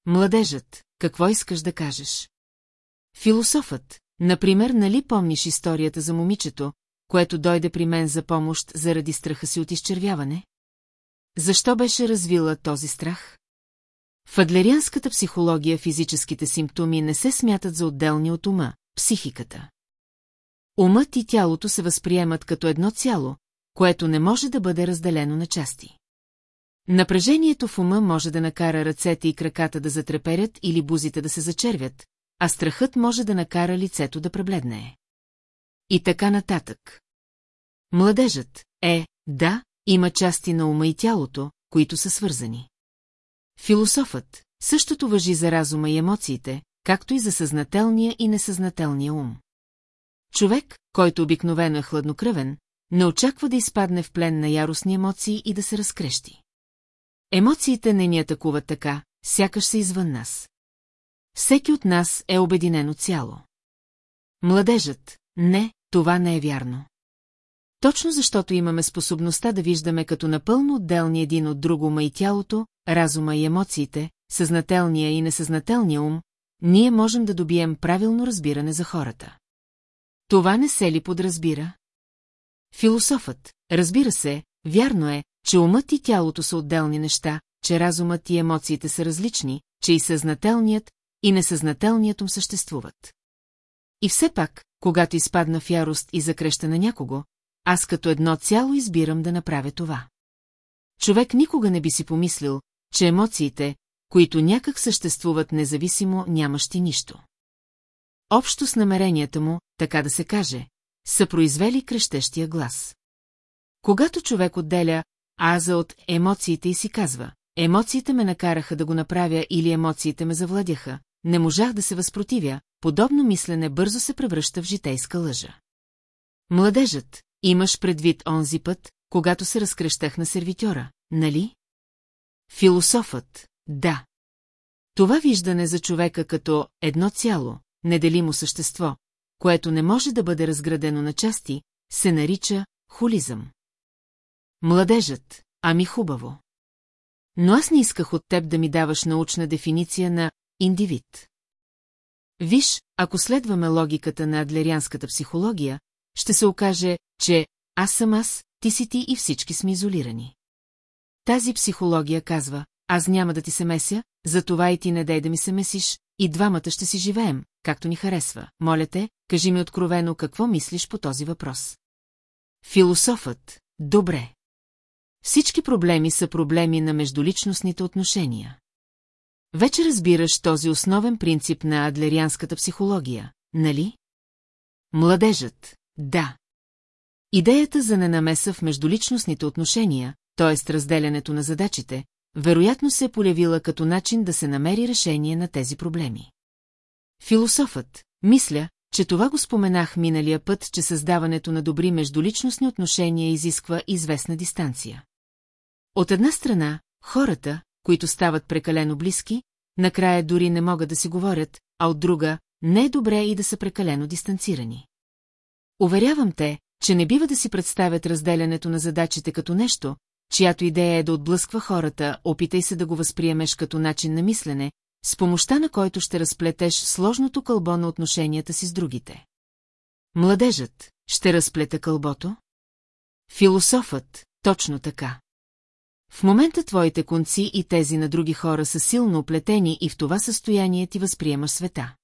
Младежът, какво искаш да кажеш? Философът, например, нали помниш историята за момичето, което дойде при мен за помощ заради страха си от изчервяване? Защо беше развила този страх? В адлерианската психология физическите симптоми не се смятат за отделни от ума, психиката. Умът и тялото се възприемат като едно цяло, което не може да бъде разделено на части. Напрежението в ума може да накара ръцете и краката да затреперят или бузите да се зачервят, а страхът може да накара лицето да пребледне. И така нататък. Младежът е, да, има части на ума и тялото, които са свързани. Философът, същото въжи за разума и емоциите, както и за съзнателния и несъзнателния ум. Човек, който обикновено е хладнокръвен, не очаква да изпадне в плен на яростни емоции и да се разкрещи. Емоциите не ни атакуват така, сякаш са извън нас. Всеки от нас е обединено цяло. Младежът, не, това не е вярно. Точно защото имаме способността да виждаме като напълно отделни един от друго ума и тялото, разума и емоциите, съзнателния и несъзнателния ум, ние можем да добием правилно разбиране за хората. Това не се ли подразбира? Философът, разбира се, вярно е, че умът и тялото са отделни неща, че разумът и емоциите са различни, че и съзнателният, и несъзнателният ум съществуват. И все пак, когато изпадна в ярост и закреща на някого, аз като едно цяло избирам да направя това. Човек никога не би си помислил, че емоциите, които някак съществуват независимо, нямащи нищо. Общо с намеренията му, така да се каже, са произвели крещещия глас. Когато човек отделя аза от емоциите и си казва, емоциите ме накараха да го направя или емоциите ме завладяха, не можах да се възпротивя, подобно мислене бързо се превръща в житейска лъжа. Младежът, имаш предвид онзи път, когато се разкрещах на сервитьора, нали? Философът, да. Това виждане за човека като едно цяло, неделимо същество, което не може да бъде разградено на части, се нарича холизъм. Младежът, ами хубаво. Но аз не исках от теб да ми даваш научна дефиниция на индивид. Виж, ако следваме логиката на адлерианската психология, ще се окаже, че аз съм аз, ти си ти и всички сме изолирани. Тази психология казва, аз няма да ти се меся, затова и ти не дай да ми се месиш, и двамата ще си живеем, както ни харесва. Моля те, кажи ми откровено какво мислиш по този въпрос. Философът, добре. Всички проблеми са проблеми на междуличностните отношения. Вече разбираш този основен принцип на адлерианската психология, нали? Младежът, да. Идеята за ненамеса в междуличностните отношения, т.е. разделянето на задачите, вероятно се е полявила като начин да се намери решение на тези проблеми. Философът, мисля, че това го споменах миналия път, че създаването на добри междуличностни отношения изисква известна дистанция. От една страна, хората, които стават прекалено близки, накрая дори не могат да си говорят, а от друга, не е добре и да са прекалено дистанцирани. Уверявам те, че не бива да си представят разделянето на задачите като нещо, чиято идея е да отблъсква хората, опитай се да го възприемеш като начин на мислене, с помощта на който ще разплетеш сложното кълбо на отношенията си с другите. Младежът ще разплета кълбото? Философът, точно така. В момента твоите конци и тези на други хора са силно оплетени и в това състояние ти възприемаш света.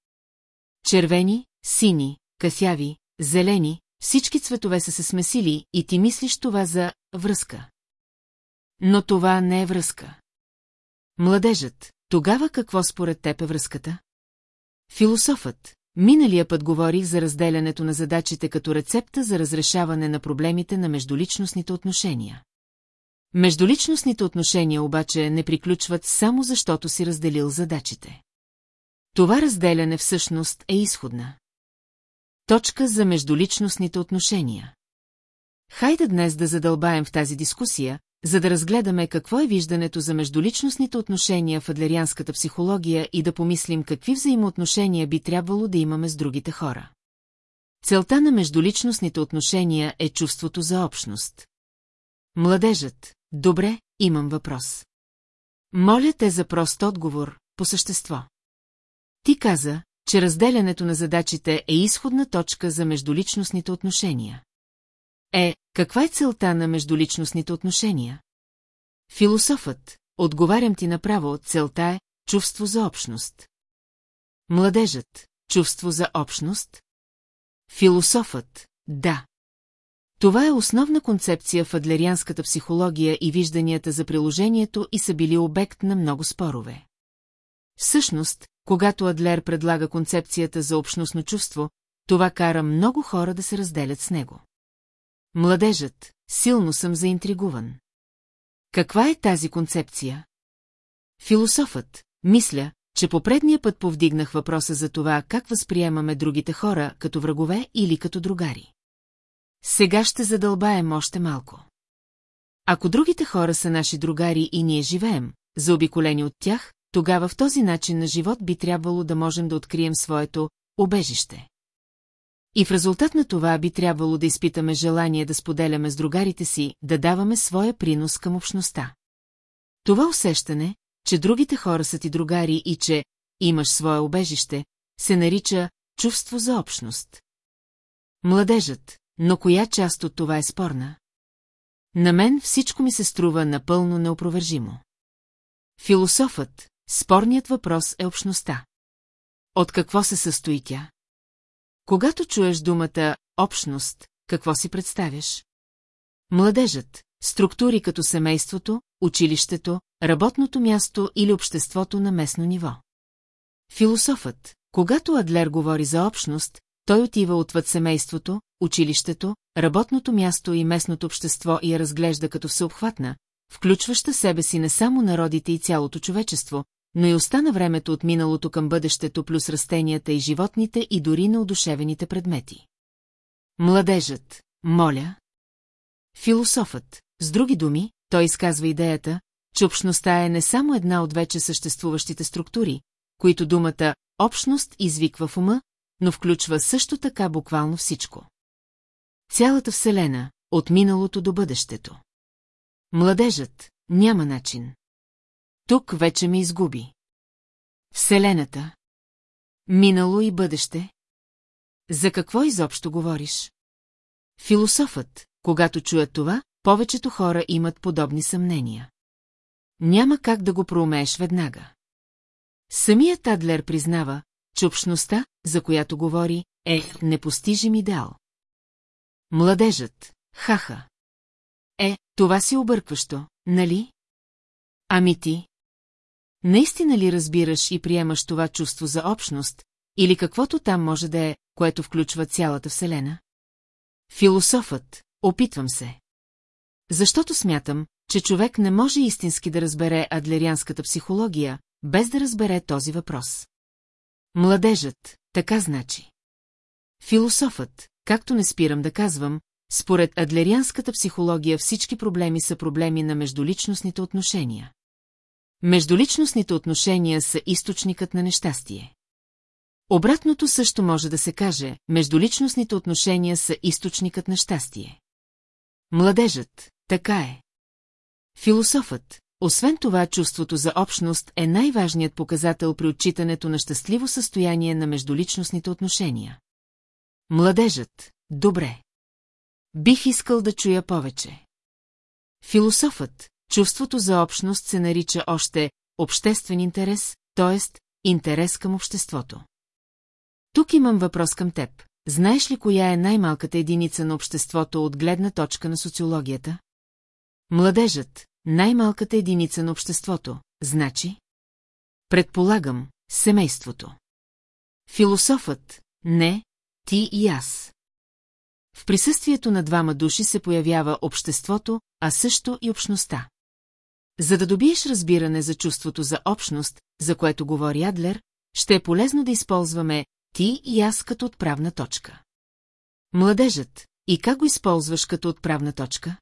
Червени, сини, кафяви, зелени, всички цветове са се смесили и ти мислиш това за връзка. Но това не е връзка. Младежът, тогава какво според теб е връзката? Философът, миналия път говорих за разделянето на задачите като рецепта за разрешаване на проблемите на междуличностните отношения. Междуличностните отношения обаче не приключват само защото си разделил задачите. Това разделяне всъщност е изходна. Точка за междуличностните отношения. Хайде днес да задълбаем в тази дискусия, за да разгледаме какво е виждането за междуличностните отношения в адлерианската психология и да помислим какви взаимоотношения би трябвало да имаме с другите хора. Целта на междуличностните отношения е чувството за общност. Младежът, добре, имам въпрос. Моля те за прост отговор, по същество. Ти каза, че разделянето на задачите е изходна точка за междуличностните отношения. Е, каква е целта на междуличностните отношения? Философът, отговарям ти направо, целта е чувство за общност. Младежът, чувство за общност? Философът, да. Това е основна концепция в адлерианската психология и вижданията за приложението и са били обект на много спорове. Всъщност, когато Адлер предлага концепцията за общностно чувство, това кара много хора да се разделят с него. Младежът, силно съм заинтригуван. Каква е тази концепция? Философът, мисля, че по предния път повдигнах въпроса за това как възприемаме другите хора, като врагове или като другари. Сега ще задълбаем още малко. Ако другите хора са наши другари и ние живеем, заобиколени от тях, тогава в този начин на живот би трябвало да можем да открием своето обежище. И в резултат на това би трябвало да изпитаме желание да споделяме с другарите си, да даваме своя принос към общността. Това усещане, че другите хора са ти другари и че имаш свое обежище, се нарича чувство за общност. Младежът, но коя част от това е спорна? На мен всичко ми се струва напълно неопровержимо. Философът, спорният въпрос е общността. От какво се състои тя? Когато чуеш думата «общност», какво си представяш? Младежът, структури като семейството, училището, работното място или обществото на местно ниво. Философът, когато Адлер говори за общност, той отива отвъд семейството, училището, работното място и местното общество и я разглежда като всеобхватна, включваща себе си не само народите и цялото човечество, но и остана времето от миналото към бъдещето плюс растенията и животните и дори на одушевените предмети. Младежът, моля. Философът, с други думи, той изказва идеята, че общността е не само една от вече съществуващите структури, които думата «общност» извиква в ума, но включва също така буквално всичко. Цялата Вселена, от миналото до бъдещето. Младежът няма начин. Тук вече ме изгуби. Вселената. Минало и бъдеще. За какво изобщо говориш? Философът, когато чуят това, повечето хора имат подобни съмнения. Няма как да го проумееш веднага. Самият Адлер признава, че общността, за която говори, е непостижим идеал. Младежът, хаха. Е, това си объркващо, нали? Ами ти? Наистина ли разбираш и приемаш това чувство за общност, или каквото там може да е, което включва цялата Вселена? Философът, опитвам се. Защото смятам, че човек не може истински да разбере адлерианската психология, без да разбере този въпрос. Младежът, така значи. Философът, както не спирам да казвам, според адлерианската психология всички проблеми са проблеми на междуличностните отношения. Междуличностните отношения са източникът на нещастие. Обратното също може да се каже, междуличностните отношения са източникът на щастие. Младежът, така е. Философът, освен това чувството за общност е най-важният показател при отчитането на щастливо състояние на междуличностните отношения. Младежът, добре. Бих искал да чуя повече. Философът, чувството за общност се нарича още обществен интерес, т.е. интерес към обществото. Тук имам въпрос към теб. Знаеш ли коя е най-малката единица на обществото от гледна точка на социологията? Младежът, най-малката единица на обществото, значи? Предполагам, семейството. Философът, не, ти и аз. В присъствието на двама души се появява обществото, а също и общността. За да добиеш разбиране за чувството за общност, за което говори Адлер, ще е полезно да използваме ти и аз като отправна точка. Младежът, и как го използваш като отправна точка?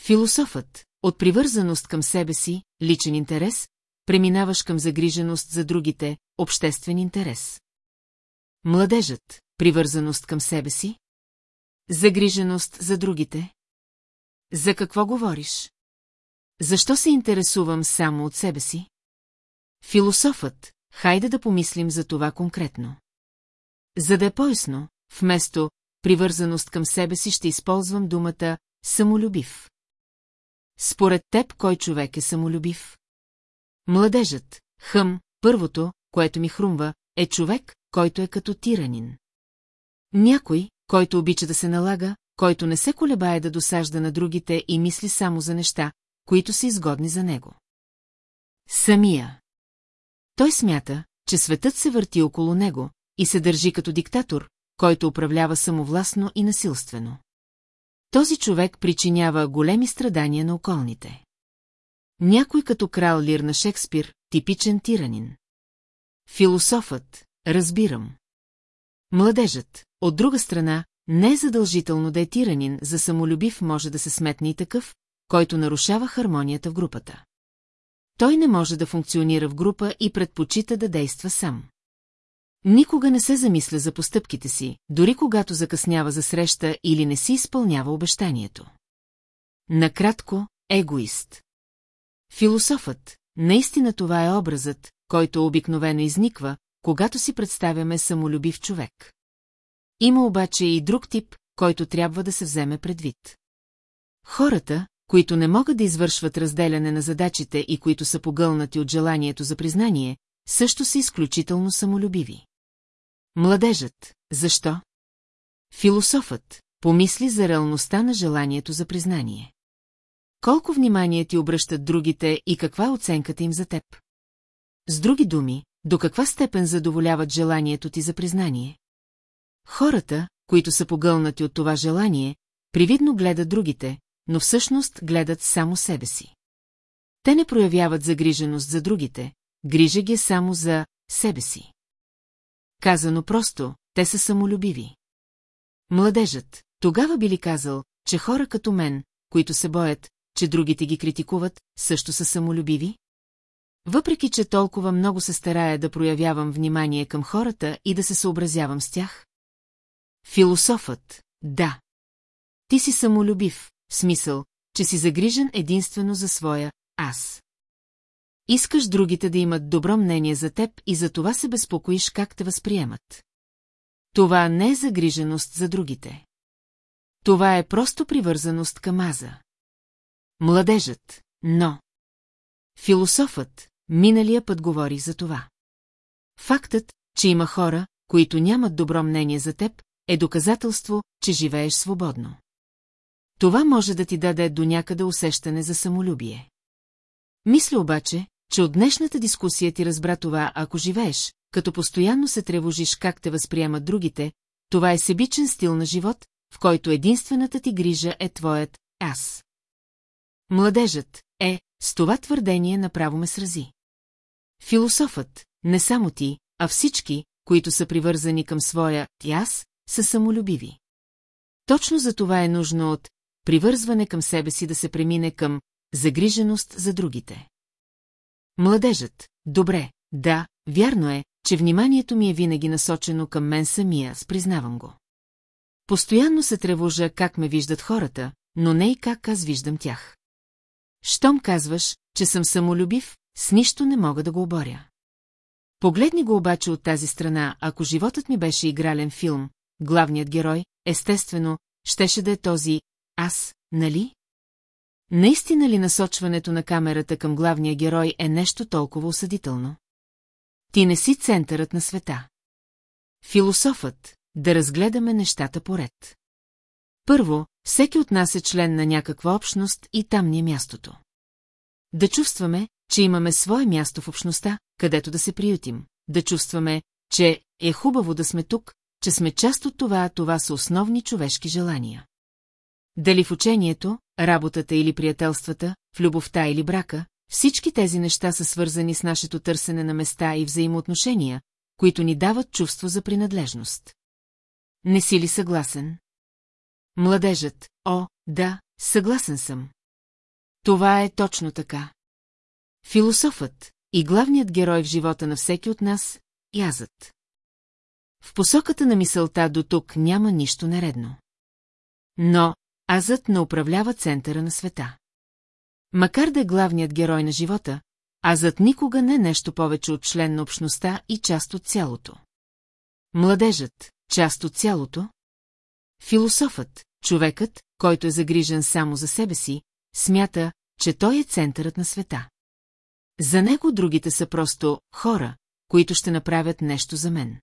Философът, от привързаност към себе си, личен интерес, преминаваш към загриженост за другите, обществен интерес. Младежът, привързаност към себе си? Загриженост за другите? За какво говориш? Защо се интересувам само от себе си? Философът, хайде да помислим за това конкретно. За да е поясно, вместо привързаност към себе си ще използвам думата самолюбив. Според теб кой човек е самолюбив? Младежът, хъм, първото, което ми хрумва, е човек, който е като тиранин. Някой, който обича да се налага, който не се колебае да досажда на другите и мисли само за неща, които са изгодни за него. Самия. Той смята, че светът се върти около него и се държи като диктатор, който управлява самовластно и насилствено. Този човек причинява големи страдания на околните. Някой като крал Лир на Шекспир, типичен тиранин. Философът, разбирам. Младежът, от друга страна, не е задължително да е тиранин, за самолюбив може да се сметне и такъв, който нарушава хармонията в групата. Той не може да функционира в група и предпочита да действа сам. Никога не се замисля за постъпките си, дори когато закъснява за среща или не си изпълнява обещанието. Накратко, егоист. Философът, наистина това е образът, който обикновено изниква, когато си представяме самолюбив човек. Има обаче и друг тип, който трябва да се вземе предвид. Хората, които не могат да извършват разделяне на задачите и които са погълнати от желанието за признание, също са изключително самолюбиви. Младежът, защо? Философът, помисли за реалността на желанието за признание. Колко внимание ти обръщат другите и каква е оценката им за теб? С други думи, до каква степен задоволяват желанието ти за признание? Хората, които са погълнати от това желание, привидно гледат другите, но всъщност гледат само себе си. Те не проявяват загриженост за другите, грижа ги само за себе си. Казано просто, те са самолюбиви. Младежът, тогава би ли казал, че хора като мен, които се боят, че другите ги критикуват, също са самолюбиви? Въпреки, че толкова много се старая да проявявам внимание към хората и да се съобразявам с тях? Философът, да. Ти си самолюбив, смисъл, че си загрижен единствено за своя аз. Искаш другите да имат добро мнение за теб и за това се безпокоиш как те възприемат. Това не е загриженост за другите. Това е просто привързаност към аза. Младежът, но... Философът, миналия път говори за това. Фактът, че има хора, които нямат добро мнение за теб, е доказателство, че живееш свободно. Това може да ти даде до някъде усещане за самолюбие. Мисля обаче, че от днешната дискусия ти разбра това, ако живееш, като постоянно се тревожиш как те възприемат другите, това е себичен стил на живот, в който единствената ти грижа е твоят аз. Младежът е, с това твърдение направо ме срази. Философът, не само ти, а всички, които са привързани към своя «ти аз», са самолюбиви. Точно за това е нужно от привързване към себе си да се премине към загриженост за другите. Младежът, добре, да, вярно е, че вниманието ми е винаги насочено към мен самия, спризнавам го. Постоянно се тревожа как ме виждат хората, но не и как аз виждам тях. Щом казваш, че съм самолюбив, с нищо не мога да го оборя. Погледни го обаче от тази страна, ако животът ми беше игрален филм, главният герой, естествено, щеше да е този «аз», нали? Наистина ли насочването на камерата към главния герой е нещо толкова осъдително? Ти не си центърът на света. Философът, да разгледаме нещата поред. Първо, всеки от нас е член на някаква общност и там ни е мястото. Да чувстваме, че имаме свое място в общността, където да се приютим. Да чувстваме, че е хубаво да сме тук, че сме част от това, това са основни човешки желания. Дали в учението, работата или приятелствата, в любовта или брака, всички тези неща са свързани с нашето търсене на места и взаимоотношения, които ни дават чувство за принадлежност. Не си ли съгласен? Младежът, о, да, съгласен съм. Това е точно така. Философът и главният герой в живота на всеки от нас – язът. В посоката на мисълта до тук няма нищо нередно. Но азът не управлява центъра на света. Макар да е главният герой на живота, азът никога не е нещо повече от член на общността и част от цялото. Младежът – част от цялото. Философът, човекът, който е загрижен само за себе си, смята, че той е центърът на света. За него другите са просто хора, които ще направят нещо за мен.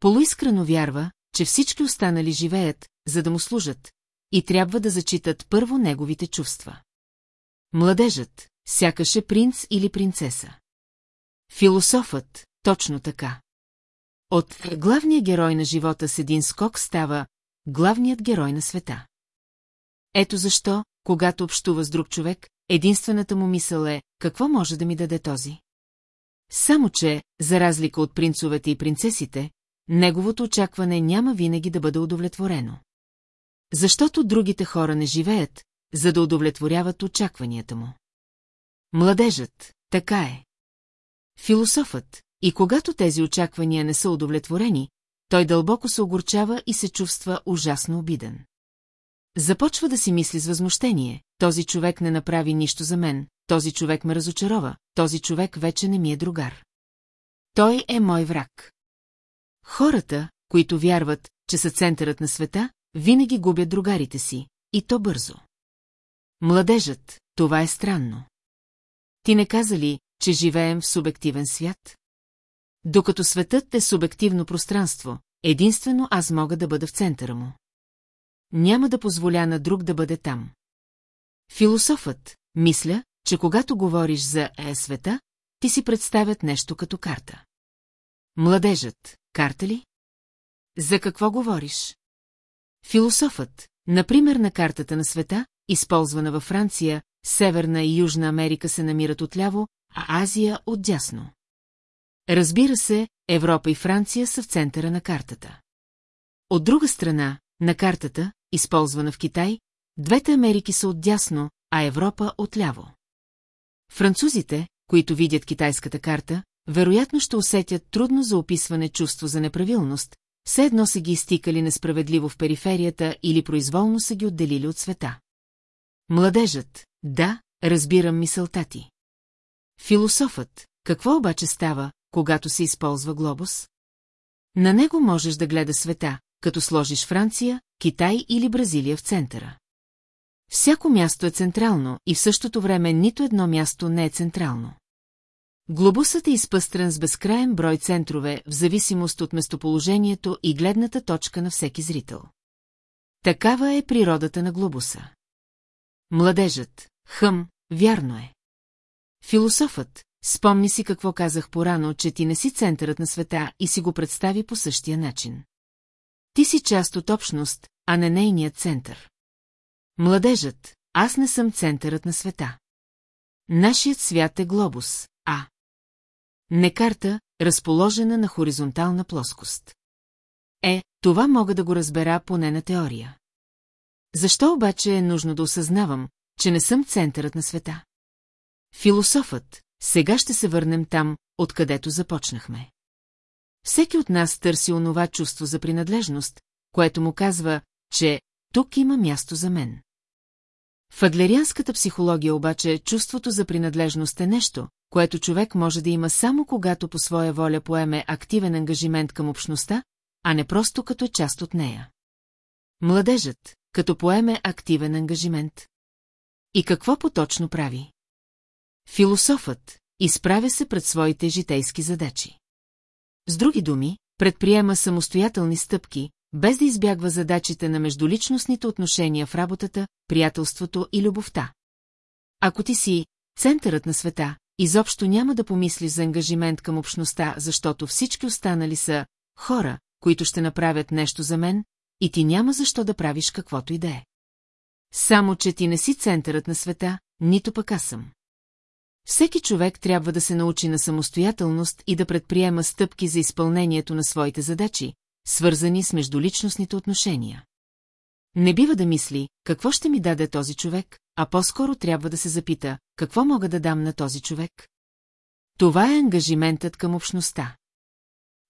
Полуискрено вярва, че всички останали живеят, за да му служат, и трябва да зачитат първо неговите чувства. Младежът, сякаш е принц или принцеса. Философът, точно така. От главния герой на живота с един скок става главният герой на света. Ето защо, когато общува с друг човек, единствената му мисъл е, какво може да ми даде този? Само че, за разлика от принцовете и принцесите, неговото очакване няма винаги да бъде удовлетворено. Защото другите хора не живеят, за да удовлетворяват очакванията му. Младежът, така е. Философът, и когато тези очаквания не са удовлетворени, той дълбоко се огорчава и се чувства ужасно обиден. Започва да си мисли с възмущение, този човек не направи нищо за мен, този човек ме разочарова, този човек вече не ми е другар. Той е мой враг. Хората, които вярват, че са центърът на света, винаги губят другарите си, и то бързо. Младежът, това е странно. Ти не каза ли, че живеем в субективен свят? Докато светът е субективно пространство, единствено аз мога да бъда в центъра му. Няма да позволя на друг да бъде там. Философът, мисля, че когато говориш за е света, ти си представят нещо като карта. Младежът, карта ли? За какво говориш? Философът, например на картата на света, използвана във Франция, Северна и Южна Америка се намират отляво, а Азия отдясно. Разбира се, Европа и Франция са в центъра на картата. От друга страна, на картата, използвана в Китай, двете Америки са отдясно, а Европа отляво. Французите, които видят китайската карта, вероятно ще усетят трудно за описване чувство за неправилност, все едно са ги изтикали несправедливо в периферията или произволно са ги отделили от света. Младежът, да, разбирам мисълта ти. Философът, какво обаче става, когато се използва глобус? На него можеш да гледа света, като сложиш Франция, Китай или Бразилия в центъра. Всяко място е централно и в същото време нито едно място не е централно. Глобусът е изпъстрен с безкраен брой центрове в зависимост от местоположението и гледната точка на всеки зрител. Такава е природата на глобуса. Младежът, хъм, вярно е. Философът, спомни си какво казах порано, че ти не си центърът на света и си го представи по същия начин. Ти си част от общност, а не нейният център. Младежът, аз не съм центърът на света. Нашият свят е глобус, а... Не карта, разположена на хоризонтална плоскост. Е, това мога да го разбера поне на теория. Защо обаче е нужно да осъзнавам, че не съм центърът на света? Философът, сега ще се върнем там, откъдето започнахме. Всеки от нас търси онова чувство за принадлежност, което му казва, че тук има място за мен. В адлерианската психология обаче чувството за принадлежност е нещо, което човек може да има само когато по своя воля поеме активен ангажимент към общността, а не просто като е част от нея. Младежът, като поеме активен ангажимент. И какво поточно прави? Философът изправя се пред своите житейски задачи. С други думи, предприема самостоятелни стъпки, без да избягва задачите на междуличностните отношения в работата, приятелството и любовта. Ако ти си центърът на света, изобщо няма да помислиш за ангажимент към общността, защото всички останали са хора, които ще направят нещо за мен, и ти няма защо да правиш каквото и да е. Само, че ти не си центърът на света, нито пък аз съм. Всеки човек трябва да се научи на самостоятелност и да предприема стъпки за изпълнението на своите задачи, свързани с междуличностните отношения. Не бива да мисли, какво ще ми даде този човек, а по-скоро трябва да се запита, какво мога да дам на този човек. Това е ангажиментът към общността.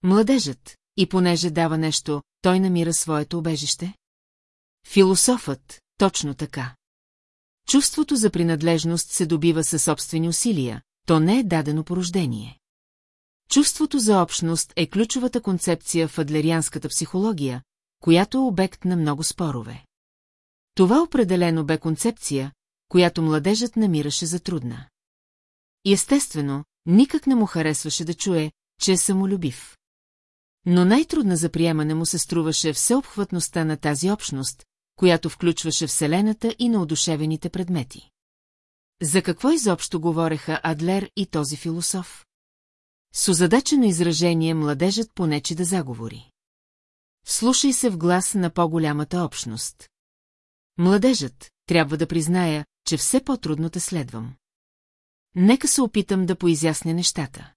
Младежът, и понеже дава нещо, той намира своето убежище? Философът, точно така. Чувството за принадлежност се добива със собствени усилия, то не е дадено по рождение. Чувството за общност е ключовата концепция в адлерианската психология, която е обект на много спорове. Това определено бе концепция, която младежът намираше за трудна. Естествено, никак не му харесваше да чуе, че е самолюбив. Но най-трудна за приемане му се струваше всеобхватността на тази общност, която включваше Вселената и неодушевените предмети. За какво изобщо говореха Адлер и този философ? С озадачено изражение младежът понече да заговори. Слушай се в глас на по-голямата общност. Младежът, трябва да призная, че все по-трудно те следвам. Нека се опитам да поизясня нещата.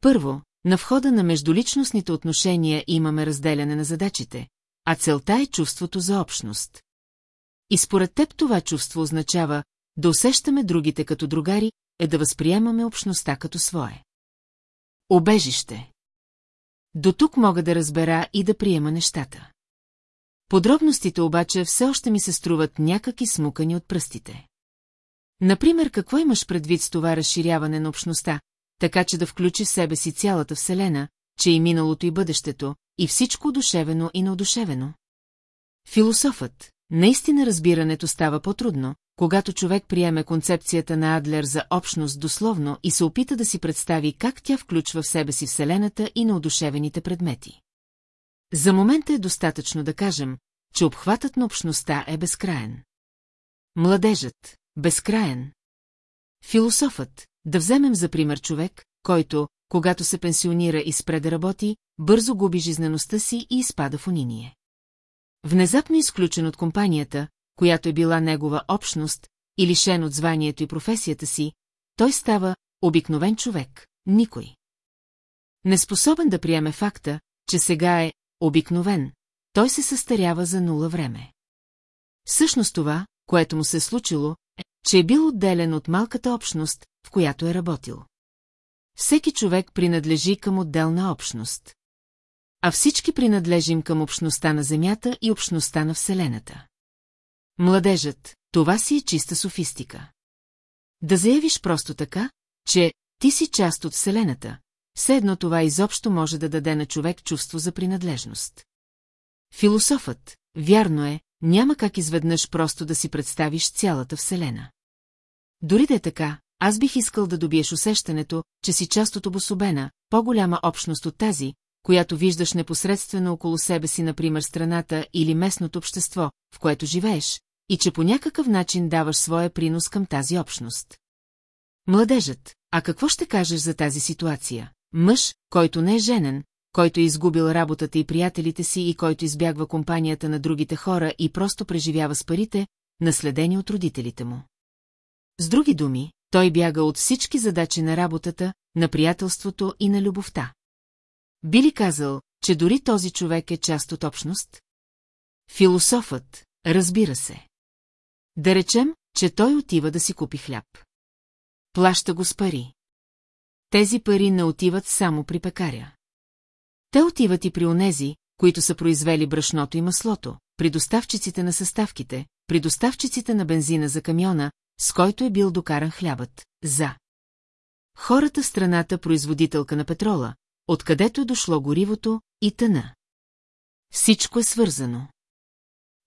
Първо, на входа на междуличностните отношения имаме разделяне на задачите, а целта е чувството за общност. И според теб това чувство означава да усещаме другите като другари, е да възприемаме общността като свое. Обежище. До тук мога да разбера и да приема нещата. Подробностите обаче все още ми се струват някаки смукани от пръстите. Например, какво имаш предвид с това разширяване на общността, така че да включи в себе си цялата Вселена, че и миналото и бъдещето, и всичко одушевено и неодушевено? Философът, наистина разбирането става по-трудно, когато човек приеме концепцията на Адлер за общност дословно и се опита да си представи как тя включва в себе си Вселената и неодушевените предмети. За момента е достатъчно да кажем, че обхватът на общността е безкраен. Младежът – безкраен. Философът – да вземем за пример човек, който, когато се пенсионира и спре да работи, бързо губи жизнеността си и изпада в униние. Внезапно изключен от компанията, която е била негова общност, и лишен от званието и професията си, той става обикновен човек, никой. Неспособен да приеме факта, че сега е обикновен, той се състарява за нула време. Всъщност това, което му се е случило, е, че е бил отделен от малката общност, в която е работил. Всеки човек принадлежи към отделна общност. А всички принадлежим към общността на Земята и общността на Вселената. Младежът, това си е чиста софистика. Да заявиш просто така, че ти си част от Вселената, все едно това изобщо може да даде на човек чувство за принадлежност. Философът, вярно е, няма как изведнъж просто да си представиш цялата Вселена. Дори да е така, аз бих искал да добиеш усещането, че си част от обособена, по-голяма общност от тази, която виждаш непосредствено около себе си, например страната или местното общество, в което живееш, и че по някакъв начин даваш своя принос към тази общност. Младежът, а какво ще кажеш за тази ситуация? Мъж, който не е женен, който е изгубил работата и приятелите си и който избягва компанията на другите хора и просто преживява с парите, наследени от родителите му. С други думи, той бяга от всички задачи на работата, на приятелството и на любовта. Би ли казал, че дори този човек е част от общност? Философът, разбира се. Да речем, че той отива да си купи хляб. Плаща го с пари. Тези пари не отиват само при пекаря. Те отиват и при онези, които са произвели брашното и маслото, при доставчиците на съставките, при доставчиците на бензина за камиона, с който е бил докаран хлябът, за. Хората в страната производителка на петрола, откъдето е дошло горивото и тъна. Всичко е свързано.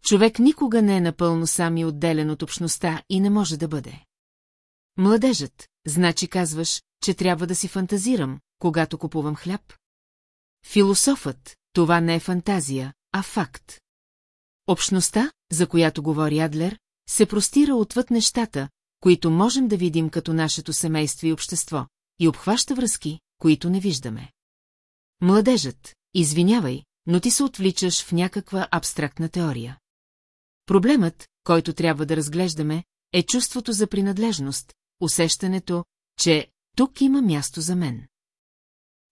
Човек никога не е напълно сам и отделен от общността и не може да бъде. Младежът, значи казваш, че трябва да си фантазирам, когато купувам хляб? Философът, това не е фантазия, а факт. Общността, за която говори Адлер, се простира отвъд нещата, които можем да видим като нашето семейство и общество, и обхваща връзки, които не виждаме. Младежът, извинявай, но ти се отвличаш в някаква абстрактна теория. Проблемът, който трябва да разглеждаме, е чувството за принадлежност, усещането, че тук има място за мен.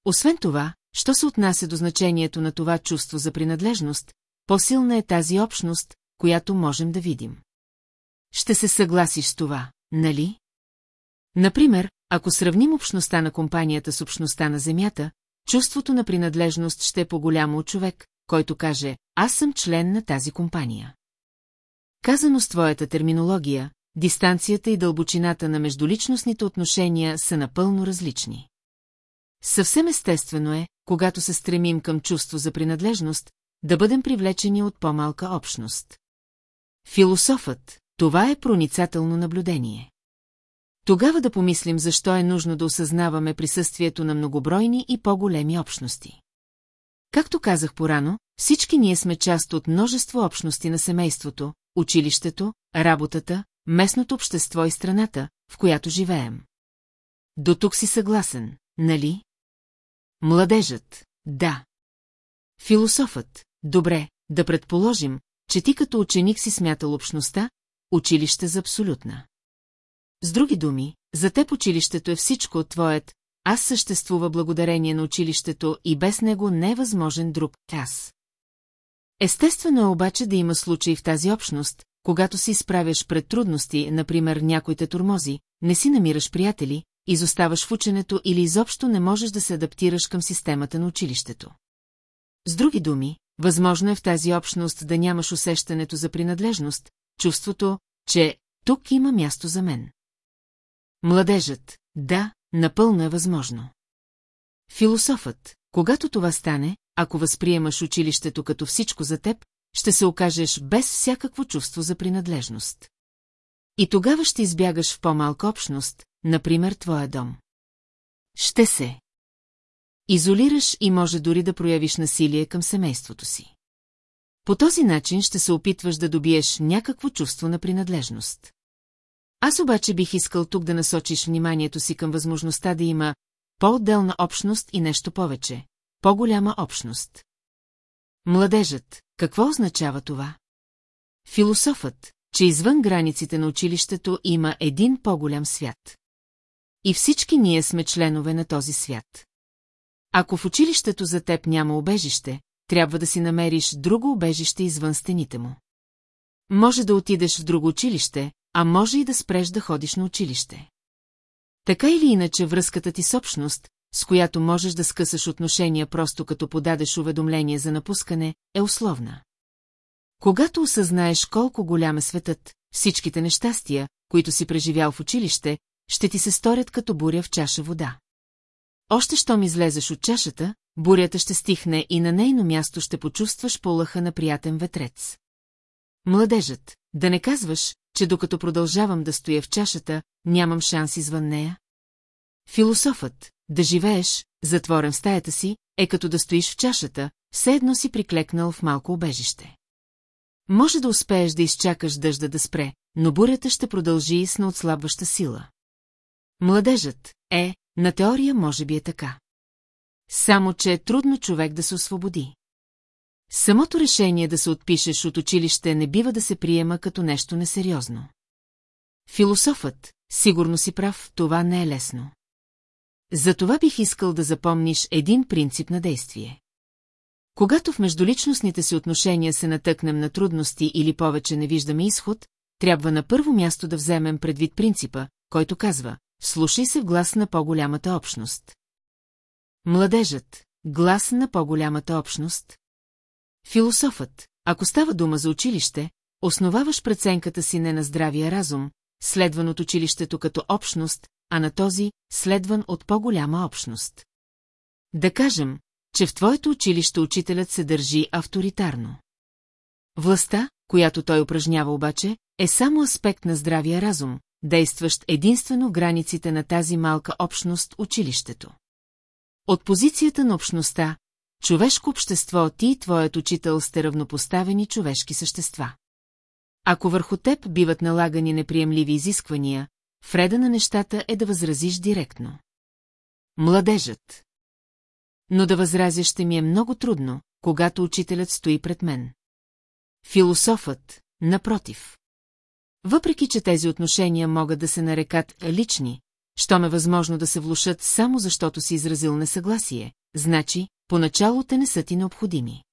Освен това, що се отнася до значението на това чувство за принадлежност, по-силна е тази общност, която можем да видим. Ще се съгласиш с това, нали? Например, ако сравним общността на компанията с общността на Земята, чувството на принадлежност ще е по-голямо от човек, който каже «Аз съм член на тази компания». Казано с твоята терминология, дистанцията и дълбочината на междуличностните отношения са напълно различни. Съвсем естествено е, когато се стремим към чувство за принадлежност, да бъдем привлечени от по-малка общност. Философът, това е проницателно наблюдение. Тогава да помислим защо е нужно да осъзнаваме присъствието на многобройни и по-големи общности. Както казах порано, всички ние сме част от множество общности на семейството, училището, работата, местното общество и страната, в която живеем. До тук си съгласен, нали? Младежът, да. Философът, добре, да предположим, че ти като ученик си смятал общността, училище за абсолютна. С други думи, за теб училището е всичко от твоят, аз съществува благодарение на училището и без него не е друг аз. Естествено е обаче да има случаи в тази общност, когато си изправяш пред трудности, например някой те турмози, не си намираш приятели, изоставаш в ученето или изобщо не можеш да се адаптираш към системата на училището. С други думи, възможно е в тази общност да нямаш усещането за принадлежност, чувството, че тук има място за мен. Младежът, да, напълно е възможно. Философът, когато това стане, ако възприемаш училището като всичко за теб, ще се окажеш без всякакво чувство за принадлежност. И тогава ще избягаш в по-малка общност, например твоя дом. Ще се. Изолираш и може дори да проявиш насилие към семейството си. По този начин ще се опитваш да добиеш някакво чувство на принадлежност. Аз обаче бих искал тук да насочиш вниманието си към възможността да има по-отделна общност и нещо повече, по-голяма общност. Младежът, какво означава това? Философът, че извън границите на училището има един по-голям свят. И всички ние сме членове на този свят. Ако в училището за теб няма обежище, трябва да си намериш друго обежище извън стените му. Може да отидеш в друго училище, а може и да спреш да ходиш на училище. Така или иначе връзката ти с общност, с която можеш да скъсаш отношения просто като подадеш уведомление за напускане, е условна. Когато осъзнаеш колко голям е светът, всичките нещастия, които си преживял в училище, ще ти се сторят като буря в чаша вода. Още щом излезеш от чашата, бурята ще стихне и на нейно място ще почувстваш полъха на приятен ветрец. Младежът, да не казваш, че докато продължавам да стоя в чашата, нямам шанс извън нея? Философът, да живееш, затворен в стаята си, е като да стоиш в чашата, все едно си приклекнал в малко обежище. Може да успееш да изчакаш дъжда да спре, но бурята ще продължи с неотслабваща сила. Младежът е, на теория може би е така. Само, че е трудно човек да се освободи. Самото решение да се отпишеш от училище не бива да се приема като нещо несериозно. Философът, сигурно си прав, това не е лесно. Затова бих искал да запомниш един принцип на действие. Когато в междуличностните си отношения се натъкнем на трудности или повече не виждаме изход, трябва на първо място да вземем предвид принципа, който казва «Слушай се в глас на по-голямата общност». Младежът – глас на по-голямата общност. Философът, ако става дума за училище, основаваш преценката си не на здравия разум, следван от училището като общност, а на този, следван от по-голяма общност. Да кажем, че в твоето училище учителят се държи авторитарно. Властта, която той упражнява обаче, е само аспект на здравия разум, действащ единствено границите на тази малка общност училището. От позицията на общността, човешко общество ти и твоят учител сте равнопоставени човешки същества. Ако върху теб биват налагани неприемливи изисквания, вреда на нещата е да възразиш директно. Младежът. Но да възразя ще ми е много трудно, когато учителят стои пред мен. Философът, напротив. Въпреки, че тези отношения могат да се нарекат лични, що ме възможно да се влушат само защото си изразил несъгласие, значи, поначало те не са ти необходими.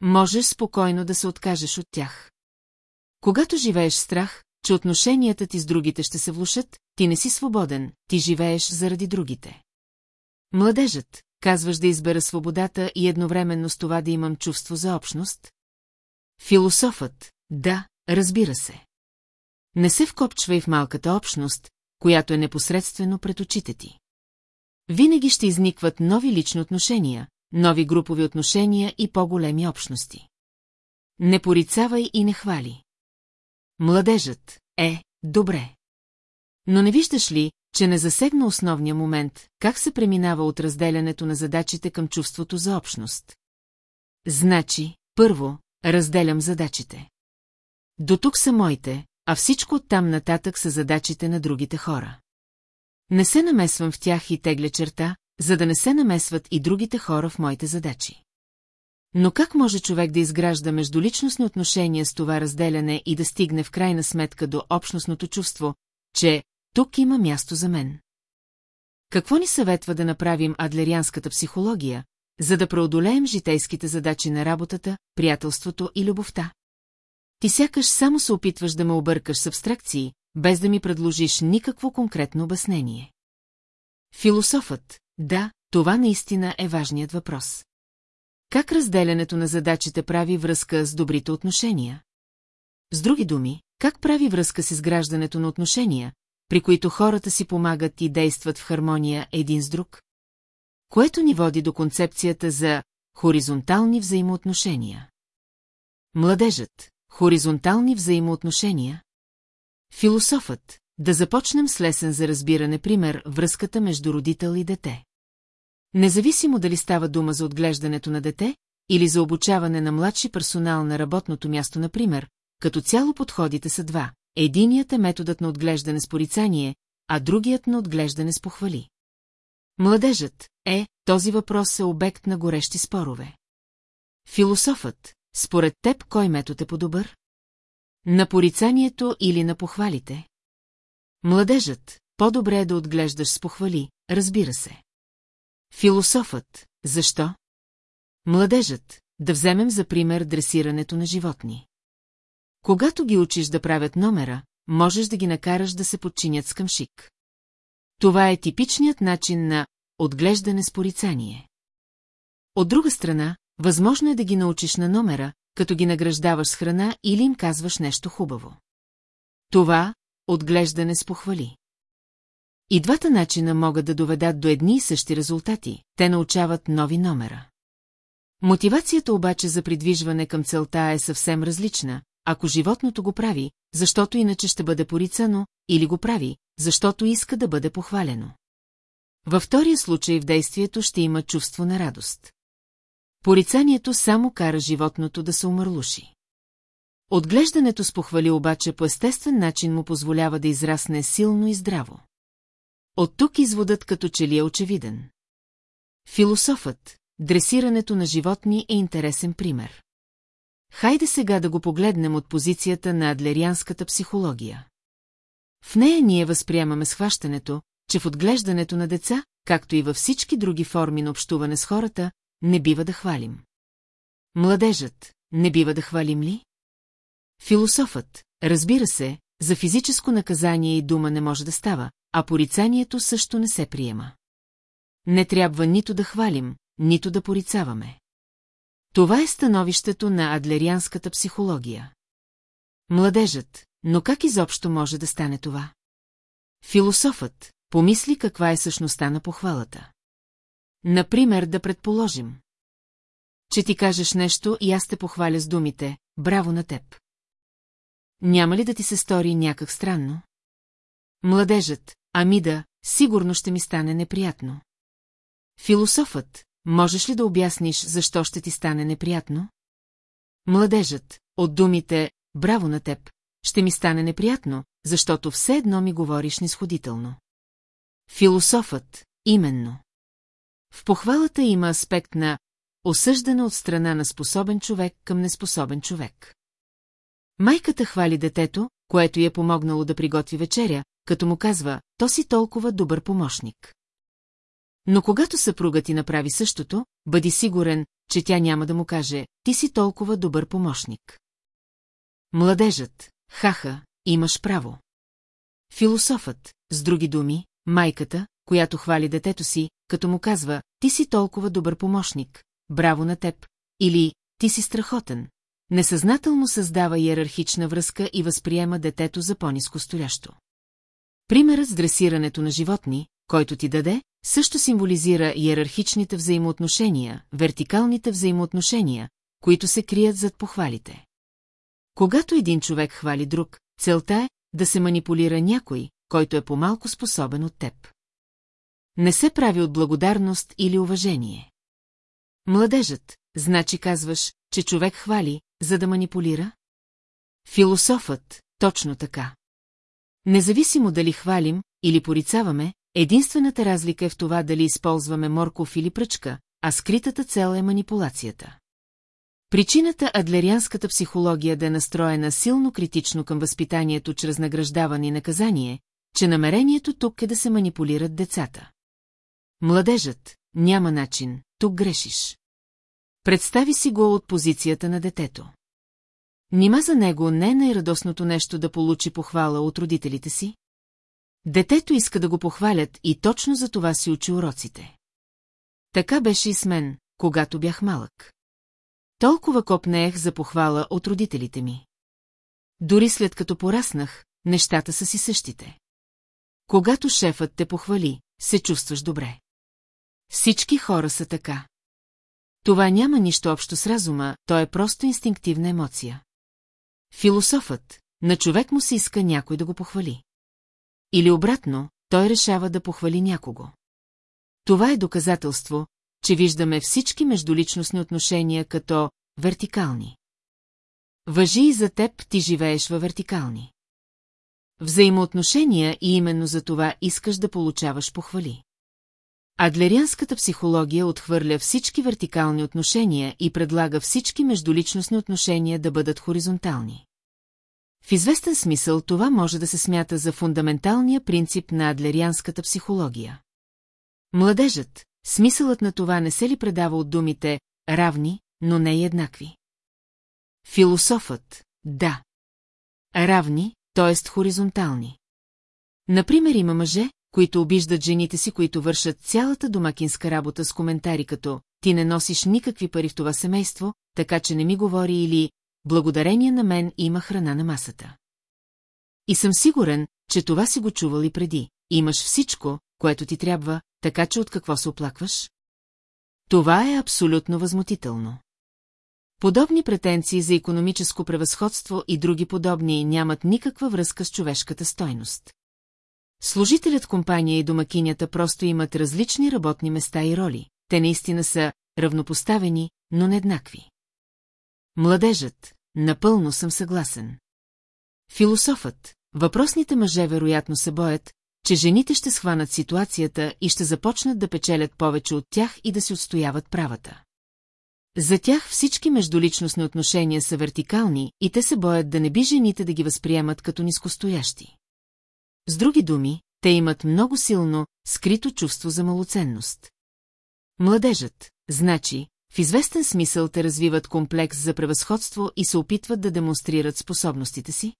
Можеш спокойно да се откажеш от тях. Когато живееш страх, че отношенията ти с другите ще се влушат, ти не си свободен, ти живееш заради другите. Младежът, казваш да избера свободата и едновременно с това да имам чувство за общност? Философът, да, разбира се. Не се вкопчвай в малката общност, която е непосредствено пред очите ти. Винаги ще изникват нови лични отношения, нови групови отношения и по-големи общности. Не порицавай и не хвали. Младежът е добре. Но не виждаш ли, че не засегна основния момент, как се преминава от разделянето на задачите към чувството за общност? Значи, първо, разделям задачите. До тук са моите, а всичко оттам нататък са задачите на другите хора. Не се намесвам в тях и тегля черта, за да не се намесват и другите хора в моите задачи. Но как може човек да изгражда междуличностни отношения с това разделяне и да стигне в крайна сметка до общностното чувство, че тук има място за мен? Какво ни съветва да направим адлерианската психология, за да преодолеем житейските задачи на работата, приятелството и любовта? Ти сякаш само се опитваш да ме объркаш с абстракции, без да ми предложиш никакво конкретно обяснение. Философът, да, това наистина е важният въпрос. Как разделянето на задачите прави връзка с добрите отношения? С други думи, как прави връзка с изграждането на отношения, при които хората си помагат и действат в хармония един с друг? Което ни води до концепцията за хоризонтални взаимоотношения. Младежът – хоризонтални взаимоотношения. Философът – да започнем с лесен за разбиране пример връзката между родител и дете. Независимо дали става дума за отглеждането на дете или за обучаване на младши персонал на работното място, например, като цяло подходите са два. Единият е методът на отглеждане с порицание, а другият на отглеждане с похвали. Младежът е, този въпрос е обект на горещи спорове. Философът, според теб кой метод е по-добър? На порицанието или на похвалите? Младежът, по-добре е да отглеждаш с похвали, разбира се. Философът, защо? Младежът, да вземем за пример дресирането на животни. Когато ги учиш да правят номера, можеш да ги накараш да се подчинят с къмшик. Това е типичният начин на отглеждане с порицание. От друга страна, възможно е да ги научиш на номера, като ги награждаваш с храна или им казваш нещо хубаво. Това – отглеждане с похвали. И двата начина могат да доведат до едни и същи резултати, те научават нови номера. Мотивацията обаче за придвижване към целта е съвсем различна, ако животното го прави, защото иначе ще бъде порицано, или го прави, защото иска да бъде похвалено. Във втория случай в действието ще има чувство на радост. Порицанието само кара животното да се умърлуши. Отглеждането с похвали обаче по естествен начин му позволява да израсне силно и здраво. От тук изводът като че ли е очевиден. Философът, дресирането на животни е интересен пример. Хайде сега да го погледнем от позицията на адлерианската психология. В нея ние възприемаме схващането, че в отглеждането на деца, както и във всички други форми на общуване с хората, не бива да хвалим. Младежът, не бива да хвалим ли? Философът, разбира се, за физическо наказание и дума не може да става, а порицанието също не се приема. Не трябва нито да хвалим, нито да порицаваме. Това е становището на адлерианската психология. Младежът, но как изобщо може да стане това? Философът, помисли каква е същността на похвалата. Например, да предположим. Че ти кажеш нещо и аз те похваля с думите «Браво на теб». Няма ли да ти се стори някак странно? Младежът, ами да, сигурно ще ми стане неприятно. Философът, можеш ли да обясниш защо ще ти стане неприятно? Младежът, от думите «Браво на теб», ще ми стане неприятно, защото все едно ми говориш нисходително. Философът, именно. В похвалата има аспект на осъждане от страна на способен човек към неспособен човек. Майката хвали детето, което й е помогнало да приготви вечеря, като му казва, то си толкова добър помощник. Но когато съпругът ти направи същото, бъди сигурен, че тя няма да му каже, ти си толкова добър помощник. Младежът, хаха, имаш право. Философът, с други думи, майката, която хвали детето си, като му казва, ти си толкова добър помощник, браво на теб, или ти си страхотен, несъзнателно създава иерархична връзка и възприема детето за по-низко стоящо. Примерът с дресирането на животни, който ти даде, също символизира иерархичните взаимоотношения, вертикалните взаимоотношения, които се крият зад похвалите. Когато един човек хвали друг, целта е да се манипулира някой, който е по-малко способен от теб. Не се прави от благодарност или уважение. Младежът, значи казваш, че човек хвали, за да манипулира? Философът, точно така. Независимо дали хвалим или порицаваме, единствената разлика е в това дали използваме морков или пръчка, а скритата цел е манипулацията. Причината адлерианската психология да е настроена силно критично към възпитанието чрез награждаване и наказание, че намерението тук е да се манипулират децата. Младежът, няма начин, тук грешиш. Представи си го от позицията на детето. Нима за него не е най-радостното нещо да получи похвала от родителите си? Детето иска да го похвалят и точно за това си учи уроците. Така беше и с мен, когато бях малък. Толкова копнеех за похвала от родителите ми. Дори след като пораснах, нещата са си същите. Когато шефът те похвали, се чувстваш добре. Всички хора са така. Това няма нищо общо с разума, то е просто инстинктивна емоция. Философът, на човек му се иска някой да го похвали. Или обратно, той решава да похвали някого. Това е доказателство, че виждаме всички междуличностни отношения като вертикални. Въжи и за теб, ти живееш във вертикални. Взаимоотношения и именно за това искаш да получаваш похвали. Адлерианската психология отхвърля всички вертикални отношения и предлага всички междуличностни отношения да бъдат хоризонтални. В известен смисъл това може да се смята за фундаменталния принцип на адлерианската психология. Младежът, смисълът на това не се ли предава от думите «равни», но не и еднакви? Философът – да. Равни, т.е. хоризонтални. Например, има мъже, които обиждат жените си, които вършат цялата домакинска работа с коментари като «Ти не носиш никакви пари в това семейство, така че не ми говори» или «Благодарение на мен има храна на масата». И съм сигурен, че това си го чувал и преди. Имаш всичко, което ти трябва, така че от какво се оплакваш? Това е абсолютно възмутително. Подобни претенции за економическо превъзходство и други подобни нямат никаква връзка с човешката стойност. Служителят компания и домакинята просто имат различни работни места и роли. Те наистина са равнопоставени, но не еднакви. Младежът, напълно съм съгласен. Философът, въпросните мъже вероятно се боят, че жените ще схванат ситуацията и ще започнат да печелят повече от тях и да си отстояват правата. За тях всички междуличностни отношения са вертикални и те се боят да не би жените да ги възприемат като нискостоящи. С други думи, те имат много силно, скрито чувство за малоценност. Младежът, значи, в известен смисъл те развиват комплекс за превъзходство и се опитват да демонстрират способностите си?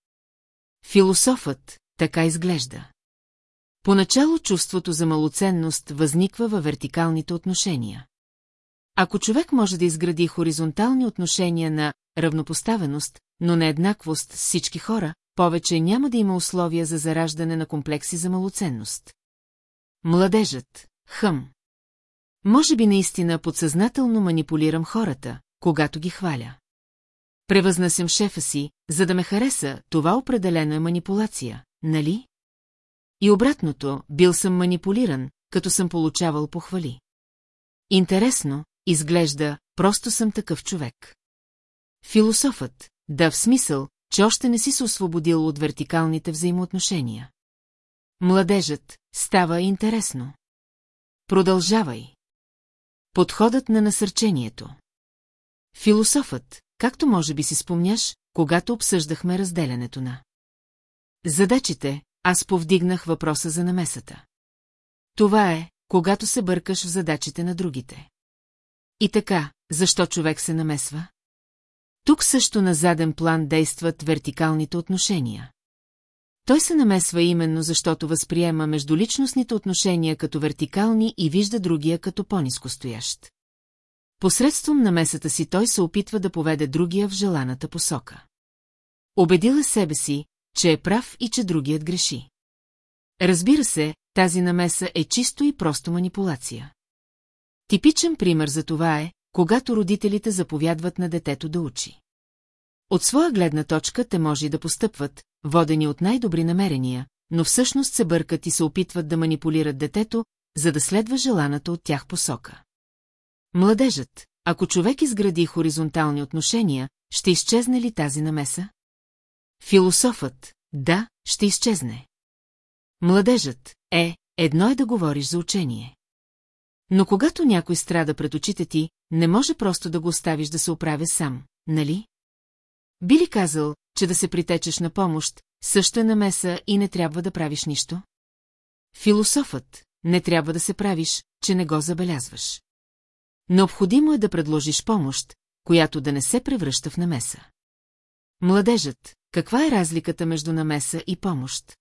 Философът така изглежда. Поначало чувството за малоценност възниква във вертикалните отношения. Ако човек може да изгради хоризонтални отношения на равнопоставеност, но на еднаквост с всички хора, повече няма да има условия за зараждане на комплекси за малоценност. Младежът, хъм. Може би наистина подсъзнателно манипулирам хората, когато ги хваля. Превъзнасям шефа си, за да ме хареса, това определено е манипулация, нали? И обратното, бил съм манипулиран, като съм получавал похвали. Интересно, изглежда, просто съм такъв човек. Философът, да в смисъл, че още не си се освободил от вертикалните взаимоотношения. Младежът, става интересно. Продължавай. Подходът на насърчението. Философът, както може би си спомняш, когато обсъждахме разделянето на задачите, аз повдигнах въпроса за намесата. Това е, когато се бъркаш в задачите на другите. И така, защо човек се намесва? Тук също на заден план действат вертикалните отношения. Той се намесва именно защото възприема междуличностните отношения като вертикални и вижда другия като по-низко стоящ. Посредством намесата си той се опитва да поведе другия в желаната посока. Обедила себе си, че е прав и че другият греши. Разбира се, тази намеса е чисто и просто манипулация. Типичен пример за това е, когато родителите заповядват на детето да учи. От своя гледна точка те може да постъпват, водени от най-добри намерения, но всъщност се бъркат и се опитват да манипулират детето, за да следва желаната от тях посока. Младежът, ако човек изгради хоризонтални отношения, ще изчезне ли тази намеса? Философът, да, ще изчезне. Младежът, е, едно е да говориш за учение. Но когато някой страда пред очите ти, не може просто да го оставиш да се оправя сам, нали? Би ли казал, че да се притечеш на помощ, също е намеса и не трябва да правиш нищо? Философът, не трябва да се правиш, че не го забелязваш. Необходимо е да предложиш помощ, която да не се превръща в намеса. Младежът, каква е разликата между намеса и помощ?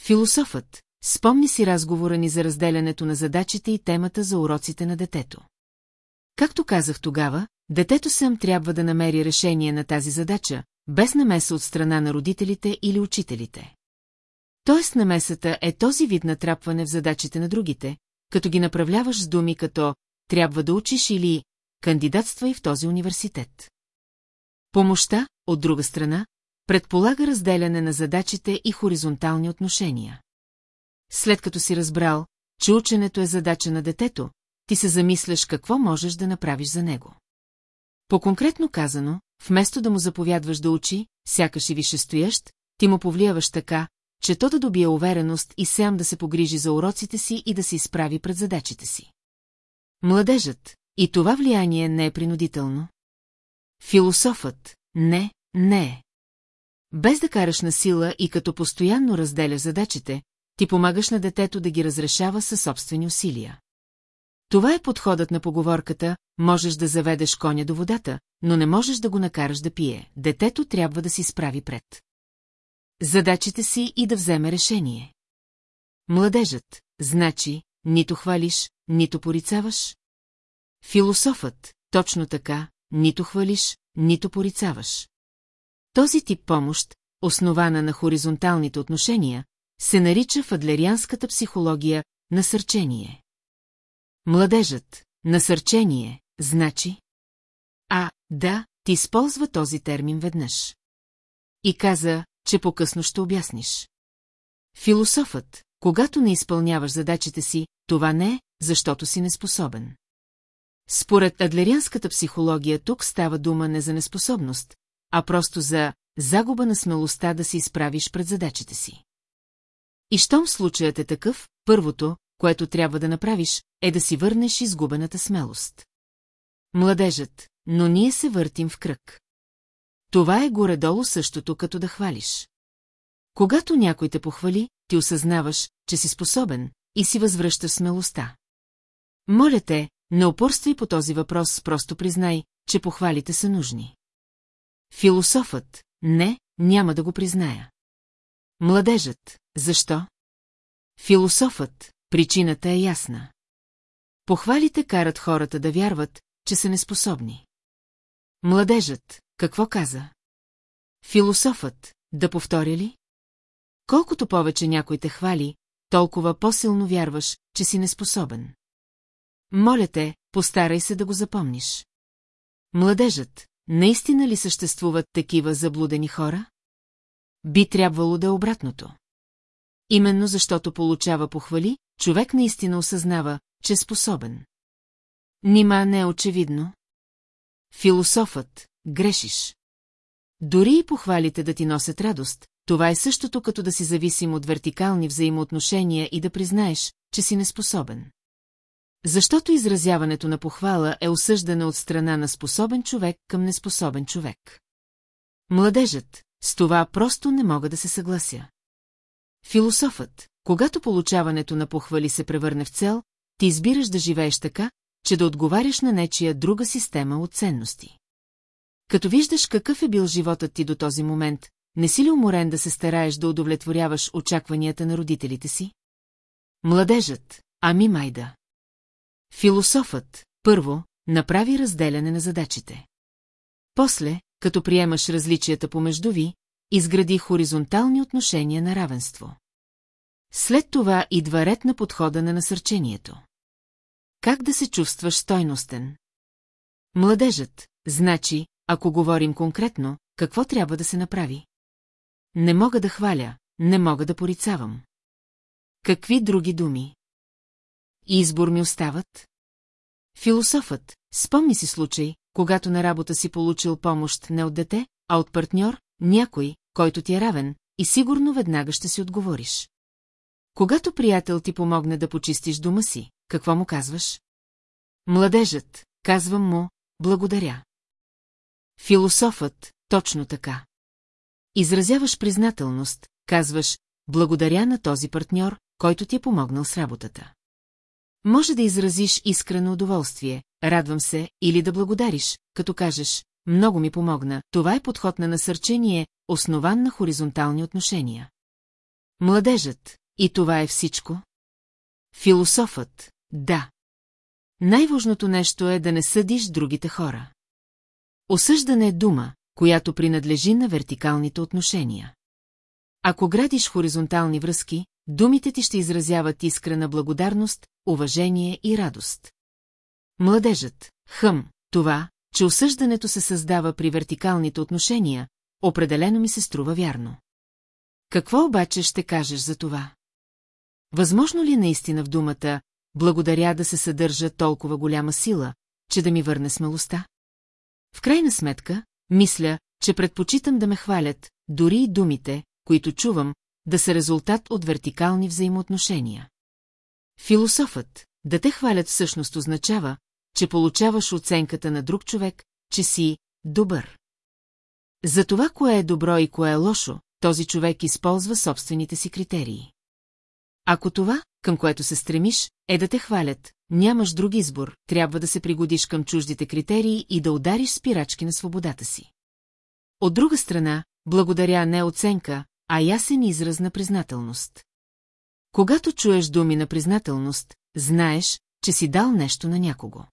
Философът, спомни си разговора ни за разделянето на задачите и темата за уроците на детето. Както казах тогава, детето сам трябва да намери решение на тази задача, без намеса от страна на родителите или учителите. Тоест намесата е този вид натрапване в задачите на другите, като ги направляваш с думи като «трябва да учиш» или «кандидатствай в този университет». Помощта, от друга страна, предполага разделяне на задачите и хоризонтални отношения. След като си разбрал, че ученето е задача на детето, ти се замисляш какво можеш да направиш за него. По-конкретно казано, вместо да му заповядваш да учи, сякаш и висшестоящ, ти му повлияваш така, че то да добие увереност и сам да се погрижи за уроците си и да се изправи пред задачите си. Младежът, и това влияние не е принудително. Философът, не, не е. Без да караш на сила и като постоянно разделяш задачите, ти помагаш на детето да ги разрешава със собствени усилия. Това е подходът на поговорката, можеш да заведеш коня до водата, но не можеш да го накараш да пие. Детето трябва да си справи пред. Задачите си и да вземе решение. Младежът, значи, нито хвалиш, нито порицаваш. Философът, точно така, нито хвалиш, нито порицаваш. Този тип помощ, основана на хоризонталните отношения, се нарича в адлерианската психология насърчение. Младежът, насърчение, значи? А, да, ти използва този термин веднъж. И каза, че по-късно ще обясниш. Философът, когато не изпълняваш задачите си, това не е, защото си неспособен. Според адлерианската психология тук става дума не за неспособност, а просто за загуба на смелостта да се изправиш пред задачите си. И щом случаят е такъв, първото, което трябва да направиш, е да си върнеш изгубената смелост. Младежът, но ние се въртим в кръг. Това е горе-долу същото, като да хвалиш. Когато някой те похвали, ти осъзнаваш, че си способен и си възвръщаш смелостта. Моля те, не упорствай по този въпрос, просто признай, че похвалите са нужни. Философът, не, няма да го призная. Младежът, защо? Философът, причината е ясна. Похвалите карат хората да вярват, че са неспособни. Младежът, какво каза? Философът, да повторя ли? Колкото повече някой те хвали, толкова по-силно вярваш, че си неспособен. Моля те, постарай се да го запомниш. Младежът, наистина ли съществуват такива заблудени хора? Би трябвало да е обратното. Именно защото получава похвали, човек наистина осъзнава, че е способен. Нима не е очевидно. Философът, грешиш. Дори и похвалите да ти носят радост, това е същото като да си зависим от вертикални взаимоотношения и да признаеш, че си неспособен. Защото изразяването на похвала е осъждане от страна на способен човек към неспособен човек. Младежът, с това просто не мога да се съглася. Философът, когато получаването на похвали се превърне в цел, ти избираш да живееш така, че да отговаряш на нечия друга система от ценности. Като виждаш какъв е бил животът ти до този момент, не си ли уморен да се стараеш да удовлетворяваш очакванията на родителите си? Младежът, ами майда. Философът, първо, направи разделяне на задачите. После, като приемаш различията помежду ви, изгради хоризонтални отношения на равенство. След това идва ред на подхода на насърчението. Как да се чувстваш стойностен? Младежът, значи, ако говорим конкретно, какво трябва да се направи? Не мога да хваля, не мога да порицавам. Какви други думи? Избор ми остават? Философът, спомни си случай, когато на работа си получил помощ не от дете, а от партньор, някой, който ти е равен, и сигурно веднага ще си отговориш. Когато приятел ти помогне да почистиш дома си, какво му казваш? Младежът, казвам му, благодаря. Философът, точно така. Изразяваш признателност, казваш, благодаря на този партньор, който ти е помогнал с работата. Може да изразиш искрено удоволствие, радвам се, или да благодариш, като кажеш, много ми помогна, това е подход на насърчение, основан на хоризонтални отношения. Младежът, и това е всичко? Философът, да. Най-важното нещо е да не съдиш другите хора. Осъждане е дума, която принадлежи на вертикалните отношения. Ако градиш хоризонтални връзки, думите ти ще изразяват искрена благодарност, уважение и радост. Младежът, хъм, това, че осъждането се създава при вертикалните отношения, определено ми се струва вярно. Какво обаче ще кажеш за това? Възможно ли наистина в думата «благодаря» да се съдържа толкова голяма сила, че да ми върне смелостта? В крайна сметка, мисля, че предпочитам да ме хвалят, дори и думите, които чувам, да са резултат от вертикални взаимоотношения. Философът, да те хвалят всъщност означава, че получаваш оценката на друг човек, че си добър. За това, кое е добро и кое е лошо, този човек използва собствените си критерии. Ако това, към което се стремиш, е да те хвалят, нямаш друг избор, трябва да се пригодиш към чуждите критерии и да удариш спирачки на свободата си. От друга страна, благодаря не оценка, а ясен израз на признателност. Когато чуеш думи на признателност, знаеш, че си дал нещо на някого.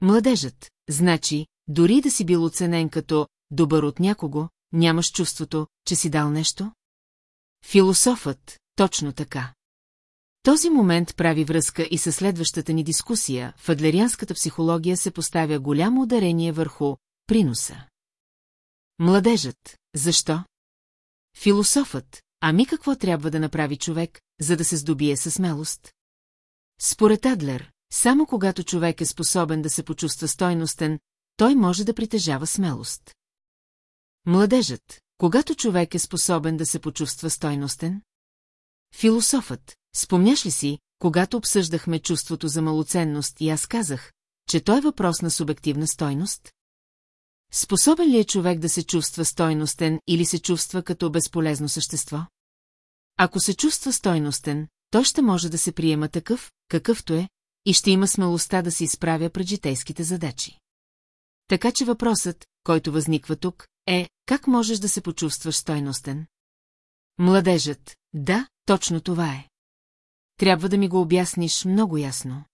Младежът, значи, дори да си бил оценен като добър от някого, нямаш чувството, че си дал нещо? Философът, точно така. Този момент прави връзка и със следващата ни дискусия, в адлерианската психология се поставя голямо ударение върху приноса. Младежът, защо? Философът, ами какво трябва да направи човек, за да се здобие със смелост? Според Адлер, само когато човек е способен да се почувства стойностен, той може да притежава смелост. Младежът, когато човек е способен да се почувства стойностен? Философът, спомняш ли си, когато обсъждахме чувството за малоценност и аз казах, че той е въпрос на субективна стойност? Способен ли е човек да се чувства стойностен или се чувства като безполезно същество? Ако се чувства стойностен, той ще може да се приема такъв, какъвто е, и ще има смелостта да се изправя пред житейските задачи. Така че въпросът, който възниква тук, е, как можеш да се почувстваш стойностен? Младежът, да, точно това е. Трябва да ми го обясниш много ясно.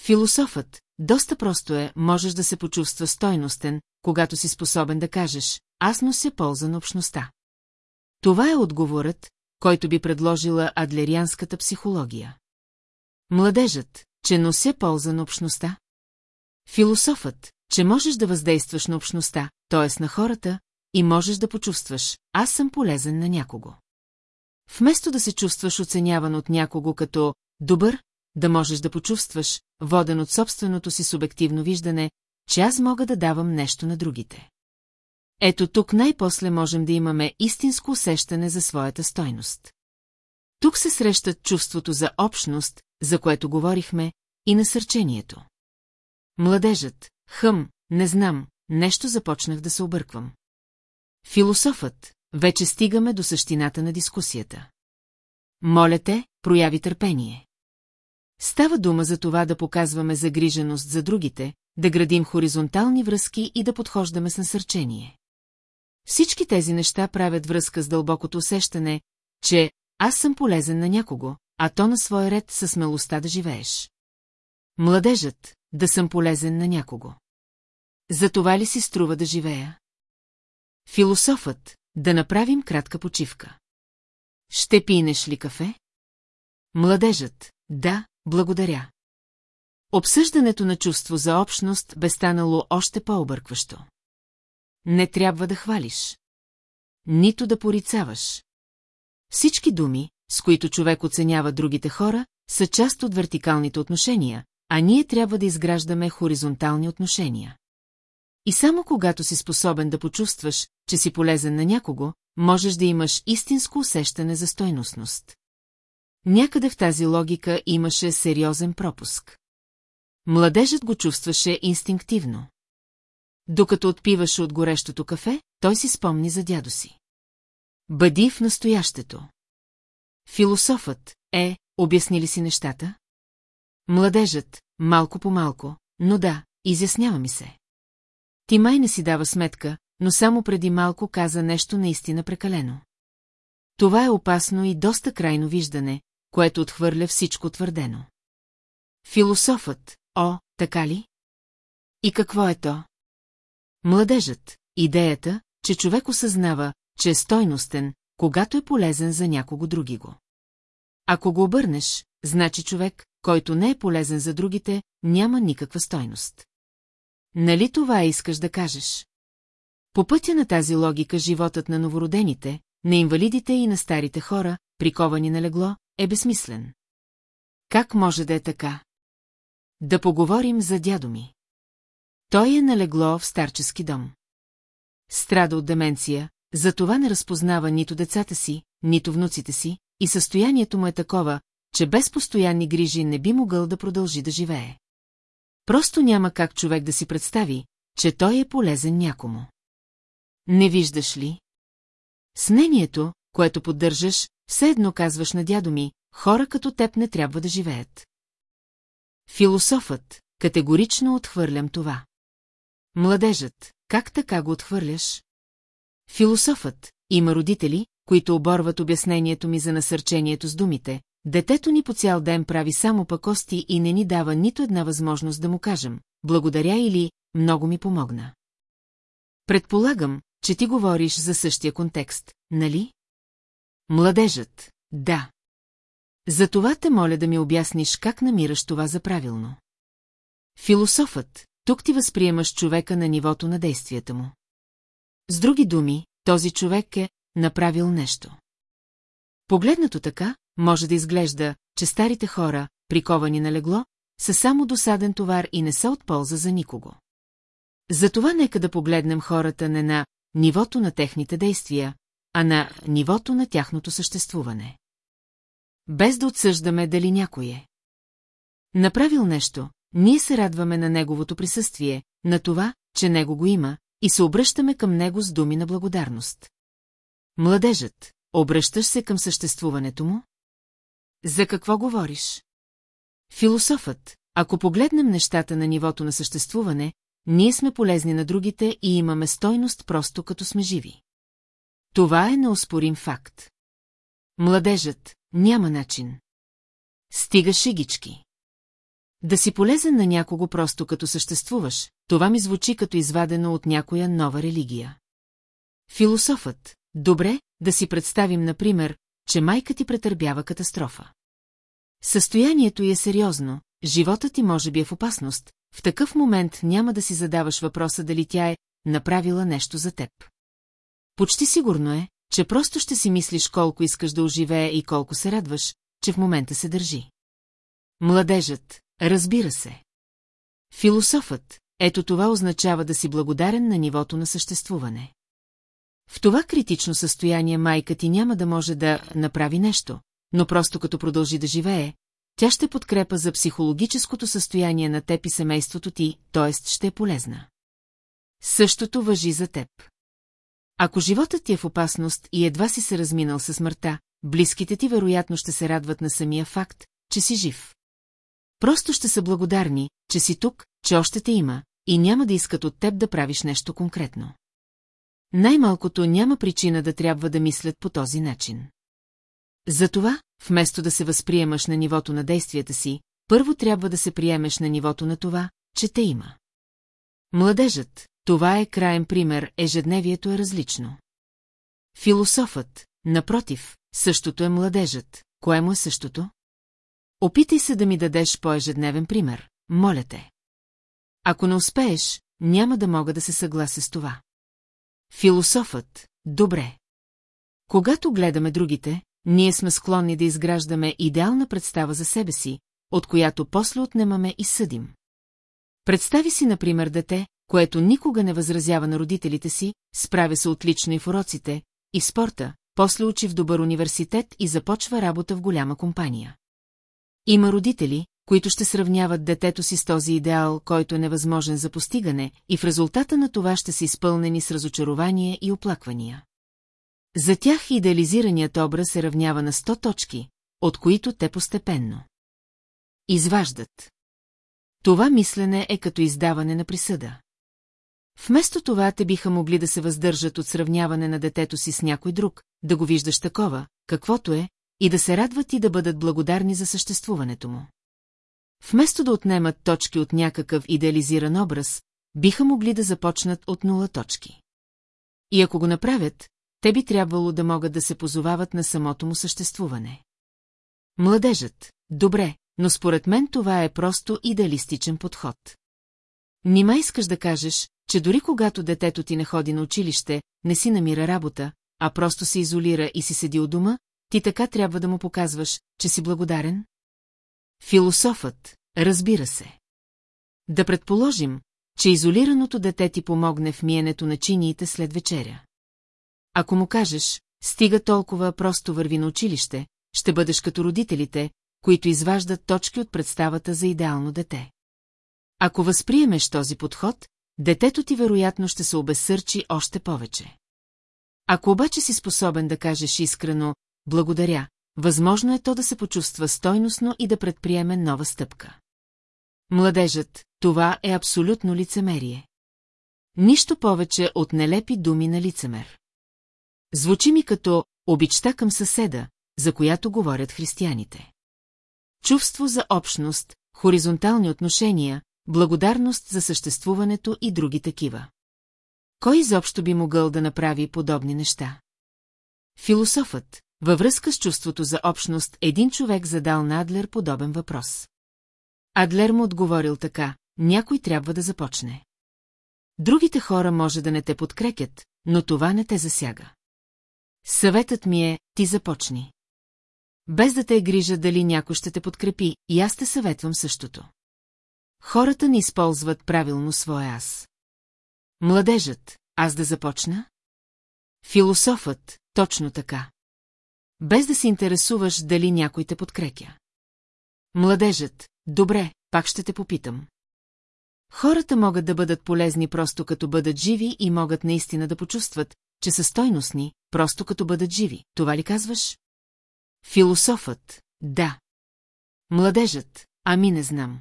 Философът, доста просто е, можеш да се почувства стойностен, когато си способен да кажеш, аз нося полза на общността. Това е отговорът, който би предложила адлерианската психология. Младежът, че нося полза на общността. Философът, че можеш да въздействаш на общността, т.е. на хората, и можеш да почувстваш, аз съм полезен на някого. Вместо да се чувстваш оценяван от някого като добър, да можеш да почувстваш, воден от собственото си субективно виждане, че аз мога да давам нещо на другите. Ето тук най-после можем да имаме истинско усещане за своята стойност. Тук се срещат чувството за общност, за което говорихме, и насърчението. Младежът, хъм, не знам, нещо започнах да се обърквам. Философът, вече стигаме до същината на дискусията. Моля те, прояви търпение. Става дума за това да показваме загриженост за другите, да градим хоризонтални връзки и да подхождаме с насърчение. Всички тези неща правят връзка с дълбокото усещане, че аз съм полезен на някого, а то на своя ред със смелостта да живееш. Младежът, да съм полезен на някого. За това ли си струва да живея? Философът, да направим кратка почивка. Ще пинеш ли кафе? Младежът, да, благодаря. Обсъждането на чувство за общност бе станало още по-объркващо. Не трябва да хвалиш. Нито да порицаваш. Всички думи, с които човек оценява другите хора, са част от вертикалните отношения, а ние трябва да изграждаме хоризонтални отношения. И само когато си способен да почувстваш, че си полезен на някого, можеш да имаш истинско усещане за стойностност. Някъде в тази логика имаше сериозен пропуск. Младежът го чувстваше инстинктивно. Докато отпиваше от горещото кафе, той си спомни за дядо си. Бъди в настоящето. Философът е, обясни ли си нещата? Младежът, малко по малко, но да, изяснява ми се. Ти май не си дава сметка, но само преди малко каза нещо наистина прекалено. Това е опасно и доста крайно виждане, което отхвърля всичко твърдено. Философът, о, така ли? И какво е то? Младежът, идеята, че човек осъзнава, че е стойностен, когато е полезен за някого други го. Ако го обърнеш, значи човек, който не е полезен за другите, няма никаква стойност. Нали това искаш да кажеш? По пътя на тази логика животът на новородените, на инвалидите и на старите хора, приковани на легло, е безсмислен. Как може да е така? Да поговорим за дядо ми. Той е налегло в старчески дом. Страда от деменция, затова не разпознава нито децата си, нито внуците си, и състоянието му е такова, че без постоянни грижи не би могъл да продължи да живее. Просто няма как човек да си представи, че той е полезен някому. Не виждаш ли? С мнението, което поддържаш, все едно казваш на дядо ми, хора като теб не трябва да живеят. Философът, категорично отхвърлям това. Младежът, как така го отхвърляш? Философът, има родители, които оборват обяснението ми за насърчението с думите, детето ни по цял ден прави само пакости и не ни дава нито една възможност да му кажем, благодаря или много ми помогна. Предполагам, че ти говориш за същия контекст, нали? Младежът, да. Затова те моля да ми обясниш как намираш това за правилно. Философът, тук ти възприемаш човека на нивото на действията му. С други думи, този човек е направил нещо. Погледнато така, може да изглежда, че старите хора, приковани на легло, са само досаден товар и не са от полза за никого. Затова нека да погледнем хората не на нивото на техните действия, а на нивото на тяхното съществуване. Без да отсъждаме дали някой е. Направил нещо, ние се радваме на неговото присъствие, на това, че него го има, и се обръщаме към него с думи на благодарност. Младежът, обръщаш се към съществуването му? За какво говориш? Философът, ако погледнем нещата на нивото на съществуване, ние сме полезни на другите и имаме стойност просто като сме живи. Това е неоспорим факт. Младежът няма начин. Стига шигички. Да си полезен на някого просто като съществуваш, това ми звучи като извадено от някоя нова религия. Философът, добре, да си представим, например, че майка ти претърбява катастрофа. Състоянието й е сериозно, животът ти може би е в опасност, в такъв момент няма да си задаваш въпроса дали тя е направила нещо за теб. Почти сигурно е, че просто ще си мислиш колко искаш да оживее и колко се радваш, че в момента се държи. Младежът, разбира се. Философът, ето това означава да си благодарен на нивото на съществуване. В това критично състояние майка ти няма да може да направи нещо, но просто като продължи да живее, тя ще подкрепа за психологическото състояние на теб и семейството ти, т.е. ще е полезна. Същото въжи за теб. Ако животът ти е в опасност и едва си се разминал със смъртта, близките ти вероятно ще се радват на самия факт, че си жив. Просто ще са благодарни, че си тук, че още те има, и няма да искат от теб да правиш нещо конкретно. Най-малкото няма причина да трябва да мислят по този начин. Затова, вместо да се възприемаш на нивото на действията си, първо трябва да се приемеш на нивото на това, че те има. Младежът, това е краен пример, ежедневието е различно. Философът, напротив, същото е младежът. Кое му е същото? Опитай се да ми дадеш по-ежедневен пример, моля те. Ако не успееш, няма да мога да се съглася с това. Философът, добре. Когато гледаме другите, ние сме склонни да изграждаме идеална представа за себе си, от която после отнемаме и съдим. Представи си, например, дете, което никога не възразява на родителите си, справя се отлично и в уроците, и в спорта, после учи в добър университет и започва работа в голяма компания. Има родители, които ще сравняват детето си с този идеал, който е невъзможен за постигане, и в резултата на това ще са изпълнени с разочарование и оплаквания. За тях идеализираният образ се равнява на 100 точки, от които те постепенно изваждат. Това мислене е като издаване на присъда. Вместо това те биха могли да се въздържат от сравняване на детето си с някой друг, да го виждаш такова, каквото е, и да се радват и да бъдат благодарни за съществуването му. Вместо да отнемат точки от някакъв идеализиран образ, биха могли да започнат от нула точки. И ако го направят, те би трябвало да могат да се позовават на самото му съществуване. Младежът, добре, но според мен това е просто идеалистичен подход. Нима искаш да кажеш, че дори когато детето ти не ходи на училище, не си намира работа, а просто се изолира и си седи у дома, ти така трябва да му показваш, че си благодарен? Философът, разбира се. Да предположим, че изолираното дете ти помогне в миенето на чиниите след вечеря. Ако му кажеш, стига толкова, просто върви на училище, ще бъдеш като родителите, които изваждат точки от представата за идеално дете. Ако възприемеш този подход, детето ти вероятно ще се обесърчи още повече. Ако обаче си способен да кажеш искрено «благодаря», възможно е то да се почувства стойностно и да предприеме нова стъпка. Младежът, това е абсолютно лицемерие. Нищо повече от нелепи думи на лицемер. Звучи ми като обичта към съседа, за която говорят християните. Чувство за общност, хоризонтални отношения, благодарност за съществуването и други такива. Кой изобщо би могъл да направи подобни неща? Философът, във връзка с чувството за общност, един човек задал на Адлер подобен въпрос. Адлер му отговорил така, някой трябва да започне. Другите хора може да не те подкрепят, но това не те засяга. Съветът ми е, ти започни. Без да те е грижа дали някой ще те подкрепи, и аз те съветвам същото. Хората не използват правилно своя аз. Младежът, аз да започна? Философът, точно така. Без да се интересуваш дали някой те подкрепя. Младежът, добре, пак ще те попитам. Хората могат да бъдат полезни просто като бъдат живи и могат наистина да почувстват, че са стойностни, просто като бъдат живи. Това ли казваш? Философът, да. Младежът, ами не знам.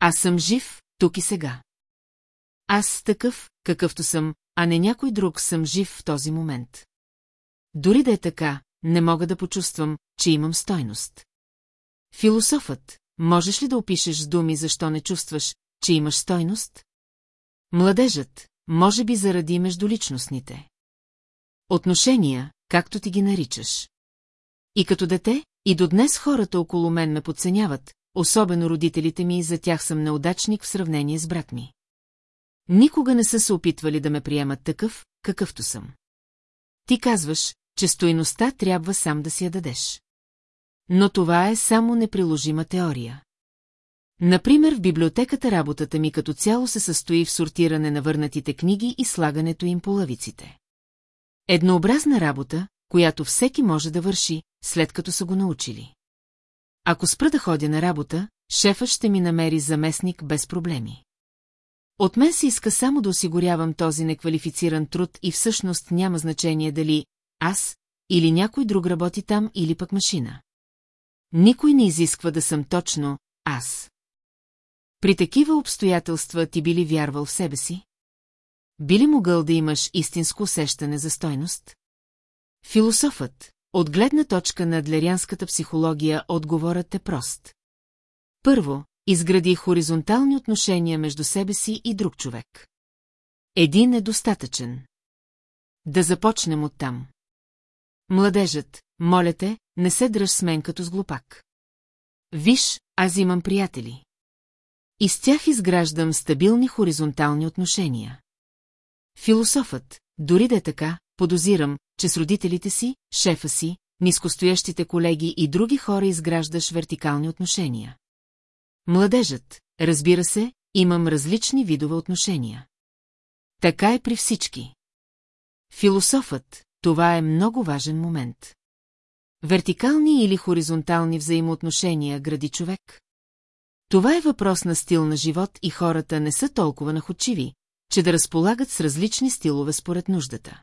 Аз съм жив, тук и сега. Аз такъв, какъвто съм, а не някой друг съм жив в този момент. Дори да е така, не мога да почувствам, че имам стойност. Философът, можеш ли да опишеш с думи защо не чувстваш, че имаш стойност? Младежът, може би заради междуличностните. Отношения, както ти ги наричаш. И като дете, и до днес хората около мен ме подценяват, особено родителите ми, за тях съм неудачник в сравнение с брат ми. Никога не са се опитвали да ме приемат такъв, какъвто съм. Ти казваш, че стойността трябва сам да си я дадеш. Но това е само неприложима теория. Например, в библиотеката работата ми като цяло се състои в сортиране на върнатите книги и слагането им по лавиците. Еднообразна работа, която всеки може да върши, след като са го научили. Ако спра да ходя на работа, шефът ще ми намери заместник без проблеми. От мен се иска само да осигурявам този неквалифициран труд и всъщност няма значение дали аз или някой друг работи там или пък машина. Никой не изисква да съм точно аз. При такива обстоятелства ти би ли вярвал в себе си? Би ли могъл да имаш истинско усещане за стойност? Философът, от гледна точка на адлерианската психология, отговорът е прост. Първо, изгради хоризонтални отношения между себе си и друг човек. Един е достатъчен. Да започнем оттам. Младежът, моля те, не се дръж с мен като с глупак. Виж, аз имам приятели. И с тях изграждам стабилни хоризонтални отношения. Философът, дори да е така, подозирам, че с родителите си, шефа си, нискостоящите колеги и други хора изграждаш вертикални отношения. Младежът, разбира се, имам различни видове отношения. Така е при всички. Философът, това е много важен момент. Вертикални или хоризонтални взаимоотношения гради човек? Това е въпрос на стил на живот и хората не са толкова находчиви, че да разполагат с различни стилове според нуждата.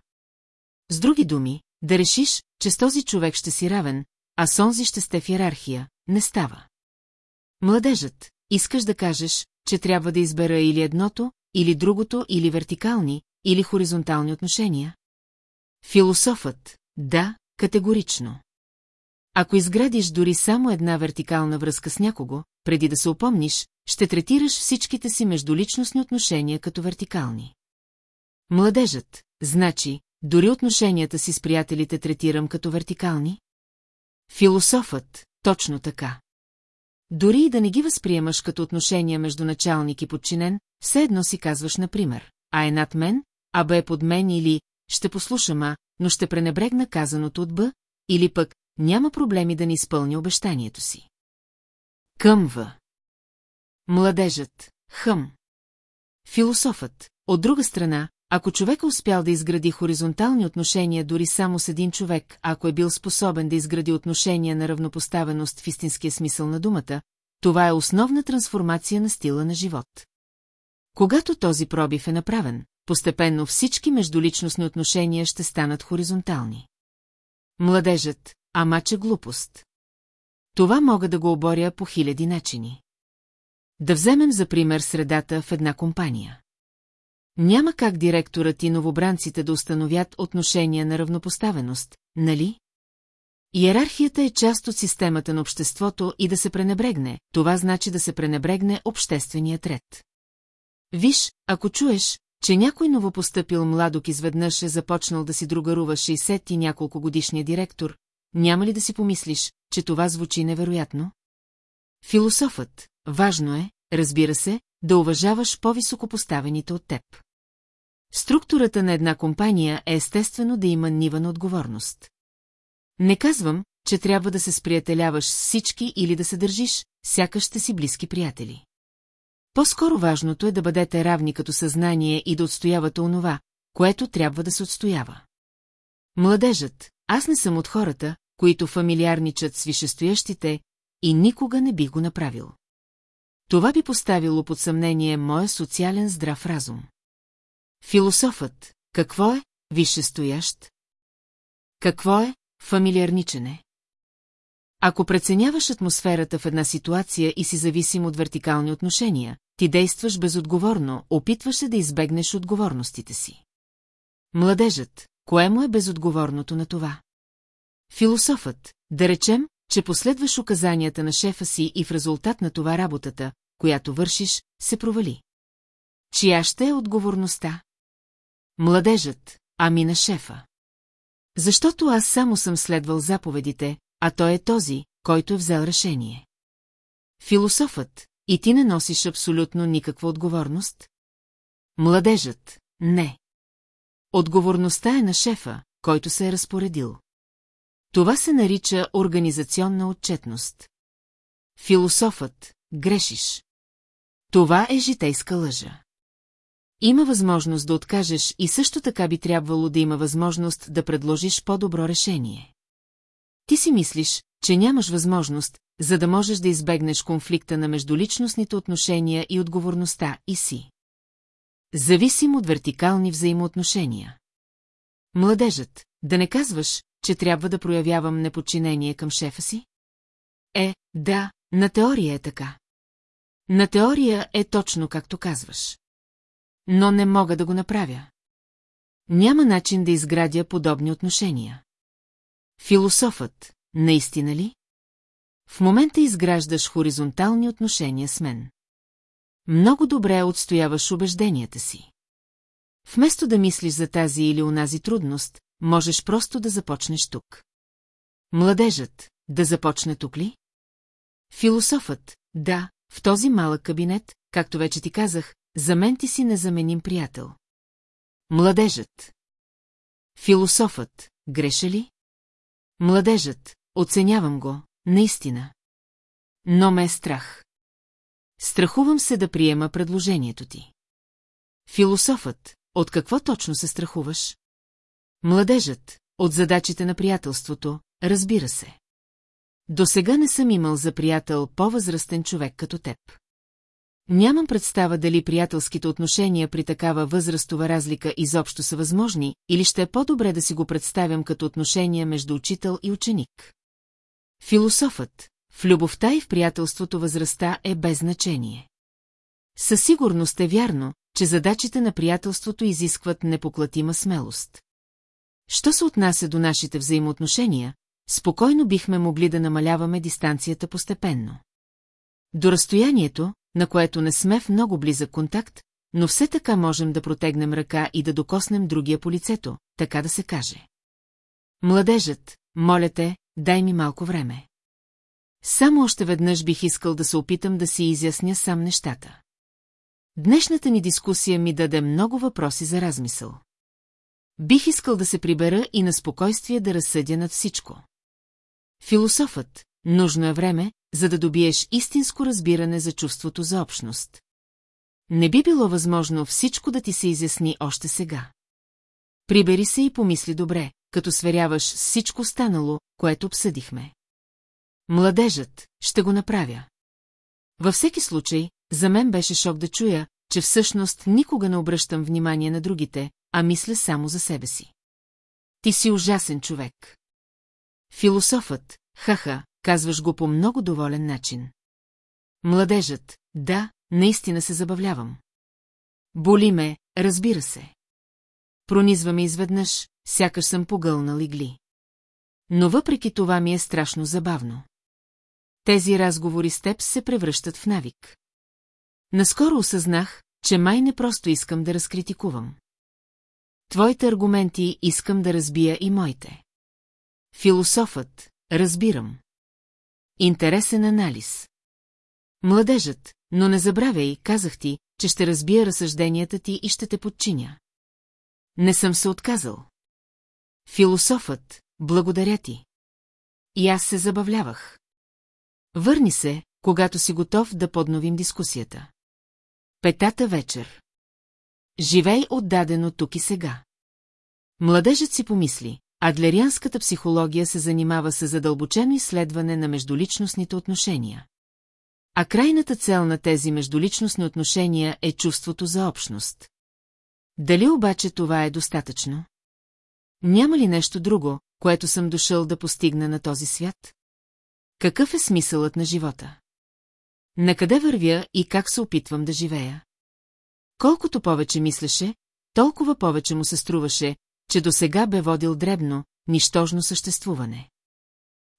С други думи, да решиш, че с този човек ще си равен, а с онзи ще сте в иерархия, не става. Младежът, искаш да кажеш, че трябва да избера или едното, или другото, или вертикални, или хоризонтални отношения? Философът, да, категорично. Ако изградиш дори само една вертикална връзка с някого, преди да се опомниш, ще третираш всичките си междуличностни отношения като вертикални. Младежът, значи, дори отношенията си с приятелите третирам като вертикални? Философът, точно така. Дори и да не ги възприемаш като отношения между началник и подчинен, все едно си казваш, например, а е над мен, а бе под мен или ще послушам А, но ще пренебрегна казаното от Б, или пък няма проблеми да ни изпълни обещанието си. Къмва. Младежът. Хъм. Философът. От друга страна, ако човек успял да изгради хоризонтални отношения дори само с един човек, ако е бил способен да изгради отношения на равнопоставеност в истинския смисъл на думата, това е основна трансформация на стила на живот. Когато този пробив е направен, постепенно всички междуличностни отношения ще станат хоризонтални. Младежът, ама че глупост. Това мога да го оборя по хиляди начини. Да вземем за пример средата в една компания. Няма как директорът и новобранците да установят отношения на равнопоставеност, нали? Иерархията е част от системата на обществото и да се пренебрегне, това значи да се пренебрегне общественият ред. Виж, ако чуеш, че някой новопостъпил младок изведнъж е започнал да си другарува 60 и няколко годишния директор, няма ли да си помислиш, че това звучи невероятно? Философът, важно е, разбира се, да уважаваш по-високо поставените от теб. Структурата на една компания е естествено да има нива на отговорност. Не казвам, че трябва да се сприятеляваш с всички или да се държиш, сякаш сте си близки приятели. По-скоро важното е да бъдете равни като съзнание и да отстоявате онова, което трябва да се отстоява. Младежът, аз не съм от хората, които фамилиарничат с вишестоящите, и никога не бих го направил. Това би поставило под съмнение моя социален здрав разум. Философът, какво е висшестоящ? Какво е фамилиарничене? Ако преценяваш атмосферата в една ситуация и си зависим от вертикални отношения, ти действаш безотговорно, опитваш се да избегнеш отговорностите си. Младежът, кое му е безотговорното на това? Философът, да речем, че последваш указанията на шефа си и в резултат на това работата, която вършиш, се провали. Чия ще е отговорността? Младежът, ами на шефа. Защото аз само съм следвал заповедите, а той е този, който е взел решение. Философът, и ти не носиш абсолютно никаква отговорност? Младежът, не. Отговорността е на шефа, който се е разпоредил. Това се нарича организационна отчетност. Философът, грешиш. Това е житейска лъжа. Има възможност да откажеш и също така би трябвало да има възможност да предложиш по-добро решение. Ти си мислиш, че нямаш възможност, за да можеш да избегнеш конфликта на междуличностните отношения и отговорността и си. Зависим от вертикални взаимоотношения. Младежът, да не казваш, че трябва да проявявам неподчинение към шефа си? Е, да, на теория е така. На теория е точно както казваш. Но не мога да го направя. Няма начин да изградя подобни отношения. Философът, наистина ли? В момента изграждаш хоризонтални отношения с мен. Много добре отстояваш убежденията си. Вместо да мислиш за тази или онази трудност, можеш просто да започнеш тук. Младежът, да започне тук ли? Философът, да, в този малък кабинет, както вече ти казах, за мен ти си незаменим приятел. Младежът. Философът, греша ли? Младежът, оценявам го, наистина. Но ме е страх. Страхувам се да приема предложението ти. Философът, от какво точно се страхуваш? Младежът, от задачите на приятелството, разбира се. До сега не съм имал за приятел по-възрастен човек като теб. Нямам представа дали приятелските отношения при такава възрастова разлика изобщо са възможни, или ще е по-добре да си го представям като отношения между учител и ученик. Философът, в любовта и в приятелството възрастта е без значение. Със сигурност е вярно, че задачите на приятелството изискват непоклатима смелост. Що се отнася до нашите взаимоотношения, спокойно бихме могли да намаляваме дистанцията постепенно. До разстоянието, на което не сме в много близък контакт, но все така можем да протегнем ръка и да докоснем другия по лицето, така да се каже. Младежът, моля те, дай ми малко време. Само още веднъж бих искал да се опитам да си изясня сам нещата. Днешната ни дискусия ми даде много въпроси за размисъл. Бих искал да се прибера и на спокойствие да разсъдя над всичко. Философът, нужно е време, за да добиеш истинско разбиране за чувството за общност. Не би било възможно всичко да ти се изясни още сега. Прибери се и помисли добре, като сверяваш всичко станало, което обсъдихме. Младежът, ще го направя. Във всеки случай, за мен беше шок да чуя, че всъщност никога не обръщам внимание на другите, а мисля само за себе си. Ти си ужасен човек. Философът, хаха, казваш го по много доволен начин. Младежът, да, наистина се забавлявам. Боли ме, разбира се. Пронизва ме изведнъж, сякаш съм погълнал игли. Но въпреки това ми е страшно забавно. Тези разговори с теб се превръщат в навик. Наскоро осъзнах, че май не просто искам да разкритикувам. Твоите аргументи искам да разбия и моите. Философът, разбирам. Интересен анализ. Младежът, но не забравяй, казах ти, че ще разбия разсъжденията ти и ще те подчиня. Не съм се отказал. Философът, благодаря ти. И аз се забавлявах. Върни се, когато си готов да подновим дискусията. Петата вечер. Живей отдадено тук и сега. Младежът си помисли, адлерианската психология се занимава с задълбочено изследване на междуличностните отношения. А крайната цел на тези междуличностни отношения е чувството за общност. Дали обаче това е достатъчно? Няма ли нещо друго, което съм дошъл да постигна на този свят? Какъв е смисълът на живота? На къде вървя и как се опитвам да живея? Колкото повече мислеше, толкова повече му се струваше, че до сега бе водил дребно, нищожно съществуване.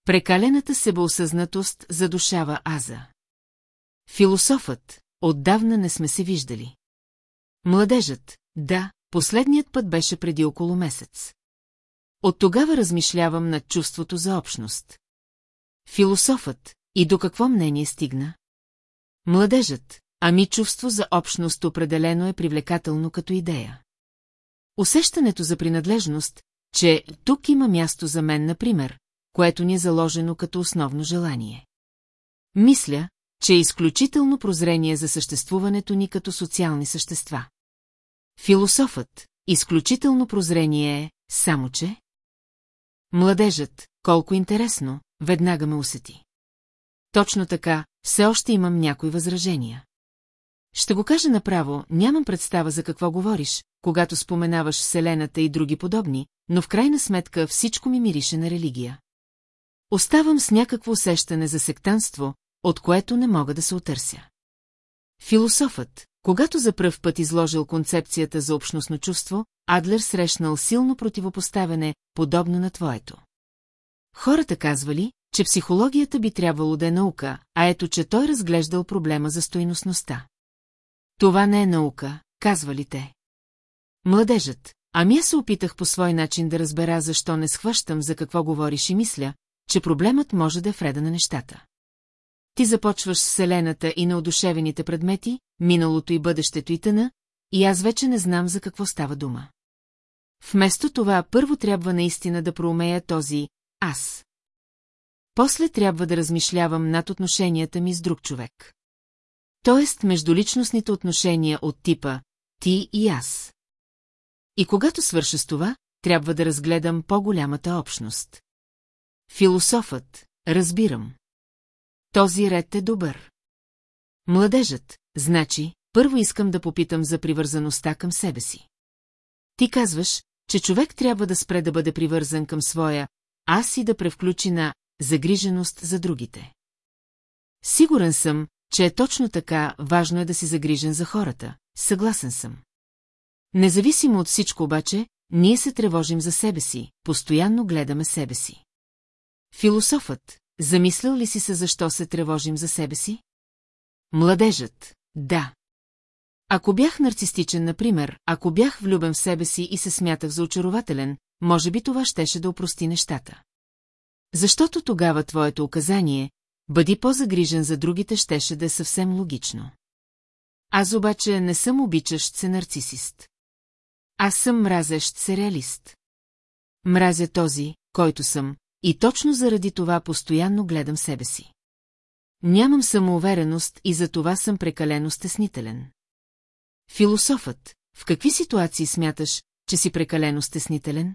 Прекалената себеосъзнатост задушава Аза. Философът, отдавна не сме се виждали. Младежът, да, последният път беше преди около месец. От тогава размишлявам над чувството за общност. Философът, и до какво мнение стигна? Младежът, ами чувство за общност определено е привлекателно като идея. Усещането за принадлежност, че тук има място за мен, например, което ни е заложено като основно желание. Мисля, че е изключително прозрение за съществуването ни като социални същества. Философът, изключително прозрение е, само че... Младежът, колко интересно, веднага ме усети. Точно така, все още имам някои възражения. Ще го кажа направо, нямам представа за какво говориш, когато споменаваш Вселената и други подобни, но в крайна сметка всичко ми мирише на религия. Оставам с някакво усещане за сектанство, от което не мога да се отърся. Философът, когато за пръв път изложил концепцията за общностно чувство, Адлер срещнал силно противопоставяне, подобно на твоето. Хората казвали, че психологията би трябвало да е наука, а ето, че той разглеждал проблема за стойностността. Това не е наука, казвали те. Младежът, ами аз се опитах по свой начин да разбера защо не схващам за какво говориш и мисля, че проблемът може да е вреда на нещата. Ти започваш с Вселената и на одушевените предмети, миналото и бъдещето и тъна, и аз вече не знам за какво става дума. Вместо това първо трябва наистина да проумея този «аз». После трябва да размишлявам над отношенията ми с друг човек. Тоест междуличностните отношения от типа «ти и аз». И когато свърша с това, трябва да разгледам по-голямата общност. Философът, разбирам. Този ред е добър. Младежът, значи, първо искам да попитам за привързаността към себе си. Ти казваш, че човек трябва да спре да бъде привързан към своя аз и да превключи на загриженост за другите. Сигурен съм, че е точно така, важно е да си загрижен за хората. Съгласен съм. Независимо от всичко обаче, ние се тревожим за себе си, постоянно гледаме себе си. Философът, замислял ли си се защо се тревожим за себе си? Младежът, да. Ако бях нарцистичен, например, ако бях влюбен в себе си и се смятах за очарователен, може би това щеше да опрости нещата. Защото тогава твоето указание, бъди по-загрижен за другите, щеше да е съвсем логично. Аз обаче не съм обичащ се нарцисист. Аз съм мразещ се реалист. Мразя този, който съм, и точно заради това постоянно гледам себе си. Нямам самоувереност и за това съм прекалено стеснителен. Философът, в какви ситуации смяташ, че си прекалено стеснителен?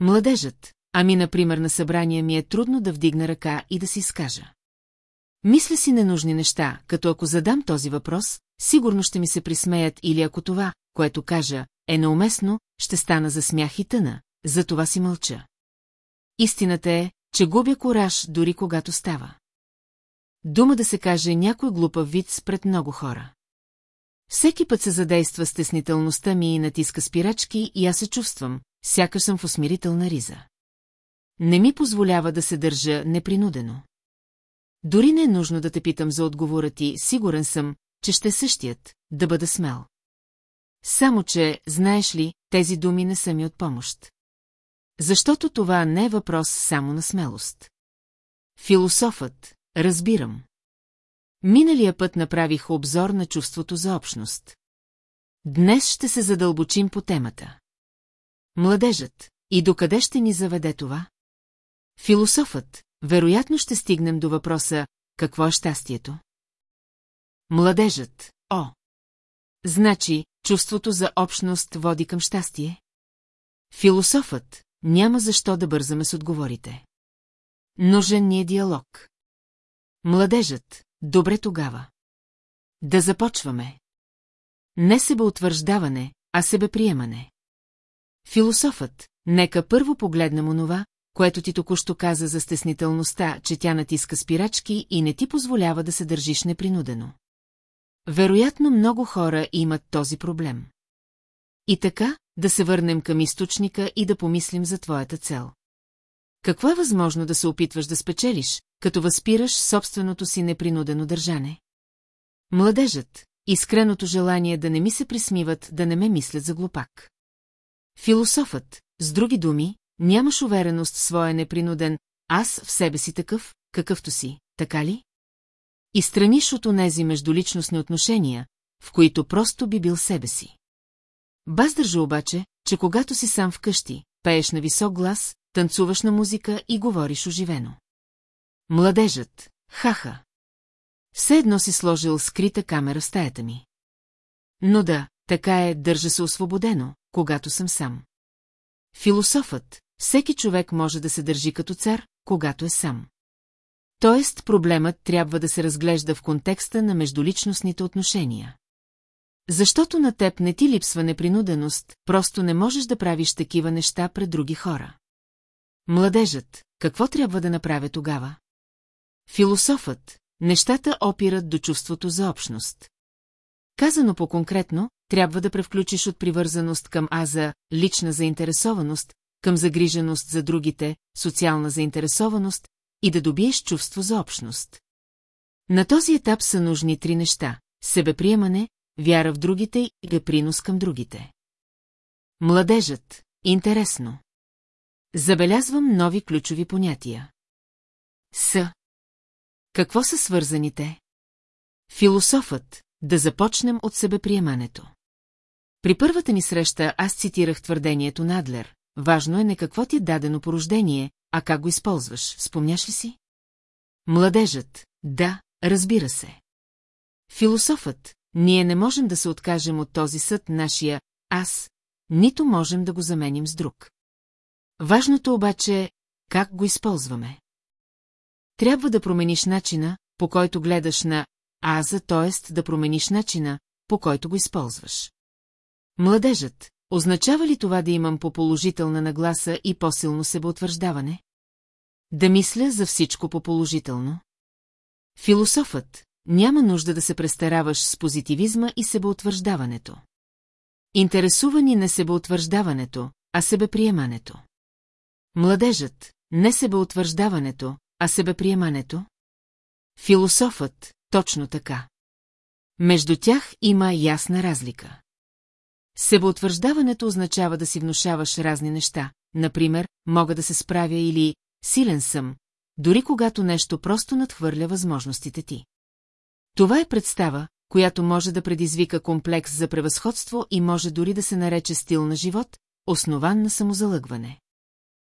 Младежът, ами например на събрание ми е трудно да вдигна ръка и да си изкажа. Мисля си ненужни неща, като ако задам този въпрос, сигурно ще ми се присмеят или ако това, което кажа, е неуместно, ще стана за смях и тъна, за това си мълча. Истината е, че губя кораж дори когато става. Дума да се каже някой глупав вид пред много хора. Всеки път се задейства стеснителността ми и натиска спирачки и аз се чувствам, сякаш съм в усмирителна риза. Не ми позволява да се държа непринудено. Дори не е нужно да те питам за отговора ти, сигурен съм, че ще същият, да бъда смел. Само, че, знаеш ли, тези думи не са ми от помощ. Защото това не е въпрос само на смелост. Философът, разбирам. Миналия път направих обзор на чувството за общност. Днес ще се задълбочим по темата. Младежът, и докъде ще ни заведе това? Философът, вероятно ще стигнем до въпроса, какво е щастието? Младежът, о! Значи, чувството за общност води към щастие? Философът, няма защо да бързаме с отговорите. Нужен ни е диалог. Младежът, добре тогава. Да започваме. Не себеутвърждаване, а себеприемане. Философът, нека първо погледнем онова, което ти току-що каза за стеснителността, че тя натиска спирачки и не ти позволява да се държиш непринудено. Вероятно много хора имат този проблем. И така, да се върнем към източника и да помислим за твоята цел. Какво е възможно да се опитваш да спечелиш, като възпираш собственото си непринудено държане? Младежът, искреното желание да не ми се присмиват, да не ме мислят за глупак. Философът, с други думи, нямаш увереност в своя непринуден аз в себе си такъв, какъвто си, така ли? И страниш от онези междуличностни отношения, в които просто би бил себе си. Баз държа обаче, че когато си сам вкъщи, пееш на висок глас, танцуваш на музика и говориш оживено. Младежът, хаха. Все едно си сложил скрита камера в стаята ми. Но да, така е, държа се освободено, когато съм сам. Философът, всеки човек може да се държи като цар, когато е сам. Тоест, проблемът трябва да се разглежда в контекста на междуличностните отношения. Защото на теб не ти липсва непринуденост, просто не можеш да правиш такива неща пред други хора. Младежът, какво трябва да направя тогава? Философът, нещата опират до чувството за общност. Казано по-конкретно, трябва да превключиш от привързаност към аза, лична заинтересованост, към загриженост за другите, социална заинтересованост и да добиеш чувство за общност. На този етап са нужни три неща – себеприемане, вяра в другите и принос към другите. Младежът – интересно. Забелязвам нови ключови понятия. С. Какво са свързаните? Философът – да започнем от себеприемането. При първата ни среща аз цитирах твърдението на Адлер. Важно е не какво ти е дадено по рождение, а как го използваш, спомняш ли си? Младежът, да, разбира се. Философът, ние не можем да се откажем от този съд, нашия аз, нито можем да го заменим с друг. Важното обаче е как го използваме. Трябва да промениш начина, по който гледаш на а за т.е. да промениш начина, по който го използваш. Младежът, означава ли това да имам по-положителна нагласа и по-силно себеутвърждаване? Да мисля за всичко по-положително? Философът, няма нужда да се престараваш с позитивизма и себеутвърждаването. Интересува ни не себеутвърждаването, а себеприемането. Младежът, не себеутвърждаването, а себеприемането. Философът, точно така. Между тях има ясна разлика. Себеутвърждаването означава да си внушаваш разни неща, например, мога да се справя или силен съм, дори когато нещо просто надхвърля възможностите ти. Това е представа, която може да предизвика комплекс за превъзходство и може дори да се нарече стил на живот, основан на самозалъгване.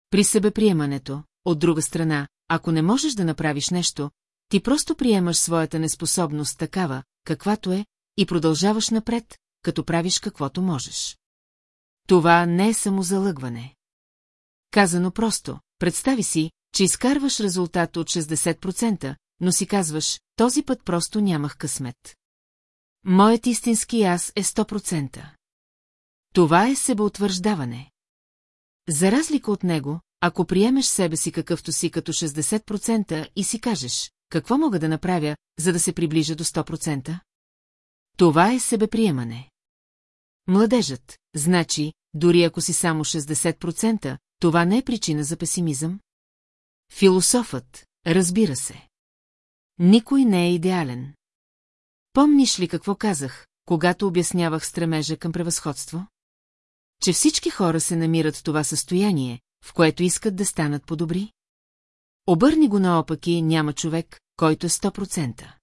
При себеприемането, от друга страна, ако не можеш да направиш нещо, ти просто приемаш своята неспособност такава, каквато е, и продължаваш напред, като правиш каквото можеш. Това не е самозалъгване. Казано просто, представи си, че изкарваш резултат от 60%, но си казваш, този път просто нямах късмет. Моят истински аз е 100%. Това е себеутвърждаване. За разлика от него, ако приемеш себе си какъвто си като 60% и си кажеш, какво мога да направя, за да се приближа до 100%? Това е себеприемане. Младежът, значи, дори ако си само 60%, това не е причина за песимизъм? Философът, разбира се. Никой не е идеален. Помниш ли какво казах, когато обяснявах стремежа към превъзходство? Че всички хора се намират в това състояние, в което искат да станат по-добри? Обърни го наопаки, няма човек, който е 100%.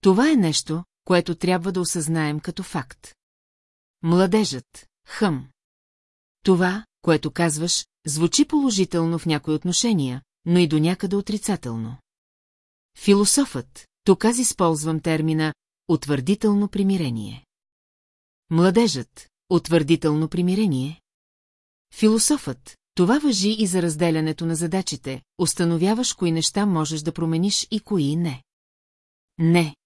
Това е нещо, което трябва да осъзнаем като факт. Младежът, хъм. Това, което казваш, звучи положително в някои отношения, но и до някъде отрицателно. Философът, тук аз използвам термина утвърдително примирение. Младежът, утвърдително примирение. Философът, това въжи и за разделянето на задачите, установяваш кои неща можеш да промениш и кои не. Не.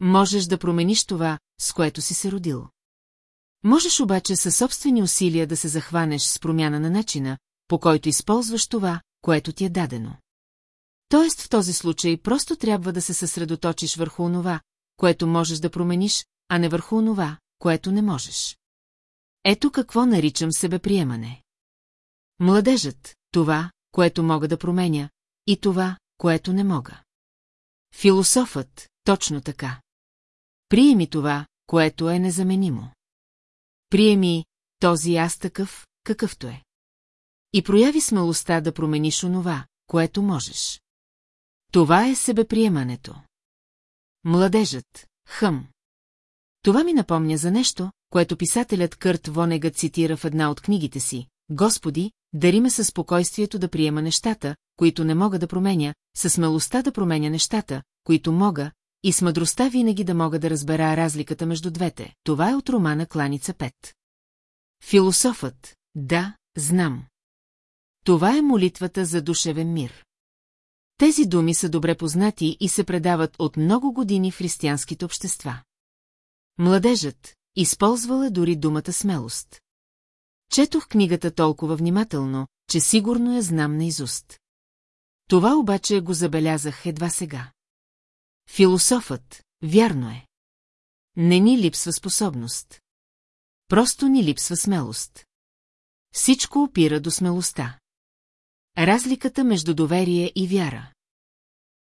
Можеш да промениш това, с което си се родил. Можеш обаче със собствени усилия да се захванеш с промяна на начина, по който използваш това, което ти е дадено. Тоест в този случай просто трябва да се съсредоточиш върху онова, което можеш да промениш, а не върху онова, което не можеш. Ето какво наричам себеприемане. Младежът, това, което мога да променя, и това, което не мога. Философът, точно така. Приеми това, което е незаменимо. Приеми този аз такъв, какъвто е. И прояви смелостта да промениш онова, което можеш. Това е себеприемането. Младежът, хъм. Това ми напомня за нещо, което писателят Кърт Вонега цитира в една от книгите си. Господи, дари ме със спокойствието да приема нещата, които не мога да променя, със смелостта да променя нещата, които мога, и с мъдростта винаги да мога да разбера разликата между двете. Това е от романа Кланица 5. Философът, да, знам. Това е молитвата за душевен мир. Тези думи са добре познати и се предават от много години в християнските общества. Младежът използвала дори думата смелост. Четох книгата толкова внимателно, че сигурно я знам наизуст. Това обаче го забелязах едва сега. Философът, вярно е. Не ни липсва способност. Просто ни липсва смелост. Всичко опира до смелостта. Разликата между доверие и вяра.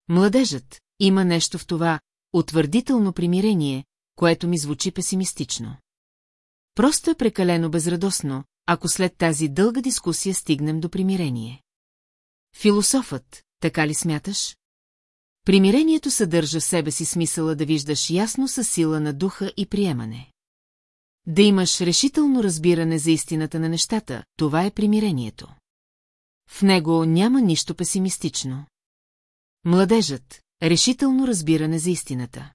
Младежът има нещо в това утвърдително примирение, което ми звучи песимистично. Просто е прекалено безрадостно, ако след тази дълга дискусия стигнем до примирение. Философът, така ли смяташ? Примирението съдържа в себе си смисъла да виждаш ясно със сила на духа и приемане. Да имаш решително разбиране за истината на нещата, това е примирението. В него няма нищо песимистично. Младежът – решително разбиране за истината.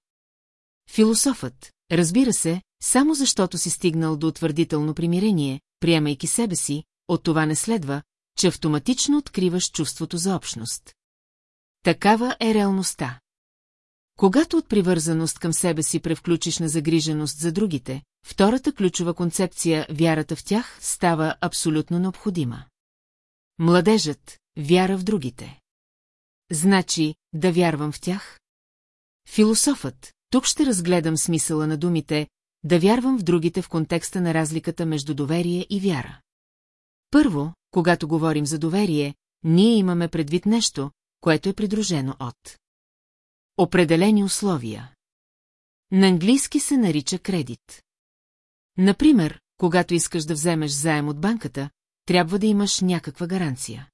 Философът, разбира се, само защото си стигнал до утвърдително примирение, приемайки себе си, от това не следва, че автоматично откриваш чувството за общност. Такава е реалността. Когато от привързаност към себе си превключиш на загриженост за другите, втората ключова концепция, вярата в тях, става абсолютно необходима. Младежът – вяра в другите. Значи, да вярвам в тях? Философът, тук ще разгледам смисъла на думите, да вярвам в другите в контекста на разликата между доверие и вяра. Първо, когато говорим за доверие, ние имаме предвид нещо, което е придружено от определени условия. На английски се нарича кредит. Например, когато искаш да вземеш заем от банката, трябва да имаш някаква гаранция.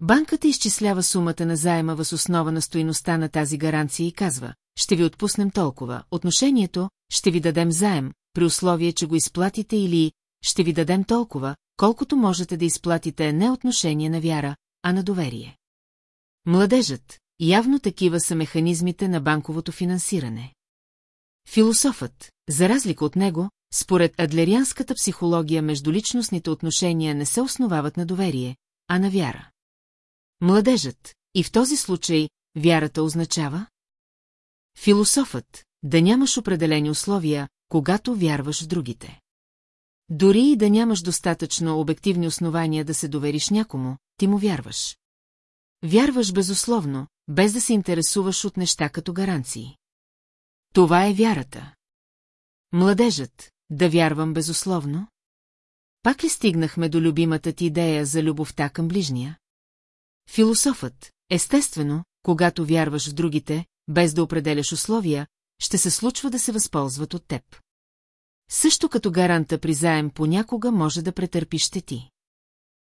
Банката изчислява сумата на заема въз основа на стоиността на тази гаранция и казва, ще ви отпуснем толкова, отношението, ще ви дадем заем, при условие, че го изплатите или ще ви дадем толкова, колкото можете да изплатите не отношение на вяра, а на доверие. Младежът, явно такива са механизмите на банковото финансиране. Философът, за разлика от него, според адлерианската психология междуличностните отношения не се основават на доверие, а на вяра. Младежът, и в този случай, вярата означава? Философът, да нямаш определени условия, когато вярваш в другите. Дори и да нямаш достатъчно обективни основания да се довериш някому, ти му вярваш. Вярваш безусловно, без да се интересуваш от неща като гаранции. Това е вярата. Младежът, да вярвам безусловно? Пак ли стигнахме до любимата ти идея за любовта към ближния? Философът, естествено, когато вярваш в другите, без да определяш условия, ще се случва да се възползват от теб. Също като гаранта при заем понякога може да претърпи щети.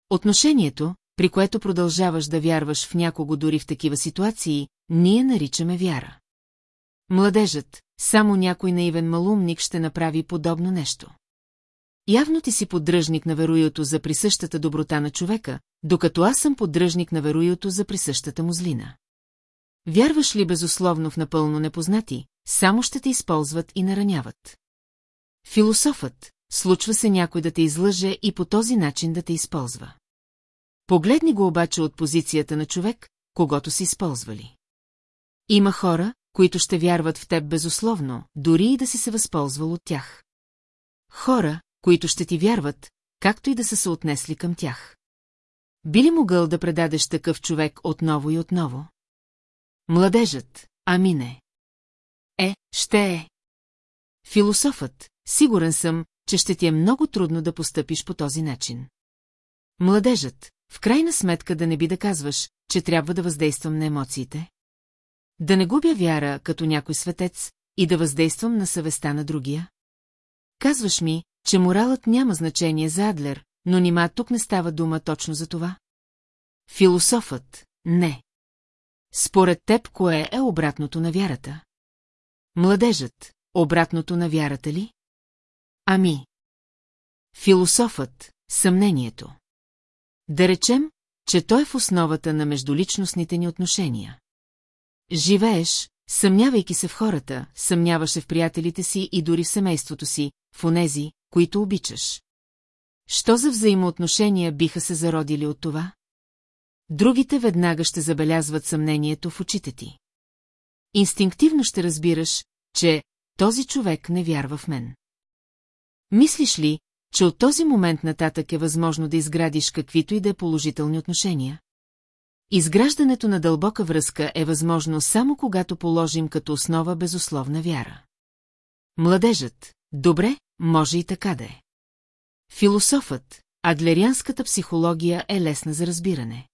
Отношението, при което продължаваш да вярваш в някого дори в такива ситуации, ние наричаме вяра. Младежът, само някой наивен малумник ще направи подобно нещо. Явно ти си поддръжник на веруюто за присъщата доброта на човека, докато аз съм поддръжник на веруюто за присъщата му злина. Вярваш ли безусловно в напълно непознати, само ще те използват и нараняват. Философът, случва се някой да те излъже и по този начин да те използва. Погледни го обаче от позицията на човек, когато си използвали. Има хора, които ще вярват в теб безусловно, дори и да си се възползвал от тях. Хора, които ще ти вярват, както и да са се отнесли към тях. Би ли могъл да предадеш такъв човек отново и отново? Младежът, ами не. Е, ще е. Философът, сигурен съм, че ще ти е много трудно да постъпиш по този начин. Младежът, в крайна сметка да не би да казваш, че трябва да въздействам на емоциите. Да не губя вяра като някой светец и да въздействам на съвестта на другия. Казваш ми, че моралът няма значение за Адлер, но нима тук не става дума точно за това. Философът – не. Според теб, кое е обратното на вярата? Младежът – обратното на вярата ли? Ами. Философът – съмнението. Да речем, че той е в основата на междуличностните ни отношения. Живееш, съмнявайки се в хората, съмняваш се в приятелите си и дори в семейството си, в онези, които обичаш. Що за взаимоотношения биха се зародили от това? Другите веднага ще забелязват съмнението в очите ти. Инстинктивно ще разбираш, че този човек не вярва в мен. Мислиш ли, че от този момент нататък е възможно да изградиш каквито и да е положителни отношения? Изграждането на дълбока връзка е възможно само когато положим като основа безусловна вяра. Младежът, добре, може и така да е. Философът, адлерианската психология е лесна за разбиране.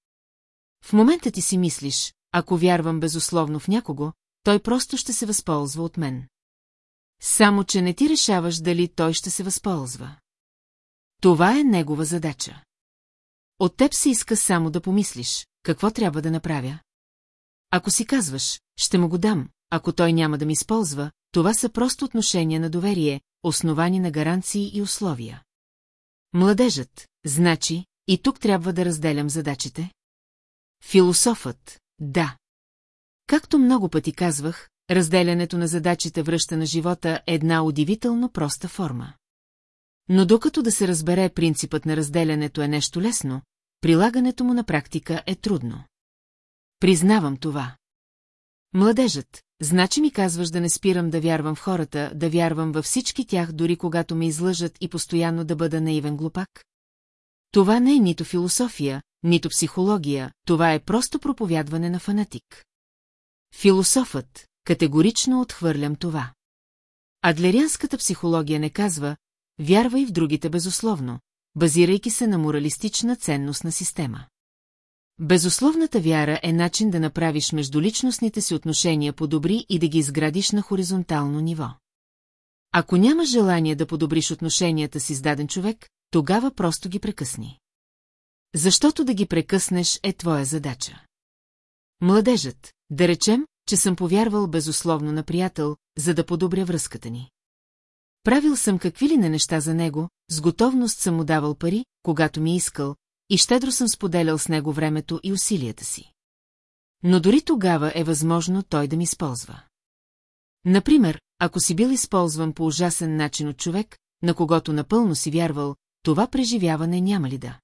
В момента ти си мислиш, ако вярвам безусловно в някого, той просто ще се възползва от мен. Само, че не ти решаваш дали той ще се възползва. Това е негова задача. От теб се иска само да помислиш, какво трябва да направя. Ако си казваш, ще му го дам, ако той няма да ми използва, това са просто отношения на доверие, основани на гаранции и условия. Младежът, значи, и тук трябва да разделям задачите? Философът, да. Както много пъти казвах, разделянето на задачите връща на живота една удивително проста форма. Но докато да се разбере принципът на разделянето е нещо лесно, прилагането му на практика е трудно. Признавам това. Младежът, значи ми казваш да не спирам да вярвам в хората, да вярвам във всички тях, дори когато ме излъжат и постоянно да бъда наивен глупак? Това не е нито философия, нито психология, това е просто проповядване на фанатик. Философът, категорично отхвърлям това. Адлерианската психология не казва, вярвай в другите безусловно, базирайки се на моралистична ценностна система. Безусловната вяра е начин да направиш междуличностните си отношения по-добри и да ги изградиш на хоризонтално ниво. Ако нямаш желание да подобриш отношенията си с даден човек, тогава просто ги прекъсни. Защото да ги прекъснеш е твоя задача. Младежът, да речем, че съм повярвал безусловно на приятел, за да подобря връзката ни. Правил съм какви ли не неща за него, с готовност съм му давал пари, когато ми е искал, и щедро съм споделял с него времето и усилията си. Но дори тогава е възможно той да ми използва. Например, ако си бил използван по ужасен начин от човек, на когото напълно си вярвал, това преживяване няма ли да?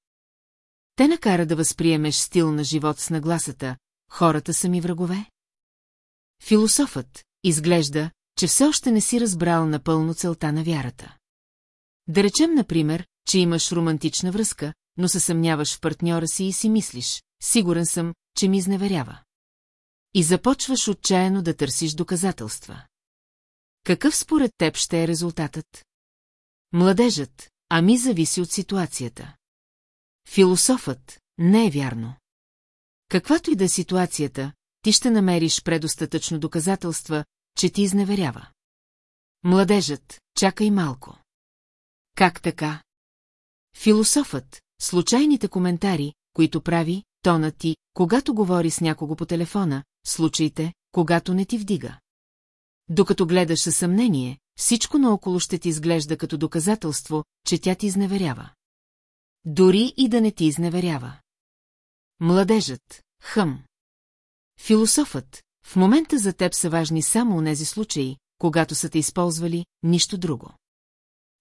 Те накара да възприемеш стил на живот с нагласата, хората са ми врагове? Философът изглежда, че все още не си разбрал напълно целта на вярата. Да речем, например, че имаш романтична връзка, но се съмняваш в партньора си и си мислиш, сигурен съм, че ми изневерява. И започваш отчаяно да търсиш доказателства. Какъв според теб ще е резултатът? Младежът, ами зависи от ситуацията. Философът, не е вярно. Каквато и да е ситуацията, ти ще намериш предостатъчно доказателства, че ти изневерява. Младежът, чакай малко. Как така? Философът, случайните коментари, които прави, тонът ти, когато говори с някого по телефона, случаите, когато не ти вдига. Докато гледаш със съмнение, всичко наоколо ще ти изглежда като доказателство, че тя ти изневерява. Дори и да не ти изневерява. Младежът, хъм. Философът, в момента за теб са важни само онези случаи, когато са те използвали, нищо друго.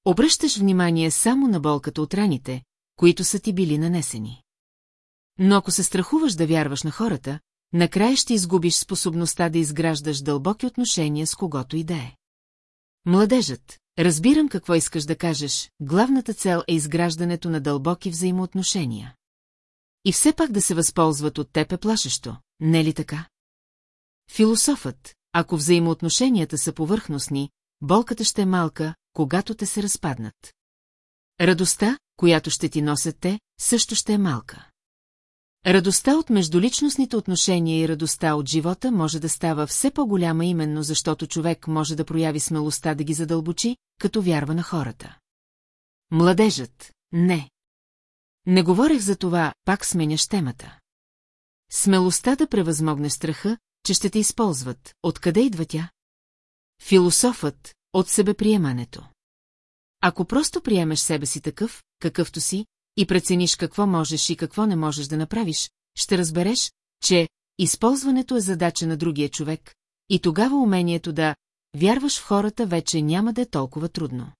Обръщаш внимание само на болката от раните, които са ти били нанесени. Но ако се страхуваш да вярваш на хората, накрая ще изгубиш способността да изграждаш дълбоки отношения с когото и да е. Младежът, разбирам какво искаш да кажеш, главната цел е изграждането на дълбоки взаимоотношения. И все пак да се възползват от теб е плашещо, не ли така? Философът, ако взаимоотношенията са повърхностни, болката ще е малка, когато те се разпаднат. Радостта, която ще ти носят те, също ще е малка. Радостта от междуличностните отношения и радостта от живота може да става все по-голяма именно защото човек може да прояви смелостта да ги задълбочи, като вярва на хората. Младежът – не. Не говорех за това, пак сменяш темата. Смелостта да превъзмогне страха, че ще те използват, откъде идва тя? Философът – от себеприемането. Ако просто приемеш себе си такъв, какъвто си, и прецениш какво можеш и какво не можеш да направиш, ще разбереш, че използването е задача на другия човек, и тогава умението да вярваш в хората вече няма да е толкова трудно.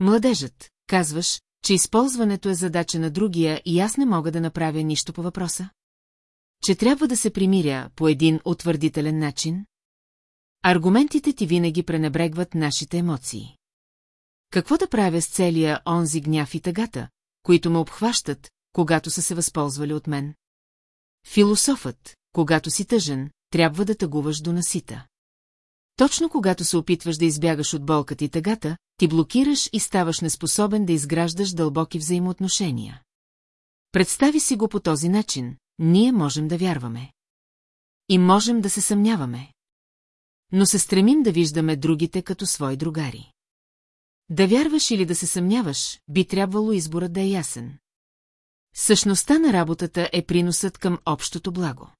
Младежът, казваш, че използването е задача на другия и аз не мога да направя нищо по въпроса? Че трябва да се примиря по един утвърдителен начин? Аргументите ти винаги пренебрегват нашите емоции. Какво да правя с целия онзи гняв и тъгата, които ме обхващат, когато са се възползвали от мен? Философът, когато си тъжен, трябва да тъгуваш до насита. Точно когато се опитваш да избягаш от болката и тъгата, ти блокираш и ставаш неспособен да изграждаш дълбоки взаимоотношения. Представи си го по този начин, ние можем да вярваме. И можем да се съмняваме. Но се стремим да виждаме другите като свои другари. Да вярваш или да се съмняваш, би трябвало изборът да е ясен. Същността на работата е приносът към общото благо.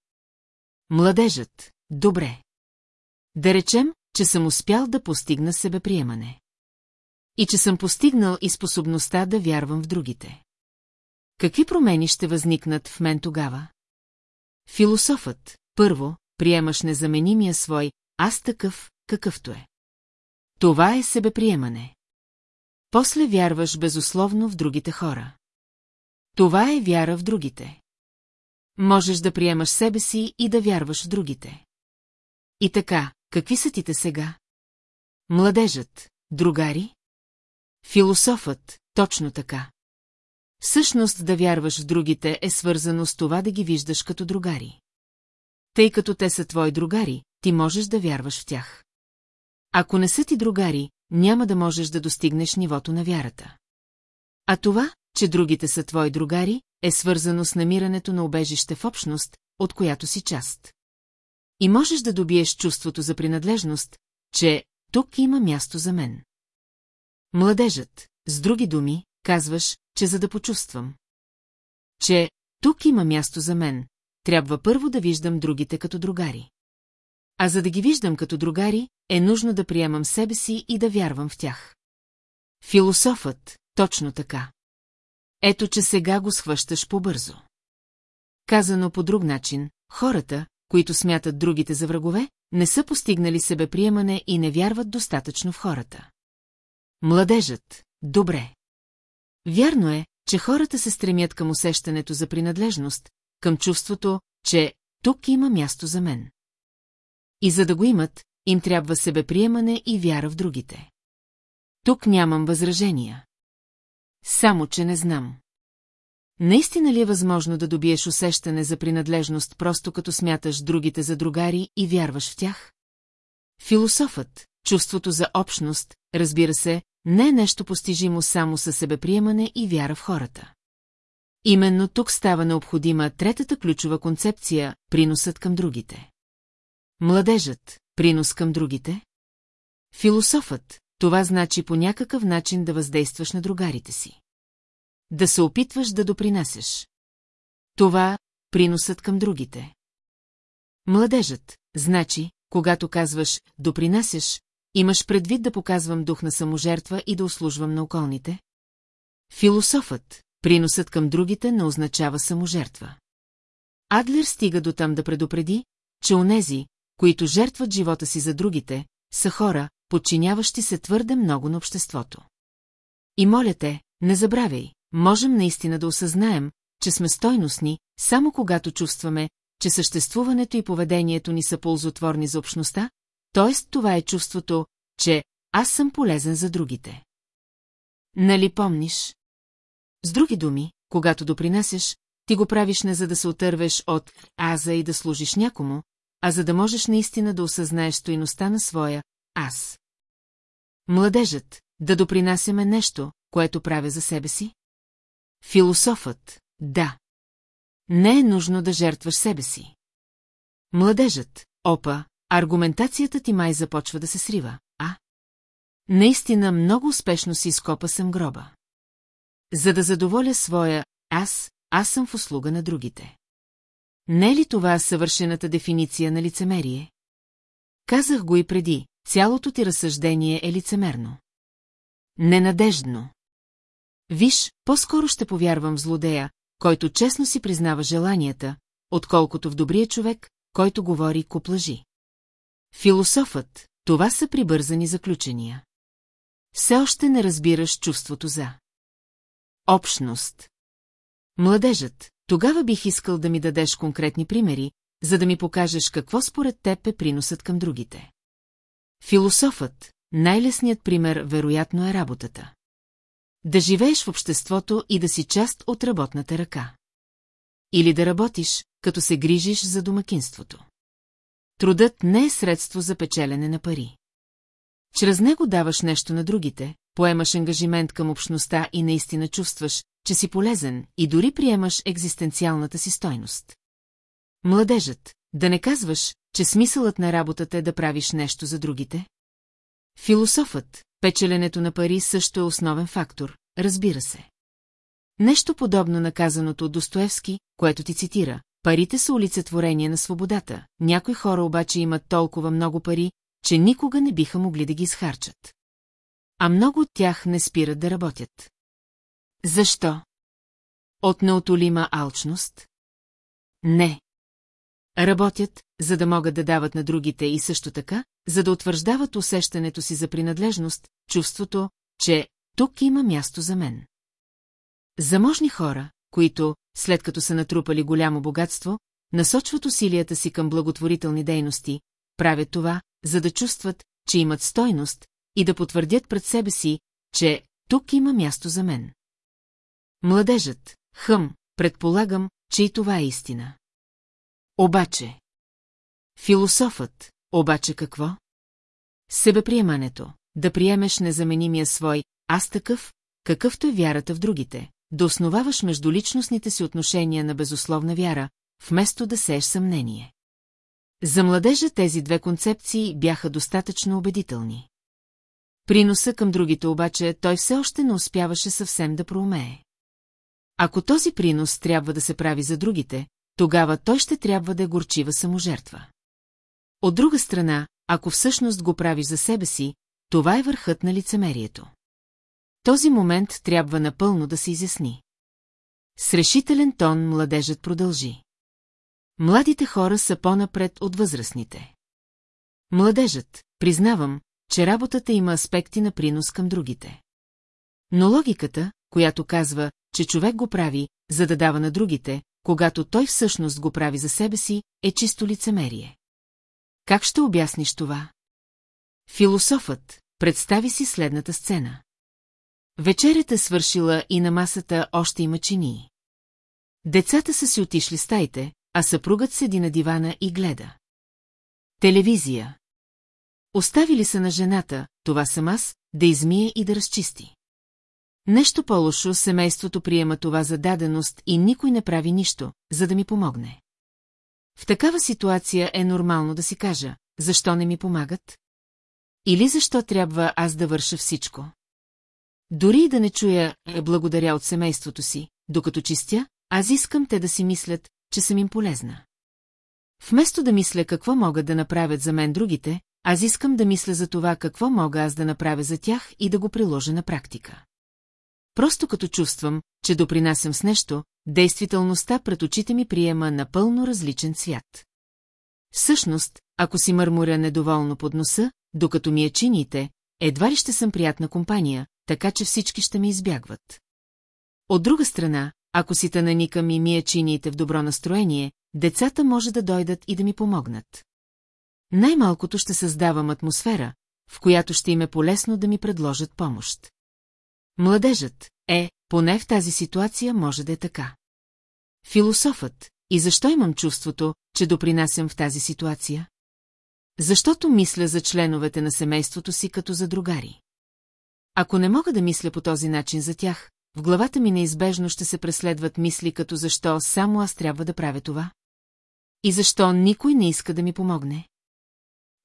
Младежът, добре. Да речем, че съм успял да постигна себеприемане. И че съм постигнал и способността да вярвам в другите. Какви промени ще възникнат в мен тогава? Философът, първо, приемаш незаменимия свой, аз такъв, какъвто е. Това е себеприемане. После вярваш безусловно в другите хора. Това е вяра в другите. Можеш да приемаш себе си и да вярваш в другите. И така, какви са тите сега? Младежът, другари? Философът, точно така. Всъщност да вярваш в другите е свързано с това да ги виждаш като другари. Тъй като те са твои другари, ти можеш да вярваш в тях. Ако не са ти другари, няма да можеш да достигнеш нивото на вярата. А това, че другите са твои другари, е свързано с намирането на обежище в общност, от която си част. И можеш да добиеш чувството за принадлежност, че тук има място за мен. Младежът, с други думи, казваш, че за да почувствам. Че тук има място за мен, трябва първо да виждам другите като другари. А за да ги виждам като другари, е нужно да приемам себе си и да вярвам в тях. Философът, точно така. Ето, че сега го схващаш побързо. Казано по друг начин, хората, които смятат другите за врагове, не са постигнали себеприемане и не вярват достатъчно в хората. Младежът, добре. Вярно е, че хората се стремят към усещането за принадлежност, към чувството, че тук има място за мен. И за да го имат, им трябва себеприемане и вяра в другите. Тук нямам възражения. Само, че не знам. Наистина ли е възможно да добиеш усещане за принадлежност просто като смяташ другите за другари и вярваш в тях? Философът, чувството за общност, разбира се, не е нещо постижимо само със себеприемане и вяра в хората. Именно тук става необходима третата ключова концепция – приносът към другите. Младежът – принос към другите. Философът – това значи по някакъв начин да въздействаш на другарите си. Да се опитваш да допринасяш. Това – приносът към другите. Младежът – значи, когато казваш «допринасяш», имаш предвид да показвам дух на саможертва и да услужвам на околните? Философът – приносът към другите не означава саможертва. Адлер стига до там да предупреди, че онези, които жертват живота си за другите, са хора, подчиняващи се твърде много на обществото. И моля те, не забравяй, можем наистина да осъзнаем, че сме стойностни, само когато чувстваме, че съществуването и поведението ни са ползотворни за общността, т.е. това е чувството, че аз съм полезен за другите. Нали помниш? С други думи, когато допринасяш, ти го правиш не за да се отървеш от аза и да служиш някому, а за да можеш наистина да осъзнаеш стоиността на своя аз. Младежът, да допринасяме нещо, което правя за себе си? Философът, да. Не е нужно да жертваш себе си. Младежът, опа, аргументацията ти май започва да се срива, а? Наистина много успешно си изкопа съм гроба. За да задоволя своя аз, аз съм в услуга на другите. Не е ли това съвършената дефиниция на лицемерие? Казах го и преди, цялото ти разсъждение е лицемерно. Ненадеждно. Виж, по-скоро ще повярвам в злодея, който честно си признава желанията, отколкото в добрия човек, който говори куп лъжи. Философът, това са прибързани заключения. Все още не разбираш чувството за. Общност. Младежът, тогава бих искал да ми дадеш конкретни примери, за да ми покажеш какво според теб е приносът към другите. Философът, най-лесният пример вероятно е работата. Да живееш в обществото и да си част от работната ръка. Или да работиш, като се грижиш за домакинството. Трудът не е средство за печелене на пари. Чрез него даваш нещо на другите, поемаш ангажимент към общността и наистина чувстваш, че си полезен и дори приемаш екзистенциалната си стойност. Младежът, да не казваш, че смисълът на работата е да правиш нещо за другите? Философът, печеленето на пари също е основен фактор, разбира се. Нещо подобно на казаното от Достоевски, което ти цитира. Парите са олицетворение на свободата, някои хора обаче имат толкова много пари, че никога не биха могли да ги изхарчат. А много от тях не спират да работят. Защо? От неотолима алчност? Не. Работят, за да могат да дават на другите и също така, за да утвърждават усещането си за принадлежност, чувството, че тук има място за мен. Заможни хора, които, след като са натрупали голямо богатство, насочват усилията си към благотворителни дейности, правят това, за да чувстват, че имат стойност и да потвърдят пред себе си, че тук има място за мен. Младежът, хъм, предполагам, че и това е истина. Обаче. Философът, обаче какво? Себеприемането, да приемеш незаменимия свой «аз такъв», какъвто е вярата в другите, да основаваш междуличностните си отношения на безусловна вяра, вместо да сееш съмнение. За младежа тези две концепции бяха достатъчно убедителни. Приноса към другите обаче той все още не успяваше съвсем да проумее. Ако този принос трябва да се прави за другите, тогава той ще трябва да е горчива саможертва. От друга страна, ако всъщност го правиш за себе си, това е върхът на лицемерието. Този момент трябва напълно да се изясни. С решителен тон младежът продължи. Младите хора са по-напред от възрастните. Младежът, признавам, че работата има аспекти на принос към другите. Но логиката, която казва, че човек го прави, за да дава на другите, когато той всъщност го прави за себе си, е чисто лицемерие. Как ще обясниш това? Философът представи си следната сцена. Вечерята свършила и на масата още има чинии. Децата са си отишли стаите, а съпругът седи на дивана и гледа. Телевизия. Оставили са на жената, това съм аз, да измие и да разчисти. Нещо по-лошо, семейството приема това за даденост и никой не прави нищо, за да ми помогне. В такава ситуация е нормално да си кажа, защо не ми помагат? Или защо трябва аз да върша всичко? Дори и да не чуя е благодаря от семейството си, докато чистя, аз искам те да си мислят, че съм им полезна. Вместо да мисля какво могат да направят за мен другите, аз искам да мисля за това какво мога аз да направя за тях и да го приложа на практика. Просто като чувствам, че допринасям с нещо, действителността пред очите ми приема напълно различен цвят. Всъщност, ако си мърморя недоволно под носа, докато ми я чините, едва ли ще съм приятна компания, така че всички ще ме избягват. От друга страна, ако си наникам и ми я чините в добро настроение, децата може да дойдат и да ми помогнат. Най-малкото ще създавам атмосфера, в която ще им е полезно да ми предложат помощ. Младежът е, поне в тази ситуация може да е така. Философът, и защо имам чувството, че допринасям в тази ситуация? Защото мисля за членовете на семейството си като за другари. Ако не мога да мисля по този начин за тях, в главата ми неизбежно ще се преследват мисли като защо само аз трябва да правя това? И защо никой не иска да ми помогне?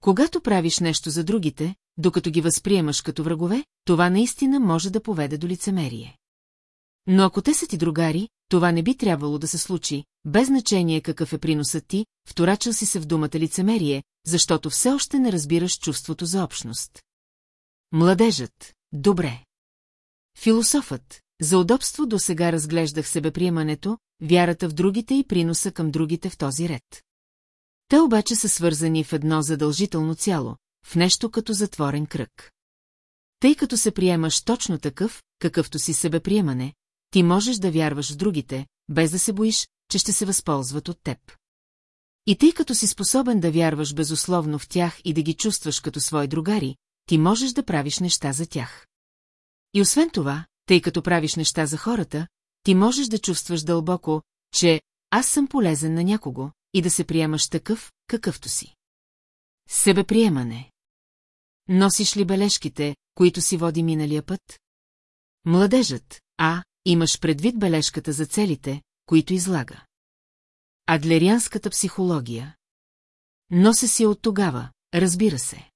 Когато правиш нещо за другите, докато ги възприемаш като врагове, това наистина може да поведе до лицемерие. Но ако те са ти другари, това не би трябвало да се случи, без значение какъв е приносът ти, вторачил си се в думата лицемерие, защото все още не разбираш чувството за общност. Младежът. Добре. Философът. За удобство до сега разглеждах себеприемането, вярата в другите и приноса към другите в този ред. Те обаче са свързани в едно задължително цяло, в нещо като затворен кръг. Тъй като се приемаш точно такъв, какъвто си себеприемане, ти можеш да вярваш в другите, без да се боиш, че ще се възползват от теб. И тъй като си способен да вярваш безусловно в тях и да ги чувстваш като свои другари, ти можеш да правиш неща за тях. И освен това, тъй като правиш неща за хората, ти можеш да чувстваш дълбоко, че аз съм полезен на някого и да се приемаш такъв, какъвто си. Себеприемане. Носиш ли бележките, които си води миналия път? Младежът, а, имаш предвид бележката за целите, които излага. Адлерианската психология. Нося си от тогава, разбира се.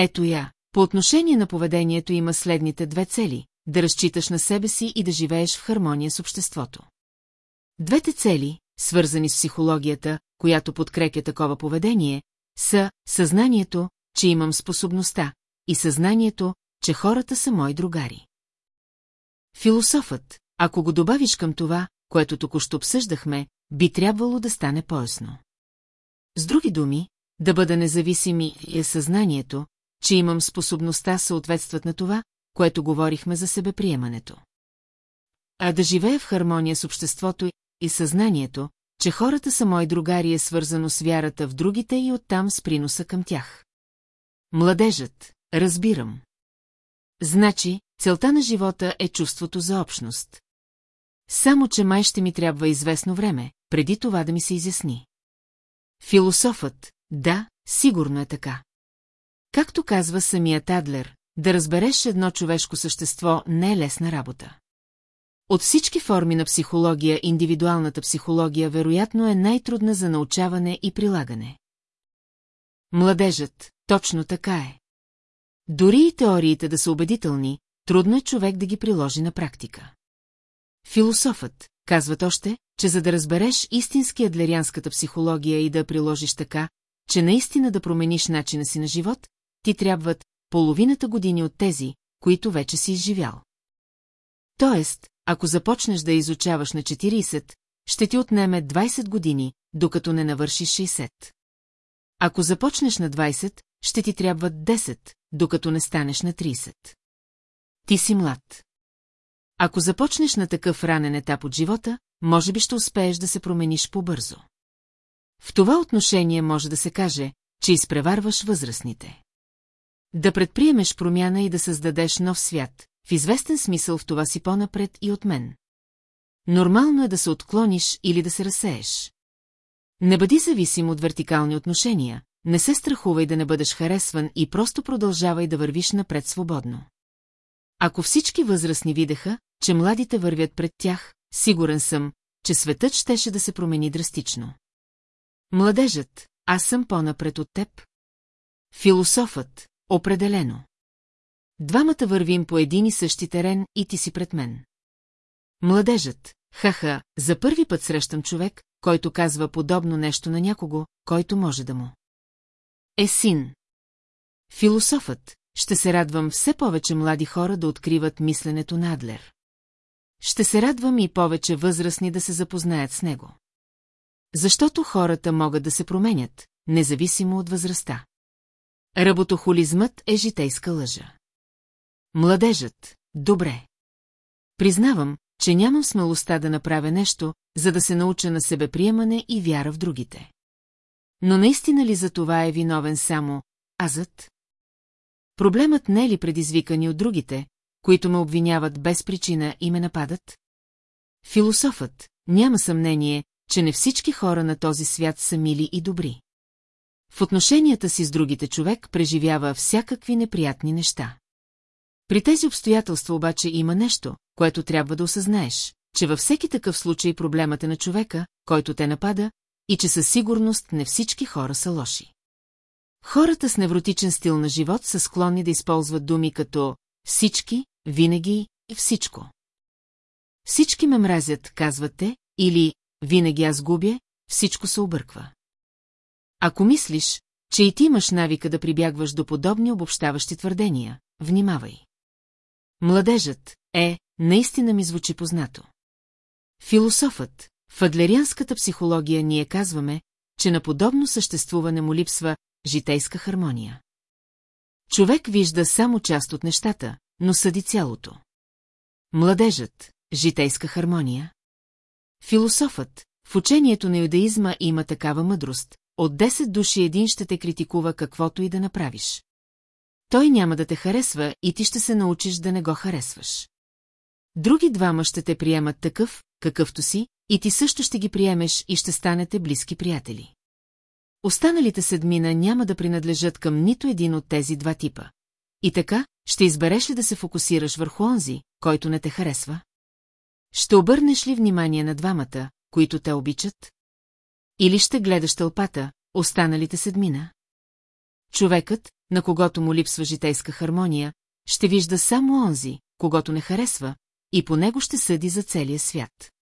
Ето я, по отношение на поведението има следните две цели – да разчиташ на себе си и да живееш в хармония с обществото. Двете цели, свързани с психологията, която подкрепя такова поведение, са съзнанието, че имам способността, и съзнанието, че хората са мои другари. Философът, ако го добавиш към това, което току-що обсъждахме, би трябвало да стане поясно. С други думи, да бъда независими е съзнанието, че имам способността съответстват на това, което говорихме за себеприемането. А да живея в хармония с обществото и съзнанието, че хората са мои другари е свързано с вярата в другите и оттам с приноса към тях. Младежът, разбирам. Значи, целта на живота е чувството за общност. Само, че май ще ми трябва известно време, преди това да ми се изясни. Философът, да, сигурно е така. Както казва самият Адлер, да разбереш едно човешко същество не е лесна работа. От всички форми на психология, индивидуалната психология вероятно е най-трудна за научаване и прилагане. Младежът, точно така е. Дори и теориите да са убедителни, трудно е човек да ги приложи на практика. Философът, казват още, че за да разбереш истински адлерианската психология и да приложиш така, че наистина да промениш начина си на живот, ти трябват половината години от тези, които вече си изживял. Тоест, ако започнеш да изучаваш на 40, ще ти отнеме 20 години, докато не навършиш 60. Ако започнеш на 20, ще ти трябват 10, докато не станеш на 30. Ти си млад. Ако започнеш на такъв ранен етап от живота, може би ще успееш да се промениш по-бързо. В това отношение може да се каже, че изпреварваш възрастните. Да предприемеш промяна и да създадеш нов свят, в известен смисъл в това си по-напред и от мен. Нормално е да се отклониш или да се разсееш. Не бъди зависим от вертикални отношения, не се страхувай да не бъдеш харесван и просто продължавай да вървиш напред свободно. Ако всички възрастни видеха, че младите вървят пред тях, сигурен съм, че светът щеше да се промени драстично. Младежът, аз съм по-напред от теб. Философът, определено. Двамата вървим по един и същи терен и ти си пред мен. Младежът, хаха, за първи път срещам човек, който казва подобно нещо на някого, който може да му. Е син. Философът, ще се радвам все повече млади хора да откриват мисленето на Адлер. Ще се радвам и повече възрастни да се запознаят с него. Защото хората могат да се променят, независимо от възрастта. Работохолизмът е житейска лъжа. Младежът, добре. Признавам, че нямам смелостта да направя нещо, за да се науча на себеприемане и вяра в другите. Но наистина ли за това е виновен само азът? Проблемът не е ли предизвикани от другите, които ме обвиняват без причина и ме нападат? Философът, няма съмнение, че не всички хора на този свят са мили и добри. В отношенията си с другите човек преживява всякакви неприятни неща. При тези обстоятелства обаче има нещо, което трябва да осъзнаеш, че във всеки такъв случай проблемът е на човека, който те напада, и че със сигурност не всички хора са лоши. Хората с невротичен стил на живот са склонни да използват думи като «всички», «винаги» и «всичко». Всички ме мразят, казвате, или «винаги аз губя», всичко се обърква. Ако мислиш, че и ти имаш навика да прибягваш до подобни обобщаващи твърдения, внимавай. Младежът е, наистина ми звучи познато. Философът, в психология ние казваме, че на подобно съществуване му липсва житейска хармония. Човек вижда само част от нещата, но съди цялото. Младежът – житейска хармония. Философът, в учението на юдаизма има такава мъдрост, от 10 души един ще те критикува каквото и да направиш. Той няма да те харесва и ти ще се научиш да не го харесваш. Други двама ще те приемат такъв, какъвто си, и ти също ще ги приемеш и ще станете близки приятели. Останалите седмина няма да принадлежат към нито един от тези два типа. И така, ще избереш ли да се фокусираш върху онзи, който не те харесва? Ще обърнеш ли внимание на двамата, които те обичат? Или ще гледаш тълпата, останалите седмина? Човекът, на когото му липсва житейска хармония, ще вижда само онзи, когато не харесва, и по него ще съди за целия свят.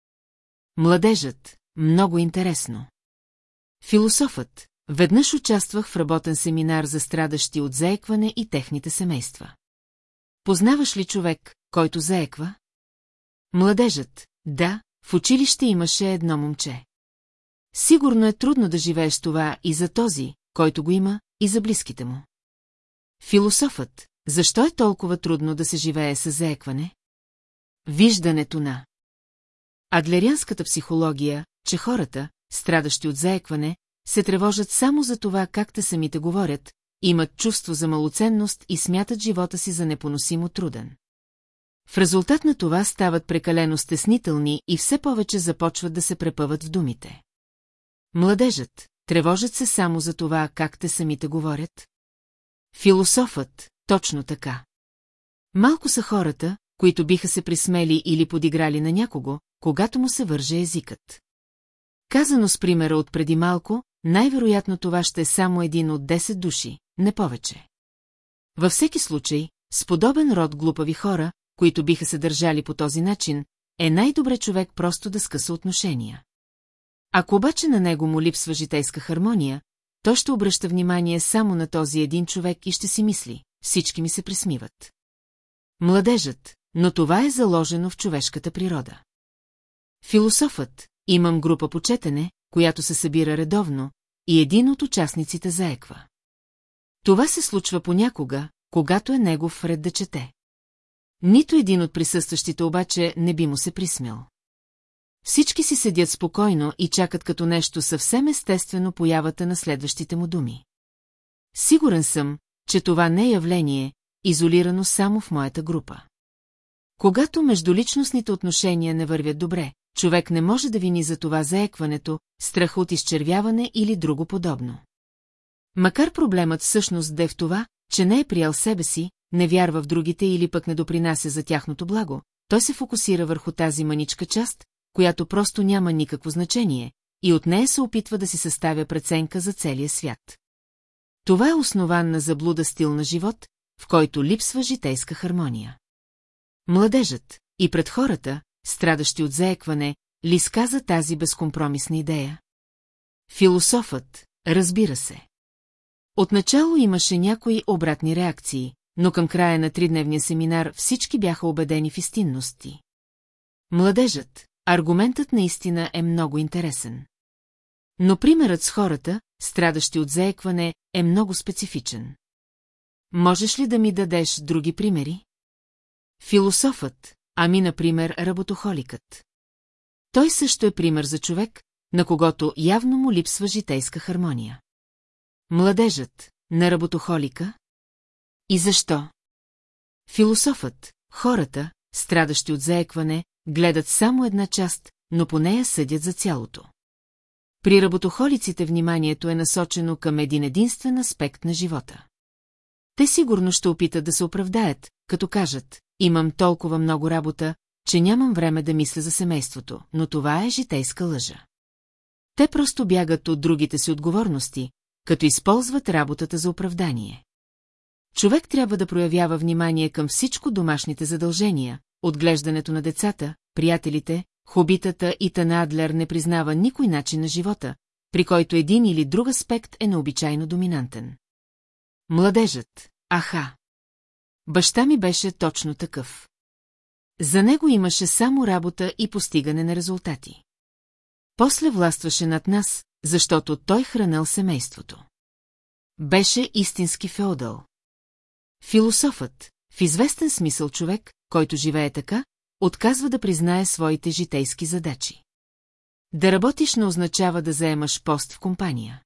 Младежът, много интересно. Философът, веднъж участвах в работен семинар за страдащи от заекване и техните семейства. Познаваш ли човек, който заеква? Младежът, да, в училище имаше едно момче. Сигурно е трудно да живееш това и за този, който го има, и за близките му. Философът, защо е толкова трудно да се живее с заекване? Виждането на Адлерианската психология, че хората, страдащи от заекване, се тревожат само за това как те самите говорят, имат чувство за малоценност и смятат живота си за непоносимо труден. В резултат на това стават прекалено стеснителни и все повече започват да се препъват в думите. Младежът, тревожат се само за това как те самите говорят. Философът, точно така. Малко са хората, които биха се присмели или подиграли на някого, когато му се върже езикът. Казано с примера от преди малко, най-вероятно това ще е само един от 10 души, не повече. Във всеки случай, с подобен род глупави хора, които биха се държали по този начин, е най-добре човек просто да скъса отношения. Ако обаче на него му липсва житейска хармония, то ще обръща внимание само на този един човек и ще си мисли, всички ми се присмиват. Младежът, но това е заложено в човешката природа. Философът, имам група по четене, която се събира редовно, и един от участниците заеква. Това се случва понякога, когато е негов ред да чете. Нито един от присъстващите обаче не би му се присмял. Всички си седят спокойно и чакат като нещо съвсем естествено появата на следващите му думи. Сигурен съм, че това не е явление, изолирано само в моята група. Когато междуличностните отношения не вървят добре, човек не може да вини за това заекването, страх от изчервяване или друго подобно. Макар проблемът всъщност да е в това, че не е приял себе си, не вярва в другите или пък не допринася за тяхното благо, той се фокусира върху тази маничка част, която просто няма никакво значение, и от нея се опитва да си съставя преценка за целия свят. Това е основан на заблуда стил на живот, в който липсва житейска хармония. Младежът и пред хората, страдащи от заекване, ли сказа тази безкомпромисна идея? Философът, разбира се. Отначало имаше някои обратни реакции, но към края на тридневния семинар всички бяха убедени в истинности. Младежът, аргументът наистина е много интересен. Но примерът с хората, страдащи от заекване, е много специфичен. Можеш ли да ми дадеш други примери? Философът, ами, например, работохоликът. Той също е пример за човек, на когото явно му липсва житейска хармония. Младежът, на работохолика? И защо? Философът, хората, страдащи от заекване, гледат само една част, но по нея съдят за цялото. При работохолиците вниманието е насочено към един единствен аспект на живота. Те сигурно ще опитат да се оправдаят, като кажат, имам толкова много работа, че нямам време да мисля за семейството, но това е житейска лъжа. Те просто бягат от другите си отговорности, като използват работата за оправдание. Човек трябва да проявява внимание към всичко домашните задължения, отглеждането на децата, приятелите, хобитата и Тана Адлер не признава никой начин на живота, при който един или друг аспект е необичайно доминантен. Младежът, аха. Баща ми беше точно такъв. За него имаше само работа и постигане на резултати. После властваше над нас, защото той хранел семейството. Беше истински феодал. Философът, в известен смисъл човек, който живее така, отказва да признае своите житейски задачи. Да работиш не означава да заемаш пост в компания.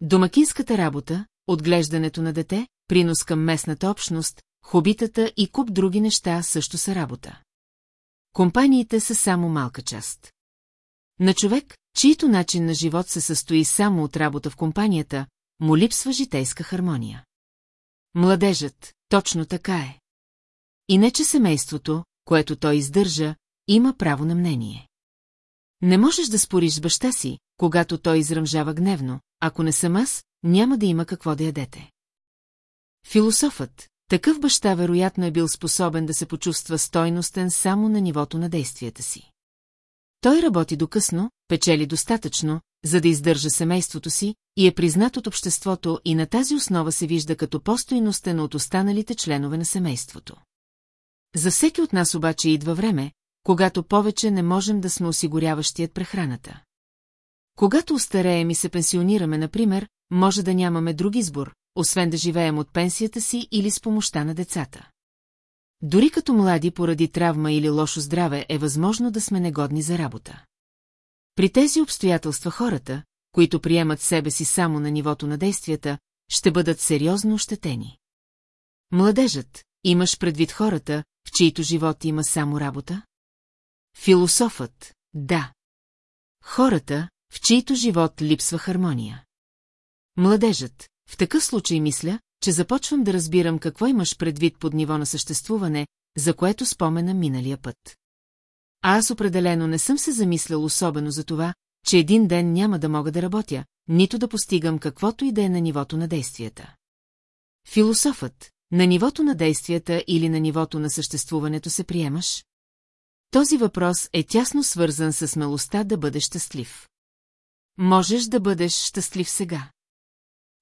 Домакинската работа, отглеждането на дете, принос към местната общност, хобитата и куп други неща също са работа. Компаниите са само малка част. На човек, чието начин на живот се състои само от работа в компанията, му липсва житейска хармония. Младежът, точно така е. И не че семейството, което той издържа, има право на мнение. Не можеш да спориш с баща си, когато той изръмжава гневно, ако не съм аз, няма да има какво да ядете. Философът, такъв баща вероятно е бил способен да се почувства стойностен само на нивото на действията си. Той работи до късно, печели достатъчно, за да издържа семейството си и е признат от обществото и на тази основа се вижда като по-стойностен от останалите членове на семейството. За всеки от нас обаче идва време, когато повече не можем да сме осигуряващият прехраната. Когато устареем и се пенсионираме, например, може да нямаме друг избор, освен да живеем от пенсията си или с помощта на децата. Дори като млади поради травма или лошо здраве е възможно да сме негодни за работа. При тези обстоятелства хората, които приемат себе си само на нивото на действията, ще бъдат сериозно ощетени. Младежът, имаш предвид хората, в чието живот има само работа? Философът, да. Хората, в чието живот липсва хармония. Младежът, в такъв случай мисля, че започвам да разбирам какво имаш предвид под ниво на съществуване, за което спомена миналия път. А аз определено не съм се замислял особено за това, че един ден няма да мога да работя, нито да постигам каквото и да е на нивото на действията. Философът, на нивото на действията или на нивото на съществуването се приемаш? Този въпрос е тясно свързан с смелостта да бъдеш щастлив. Можеш да бъдеш щастлив сега.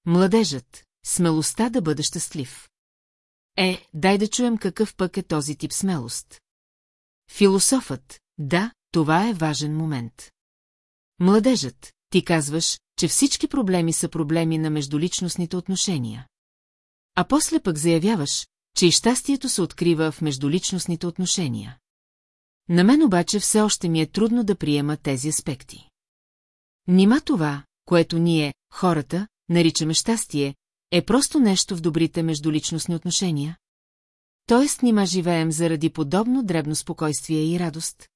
Младежът, смелостта да бъде щастлив. Е, дай да чуем какъв пък е този тип смелост. Философът, да, това е важен момент. Младежът, ти казваш, че всички проблеми са проблеми на междуличностните отношения. А после пък заявяваш, че и щастието се открива в междуличностните отношения. На мен обаче все още ми е трудно да приема тези аспекти. Нима това, което ние, хората, наричаме щастие, е просто нещо в добрите междуличностни отношения? Тоест нима живеем заради подобно дребно спокойствие и радост?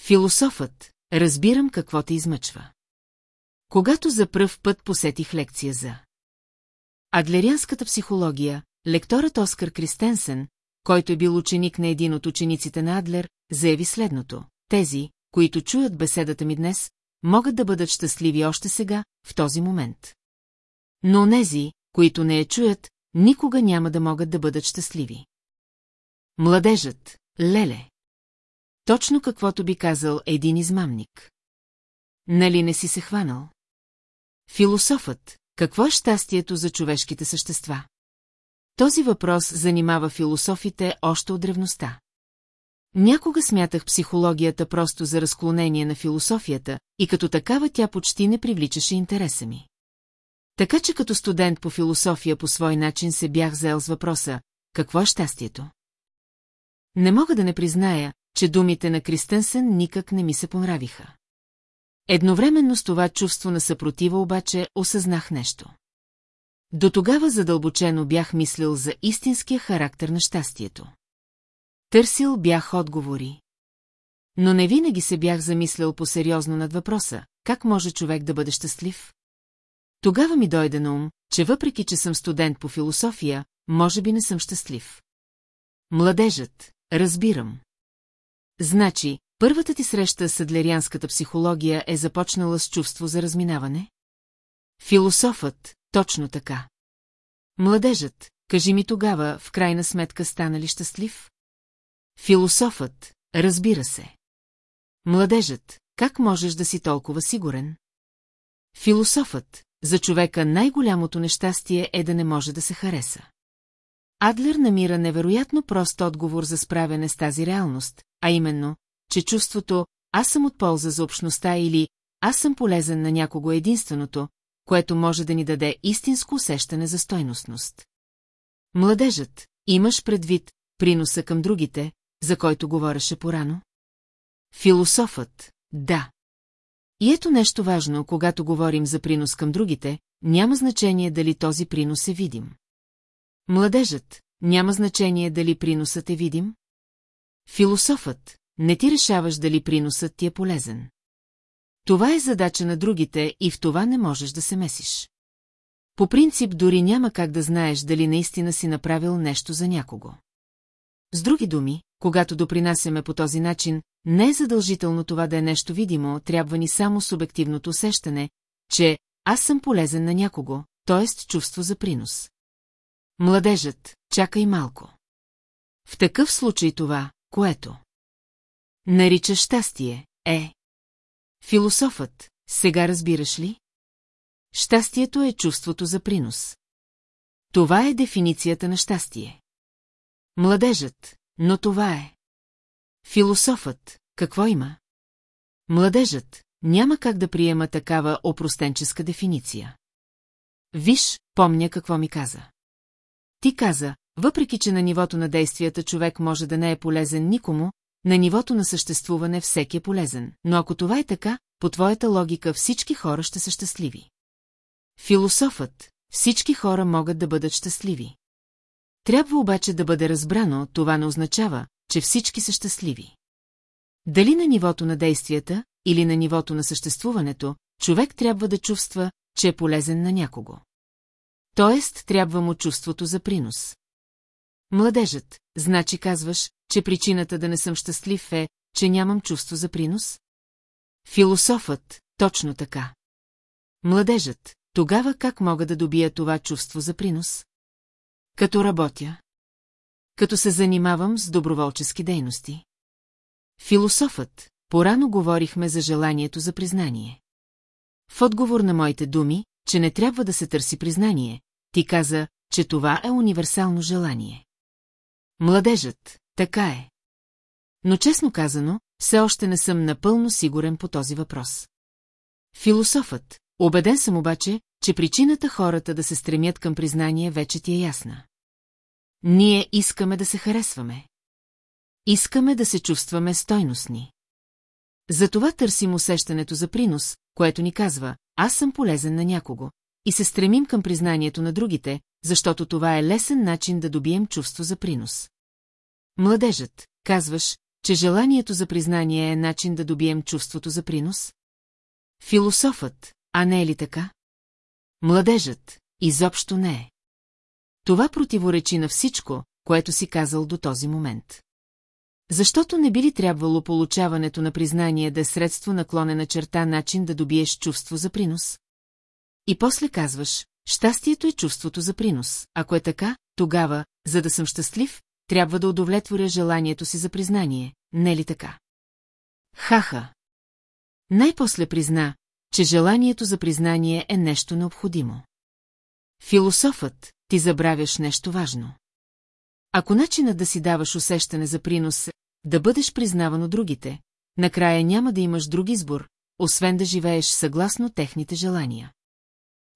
Философът, разбирам какво те измъчва. Когато за пръв път посетих лекция за Адлерианската психология, лекторът Оскар Кристенсен, който е бил ученик на един от учениците на Адлер, заяви следното. Тези, които чуят беседата ми днес, могат да бъдат щастливи още сега, в този момент. Но нези, които не я чуят, никога няма да могат да бъдат щастливи. Младежът, леле. Точно каквото би казал един измамник. Нали не си се хванал? Философът, какво е щастието за човешките същества? Този въпрос занимава философите още от древността. Някога смятах психологията просто за разклонение на философията и като такава тя почти не привличаше интереса ми. Така че като студент по философия по свой начин се бях заел с въпроса «Какво е щастието?» Не мога да не призная, че думите на Кристенсен никак не ми се понравиха. Едновременно с това чувство на съпротива обаче осъзнах нещо. До тогава задълбочено бях мислил за истинския характер на щастието. Търсил бях отговори. Но не винаги се бях замислял по-сериозно над въпроса, как може човек да бъде щастлив? Тогава ми дойде на ум, че въпреки, че съм студент по философия, може би не съм щастлив. Младежът, разбирам. Значи, първата ти среща с адлерианската психология е започнала с чувство за разминаване? Философът, точно така. Младежът, кажи ми тогава, в крайна сметка стана ли щастлив? Философът, разбира се. Младежът, как можеш да си толкова сигурен? Философът, за човека най-голямото нещастие е да не може да се хареса. Адлер намира невероятно прост отговор за справяне с тази реалност, а именно, че чувството «аз съм от полза за общността» или «аз съм полезен на някого единственото», което може да ни даде истинско усещане за стойностност. Младежът, имаш предвид приноса към другите, за който говореше порано? Философът, да. И ето нещо важно, когато говорим за принос към другите, няма значение дали този принос е видим. Младежът, няма значение дали приносът е видим. Философът, не ти решаваш дали приносът ти е полезен. Това е задача на другите и в това не можеш да се месиш. По принцип дори няма как да знаеш дали наистина си направил нещо за някого. С други думи, когато допринасяме по този начин, не е задължително това да е нещо видимо, трябва ни само субективното усещане, че аз съм полезен на някого, т.е. чувство за принос. Младежът, чакай малко. В такъв случай това, което нарича щастие, е. Философът, сега разбираш ли? Щастието е чувството за принос. Това е дефиницията на щастие. Младежът, но това е. Философът, какво има? Младежът, няма как да приема такава опростенческа дефиниция. Виж, помня какво ми каза. Ти каза, въпреки че на нивото на действията човек може да не е полезен никому, на нивото на съществуване всеки е полезен, но ако това е така, по твоята логика всички хора ще са щастливи. Философът, всички хора могат да бъдат щастливи. Трябва обаче да бъде разбрано, това не означава, че всички са щастливи. Дали на нивото на действията или на нивото на съществуването, човек трябва да чувства, че е полезен на някого. Тоест, трябва му чувството за принос. Младежът, значи казваш, че причината да не съм щастлив е, че нямам чувство за принос? Философът, точно така. Младежът, тогава как мога да добия това чувство за принос? Като работя. Като се занимавам с доброволчески дейности. Философът, порано говорихме за желанието за признание. В отговор на моите думи, че не трябва да се търси признание, ти каза, че това е универсално желание. Младежът, така е. Но честно казано, все още не съм напълно сигурен по този въпрос. Философът, убеден съм обаче, че причината хората да се стремят към признание вече ти е ясна. Ние искаме да се харесваме. Искаме да се чувстваме стойностни. Затова търсим усещането за принос, което ни казва, аз съм полезен на някого, и се стремим към признанието на другите, защото това е лесен начин да добием чувство за принос. Младежът, казваш, че желанието за признание е начин да добием чувството за принос? Философът, а не е ли така? Младежът, изобщо не е. Това противоречи на всичко, което си казал до този момент. Защото не би ли трябвало получаването на признание да е средство наклонена черта начин да добиеш чувство за принос? И после казваш, щастието е чувството за принос. Ако е така, тогава, за да съм щастлив, трябва да удовлетворя желанието си за признание, не ли така? Хаха. Най-после призна, че желанието за признание е нещо необходимо. Философът, ти забравяш нещо важно. Ако начинът да си даваш усещане за принос е да бъдеш признаван от другите, накрая няма да имаш друг избор, освен да живееш съгласно техните желания.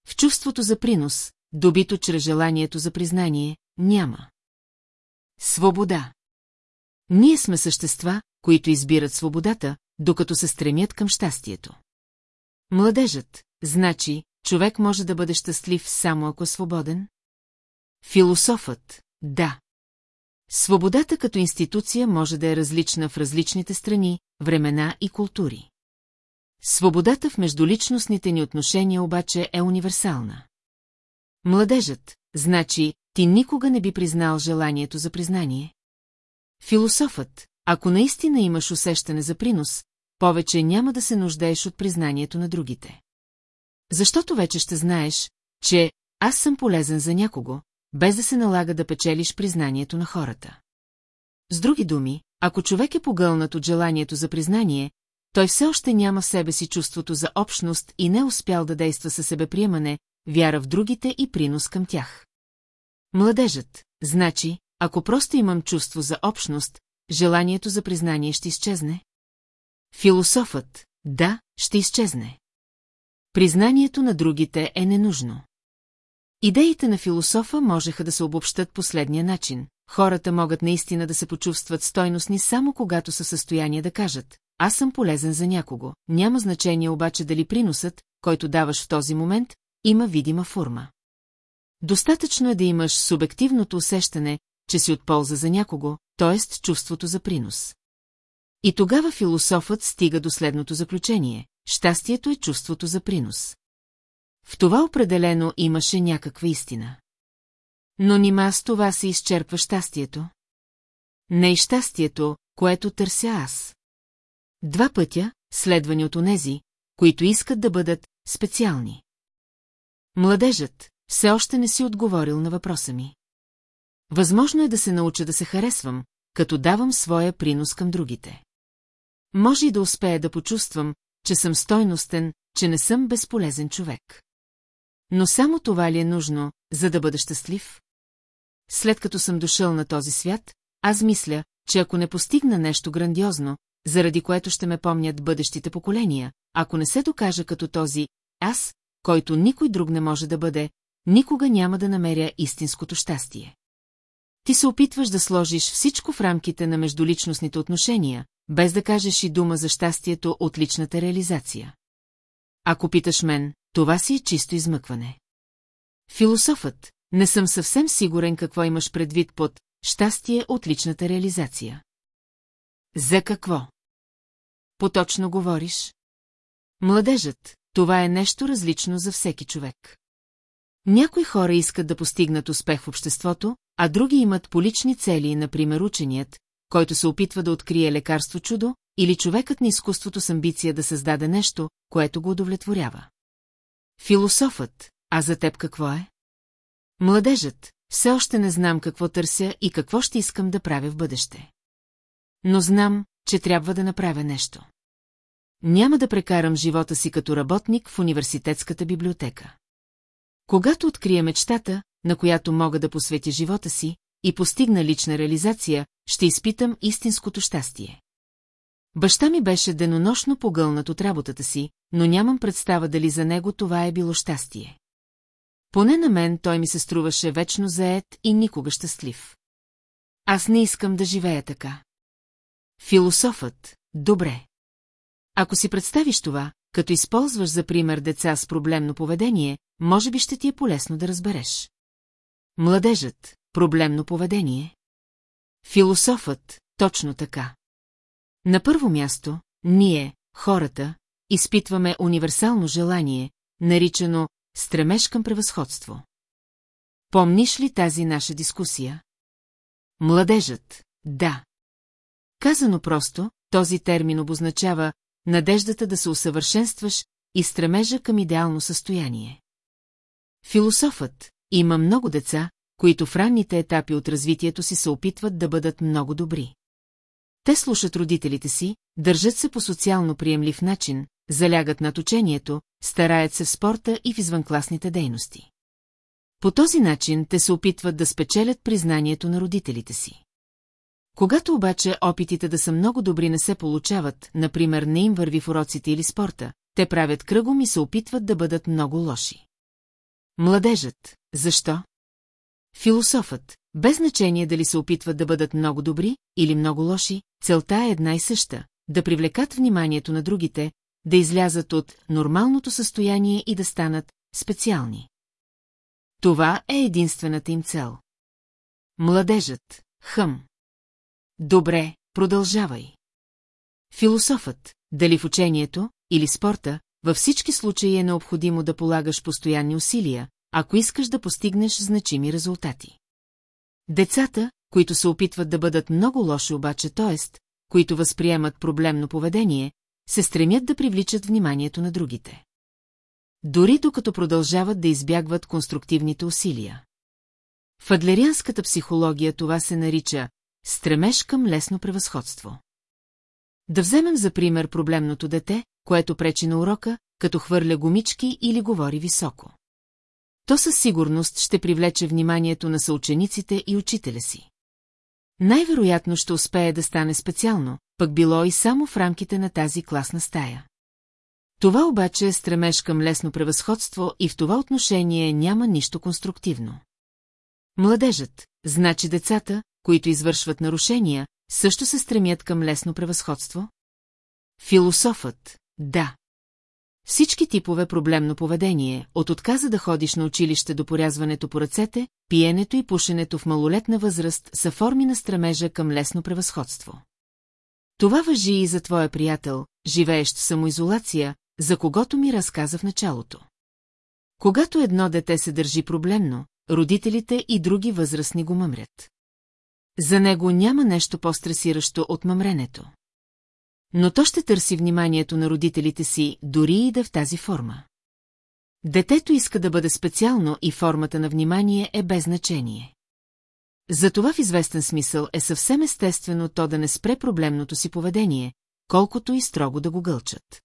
В чувството за принос, добито чрез желанието за признание, няма. Свобода. Ние сме същества, които избират свободата, докато се стремят към щастието. Младежът, значи, човек може да бъде щастлив само ако е свободен? Философът, да. Свободата като институция може да е различна в различните страни, времена и култури. Свободата в междуличностните ни отношения обаче е универсална. Младежът, значи, ти никога не би признал желанието за признание? Философът, ако наистина имаш усещане за принос, повече няма да се нуждаеш от признанието на другите. Защото вече ще знаеш, че аз съм полезен за някого, без да се налага да печелиш признанието на хората. С други думи, ако човек е погълнат от желанието за признание, той все още няма в себе си чувството за общност и не успял да действа със себеприемане, вяра в другите и принос към тях. Младежът, значи, ако просто имам чувство за общност, желанието за признание ще изчезне? Философът, да, ще изчезне. Признанието на другите е ненужно. Идеите на философа можеха да се обобщат последния начин. Хората могат наистина да се почувстват стойностни само когато са в състояние да кажат «Аз съм полезен за някого». Няма значение обаче дали приносът, който даваш в този момент, има видима форма. Достатъчно е да имаш субективното усещане, че си от полза за някого, т.е. чувството за принос. И тогава философът стига до следното заключение – щастието е чувството за принос. В това определено имаше някаква истина. Но нима с това се изчерпва щастието? Не и щастието, което търся аз. Два пътя, следвани от онези, които искат да бъдат специални. Младежът все още не си отговорил на въпроса ми. Възможно е да се науча да се харесвам, като давам своя принос към другите. Може и да успея да почувствам, че съм стойностен, че не съм безполезен човек. Но само това ли е нужно, за да бъда щастлив? След като съм дошъл на този свят, аз мисля, че ако не постигна нещо грандиозно, заради което ще ме помнят бъдещите поколения, ако не се докажа като този аз, който никой друг не може да бъде, никога няма да намеря истинското щастие. Ти се опитваш да сложиш всичко в рамките на междуличностните отношения, без да кажеш и дума за щастието от личната реализация. Ако питаш мен, това си е чисто измъкване. Философът, не съм съвсем сигурен какво имаш предвид под щастие от личната реализация. За какво? Поточно говориш? Младежът, това е нещо различно за всеки човек. Някои хора искат да постигнат успех в обществото, а други имат полични цели, например ученият, който се опитва да открие лекарство чудо, или човекът на изкуството с амбиция да създаде нещо, което го удовлетворява. Философът, а за теб какво е? Младежът, все още не знам какво търся и какво ще искам да правя в бъдеще. Но знам, че трябва да направя нещо. Няма да прекарам живота си като работник в университетската библиотека. Когато открия мечтата, на която мога да посветя живота си, и постигна лична реализация, ще изпитам истинското щастие. Баща ми беше денонощно погълнат от работата си, но нямам представа дали за него това е било щастие. Поне на мен той ми се струваше вечно заед и никога щастлив. Аз не искам да живея така. Философът, добре. Ако си представиш това, като използваш за пример деца с проблемно поведение, може би ще ти е полезно да разбереш. Младежът, проблемно поведение. Философът, точно така. На първо място, ние, хората, изпитваме универсално желание, наричано стремеж към превъзходство. Помниш ли тази наша дискусия? Младежът, да. Казано просто, този термин обозначава надеждата да се усъвършенстваш и стремежа към идеално състояние. Философът има много деца, които в ранните етапи от развитието си се опитват да бъдат много добри. Те слушат родителите си, държат се по социално приемлив начин, залягат над учението, стараят се в спорта и в извънкласните дейности. По този начин те се опитват да спечелят признанието на родителите си. Когато обаче опитите да са много добри не се получават, например не им върви в уроците или спорта, те правят кръгом и се опитват да бъдат много лоши. Младежът. Защо? Философът. Без значение дали се опитват да бъдат много добри или много лоши, целта е една и съща – да привлекат вниманието на другите, да излязат от нормалното състояние и да станат специални. Това е единствената им цел. Младежът. Хъм. Добре, продължавай. Философът, дали в учението или спорта, във всички случаи е необходимо да полагаш постоянни усилия, ако искаш да постигнеш значими резултати. Децата, които се опитват да бъдат много лоши обаче, т.е. които възприемат проблемно поведение, се стремят да привличат вниманието на другите. Дори докато продължават да избягват конструктивните усилия. В адлерианската психология това се нарича стремеж към лесно превъзходство. Да вземем за пример проблемното дете, което пречи на урока, като хвърля гумички или говори високо. То със сигурност ще привлече вниманието на съучениците и учителя си. Най-вероятно ще успее да стане специално, пък било и само в рамките на тази класна стая. Това обаче е стремеж към лесно превъзходство и в това отношение няма нищо конструктивно. Младежът, значи децата, които извършват нарушения, също се стремят към лесно превъзходство? Философът, да. Всички типове проблемно поведение, от отказа да ходиш на училище до порязването по ръцете, пиенето и пушенето в малолетна възраст са форми на стремежа към лесно превъзходство. Това въжи и за твоя приятел, живеещ в самоизолация, за когото ми разказа в началото. Когато едно дете се държи проблемно, родителите и други възрастни го мъмрят. За него няма нещо по-стресиращо от мъмренето. Но то ще търси вниманието на родителите си, дори и да в тази форма. Детето иска да бъде специално и формата на внимание е без значение. Затова в известен смисъл е съвсем естествено то да не спре проблемното си поведение, колкото и строго да го гълчат.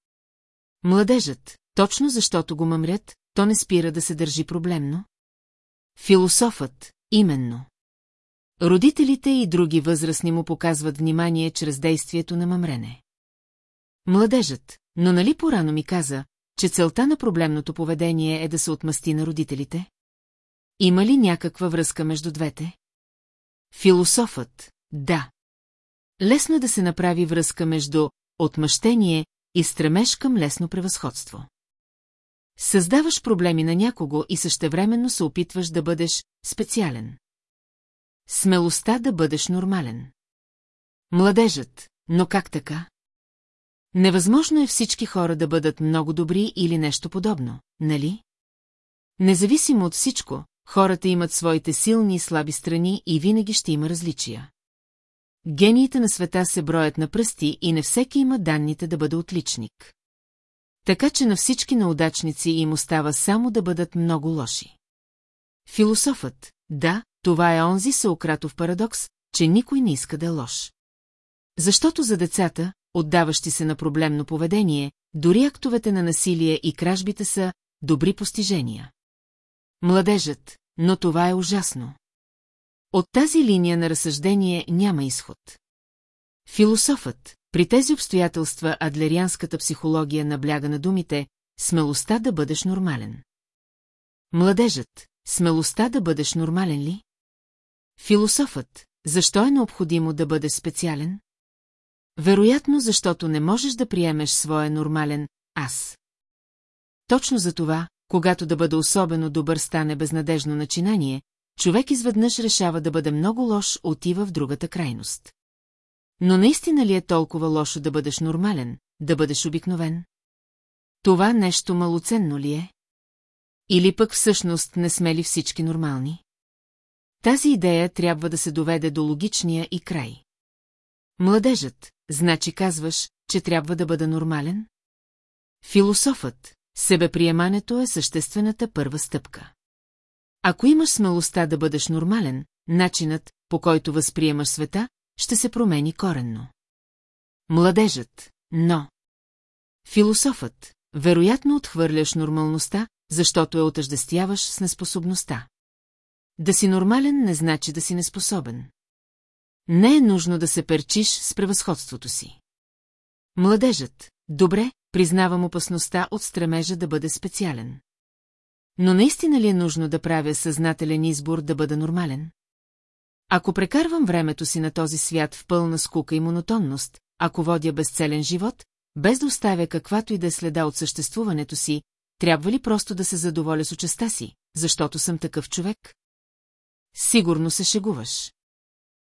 Младежът, точно защото го мъмрят, то не спира да се държи проблемно. Философът, именно. Родителите и други възрастни му показват внимание чрез действието на мъмрене. Младежът, но нали порано ми каза, че целта на проблемното поведение е да се отмъсти на родителите? Има ли някаква връзка между двете? Философът, да. Лесно е да се направи връзка между отмъщение и стремеж към лесно превъзходство. Създаваш проблеми на някого и същевременно се опитваш да бъдеш специален. Смелостта да бъдеш нормален. Младежът, но как така? Невъзможно е всички хора да бъдат много добри или нещо подобно, нали? Независимо от всичко, хората имат своите силни и слаби страни и винаги ще има различия. Гениите на света се броят на пръсти и не всеки има данните да бъде отличник. Така че на всички неудачници им остава само да бъдат много лоши. Философът, да, това е онзи Саократов парадокс, че никой не иска да е лош. Защото за децата, отдаващи се на проблемно поведение, дори актовете на насилие и кражбите са добри постижения. Младежът, но това е ужасно. От тази линия на разсъждение няма изход. Философът, при тези обстоятелства адлерианската психология набляга на думите «смелостта да бъдеш нормален». Младежът, смелостта да бъдеш нормален ли? Философът, защо е необходимо да бъдеш специален? Вероятно, защото не можеш да приемеш своя нормален «аз». Точно за това, когато да бъде особено добър стане безнадежно начинание, човек изведнъж решава да бъде много лош, отива в другата крайност. Но наистина ли е толкова лошо да бъдеш нормален, да бъдеш обикновен? Това нещо малоценно ли е? Или пък всъщност не сме ли всички нормални? Тази идея трябва да се доведе до логичния и край. Младежът, значи казваш, че трябва да бъда нормален? Философът, себеприемането е съществената първа стъпка. Ако имаш смелостта да бъдеш нормален, начинът, по който възприемаш света, ще се промени коренно. Младежът, но... Философът, вероятно отхвърляш нормалността, защото я отъждествяваш с неспособността. Да си нормален не значи да си неспособен. Не е нужно да се перчиш с превъзходството си. Младежът, добре, признавам опасността от стремежа да бъде специален. Но наистина ли е нужно да правя съзнателен избор да бъда нормален? Ако прекарвам времето си на този свят в пълна скука и монотонност, ако водя безцелен живот, без да оставя каквато и да е следа от съществуването си, трябва ли просто да се задоволя с участа си, защото съм такъв човек? Сигурно се шегуваш.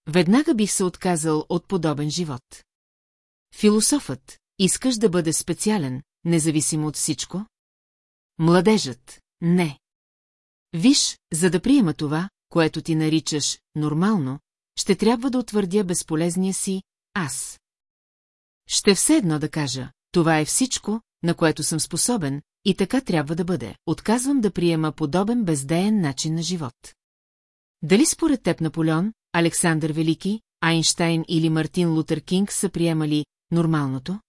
Веднага бих се отказал от подобен живот. Философът, искаш да бъде специален, независимо от всичко? Младежът, не. Виж, за да приема това, което ти наричаш нормално, ще трябва да утвърдя безполезния си аз. Ще все едно да кажа, това е всичко, на което съм способен, и така трябва да бъде. Отказвам да приема подобен бездеен начин на живот. Дали според теб Наполеон, Александър Велики, Айнштайн или Мартин Лутер Кинг са приемали нормалното?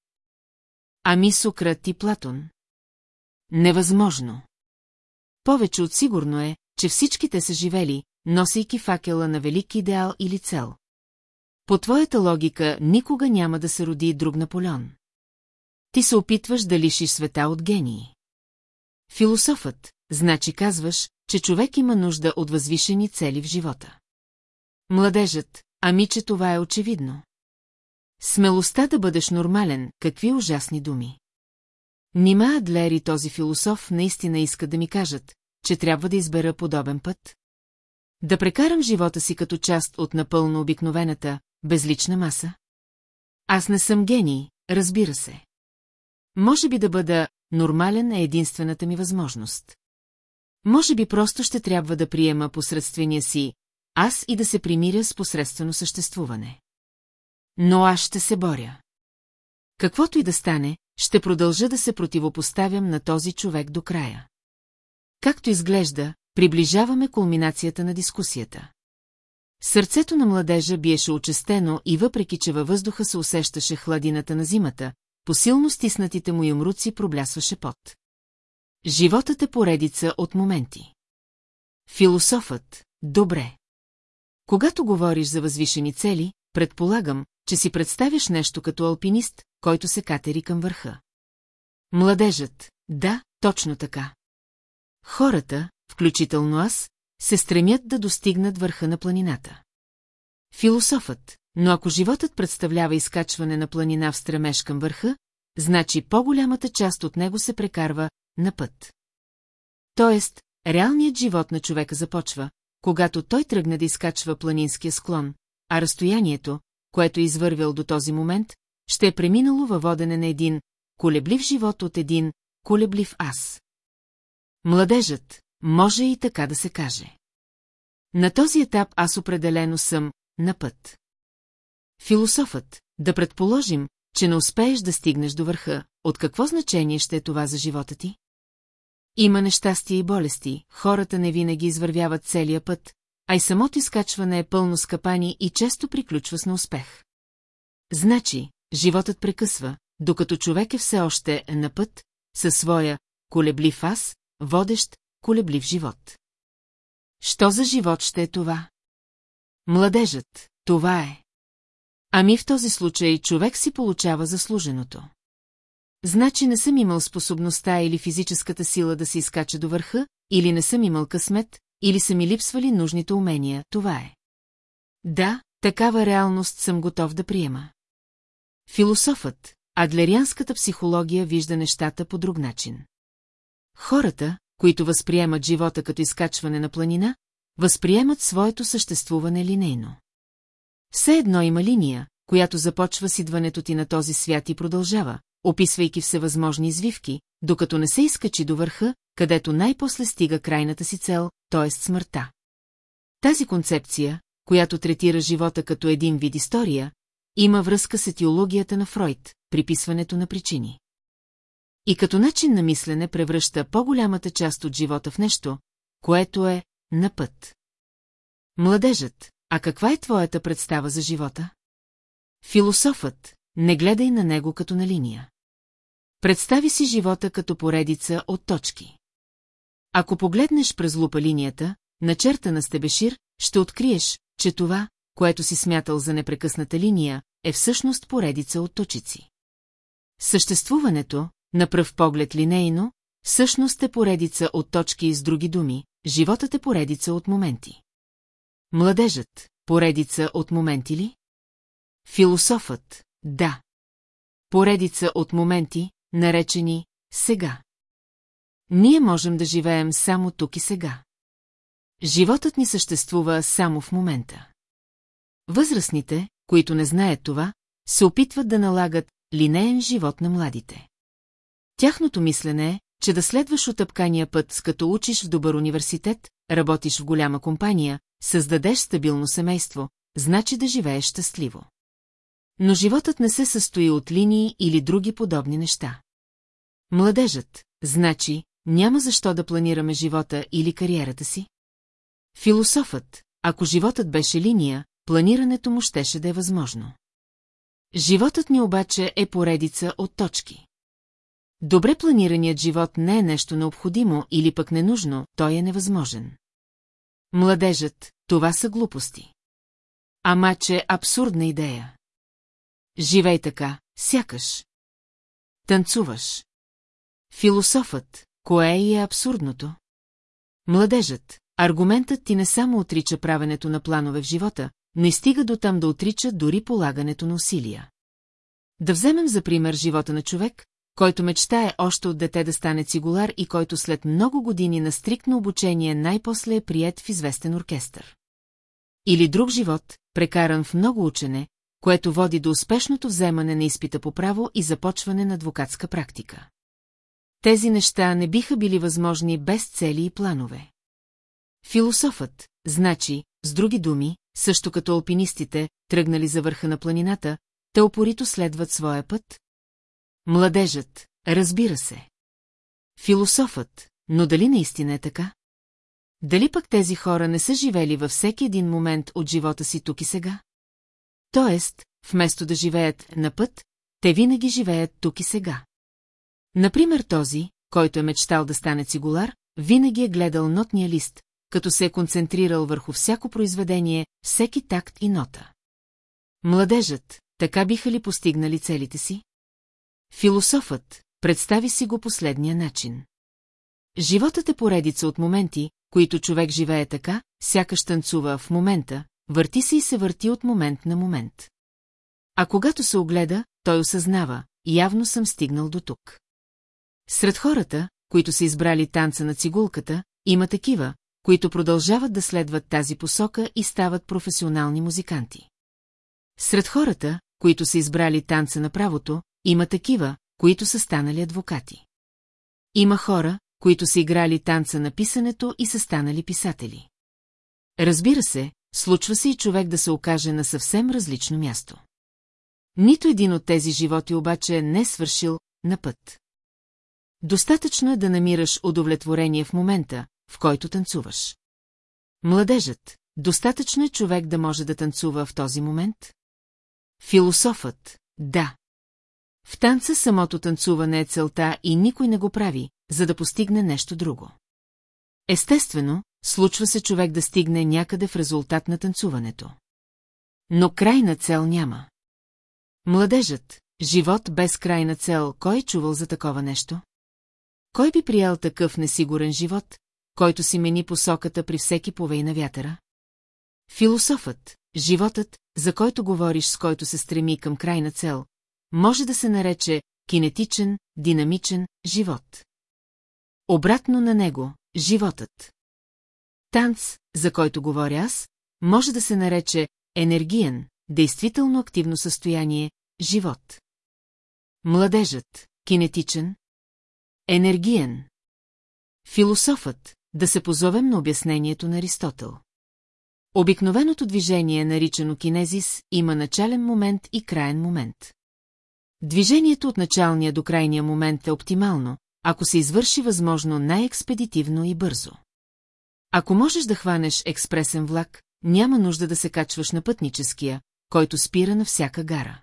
Ами Сократ и Платон? Невъзможно. Повече от сигурно е, че всичките са живели, носейки факела на велик идеал или цел. По твоята логика никога няма да се роди друг Наполеон. Ти се опитваш да лишиш света от гении. Философът, значи казваш, че човек има нужда от възвишени цели в живота. Младежът, ами че това е очевидно. Смелостта да бъдеш нормален, какви ужасни думи. Нима Адлер и този философ наистина искат да ми кажат, че трябва да избера подобен път? Да прекарам живота си като част от напълно обикновената, безлична маса? Аз не съм гений, разбира се. Може би да бъда нормален е единствената ми възможност. Може би просто ще трябва да приема посредствения си аз и да се примиря с посредствено съществуване. Но аз ще се боря. Каквото и да стане, ще продължа да се противопоставям на този човек до края. Както изглежда, приближаваме кулминацията на дискусията. Сърцето на младежа биеше очестено и въпреки, че във въздуха се усещаше хладината на зимата, по силно стиснатите му юмруци проблясваше пот. Животът е поредица от моменти. Философът – добре. Когато говориш за възвишени цели, предполагам, че си представяш нещо като алпинист, който се катери към върха. Младежът – да, точно така. Хората, включително аз, се стремят да достигнат върха на планината. Философът, но ако животът представлява изкачване на планина в стремеж към върха, значи по-голямата част от него се прекарва на път. Тоест, реалният живот на човека започва, когато той тръгне да изкачва планинския склон, а разстоянието, което е извървял до този момент, ще е преминало във водене на един колеблив живот от един колеблив аз. Младежът, може и така да се каже. На този етап аз определено съм на път. Философът, да предположим, че не успееш да стигнеш до върха, от какво значение ще е това за живота ти? Има нещастие и болести, хората не винаги извървяват целия път, а и самото изкачване е пълно скапани и често приключва с неуспех. Значи, животът прекъсва, докато човек е все още на път, със своя колеблив аз, водещ колеблив живот. Що за живот ще е това? Младежът, това е. Ами в този случай човек си получава заслуженото. Значи не съм имал способността или физическата сила да се изкача до върха, или не съм имал късмет, или са ми липсвали нужните умения, това е. Да, такава реалност съм готов да приема. Философът, адлерианската психология вижда нещата по друг начин. Хората, които възприемат живота като изкачване на планина, възприемат своето съществуване линейно. Все едно има линия, която започва с идването ти на този свят и продължава, описвайки всевъзможни извивки, докато не се изкачи до върха, където най-после стига крайната си цел, т.е. смъртта. Тази концепция, която третира живота като един вид история, има връзка с етиологията на Фройд, приписването на причини. И като начин на мислене превръща по-голямата част от живота в нещо, което е на път. Младежът, а каква е твоята представа за живота? Философът, не гледай на него като на линия. Представи си живота като поредица от точки. Ако погледнеш през лупа линията, начертана с тебешир, ще откриеш, че това, което си смятал за непрекъсната линия, е всъщност поредица от точици. Съществуването, на пръв поглед линейно, всъщност е поредица от точки и с други думи, животът е поредица от моменти. Младежът, поредица от моменти ли? Философът, да. Поредица от моменти, наречени сега. Ние можем да живеем само тук и сега. Животът ни съществува само в момента. Възрастните, които не знаят това, се опитват да налагат линеен живот на младите. Тяхното мислене е, че да следваш отъпкания път, с като учиш в добър университет, работиш в голяма компания, създадеш стабилно семейство, значи да живееш щастливо. Но животът не се състои от линии или други подобни неща. Младежът, значи, няма защо да планираме живота или кариерата си. Философът, ако животът беше линия, планирането му щеше да е възможно. Животът ни обаче е поредица от точки. Добре планираният живот не е нещо необходимо или пък ненужно, той е невъзможен. Младежът, това са глупости. Ама че абсурдна идея. Живей така, сякаш. Танцуваш. Философът, кое е абсурдното? Младежът, аргументът ти не само отрича правенето на планове в живота, но и стига до там да отрича дори полагането на усилия. Да вземем за пример живота на човек, който мечтае още от дете да стане цигулар и който след много години на стриктно обучение най-после е прият в известен оркестър. Или друг живот, прекаран в много учене, което води до успешното вземане на изпита по право и започване на адвокатска практика. Тези неща не биха били възможни без цели и планове. Философът, значи, с други думи, също като алпинистите, тръгнали за върха на планината, те опорито следват своя път, Младежът, разбира се. Философът, но дали наистина е така? Дали пък тези хора не са живели във всеки един момент от живота си тук и сега? Тоест, вместо да живеят на път, те винаги живеят тук и сега. Например този, който е мечтал да стане цигулар, винаги е гледал нотния лист, като се е концентрирал върху всяко произведение, всеки такт и нота. Младежът, така биха ли постигнали целите си? Философът, представи си го последния начин. Животът е поредица от моменти, които човек живее така, сякаш танцува в момента, върти се и се върти от момент на момент. А когато се огледа, той осъзнава, явно съм стигнал до тук. Сред хората, които са избрали танца на цигулката, има такива, които продължават да следват тази посока и стават професионални музиканти. Сред хората, които са избрали танца на правото, има такива, които са станали адвокати. Има хора, които са играли танца на писането и са станали писатели. Разбира се, случва се и човек да се окаже на съвсем различно място. Нито един от тези животи обаче не е свършил на път. Достатъчно е да намираш удовлетворение в момента, в който танцуваш. Младежът, достатъчно е човек да може да танцува в този момент? Философът, да. В танца самото танцуване е целта и никой не го прави, за да постигне нещо друго. Естествено, случва се човек да стигне някъде в резултат на танцуването. Но крайна цел няма. Младежът, живот без крайна цел, кой е чувал за такова нещо? Кой би приял такъв несигурен живот, който си мени посоката при всеки повей на вятъра? Философът, животът, за който говориш, с който се стреми към крайна цел, може да се нарече кинетичен, динамичен живот. Обратно на него – животът. Танц, за който говоря аз, може да се нарече енергиен, действително активно състояние, живот. Младежът – кинетичен, енергиен. Философът – да се позовем на обяснението на Аристотел. Обикновеното движение, наричано кинезис, има начален момент и краен момент. Движението от началния до крайния момент е оптимално, ако се извърши възможно най-експедитивно и бързо. Ако можеш да хванеш експресен влак, няма нужда да се качваш на пътническия, който спира на всяка гара.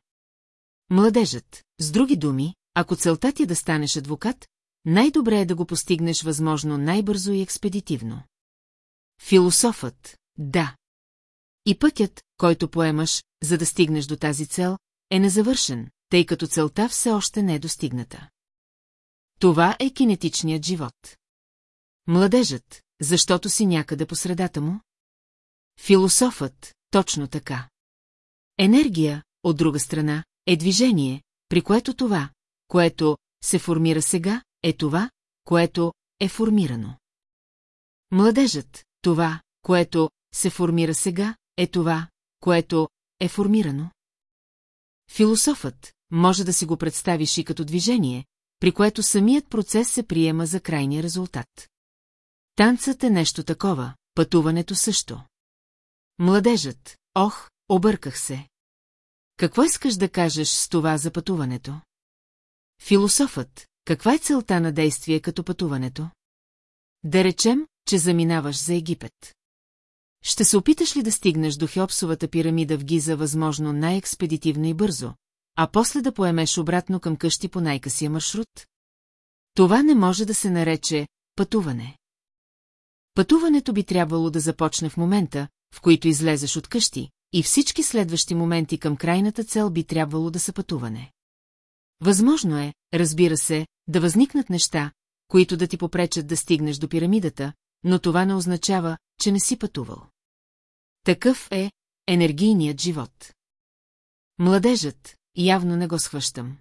Младежът, с други думи, ако целта ти е да станеш адвокат, най-добре е да го постигнеш възможно най-бързо и експедитивно. Философът, да. И пътят, който поемаш, за да стигнеш до тази цел, е незавършен, тъй като целта все още не е достигната. Това е кинетичният живот. Младежът, защото си някъде по средата му? Философът, точно така. Енергия, от друга страна, е движение, при което това, което се формира сега, е това, което е формирано. Младежът, това, което се формира сега, е това, което е формирано. Философът може да си го представиш и като движение, при което самият процес се приема за крайния резултат. Танцът е нещо такова, пътуването също. Младежът, ох, обърках се. Какво искаш да кажеш с това за пътуването? Философът, каква е целта на действие като пътуването? Да речем, че заминаваш за Египет. Ще се опиташ ли да стигнеш до Хеопсовата пирамида в Гиза възможно най-експедитивно и бързо, а после да поемеш обратно към къщи по най-късия маршрут? Това не може да се нарече пътуване. Пътуването би трябвало да започне в момента, в който излезеш от къщи, и всички следващи моменти към крайната цел би трябвало да са пътуване. Възможно е, разбира се, да възникнат неща, които да ти попречат да стигнеш до пирамидата, но това не означава, че не си пътувал. Такъв е енергийният живот. Младежът, явно не го схващам.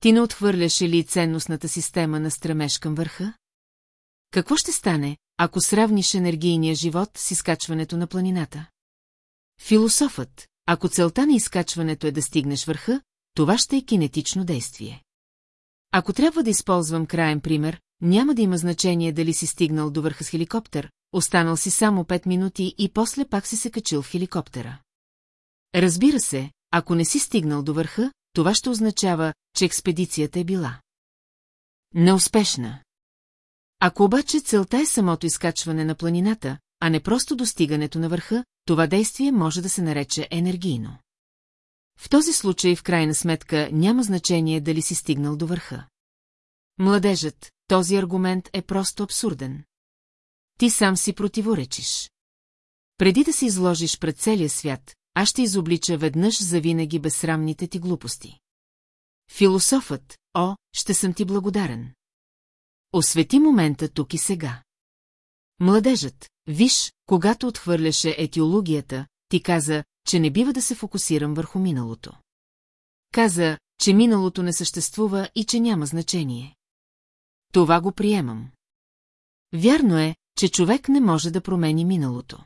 Ти не отхвърляше ли ценностната система на стремеж към върха? Какво ще стане, ако сравниш енергийния живот с изкачването на планината? Философът, ако целта на изкачването е да стигнеш върха, това ще е кинетично действие. Ако трябва да използвам краен пример, няма да има значение дали си стигнал до върха с хеликоптер, останал си само 5 минути и после пак си се качил в хеликоптера. Разбира се, ако не си стигнал до върха, това ще означава, че експедицията е била. Неуспешна. Ако обаче целта е самото изкачване на планината, а не просто достигането на върха, това действие може да се нарече енергийно. В този случай в крайна сметка няма значение дали си стигнал до върха. Младежът, този аргумент е просто абсурден. Ти сам си противоречиш. Преди да се изложиш пред целия свят, аз ще изоблича веднъж завинаги безсрамните ти глупости. Философът, о, ще съм ти благодарен. Освети момента тук и сега. Младежът, виж, когато отхвърляше етиологията, ти каза, че не бива да се фокусирам върху миналото. Каза, че миналото не съществува и че няма значение. Това го приемам. Вярно е, че човек не може да промени миналото.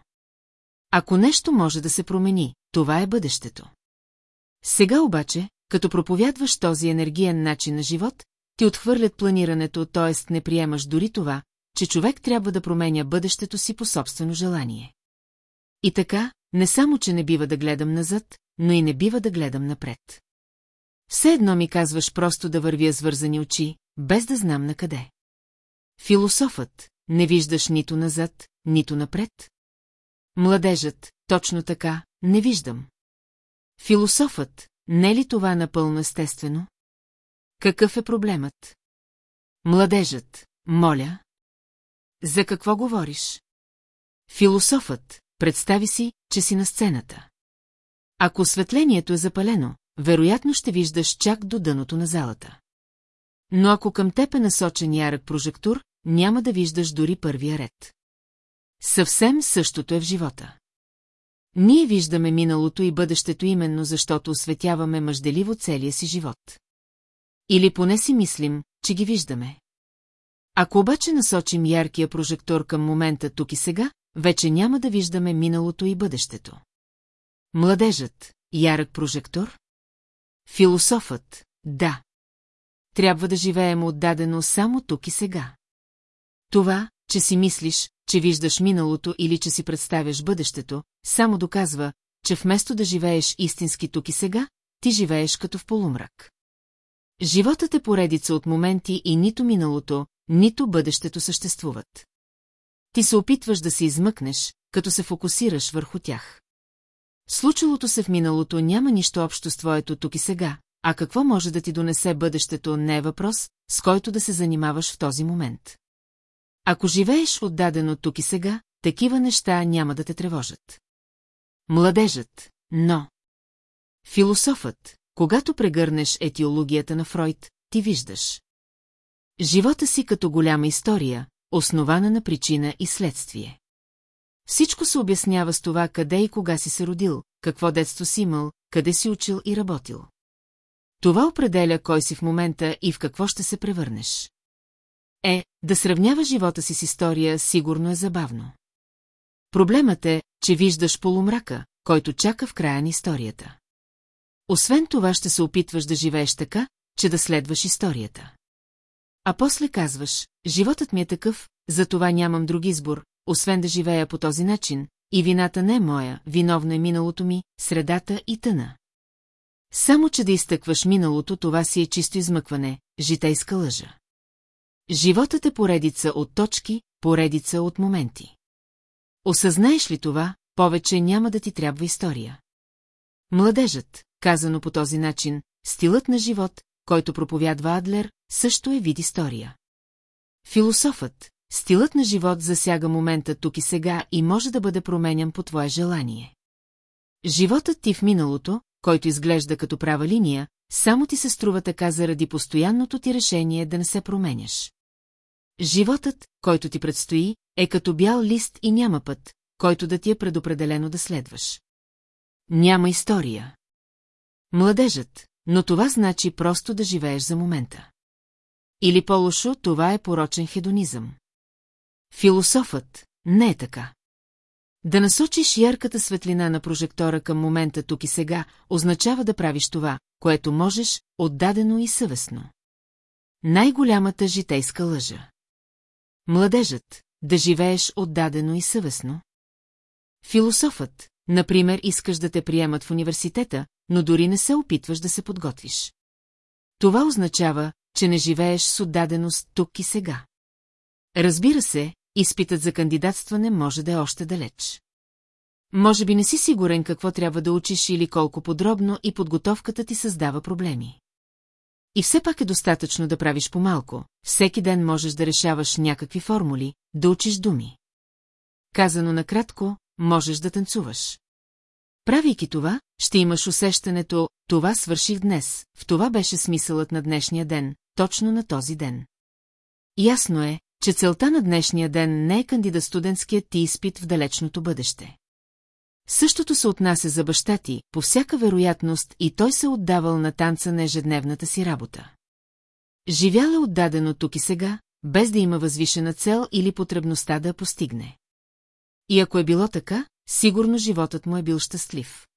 Ако нещо може да се промени, това е бъдещето. Сега обаче, като проповядваш този енергиен начин на живот, ти отхвърлят планирането, т.е. не приемаш дори това, че човек трябва да променя бъдещето си по собствено желание. И така, не само, че не бива да гледам назад, но и не бива да гледам напред. Все едно ми казваш просто да вървя с вързани очи, без да знам на къде. Философът, не виждаш нито назад, нито напред? Младежът, точно така, не виждам. Философът, не е ли това напълно естествено? Какъв е проблемът? Младежът, моля. За какво говориш? Философът, представи си, че си на сцената. Ако осветлението е запалено, вероятно ще виждаш чак до дъното на залата. Но ако към теб е насочен ярък прожектор, няма да виждаш дори първия ред. Съвсем същото е в живота. Ние виждаме миналото и бъдещето именно защото осветяваме мъжделиво целия си живот. Или поне си мислим, че ги виждаме. Ако обаче насочим яркия прожектор към момента тук и сега, вече няма да виждаме миналото и бъдещето. Младежът, ярък прожектор? Философът, да. Трябва да живеем отдадено само тук и сега. Това, че си мислиш, че виждаш миналото или че си представяш бъдещето, само доказва, че вместо да живееш истински тук и сега, ти живееш като в полумрак. Животът е поредица от моменти и нито миналото, нито бъдещето съществуват. Ти се опитваш да се измъкнеш, като се фокусираш върху тях. Случилото се в миналото няма нищо общо с твоето тук и сега, а какво може да ти донесе бъдещето не е въпрос, с който да се занимаваш в този момент. Ако живееш отдадено тук и сега, такива неща няма да те тревожат. Младежът, но... Философът, когато прегърнеш етиологията на Фройд, ти виждаш. Живота си като голяма история, основана на причина и следствие. Всичко се обяснява с това къде и кога си се родил, какво детство си имал, къде си учил и работил. Това определя кой си в момента и в какво ще се превърнеш. Е, да сравнява живота си с история сигурно е забавно. Проблемът е, че виждаш полумрака, който чака в края на историята. Освен това ще се опитваш да живееш така, че да следваш историята. А после казваш, животът ми е такъв, затова нямам друг избор, освен да живея по този начин, и вината не е моя, виновно е миналото ми, средата и тъна. Само, че да изтъкваш миналото, това си е чисто измъкване, житейска лъжа. Животът е поредица от точки, поредица от моменти. Осъзнаеш ли това, повече няма да ти трябва история. Младежът, казано по този начин, стилът на живот, който проповядва Адлер, също е вид история. Философът, стилът на живот засяга момента тук и сега и може да бъде променян по твое желание. Животът ти в миналото, който изглежда като права линия, само ти се струва така заради постоянното ти решение да не се променяш. Животът, който ти предстои, е като бял лист и няма път, който да ти е предопределено да следваш. Няма история. Младежът, но това значи просто да живееш за момента. Или по-лошо, това е порочен хедонизъм. Философът не е така. Да насочиш ярката светлина на прожектора към момента тук и сега, означава да правиш това, което можеш, отдадено и съвестно. Най-голямата житейска лъжа. Младежът, да живееш отдадено и съвестно. Философът, например, искаш да те приемат в университета, но дори не се опитваш да се подготвиш. Това означава, че не живееш с отдаденост тук и сега. Разбира се, изпитът за кандидатстване може да е още далеч. Може би не си сигурен какво трябва да учиш или колко подробно и подготовката ти създава проблеми. И все пак е достатъчно да правиш по-малко, всеки ден можеш да решаваш някакви формули, да учиш думи. Казано накратко, можеш да танцуваш. Правейки това, ще имаш усещането, това свърших днес, в това беше смисълът на днешния ден, точно на този ден. Ясно е, че целта на днешния ден не е кандидат студентският ти изпит в далечното бъдеще. Същото се отнася за баща ти, по всяка вероятност и той се отдавал на танца на ежедневната си работа. Живял е отдадено тук и сега, без да има възвишена цел или потребността да я постигне. И ако е било така, сигурно животът му е бил щастлив.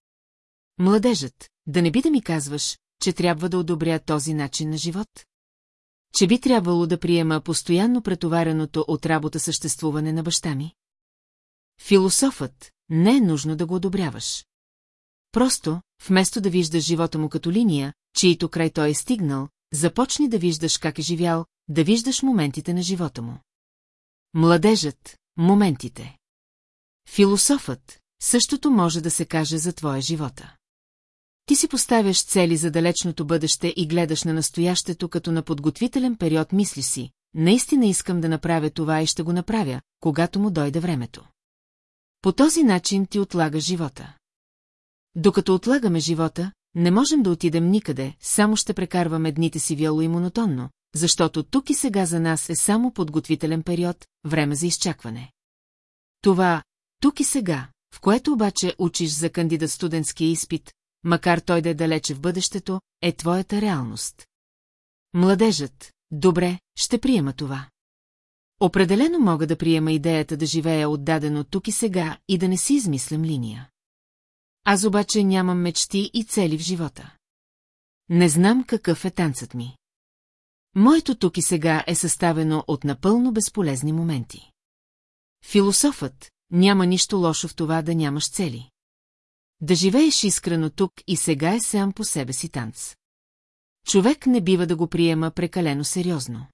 Младежът, да не би да ми казваш, че трябва да одобря този начин на живот? Че би трябвало да приема постоянно претовареното от работа съществуване на баща ми? Философът не е нужно да го одобряваш. Просто, вместо да виждаш живота му като линия, чието край той е стигнал, започни да виждаш как е живял, да виждаш моментите на живота му. Младежът – моментите. Философът – същото може да се каже за твоя живота. Ти си поставяш цели за далечното бъдеще и гледаш на настоящето като на подготвителен период мисли си, наистина искам да направя това и ще го направя, когато му дойде времето. По този начин ти отлагаш живота. Докато отлагаме живота, не можем да отидем никъде, само ще прекарваме дните си вяло и монотонно, защото тук и сега за нас е само подготвителен период, време за изчакване. Това, тук и сега, в което обаче учиш за кандидат студентския изпит, макар той да е далече в бъдещето, е твоята реалност. Младежът, добре, ще приема това. Определено мога да приема идеята да живея отдадено тук и сега и да не си измислям линия. Аз обаче нямам мечти и цели в живота. Не знам какъв е танцът ми. Моето тук и сега е съставено от напълно безполезни моменти. Философът няма нищо лошо в това да нямаш цели. Да живееш искрено тук и сега е сам по себе си танц. Човек не бива да го приема прекалено сериозно.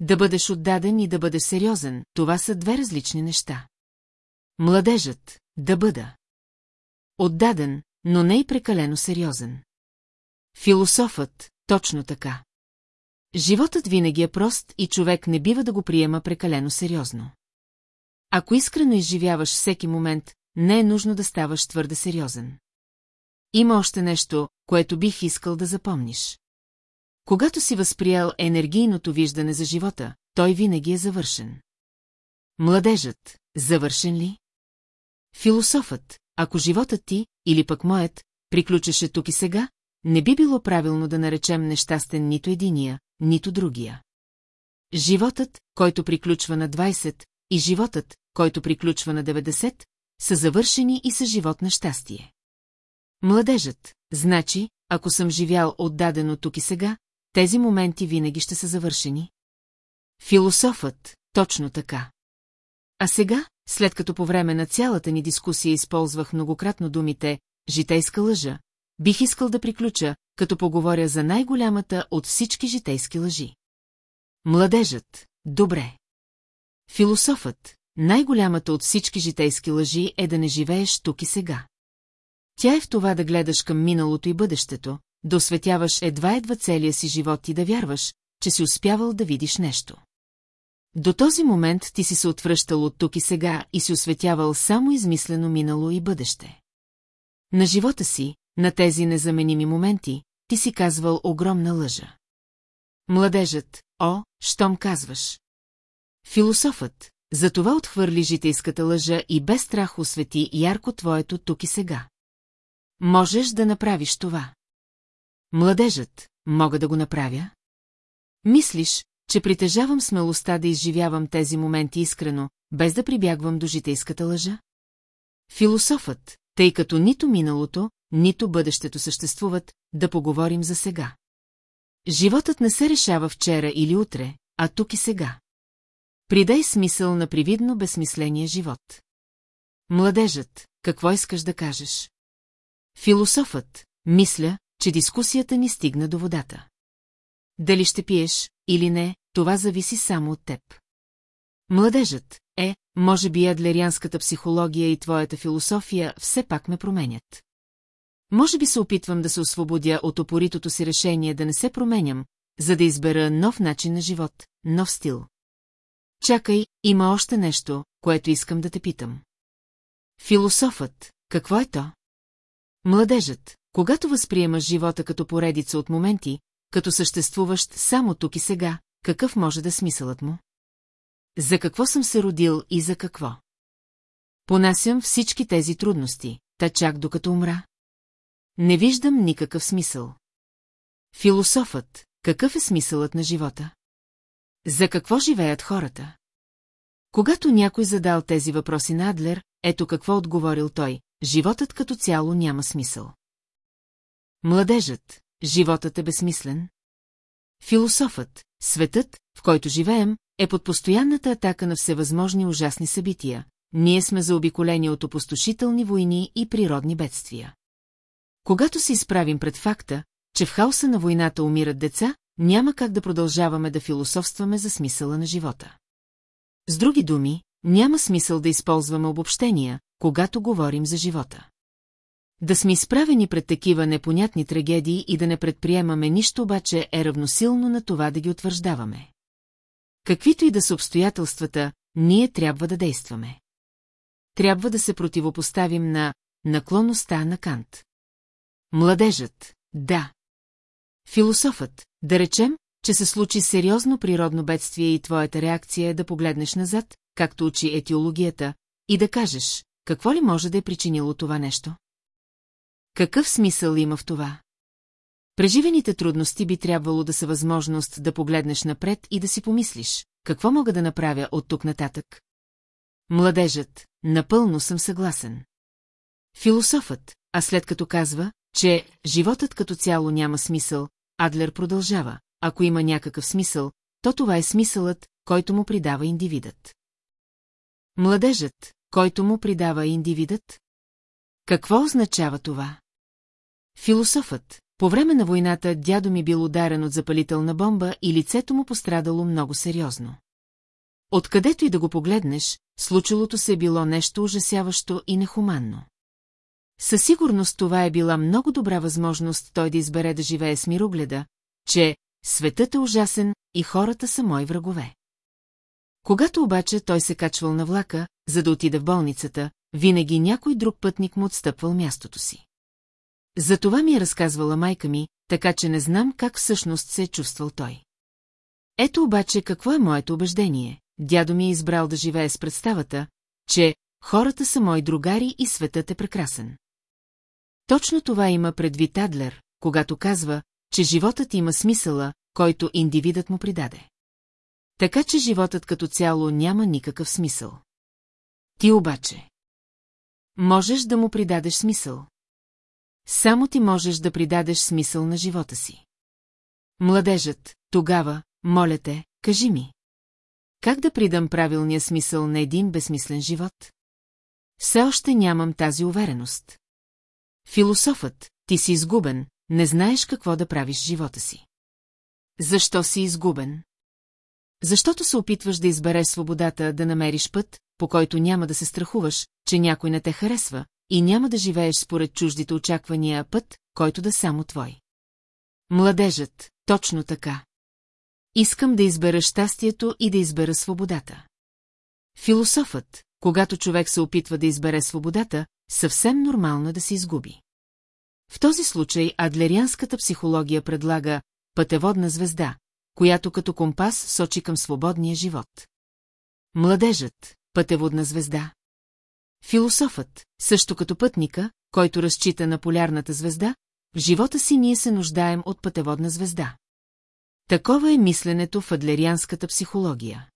Да бъдеш отдаден и да бъдеш сериозен, това са две различни неща. Младежът, да бъда. Отдаден, но не и прекалено сериозен. Философът, точно така. Животът винаги е прост и човек не бива да го приема прекалено сериозно. Ако искрено изживяваш всеки момент, не е нужно да ставаш твърде сериозен. Има още нещо, което бих искал да запомниш. Когато си възприял енергийното виждане за живота, той винаги е завършен. Младежът, завършен ли? Философът, ако животът ти, или пък моят, приключеше тук и сега, не би било правилно да наречем нещастен нито единия, нито другия. Животът, който приключва на 20, и животът, който приключва на 90, са завършени и са живот на щастие. Младежът, значи, ако съм живял отдадено тук и сега, тези моменти винаги ще са завършени. Философът, точно така. А сега, след като по време на цялата ни дискусия използвах многократно думите «житейска лъжа», бих искал да приключа, като поговоря за най-голямата от всички житейски лъжи. Младежът, добре. Философът, най-голямата от всички житейски лъжи е да не живееш тук и сега. Тя е в това да гледаш към миналото и бъдещето, да осветяваш едва-едва целия си живот и да вярваш, че си успявал да видиш нещо. До този момент ти си се отвръщал от тук и сега и си осветявал само измислено минало и бъдеще. На живота си, на тези незаменими моменти, ти си казвал огромна лъжа. Младежът, о, щом казваш. Философът, затова отхвърли житейската лъжа и без страх освети ярко твоето тук и сега. Можеш да направиш това. Младежът, мога да го направя? Мислиш, че притежавам смелостта да изживявам тези моменти искрено, без да прибягвам до житейската лъжа? Философът, тъй като нито миналото, нито бъдещето съществуват, да поговорим за сега. Животът не се решава вчера или утре, а тук и сега. Придай смисъл на привидно безсмисления живот. Младежът, какво искаш да кажеш? Философът, мисля, че дискусията ни стигна до водата. Дали ще пиеш или не, това зависи само от теб. Младежът е, може би адлерианската психология и твоята философия все пак ме променят. Може би се опитвам да се освободя от опоритото си решение да не се променям, за да избера нов начин на живот, нов стил. Чакай, има още нещо, което искам да те питам. Философът, какво е то? Младежът, когато възприемаш живота като поредица от моменти, като съществуващ само тук и сега, какъв може да е смисълът му? За какво съм се родил и за какво? Понасям всички тези трудности, та чак докато умра. Не виждам никакъв смисъл. Философът, какъв е смисълът на живота? За какво живеят хората? Когато някой задал тези въпроси на Адлер, ето какво отговорил той – животът като цяло няма смисъл. Младежът, животът е безсмислен. Философът, светът, в който живеем, е под постоянната атака на всевъзможни ужасни събития. Ние сме заобиколени от опустошителни войни и природни бедствия. Когато се изправим пред факта, че в хаоса на войната умират деца, няма как да продължаваме да философстваме за смисъла на живота. С други думи, няма смисъл да използваме обобщения, когато говорим за живота. Да сме изправени пред такива непонятни трагедии и да не предприемаме нищо обаче е равносилно на това да ги утвърждаваме. Каквито и да са обстоятелствата, ние трябва да действаме. Трябва да се противопоставим на наклонността на Кант. Младежът, да. Философът, да речем, че се случи сериозно природно бедствие и твоята реакция е да погледнеш назад, както учи етиологията, и да кажеш, какво ли може да е причинило това нещо? Какъв смисъл има в това? Преживените трудности би трябвало да са възможност да погледнеш напред и да си помислиш, какво мога да направя от тук нататък? Младежът, напълно съм съгласен. Философът, а след като казва, че животът като цяло няма смисъл, Адлер продължава, ако има някакъв смисъл, то това е смисълът, който му придава индивидът. Младежът, който му придава индивидът? Какво означава това? Философът, по време на войната дядо ми бил ударен от запалителна бомба и лицето му пострадало много сериозно. Откъдето и да го погледнеш, случилото се е било нещо ужасяващо и нехуманно. Със сигурност това е била много добра възможност той да избере да живее с мирогледа, че светът е ужасен и хората са мои врагове. Когато обаче той се качвал на влака, за да отида в болницата, винаги някой друг пътник му отстъпвал мястото си. За това ми е разказвала майка ми, така че не знам как всъщност се е чувствал той. Ето обаче какво е моето убеждение. Дядо ми е избрал да живее с представата, че хората са мои другари и светът е прекрасен. Точно това има предвид Адлер, когато казва, че животът има смисъла, който индивидът му придаде. Така че животът като цяло няма никакъв смисъл. Ти обаче. Можеш да му придадеш смисъл. Само ти можеш да придадеш смисъл на живота си. Младежът, тогава, моля те, кажи ми. Как да придам правилния смисъл на един безсмислен живот? Все още нямам тази увереност. Философът, ти си изгубен, не знаеш какво да правиш живота си. Защо си изгубен? Защото се опитваш да избереш свободата, да намериш път, по който няма да се страхуваш, че някой не те харесва, и няма да живееш според чуждите очаквания път, който да само твой. Младежът, точно така. Искам да избера щастието и да избера свободата. Философът, когато човек се опитва да избере свободата, съвсем нормално да се изгуби. В този случай адлерианската психология предлага пътеводна звезда, която като компас сочи към свободния живот. Младежът, пътеводна звезда. Философът, също като пътника, който разчита на полярната звезда, в живота си ние се нуждаем от пътеводна звезда. Такова е мисленето в адлерианската психология.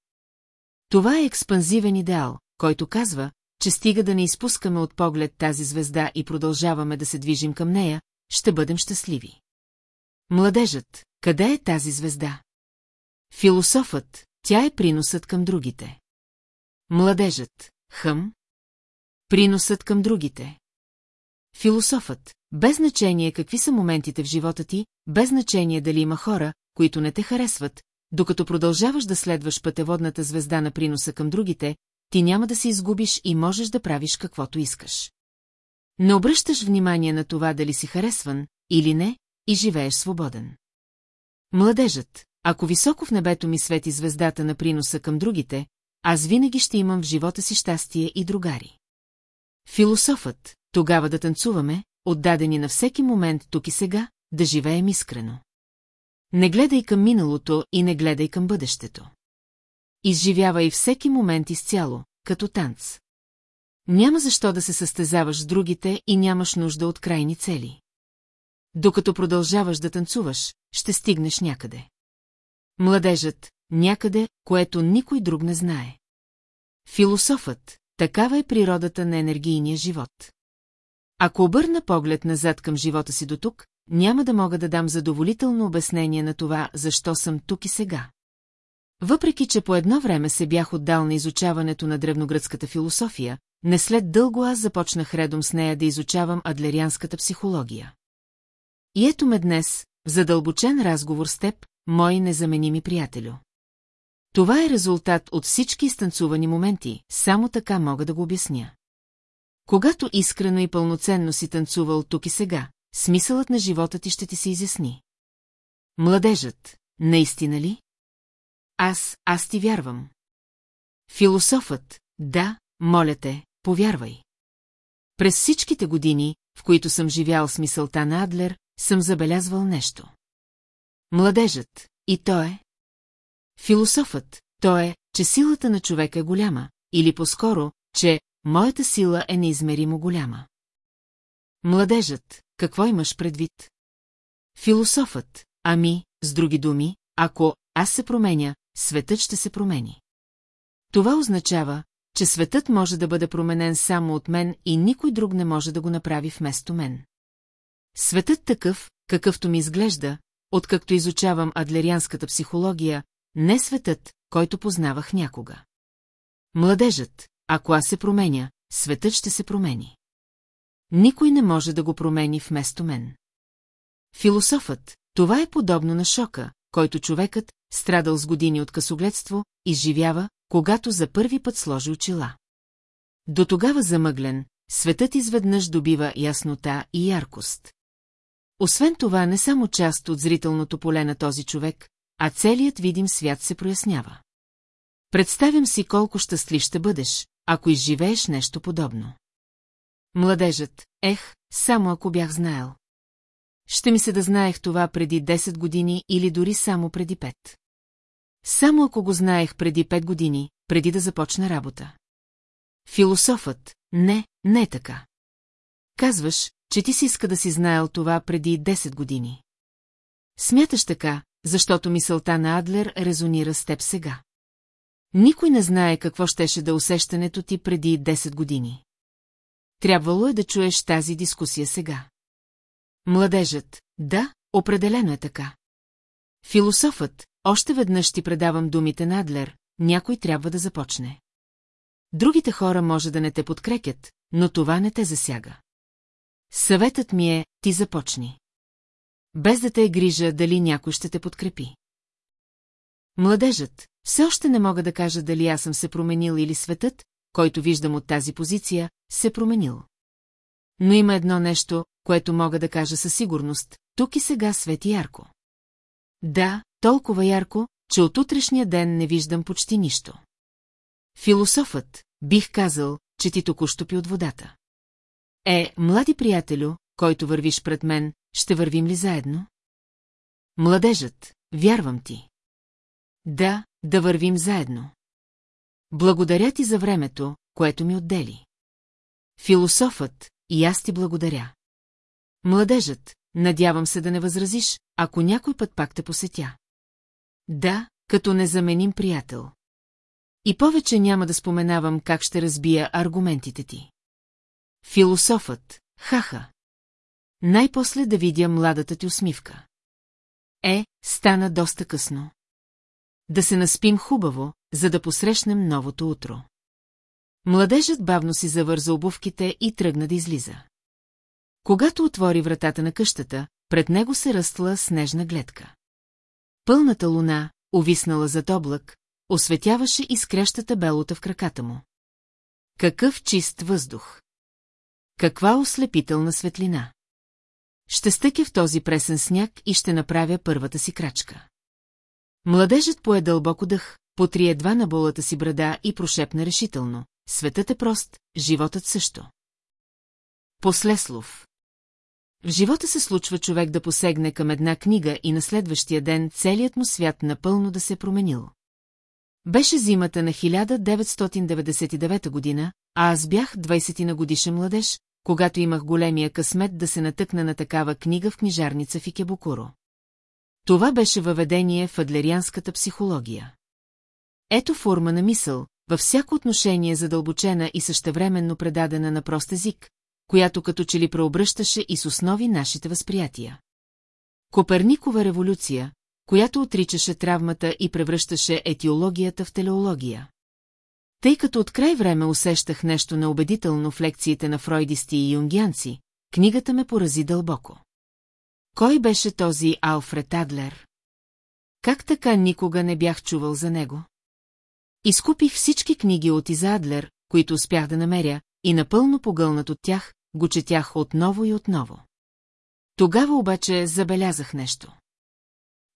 Това е експанзивен идеал, който казва, че стига да не изпускаме от поглед тази звезда и продължаваме да се движим към нея, ще бъдем щастливи. Младежът, къде е тази звезда? Философът, тя е приносът към другите. Младежът, хъм. Приносът към другите. Философът, без значение какви са моментите в живота ти, без значение дали има хора, които не те харесват, докато продължаваш да следваш пътеводната звезда на приноса към другите, ти няма да се изгубиш и можеш да правиш каквото искаш. Не обръщаш внимание на това дали си харесван или не и живееш свободен. Младежът, ако високо в небето ми свети звездата на приноса към другите, аз винаги ще имам в живота си щастие и другари. Философът, тогава да танцуваме, отдадени на всеки момент тук и сега, да живеем искрено. Не гледай към миналото и не гледай към бъдещето. Изживявай всеки момент изцяло, като танц. Няма защо да се състезаваш с другите и нямаш нужда от крайни цели. Докато продължаваш да танцуваш, ще стигнеш някъде. Младежът, някъде, което никой друг не знае. Философът, такава е природата на енергийния живот. Ако обърна поглед назад към живота си до тук, няма да мога да дам задоволително обяснение на това, защо съм тук и сега. Въпреки, че по едно време се бях отдал на изучаването на древногръцката философия, не след дълго аз започнах редом с нея да изучавам адлерианската психология. И ето ме днес, в задълбочен разговор с теб, мои незаменими приятелю. Това е резултат от всички изтанцувани моменти, само така мога да го обясня. Когато искрено и пълноценно си танцувал тук и сега, смисълът на живота ти ще ти се изясни. Младежът, наистина ли? Аз, аз ти вярвам. Философът, да, моля те, повярвай. През всичките години, в които съм живял с мисълта на Адлер, съм забелязвал нещо. Младежът, и то е. Философът, то е, че силата на човека е голяма, или по-скоро, че моята сила е неизмеримо голяма. Младежът, какво имаш предвид? Философът, ами, с други думи, ако аз се променя, светът ще се промени. Това означава, че светът може да бъде променен само от мен и никой друг не може да го направи вместо мен. Светът такъв, какъвто ми изглежда, откакто изучавам адлерианската психология, не светът, който познавах някога. Младежът, ако аз се променя, светът ще се промени. Никой не може да го промени вместо мен. Философът, това е подобно на шока, който човекът, страдал с години от късогледство, изживява, когато за първи път сложи очила. До тогава замъглен, светът изведнъж добива яснота и яркост. Освен това, не само част от зрителното поле на този човек, а целият видим свят се прояснява. Представям си колко щастлив ще бъдеш, ако изживееш нещо подобно. Младежът, ех, само ако бях знаел. Ще ми се да знаех това преди 10 години или дори само преди 5. Само ако го знаех преди 5 години, преди да започна работа. Философът, не, не е така. Казваш, че ти си иска да си знаел това преди 10 години. Смяташ така, защото мисълта на Адлер резонира с теб сега. Никой не знае какво щеше да усещането ти преди 10 години. Трябвало е да чуеш тази дискусия сега. Младежът, да, определено е така. Философът, още веднъж ти предавам думите на Адлер, някой трябва да започне. Другите хора може да не те подкрепят, но това не те засяга. Съветът ми е, ти започни. Без да те е грижа дали някой ще те подкрепи. Младежът, все още не мога да кажа дали аз съм се променил или светът, който виждам от тази позиция, се променил. Но има едно нещо, което мога да кажа със сигурност, тук и сега свети ярко. Да, толкова ярко, че от утрешния ден не виждам почти нищо. Философът, бих казал, че ти току-що пи от водата. Е, млади приятелю, който вървиш пред мен, ще вървим ли заедно? Младежът, вярвам ти. Да, да вървим заедно. Благодаря ти за времето, което ми отдели. Философът, и аз ти благодаря. Младежът, надявам се да не възразиш, ако някой път пак те посетя. Да, като незаменим приятел. И повече няма да споменавам как ще разбия аргументите ти. Философът, хаха. Най-после да видя младата ти усмивка. Е, стана доста късно. Да се наспим хубаво, за да посрещнем новото утро. Младежът бавно си завърза обувките и тръгна да излиза. Когато отвори вратата на къщата, пред него се ръстла снежна гледка. Пълната луна, увиснала зад облак, осветяваше изкрещата белота в краката му. Какъв чист въздух! Каква ослепителна светлина! Ще стъкя в този пресен сняг и ще направя първата си крачка. Младежът пое дълбоко дъх, потри едва на болата си брада и прошепна решително. Светът е прост, животът също. Послеслов В живота се случва човек да посегне към една книга и на следващия ден целият му свят напълно да се е променил. Беше зимата на 1999 година, а аз бях 20 на годишен младеж, когато имах големия късмет да се натъкна на такава книга в книжарница в Икебукуро. Това беше въведение в адлерианската психология. Ето форма на мисъл, във всяко отношение задълбочена и същевременно предадена на прост език, която като че ли преобръщаше и с основи нашите възприятия. Коперникова революция, която отричаше травмата и превръщаше етиологията в телеология. Тъй като от край време усещах нещо неубедително в лекциите на фройдисти и юнгианци, книгата ме порази дълбоко. Кой беше този Алфред Адлер? Как така никога не бях чувал за него? Изкупих всички книги от Иза Адлер, които успях да намеря, и напълно погълнат от тях, го четях отново и отново. Тогава обаче забелязах нещо.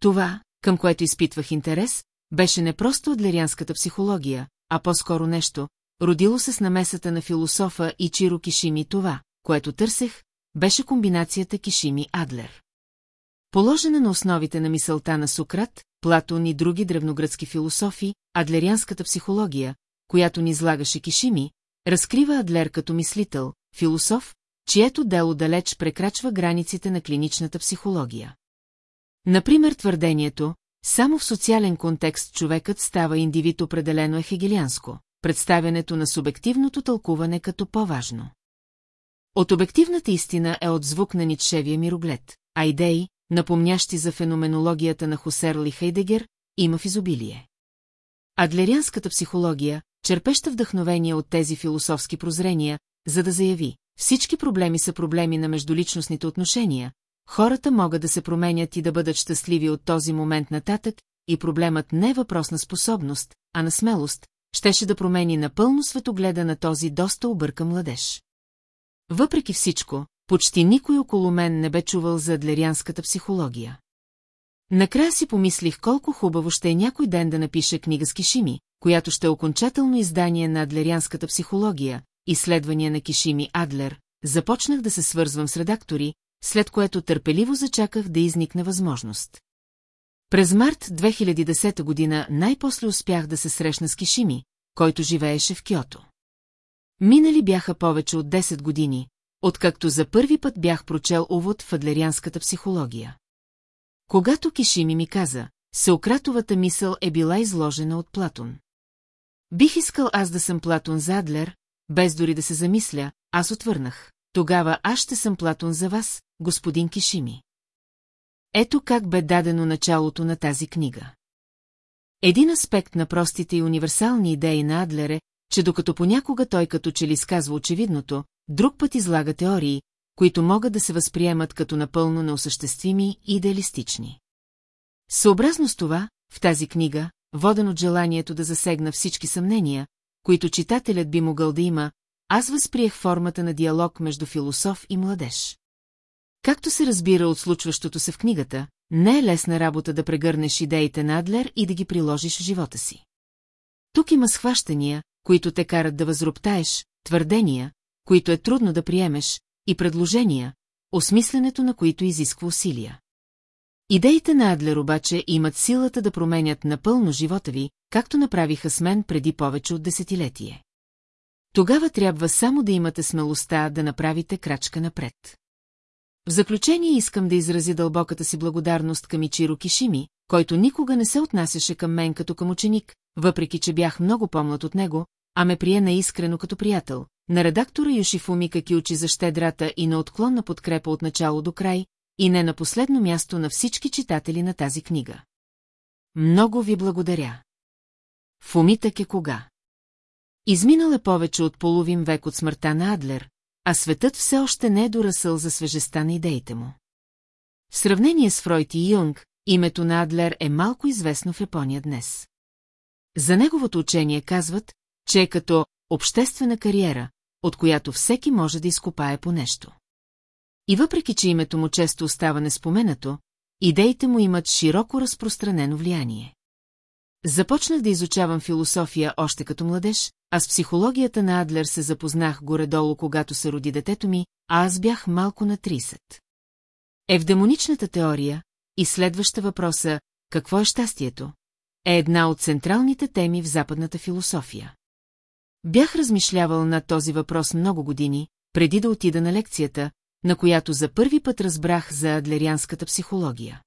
Това, към което изпитвах интерес, беше не просто адлерианската психология, а по-скоро нещо, родило се с намесата на философа и Чиро Кишими това, което търсех, беше комбинацията Кишими-Адлер. Положена на основите на мисълта на Сократ, Платон и други древногръцки философи, адлерианската психология, която ни излагаше Кишими, разкрива Адлер като мислител, философ, чието дело далеч прекрачва границите на клиничната психология. Например твърдението, само в социален контекст човекът става индивид определено е хегелианско, представянето на субективното тълкуване като по-важно. От обективната истина е от звук на Нитшевия мироглед, а идеи, напомнящи за феноменологията на Хусерл и Хейдегер, има в изобилие. Адлерианската психология, черпеща вдъхновение от тези философски прозрения, за да заяви, всички проблеми са проблеми на междуличностните отношения, хората могат да се променят и да бъдат щастливи от този момент нататък, и проблемът не е въпрос на способност, а на смелост, щеше да промени напълно светогледа на този доста обърка младеж. Въпреки всичко, почти никой около мен не бе чувал за адлерианската психология. Накрая си помислих колко хубаво ще е някой ден да напиша книга с Кишими, която ще е окончателно издание на адлерианската психология, изследвания на Кишими Адлер, започнах да се свързвам с редактори, след което търпеливо зачаках да изникне възможност. През март 2010 година най-после успях да се срещна с Кишими, който живееше в Киото. Минали бяха повече от 10 години, откакто за първи път бях прочел увод в адлерианската психология. Когато Кишими ми каза, Сеократовата мисъл е била изложена от Платон. Бих искал аз да съм Платон за Адлер, без дори да се замисля, аз отвърнах. Тогава аз ще съм Платон за вас, господин Кишими. Ето как бе дадено началото на тази книга. Един аспект на простите и универсални идеи на Адлер е, че докато понякога той като че ли сказва очевидното, друг път излага теории, които могат да се възприемат като напълно неосъществими и идеалистични. Съобразно с това, в тази книга, воден от желанието да засегна всички съмнения, които читателят би могъл да има, аз възприех формата на диалог между философ и младеж. Както се разбира от случващото се в книгата, не е лесна работа да прегърнеш идеите на Адлер и да ги приложиш в живота си. Тук има схващания, които те карат да възроптаеш, твърдения, които е трудно да приемеш, и предложения, осмисленето на които изисква усилия. Идеите на Адлер обаче имат силата да променят напълно живота ви, както направиха с мен преди повече от десетилетие. Тогава трябва само да имате смелостта да направите крачка напред. В заключение искам да изрази дълбоката си благодарност към Ичиро Кишими, който никога не се отнасяше към мен като към ученик, въпреки че бях много помлад от него, а ме прие наискрено като приятел, на редактора Йошифуми Какиучи за щедрата и на отклонна подкрепа от начало до край, и не на последно място на всички читатели на тази книга. Много ви благодаря. Фумитък е кога? Изминал е повече от половин век от смъртта на Адлер, а светът все още не е дорасъл за свежестта на идеите му. В сравнение с Фройд и Юнг, името на Адлер е малко известно в Япония днес. За неговото учение казват, че е като обществена кариера, от която всеки може да изкопае по нещо. И въпреки, че името му често остава неспоменато, идеите му имат широко разпространено влияние. Започнах да изучавам философия още като младеж, а с психологията на Адлер се запознах горе-долу, когато се роди детето ми, а аз бях малко на 30. Евдемоничната теория, и следваща въпроса «Какво е щастието?» е една от централните теми в западната философия. Бях размишлявал над този въпрос много години, преди да отида на лекцията, на която за първи път разбрах за адлерианската психология.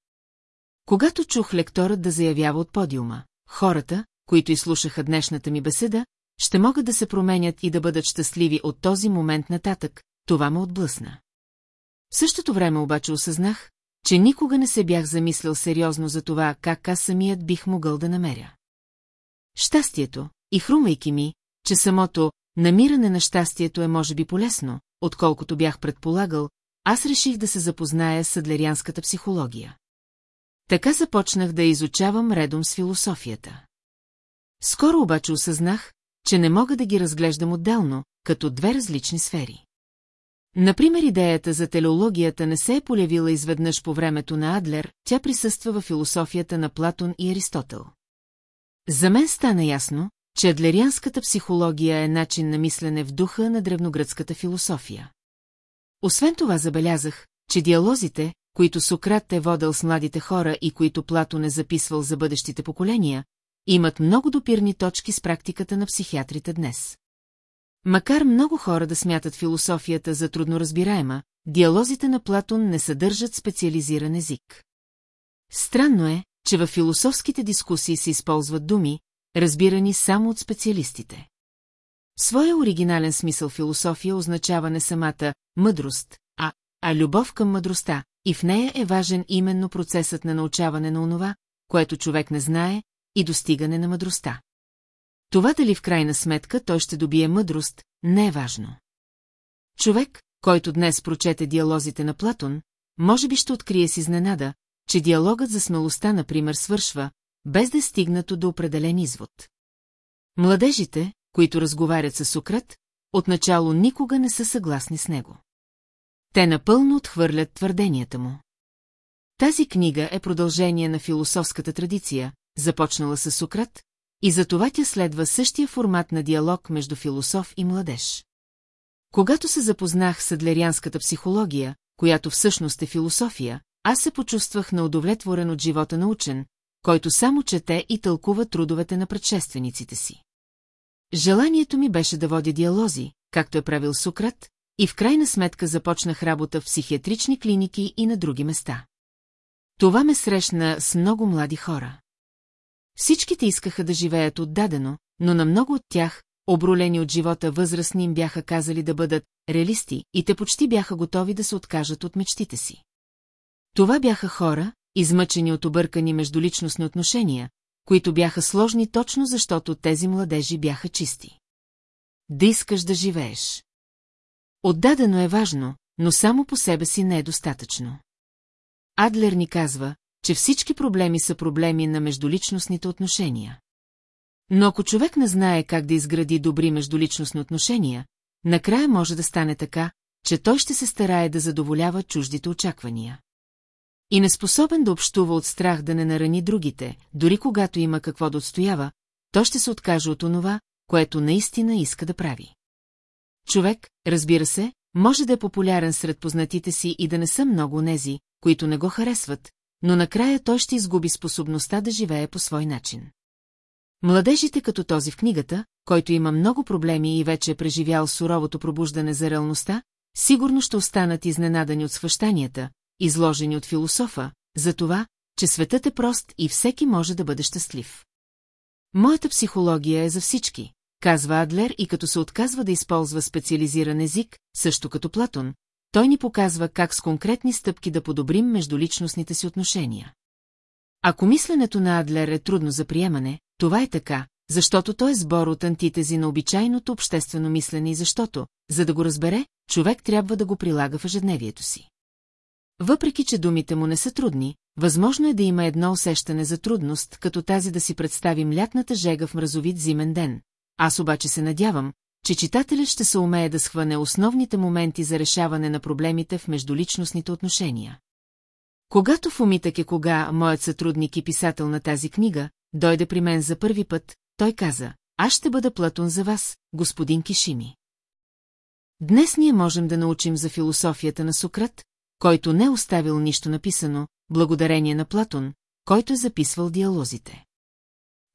Когато чух лекторът да заявява от подиума, хората, които изслушаха днешната ми беседа, ще могат да се променят и да бъдат щастливи от този момент нататък, това ме отблъсна. В същото време обаче осъзнах, че никога не се бях замислял сериозно за това, как аз самият бих могъл да намеря. Щастието, и хрумайки ми, че самото намиране на щастието е може би полезно, отколкото бях предполагал, аз реших да се запозная с адлерианската психология. Така започнах да изучавам редом с философията. Скоро обаче осъзнах, че не мога да ги разглеждам отделно, като две различни сфери. Например, идеята за телеологията не се е полявила изведнъж по времето на Адлер, тя присъства в философията на Платон и Аристотел. За мен стана ясно, че адлерианската психология е начин на мислене в духа на древногръцката философия. Освен това забелязах, че диалозите, които Сократ е водил с младите хора и които Платон е записвал за бъдещите поколения, имат много допирни точки с практиката на психиатрите днес. Макар много хора да смятат философията за трудноразбираема, диалозите на Платон не съдържат специализиран език. Странно е, че в философските дискусии се използват думи, разбирани само от специалистите. В своя оригинален смисъл философия означава не самата мъдрост, а, а любов към мъдростта, и в нея е важен именно процесът на научаване на онова, което човек не знае, и достигане на мъдростта. Това дали в крайна сметка той ще добие мъдрост, не е важно. Човек, който днес прочете диалозите на Платон, може би ще открие с изненада, че диалогът за смелостта, например, свършва, без да стигнато до определен извод. Младежите, които разговарят с Сократ, отначало никога не са съгласни с него. Те напълно отхвърлят твърденията му. Тази книга е продължение на философската традиция, започнала с Сократ, и затова тя следва същия формат на диалог между философ и младеж. Когато се запознах с адлерианската психология, която всъщност е философия, аз се почувствах неудовлетворен от живота на учен, който само чете и тълкува трудовете на предшествениците си. Желанието ми беше да водя диалози, както е правил Сократ, и в крайна сметка започнах работа в психиатрични клиники и на други места. Това ме срещна с много млади хора. Всичките искаха да живеят отдадено, но на много от тях, обролени от живота възрастни им бяха казали да бъдат реалисти и те почти бяха готови да се откажат от мечтите си. Това бяха хора, измъчени от объркани междуличностни отношения, които бяха сложни точно защото тези младежи бяха чисти. Да искаш да живееш. Отдадено е важно, но само по себе си не е достатъчно. Адлер ни казва, че всички проблеми са проблеми на междуличностните отношения. Но ако човек не знае как да изгради добри междуличностни отношения, накрая може да стане така, че той ще се старае да задоволява чуждите очаквания. И неспособен да общува от страх да не нарани другите, дори когато има какво да отстоява, то ще се откаже от онова, което наистина иска да прави. Човек, разбира се, може да е популярен сред познатите си и да не са много нези, които не го харесват, но накрая той ще изгуби способността да живее по свой начин. Младежите като този в книгата, който има много проблеми и вече е преживял суровото пробуждане за реалността, сигурно ще останат изненадани от свъщанията, изложени от философа, за това, че светът е прост и всеки може да бъде щастлив. Моята психология е за всички, казва Адлер и като се отказва да използва специализиран език, също като Платон, той ни показва как с конкретни стъпки да подобрим междуличностните си отношения. Ако мисленето на Адлер е трудно за приемане, това е така, защото той е сбор от антитези на обичайното обществено мислене и защото, за да го разбере, човек трябва да го прилага в ежедневието си. Въпреки, че думите му не са трудни, възможно е да има едно усещане за трудност, като тази да си представим лятната жега в мразовит зимен ден. Аз обаче се надявам, че читателят ще се умее да схване основните моменти за решаване на проблемите в междуличностните отношения. Когато в умитък е кога моят сътрудник и писател на тази книга, дойде при мен за първи път, той каза, аз ще бъда Платон за вас, господин Кишими. Днес ние можем да научим за философията на Сократ, който не е оставил нищо написано, благодарение на Платон, който е записвал диалозите.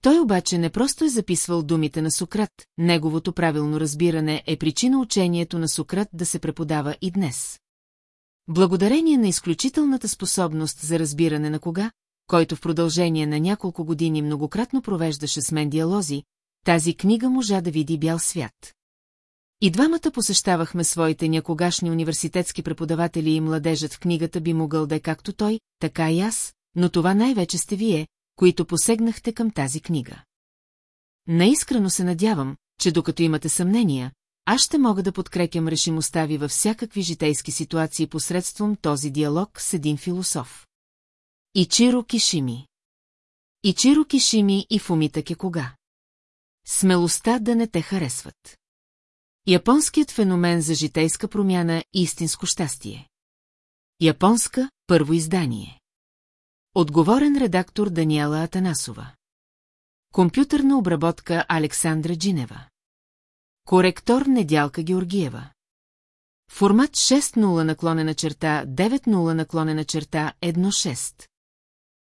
Той обаче не просто е записвал думите на Сократ, неговото правилно разбиране е причина учението на Сократ да се преподава и днес. Благодарение на изключителната способност за разбиране на кога, който в продължение на няколко години многократно провеждаше с мен диалози, тази книга можа да види бял свят. И двамата посещавахме своите някогашни университетски преподаватели и младежът в книгата би могъл да е както той, така и аз, но това най-вече сте вие, които посегнахте към тази книга. Наискрено се надявам, че докато имате съмнения, аз ще мога да подкрепям решимостта ви във всякакви житейски ситуации посредством този диалог с един философ. Ичиро Кишими Ичиро Кишими и Фумита Кекога Смелостта да не те харесват. Японският феномен за житейска промяна и истинско щастие. Японска, първо издание. Отговорен редактор Даниела Атанасова. Компютърна обработка Александра Джинева. Коректор Недялка Георгиева. Формат 6.0 наклонена черта 9.0 наклонена черта 1.6.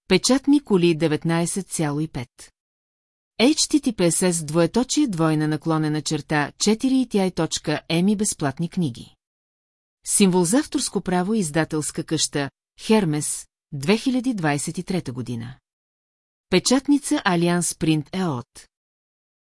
Печатни коли 19,5. HTTPSS двоеточие двойна наклонена черта 4 безплатни книги. Символ за авторско право издателска къща Хермес 2023 година. Печатница Алианс Принт ЕОТ.